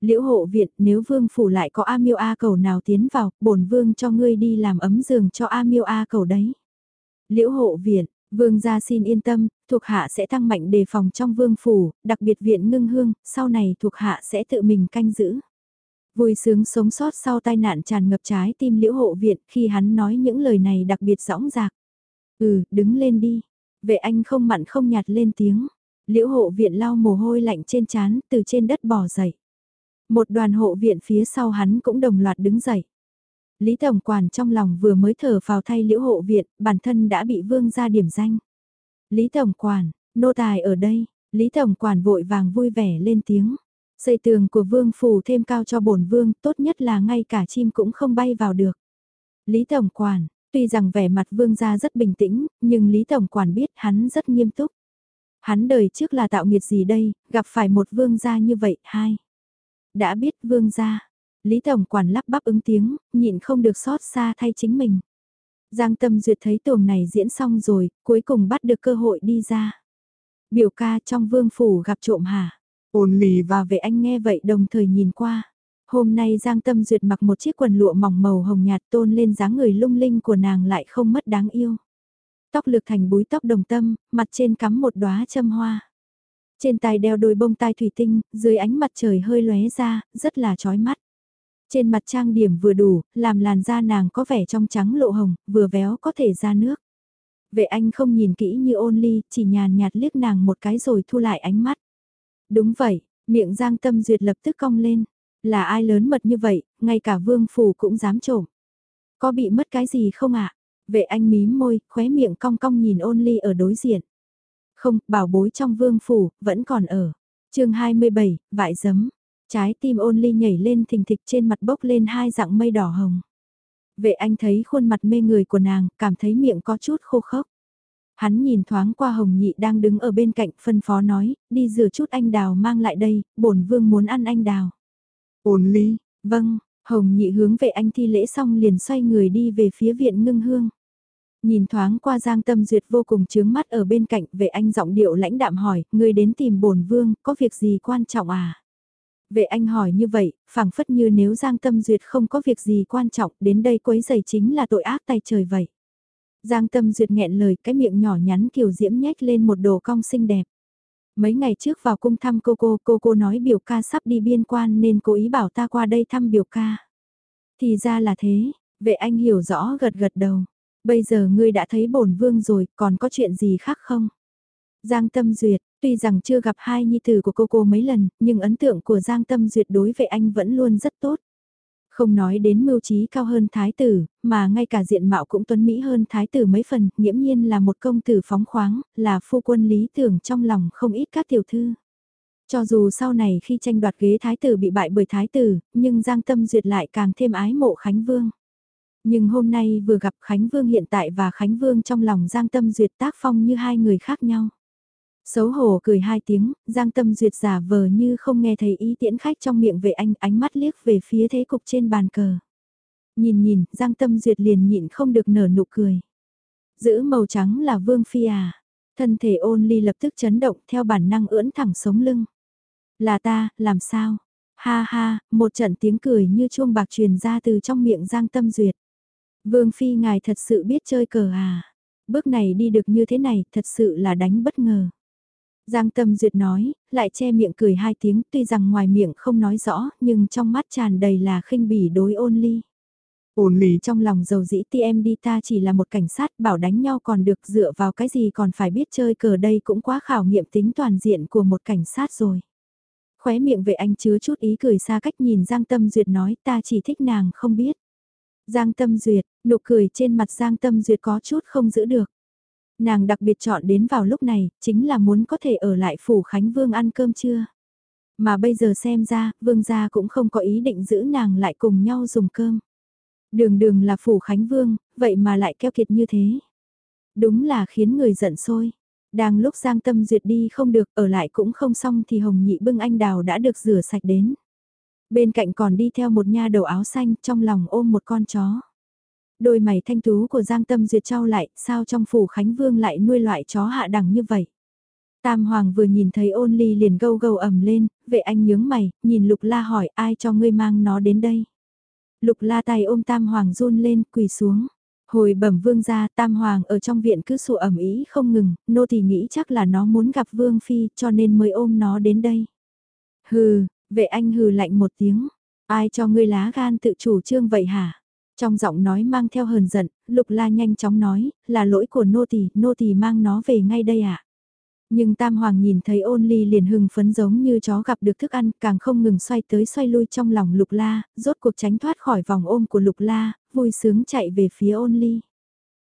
Liễu hộ viện nếu vương phủ lại có A miêu A cầu nào tiến vào, bổn vương cho ngươi đi làm ấm giường cho A miêu A cầu đấy. Liễu hộ viện, vương gia xin yên tâm, thuộc hạ sẽ tăng mạnh đề phòng trong vương phủ, đặc biệt viện ngưng hương, sau này thuộc hạ sẽ tự mình canh giữ. Vui sướng sống sót sau tai nạn tràn ngập trái tim liễu hộ viện khi hắn nói những lời này đặc biệt rõng rạc. Ừ, đứng lên đi. Vệ anh không mặn không nhạt lên tiếng. Liễu hộ viện lau mồ hôi lạnh trên trán từ trên đất bò dậy. Một đoàn hộ viện phía sau hắn cũng đồng loạt đứng dậy. Lý Tổng Quản trong lòng vừa mới thở vào thay liễu hộ viện, bản thân đã bị vương ra điểm danh. Lý Tổng Quản, nô tài ở đây, Lý Tổng Quản vội vàng vui vẻ lên tiếng. Xây tường của vương phủ thêm cao cho bổn vương, tốt nhất là ngay cả chim cũng không bay vào được. Lý Tổng Quản, tuy rằng vẻ mặt vương gia rất bình tĩnh, nhưng Lý Tổng Quản biết hắn rất nghiêm túc. Hắn đời trước là tạo nghiệt gì đây, gặp phải một vương gia như vậy, hai đã biết vương gia. Lý Tổng quản lắp bắp ứng tiếng, nhịn không được xót xa thay chính mình. Giang Tâm Duyệt thấy tuồng này diễn xong rồi, cuối cùng bắt được cơ hội đi ra. Biểu ca trong vương phủ gặp trộm hả? Ôn lì và vệ anh nghe vậy đồng thời nhìn qua. Hôm nay Giang Tâm Duyệt mặc một chiếc quần lụa mỏng màu hồng nhạt tôn lên dáng người lung linh của nàng lại không mất đáng yêu. Tóc lược thành búi tóc đồng tâm, mặt trên cắm một đóa châm hoa. Trên tai đeo đôi bông tai thủy tinh, dưới ánh mặt trời hơi lóe ra, rất là chói mắt. Trên mặt trang điểm vừa đủ, làm làn da nàng có vẻ trong trắng lộ hồng, vừa véo có thể ra nước. Vệ anh không nhìn kỹ như ôn ly, chỉ nhàn nhạt liếc nàng một cái rồi thu lại ánh mắt. Đúng vậy, miệng giang tâm duyệt lập tức cong lên. Là ai lớn mật như vậy, ngay cả vương phủ cũng dám trộm. Có bị mất cái gì không ạ? Vệ anh mím môi, khóe miệng cong cong nhìn ôn ly ở đối diện. Không, bảo bối trong vương phủ, vẫn còn ở. chương 27, vại giấm. Trái tim ôn ly nhảy lên thình thịch trên mặt bốc lên hai dạng mây đỏ hồng. Vệ anh thấy khuôn mặt mê người của nàng, cảm thấy miệng có chút khô khốc. Hắn nhìn thoáng qua hồng nhị đang đứng ở bên cạnh phân phó nói, đi rửa chút anh đào mang lại đây, bổn vương muốn ăn anh đào. Ôn ly, vâng, hồng nhị hướng về anh thi lễ xong liền xoay người đi về phía viện ngưng hương. Nhìn thoáng qua Giang Tâm Duyệt vô cùng chướng mắt ở bên cạnh, về anh giọng điệu lãnh đạm hỏi, người đến tìm bổn vương, có việc gì quan trọng à? Vệ anh hỏi như vậy, phảng phất như nếu Giang Tâm Duyệt không có việc gì quan trọng, đến đây quấy giày chính là tội ác tay trời vậy. Giang Tâm Duyệt nghẹn lời cái miệng nhỏ nhắn kiều diễm nhếch lên một đồ cong xinh đẹp. Mấy ngày trước vào cung thăm cô cô, cô cô nói biểu ca sắp đi biên quan nên cố ý bảo ta qua đây thăm biểu ca. Thì ra là thế, vệ anh hiểu rõ gật gật đầu. Bây giờ ngươi đã thấy bổn vương rồi, còn có chuyện gì khác không? Giang Tâm Duyệt, tuy rằng chưa gặp hai nhi tử của cô cô mấy lần, nhưng ấn tượng của Giang Tâm Duyệt đối với anh vẫn luôn rất tốt. Không nói đến mưu trí cao hơn thái tử, mà ngay cả diện mạo cũng tuấn mỹ hơn thái tử mấy phần, nghiễm nhiên là một công tử phóng khoáng, là phu quân lý tưởng trong lòng không ít các tiểu thư. Cho dù sau này khi tranh đoạt ghế thái tử bị bại bởi thái tử, nhưng Giang Tâm Duyệt lại càng thêm ái mộ Khánh Vương. Nhưng hôm nay vừa gặp Khánh Vương hiện tại và Khánh Vương trong lòng Giang Tâm Duyệt tác phong như hai người khác nhau. Xấu hổ cười hai tiếng, Giang Tâm Duyệt giả vờ như không nghe thấy ý tiễn khách trong miệng về anh ánh mắt liếc về phía thế cục trên bàn cờ. Nhìn nhìn, Giang Tâm Duyệt liền nhịn không được nở nụ cười. Giữ màu trắng là Vương Phi à. Thân thể ôn ly lập tức chấn động theo bản năng ưỡn thẳng sống lưng. Là ta, làm sao? Ha ha, một trận tiếng cười như chuông bạc truyền ra từ trong miệng Giang Tâm Duyệt. Vương Phi ngài thật sự biết chơi cờ à? Bước này đi được như thế này thật sự là đánh bất ngờ. Giang Tâm Duyệt nói, lại che miệng cười hai tiếng tuy rằng ngoài miệng không nói rõ nhưng trong mắt tràn đầy là khinh bỉ đối ôn ly. Ôn ly trong lòng dầu dĩ ti em đi ta chỉ là một cảnh sát bảo đánh nhau còn được dựa vào cái gì còn phải biết chơi cờ đây cũng quá khảo nghiệm tính toàn diện của một cảnh sát rồi. Khóe miệng về anh chứa chút ý cười xa cách nhìn Giang Tâm Duyệt nói ta chỉ thích nàng không biết. Giang Tâm Duyệt, nụ cười trên mặt Giang Tâm Duyệt có chút không giữ được. Nàng đặc biệt chọn đến vào lúc này, chính là muốn có thể ở lại phủ Khánh Vương ăn cơm trưa. Mà bây giờ xem ra, Vương gia cũng không có ý định giữ nàng lại cùng nhau dùng cơm. Đường đường là phủ Khánh Vương, vậy mà lại keo kiệt như thế. Đúng là khiến người giận sôi. Đang lúc Giang Tâm Duyệt đi không được ở lại cũng không xong thì Hồng Nhị bưng anh đào đã được rửa sạch đến. Bên cạnh còn đi theo một nha đầu áo xanh trong lòng ôm một con chó. Đôi mày thanh tú của Giang Tâm Duyệt trao lại, sao trong phủ Khánh Vương lại nuôi loại chó hạ đẳng như vậy? Tam Hoàng vừa nhìn thấy ôn ly liền gâu gâu ầm lên, vệ anh nhướng mày, nhìn Lục La hỏi ai cho ngươi mang nó đến đây? Lục La tay ôm Tam Hoàng run lên, quỳ xuống. Hồi bẩm vương gia Tam Hoàng ở trong viện cứ sủa ẩm ý không ngừng, nô thì nghĩ chắc là nó muốn gặp vương phi cho nên mới ôm nó đến đây. Hừ, vệ anh hừ lạnh một tiếng, ai cho ngươi lá gan tự chủ trương vậy hả? Trong giọng nói mang theo hờn giận, Lục La nhanh chóng nói, là lỗi của nô tỳ, nô tỳ mang nó về ngay đây ạ. À? Nhưng Tam Hoàng nhìn thấy ôn ly liền hưng phấn giống như chó gặp được thức ăn, càng không ngừng xoay tới xoay lui trong lòng Lục La, rốt cuộc tránh thoát khỏi vòng ôm của Lục La, vui sướng chạy về phía ôn ly.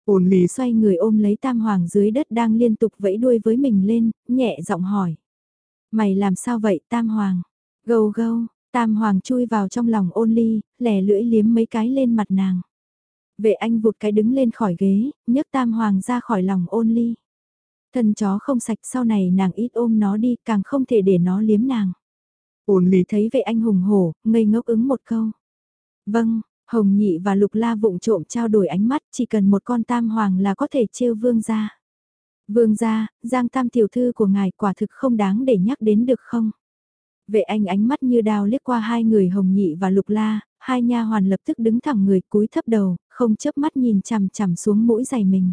Ôn ly xoay người ôm lấy Tam Hoàng dưới đất đang liên tục vẫy đuôi với mình lên, nhẹ giọng hỏi. Mày làm sao vậy Tam Hoàng? Gâu gâu, Tam Hoàng chui vào trong lòng ôn ly, lẻ lưỡi liếm mấy cái lên mặt nàng. Vệ anh vụt cái đứng lên khỏi ghế, nhấc Tam Hoàng ra khỏi lòng ôn ly. Thân chó không sạch sau này nàng ít ôm nó đi càng không thể để nó liếm nàng. Ôn ly thấy vệ anh hùng hổ, ngây ngốc ứng một câu. Vâng, Hồng Nhị và Lục La vụng trộm trao đổi ánh mắt chỉ cần một con Tam Hoàng là có thể trêu vương gia. Vương gia, Giang Tam tiểu thư của ngài quả thực không đáng để nhắc đến được không? Vệ anh ánh mắt như đao liếc qua hai người hồng nhị và lục la, hai nha hoàn lập tức đứng thẳng người cúi thấp đầu, không chớp mắt nhìn chằm chằm xuống mũi giày mình.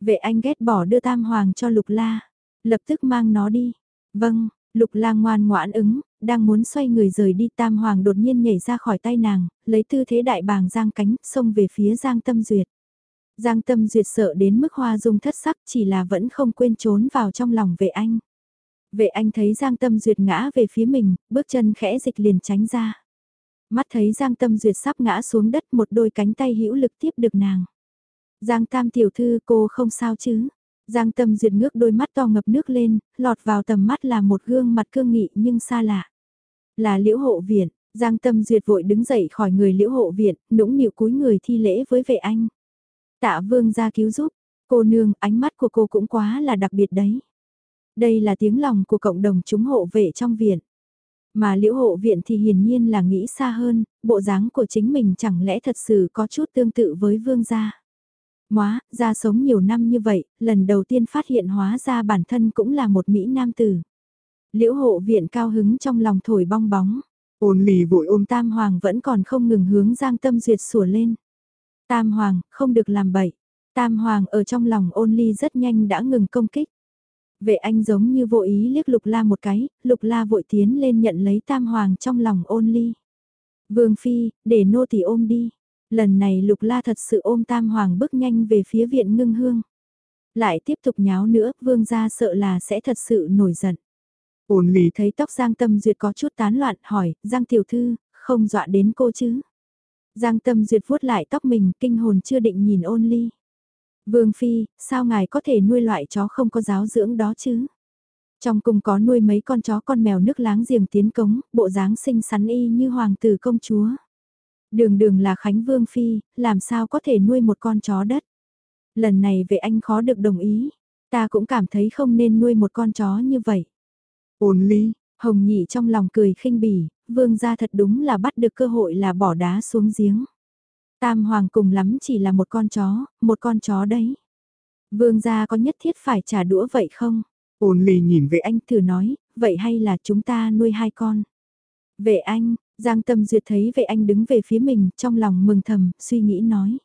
Vệ anh ghét bỏ đưa tam hoàng cho lục la, lập tức mang nó đi. Vâng, lục la ngoan ngoãn ứng, đang muốn xoay người rời đi tam hoàng đột nhiên nhảy ra khỏi tay nàng, lấy tư thế đại bàng giang cánh, xông về phía giang tâm duyệt. Giang tâm duyệt sợ đến mức hoa dung thất sắc chỉ là vẫn không quên trốn vào trong lòng vệ anh. Vệ anh thấy Giang Tâm Duyệt ngã về phía mình, bước chân khẽ dịch liền tránh ra. Mắt thấy Giang Tâm Duyệt sắp ngã xuống đất một đôi cánh tay hữu lực tiếp được nàng. Giang Tam tiểu thư cô không sao chứ? Giang Tâm Duyệt ngước đôi mắt to ngập nước lên, lọt vào tầm mắt là một gương mặt cương nghị nhưng xa lạ. Là liễu hộ viện, Giang Tâm Duyệt vội đứng dậy khỏi người liễu hộ viện, nũng nịu cúi người thi lễ với vệ anh. Tạ vương ra cứu giúp, cô nương ánh mắt của cô cũng quá là đặc biệt đấy. Đây là tiếng lòng của cộng đồng chúng hộ vệ trong viện. Mà liễu hộ viện thì hiển nhiên là nghĩ xa hơn, bộ dáng của chính mình chẳng lẽ thật sự có chút tương tự với vương gia. Móa, ra sống nhiều năm như vậy, lần đầu tiên phát hiện hóa ra bản thân cũng là một Mỹ Nam tử. Liễu hộ viện cao hứng trong lòng thổi bong bóng. Ôn lì vội ôm Tam Hoàng vẫn còn không ngừng hướng Giang Tâm Duyệt sủa lên. Tam Hoàng, không được làm bậy. Tam Hoàng ở trong lòng ôn ly rất nhanh đã ngừng công kích. Vệ anh giống như vô ý liếc Lục La một cái, Lục La vội tiến lên nhận lấy Tam Hoàng trong lòng ôn ly. Vương Phi, để nô tỳ ôm đi. Lần này Lục La thật sự ôm Tam Hoàng bước nhanh về phía viện ngưng hương. Lại tiếp tục nháo nữa, Vương gia sợ là sẽ thật sự nổi giận. Ôn ly thấy tóc Giang Tâm Duyệt có chút tán loạn hỏi, Giang Tiểu Thư, không dọa đến cô chứ? Giang Tâm Duyệt vuốt lại tóc mình, kinh hồn chưa định nhìn ôn ly. Vương Phi, sao ngài có thể nuôi loại chó không có giáo dưỡng đó chứ? Trong cung có nuôi mấy con chó con mèo nước láng giềng tiến cống, bộ dáng xinh xắn y như hoàng tử công chúa. Đường đường là Khánh Vương Phi, làm sao có thể nuôi một con chó đất? Lần này về anh khó được đồng ý, ta cũng cảm thấy không nên nuôi một con chó như vậy. Ôn ly, Hồng nhị trong lòng cười khinh bỉ, vương gia thật đúng là bắt được cơ hội là bỏ đá xuống giếng. Tam hoàng cùng lắm chỉ là một con chó, một con chó đấy. Vương gia có nhất thiết phải trả đũa vậy không? Ôn ly nhìn vệ anh thử nói, vậy hay là chúng ta nuôi hai con? Vệ anh, Giang Tâm Duyệt thấy vệ anh đứng về phía mình, trong lòng mừng thầm, suy nghĩ nói.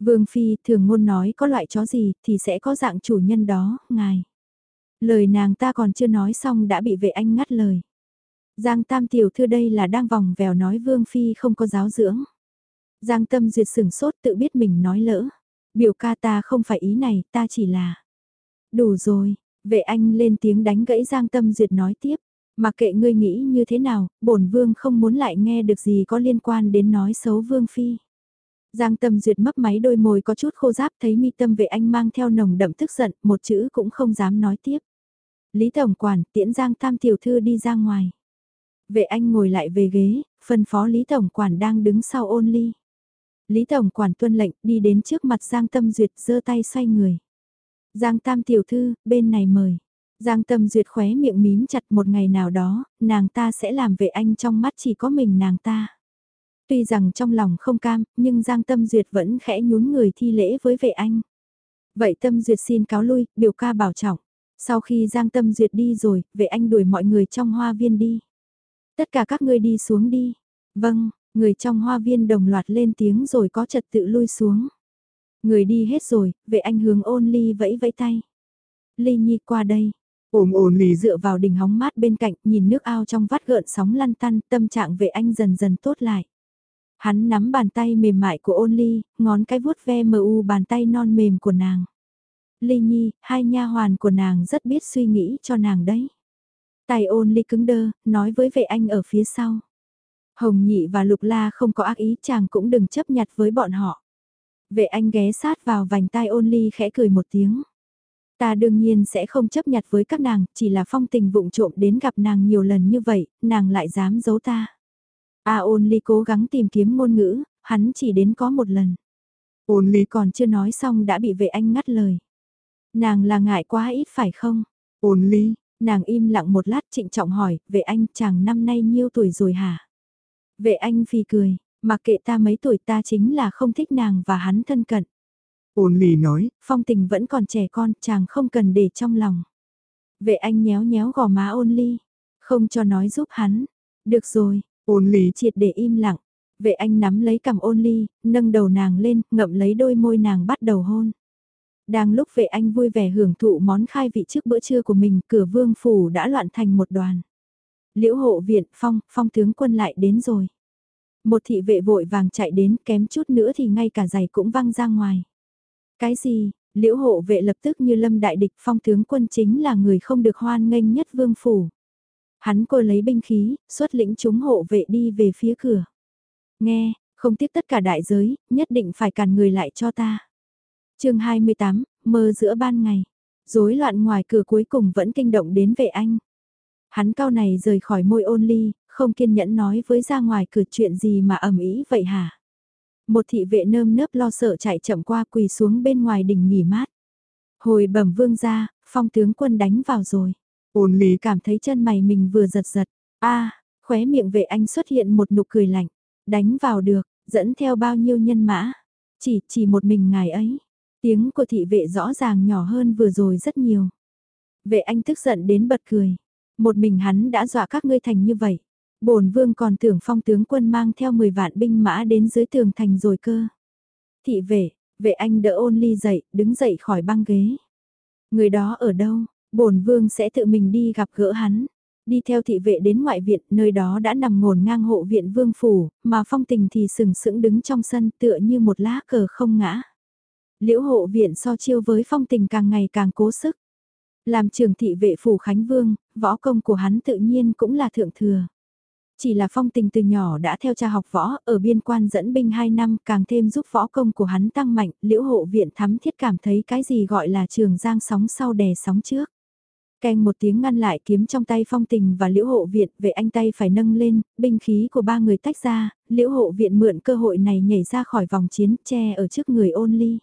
Vương Phi thường ngôn nói có loại chó gì thì sẽ có dạng chủ nhân đó, ngài. Lời nàng ta còn chưa nói xong đã bị vệ anh ngắt lời. Giang Tam Tiểu Thư đây là đang vòng vèo nói Vương Phi không có giáo dưỡng. Giang Tâm Duyệt sừng sốt tự biết mình nói lỡ. Biểu ca ta không phải ý này, ta chỉ là... Đủ rồi, vệ anh lên tiếng đánh gãy Giang Tâm Duyệt nói tiếp. Mặc kệ ngươi nghĩ như thế nào, bổn vương không muốn lại nghe được gì có liên quan đến nói xấu vương phi. Giang tâm duyệt mấp máy đôi môi có chút khô giáp thấy mi tâm vệ anh mang theo nồng đậm tức giận, một chữ cũng không dám nói tiếp. Lý Tổng Quản tiễn Giang Tam Tiểu Thư đi ra ngoài. Vệ anh ngồi lại về ghế, phân phó Lý Tổng Quản đang đứng sau ôn ly. Lý Tổng Quản tuân lệnh đi đến trước mặt Giang Tâm Duyệt giơ tay xoay người. Giang Tam Tiểu Thư, bên này mời. Giang Tâm Duyệt khóe miệng mím chặt một ngày nào đó, nàng ta sẽ làm vệ anh trong mắt chỉ có mình nàng ta. Tuy rằng trong lòng không cam, nhưng Giang Tâm Duyệt vẫn khẽ nhún người thi lễ với vệ anh. Vậy Tâm Duyệt xin cáo lui, biểu ca bảo trọng. Sau khi Giang Tâm Duyệt đi rồi, vệ anh đuổi mọi người trong hoa viên đi. Tất cả các ngươi đi xuống đi. Vâng, người trong hoa viên đồng loạt lên tiếng rồi có trật tự lui xuống. Người đi hết rồi, vệ anh hướng ôn ly vẫy vẫy tay. Ly Nhi qua đây, Ôm ôn ly dựa vào đỉnh hóng mát bên cạnh, nhìn nước ao trong vắt gợn sóng lăn tăn, tâm trạng vệ anh dần dần tốt lại. Hắn nắm bàn tay mềm mại của ôn ly, ngón cái vuốt ve mờ u bàn tay non mềm của nàng. Ly Nhi, hai nha hoàn của nàng rất biết suy nghĩ cho nàng đấy. Tay ôn ly cứng đơ, nói với vệ anh ở phía sau. Hồng Nhị và Lục La không có ác ý chàng cũng đừng chấp nhặt với bọn họ. Vệ anh ghé sát vào vành tai ôn ly khẽ cười một tiếng. Ta đương nhiên sẽ không chấp nhặt với các nàng, chỉ là phong tình vụng trộm đến gặp nàng nhiều lần như vậy, nàng lại dám giấu ta. A ôn ly cố gắng tìm kiếm ngôn ngữ, hắn chỉ đến có một lần. Ôn ly còn chưa nói xong đã bị vệ anh ngắt lời. Nàng là ngại quá ít phải không? Ôn ly, nàng im lặng một lát trịnh trọng hỏi, vệ anh chàng năm nay nhiêu tuổi rồi hả? Vệ anh phì cười, mặc kệ ta mấy tuổi ta chính là không thích nàng và hắn thân cận. Ôn ly nói, phong tình vẫn còn trẻ con, chàng không cần để trong lòng. Vệ anh nhéo nhéo gò má ôn ly, không cho nói giúp hắn. Được rồi, ôn ly triệt để im lặng. Vệ anh nắm lấy cầm ôn ly, nâng đầu nàng lên, ngậm lấy đôi môi nàng bắt đầu hôn. Đang lúc vệ anh vui vẻ hưởng thụ món khai vị trước bữa trưa của mình, cửa vương phủ đã loạn thành một đoàn. Liễu hộ viện, phong, phong tướng quân lại đến rồi. Một thị vệ vội vàng chạy đến, kém chút nữa thì ngay cả giày cũng văng ra ngoài. Cái gì, liễu hộ vệ lập tức như lâm đại địch phong tướng quân chính là người không được hoan nghênh nhất vương phủ. Hắn cô lấy binh khí, xuất lĩnh chúng hộ vệ đi về phía cửa. Nghe, không tiếc tất cả đại giới, nhất định phải cản người lại cho ta. chương 28, mơ giữa ban ngày. Rối loạn ngoài cửa cuối cùng vẫn kinh động đến vệ anh. Hắn cao này rời khỏi môi ôn ly, không kiên nhẫn nói với ra ngoài cửa chuyện gì mà ầm ĩ vậy hả? Một thị vệ nơm nớp lo sợ chạy chậm qua quỳ xuống bên ngoài đình nghỉ mát. Hồi bẩm vương ra, phong tướng quân đánh vào rồi. Ôn lý cảm thấy chân mày mình vừa giật giật. a khóe miệng vệ anh xuất hiện một nụ cười lạnh. Đánh vào được, dẫn theo bao nhiêu nhân mã. Chỉ, chỉ một mình ngài ấy. Tiếng của thị vệ rõ ràng nhỏ hơn vừa rồi rất nhiều. Vệ anh tức giận đến bật cười. Một mình hắn đã dọa các ngươi thành như vậy. bổn vương còn tưởng phong tướng quân mang theo 10 vạn binh mã đến dưới tường thành rồi cơ. Thị vệ, vệ anh đỡ ôn ly dậy, đứng dậy khỏi băng ghế. Người đó ở đâu? bổn vương sẽ tự mình đi gặp gỡ hắn. Đi theo thị vệ đến ngoại viện, nơi đó đã nằm ngổn ngang hộ viện vương phủ, mà phong tình thì sừng sững đứng trong sân tựa như một lá cờ không ngã. Liễu hộ viện so chiêu với phong tình càng ngày càng cố sức. Làm trường thị vệ phủ Khánh Vương, võ công của hắn tự nhiên cũng là thượng thừa. Chỉ là phong tình từ nhỏ đã theo cha học võ, ở biên quan dẫn binh 2 năm càng thêm giúp võ công của hắn tăng mạnh, liễu hộ viện thắm thiết cảm thấy cái gì gọi là trường giang sóng sau đè sóng trước. Canh một tiếng ngăn lại kiếm trong tay phong tình và liễu hộ viện về anh tay phải nâng lên, binh khí của ba người tách ra, liễu hộ viện mượn cơ hội này nhảy ra khỏi vòng chiến che ở trước người ôn ly.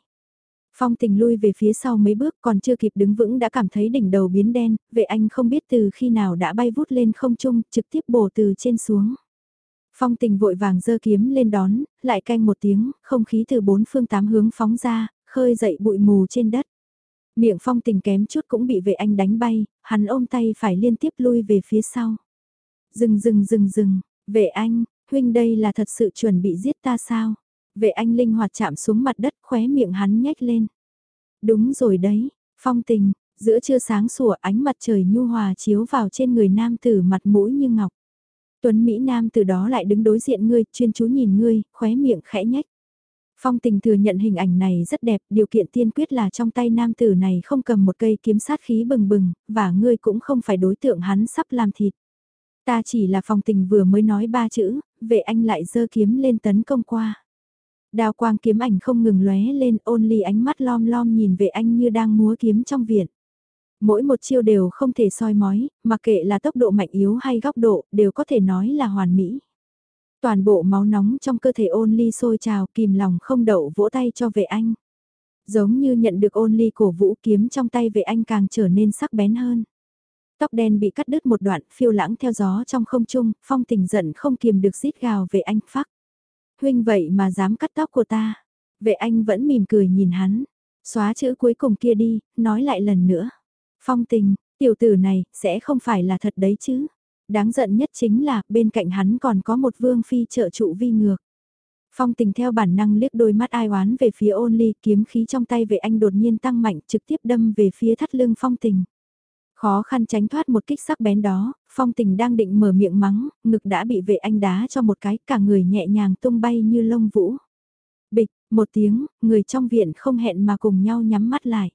Phong tình lui về phía sau mấy bước còn chưa kịp đứng vững đã cảm thấy đỉnh đầu biến đen, vệ anh không biết từ khi nào đã bay vút lên không trung, trực tiếp bổ từ trên xuống. Phong tình vội vàng giơ kiếm lên đón, lại canh một tiếng, không khí từ bốn phương tám hướng phóng ra, khơi dậy bụi mù trên đất. Miệng phong tình kém chút cũng bị vệ anh đánh bay, hắn ôm tay phải liên tiếp lui về phía sau. Dừng dừng dừng dừng, vệ anh, huynh đây là thật sự chuẩn bị giết ta sao? Vệ anh linh hoạt chạm xuống mặt đất khóe miệng hắn nhếch lên. Đúng rồi đấy, phong tình, giữa trưa sáng sủa ánh mặt trời nhu hòa chiếu vào trên người nam tử mặt mũi như ngọc. Tuấn Mỹ Nam từ đó lại đứng đối diện ngươi, chuyên chú nhìn ngươi, khóe miệng khẽ nhếch. Phong tình thừa nhận hình ảnh này rất đẹp, điều kiện tiên quyết là trong tay nam tử này không cầm một cây kiếm sát khí bừng bừng, và ngươi cũng không phải đối tượng hắn sắp làm thịt. Ta chỉ là phong tình vừa mới nói ba chữ, vệ anh lại giơ kiếm lên tấn công qua. Đào quang kiếm ảnh không ngừng lóe lên ôn ly ánh mắt lom lom nhìn về anh như đang múa kiếm trong viện. Mỗi một chiêu đều không thể soi mói, mặc kệ là tốc độ mạnh yếu hay góc độ, đều có thể nói là hoàn mỹ. Toàn bộ máu nóng trong cơ thể ôn ly sôi trào kìm lòng không đậu vỗ tay cho vệ anh. Giống như nhận được ôn ly cổ vũ kiếm trong tay vệ anh càng trở nên sắc bén hơn. Tóc đen bị cắt đứt một đoạn phiêu lãng theo gió trong không trung, phong tình giận không kiềm được rít gào về anh phắc. Huynh vậy mà dám cắt tóc của ta. Vệ anh vẫn mỉm cười nhìn hắn. Xóa chữ cuối cùng kia đi, nói lại lần nữa. Phong tình, tiểu tử này, sẽ không phải là thật đấy chứ. Đáng giận nhất chính là, bên cạnh hắn còn có một vương phi trợ trụ vi ngược. Phong tình theo bản năng liếc đôi mắt ai oán về phía ôn ly, kiếm khí trong tay vệ anh đột nhiên tăng mạnh trực tiếp đâm về phía thắt lưng phong tình. Khó khăn tránh thoát một kích sắc bén đó, phong tình đang định mở miệng mắng, ngực đã bị vệ anh đá cho một cái, cả người nhẹ nhàng tung bay như lông vũ. Bịch, một tiếng, người trong viện không hẹn mà cùng nhau nhắm mắt lại.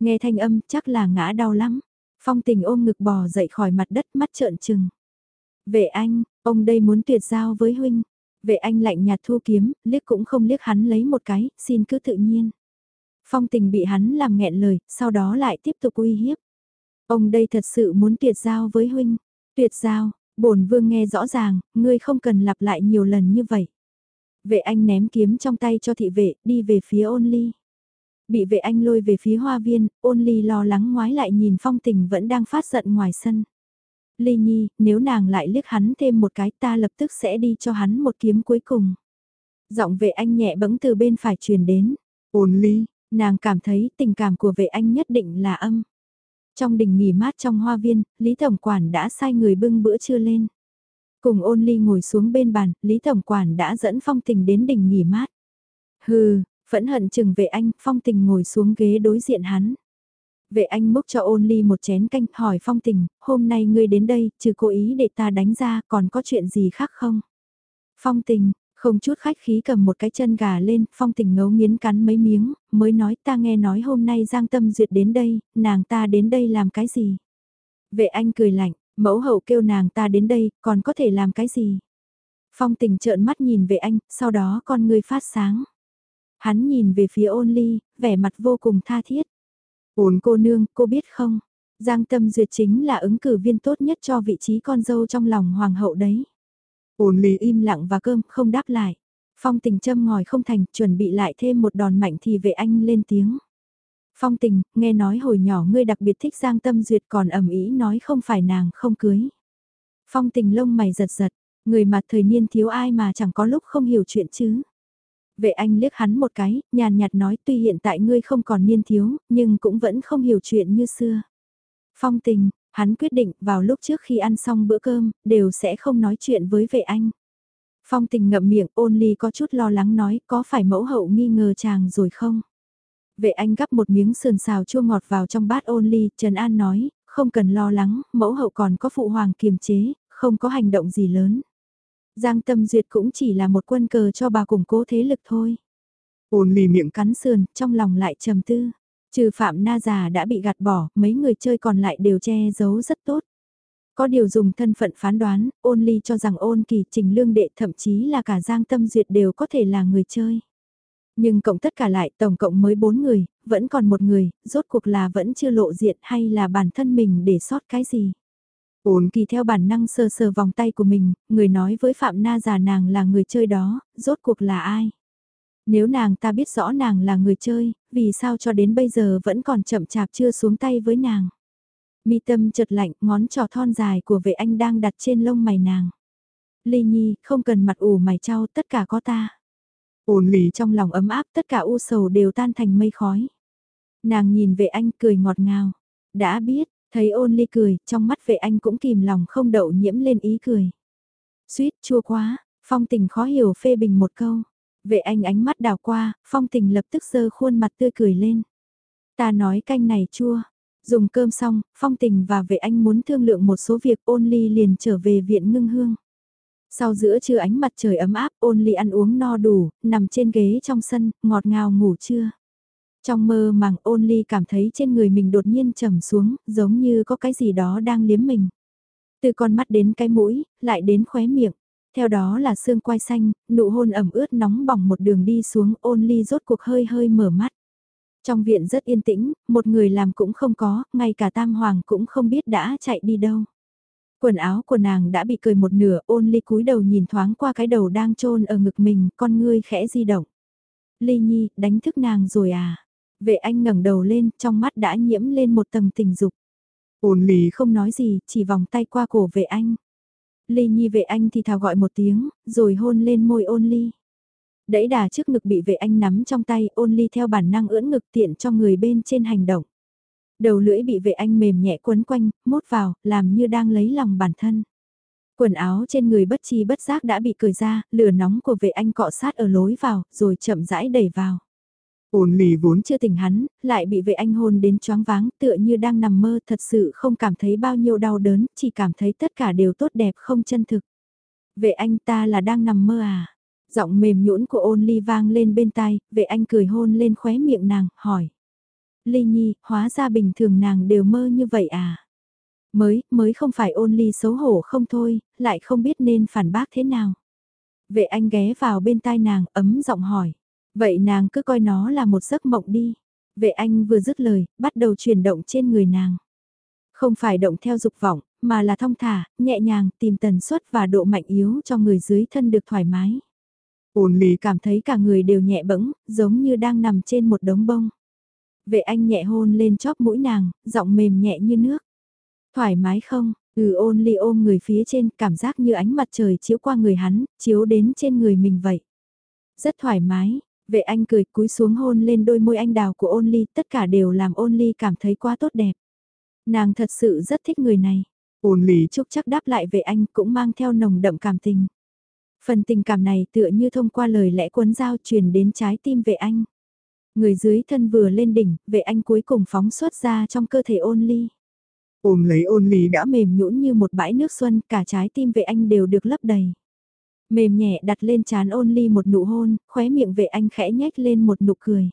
Nghe thanh âm chắc là ngã đau lắm. Phong tình ôm ngực bò dậy khỏi mặt đất mắt trợn trừng. Vệ anh, ông đây muốn tuyệt giao với huynh. Vệ anh lạnh nhạt thu kiếm, liếc cũng không liếc hắn lấy một cái, xin cứ tự nhiên. Phong tình bị hắn làm nghẹn lời, sau đó lại tiếp tục uy hiếp. Ông đây thật sự muốn tuyệt giao với huynh. Tuyệt giao, bổn vương nghe rõ ràng, ngươi không cần lặp lại nhiều lần như vậy. Vệ anh ném kiếm trong tay cho thị vệ, đi về phía ôn ly. Bị vệ anh lôi về phía hoa viên, ôn ly lo lắng ngoái lại nhìn phong tình vẫn đang phát giận ngoài sân. Ly nhi, nếu nàng lại liếc hắn thêm một cái ta lập tức sẽ đi cho hắn một kiếm cuối cùng. Giọng vệ anh nhẹ bẫng từ bên phải truyền đến. Ôn ly, nàng cảm thấy tình cảm của vệ anh nhất định là âm. Trong đình nghỉ mát trong hoa viên, Lý Tổng Quản đã sai người bưng bữa trưa lên. Cùng ôn ly ngồi xuống bên bàn, Lý Tổng Quản đã dẫn phong tình đến đình nghỉ mát. Hừ, phẫn hận chừng về anh, phong tình ngồi xuống ghế đối diện hắn. Vệ anh múc cho ôn ly một chén canh, hỏi phong tình, hôm nay ngươi đến đây, trừ cố ý để ta đánh ra, còn có chuyện gì khác không? Phong tình, không chút khách khí cầm một cái chân gà lên, phong tình ngấu nghiến cắn mấy miếng, mới nói ta nghe nói hôm nay Giang Tâm Duyệt đến đây, nàng ta đến đây làm cái gì? Vệ anh cười lạnh, mẫu hậu kêu nàng ta đến đây, còn có thể làm cái gì? Phong tình trợn mắt nhìn về anh, sau đó con người phát sáng. Hắn nhìn về phía ôn ly, vẻ mặt vô cùng tha thiết. Ôn cô nương, cô biết không? Giang Tâm Duyệt chính là ứng cử viên tốt nhất cho vị trí con dâu trong lòng hoàng hậu đấy. Ôn lì im lặng và cơm không đáp lại. Phong tình châm ngòi không thành, chuẩn bị lại thêm một đòn mạnh thì vệ anh lên tiếng. Phong tình, nghe nói hồi nhỏ ngươi đặc biệt thích Giang Tâm Duyệt còn ẩm ý nói không phải nàng không cưới. Phong tình lông mày giật giật, người mặt thời niên thiếu ai mà chẳng có lúc không hiểu chuyện chứ. Vệ anh liếc hắn một cái, nhàn nhạt nói tuy hiện tại ngươi không còn niên thiếu, nhưng cũng vẫn không hiểu chuyện như xưa. Phong tình, hắn quyết định vào lúc trước khi ăn xong bữa cơm, đều sẽ không nói chuyện với vệ anh. Phong tình ngậm miệng ôn ly có chút lo lắng nói có phải mẫu hậu nghi ngờ chàng rồi không? Vệ anh gắp một miếng sườn xào chua ngọt vào trong bát ôn ly, Trần An nói, không cần lo lắng, mẫu hậu còn có phụ hoàng kiềm chế, không có hành động gì lớn. Giang Tâm Duyệt cũng chỉ là một quân cờ cho bà củng cố thế lực thôi. Ôn ly miệng cắn sườn, trong lòng lại trầm tư. Trừ Phạm Na già đã bị gạt bỏ, mấy người chơi còn lại đều che giấu rất tốt. Có điều dùng thân phận phán đoán, ôn ly cho rằng ôn kỳ trình lương đệ thậm chí là cả Giang Tâm Duyệt đều có thể là người chơi. Nhưng cộng tất cả lại tổng cộng mới bốn người, vẫn còn một người, rốt cuộc là vẫn chưa lộ diện hay là bản thân mình để sót cái gì. Ôn kỳ theo bản năng sờ sờ vòng tay của mình, người nói với Phạm Na già nàng là người chơi đó, rốt cuộc là ai? Nếu nàng ta biết rõ nàng là người chơi, vì sao cho đến bây giờ vẫn còn chậm chạp chưa xuống tay với nàng? Mi tâm chợt lạnh, ngón trò thon dài của vệ anh đang đặt trên lông mày nàng. Ly Nhi, không cần mặt ủ mày trao, tất cả có ta. Ôn lì trong lòng ấm áp, tất cả u sầu đều tan thành mây khói. Nàng nhìn vệ anh cười ngọt ngào. Đã biết, thấy ôn ly cười, trong mắt vệ anh cũng kìm lòng không đậu nhiễm lên ý cười. Suýt chua quá, phong tình khó hiểu phê bình một câu. Vệ anh ánh mắt đào qua, phong tình lập tức giơ khuôn mặt tươi cười lên. Ta nói canh này chua, Dùng cơm xong, Phong Tình và vệ anh muốn thương lượng một số việc ôn ly liền trở về viện ngưng hương. Sau giữa trưa ánh mặt trời ấm áp ôn ly ăn uống no đủ, nằm trên ghế trong sân, ngọt ngào ngủ trưa. Trong mơ màng ôn ly cảm thấy trên người mình đột nhiên trầm xuống, giống như có cái gì đó đang liếm mình. Từ con mắt đến cái mũi, lại đến khóe miệng. Theo đó là xương quai xanh, nụ hôn ẩm ướt nóng bỏng một đường đi xuống ôn ly rốt cuộc hơi hơi mở mắt. Trong viện rất yên tĩnh, một người làm cũng không có, ngay cả tam hoàng cũng không biết đã chạy đi đâu. Quần áo của nàng đã bị cười một nửa ôn ly cúi đầu nhìn thoáng qua cái đầu đang trôn ở ngực mình, con ngươi khẽ di động. Ly nhi, đánh thức nàng rồi à? Vệ anh ngẩng đầu lên, trong mắt đã nhiễm lên một tầng tình dục. Ôn ly không nói gì, chỉ vòng tay qua cổ vệ anh. Ly nhi vệ anh thì thào gọi một tiếng, rồi hôn lên môi ôn ly. Đẩy đà trước ngực bị vệ anh nắm trong tay ôn ly theo bản năng ưỡn ngực tiện cho người bên trên hành động. Đầu lưỡi bị vệ anh mềm nhẹ quấn quanh, mốt vào, làm như đang lấy lòng bản thân. Quần áo trên người bất chi bất giác đã bị cởi ra, lửa nóng của vệ anh cọ sát ở lối vào, rồi chậm rãi đẩy vào. Ôn ly vốn chưa tỉnh hắn, lại bị vệ anh hôn đến choáng váng, tựa như đang nằm mơ, thật sự không cảm thấy bao nhiêu đau đớn, chỉ cảm thấy tất cả đều tốt đẹp không chân thực. Vệ anh ta là đang nằm mơ à? Giọng mềm nhũn của ôn ly vang lên bên tai, vệ anh cười hôn lên khóe miệng nàng, hỏi. Ly nhi, hóa ra bình thường nàng đều mơ như vậy à? Mới, mới không phải ôn ly xấu hổ không thôi, lại không biết nên phản bác thế nào. Vệ anh ghé vào bên tai nàng, ấm giọng hỏi. Vậy nàng cứ coi nó là một giấc mộng đi. Vệ anh vừa dứt lời, bắt đầu chuyển động trên người nàng. Không phải động theo dục vọng, mà là thong thả, nhẹ nhàng, tìm tần suất và độ mạnh yếu cho người dưới thân được thoải mái. Ôn ly cảm thấy cả người đều nhẹ bẫng, giống như đang nằm trên một đống bông. Vệ anh nhẹ hôn lên chóp mũi nàng, giọng mềm nhẹ như nước. Thoải mái không? Ừ ôn ly ôm người phía trên, cảm giác như ánh mặt trời chiếu qua người hắn, chiếu đến trên người mình vậy. Rất thoải mái, vệ anh cười cúi xuống hôn lên đôi môi anh đào của ôn ly, tất cả đều làm ôn ly cảm thấy quá tốt đẹp. Nàng thật sự rất thích người này. Ôn ly chúc chắc đáp lại vệ anh cũng mang theo nồng đậm cảm tình. Phần tình cảm này tựa như thông qua lời lẽ cuốn dao truyền đến trái tim vệ anh. Người dưới thân vừa lên đỉnh, vệ anh cuối cùng phóng xuất ra trong cơ thể ôn ly. Ôm lấy ôn ly đã mềm nhũn như một bãi nước xuân, cả trái tim vệ anh đều được lấp đầy. Mềm nhẹ đặt lên chán ôn ly một nụ hôn, khóe miệng vệ anh khẽ nhếch lên một nụ cười.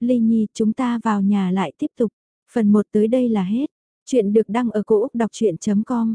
Ly Nhi, chúng ta vào nhà lại tiếp tục. Phần 1 tới đây là hết. Chuyện được đăng ở cổ Úc đọc chuyện.com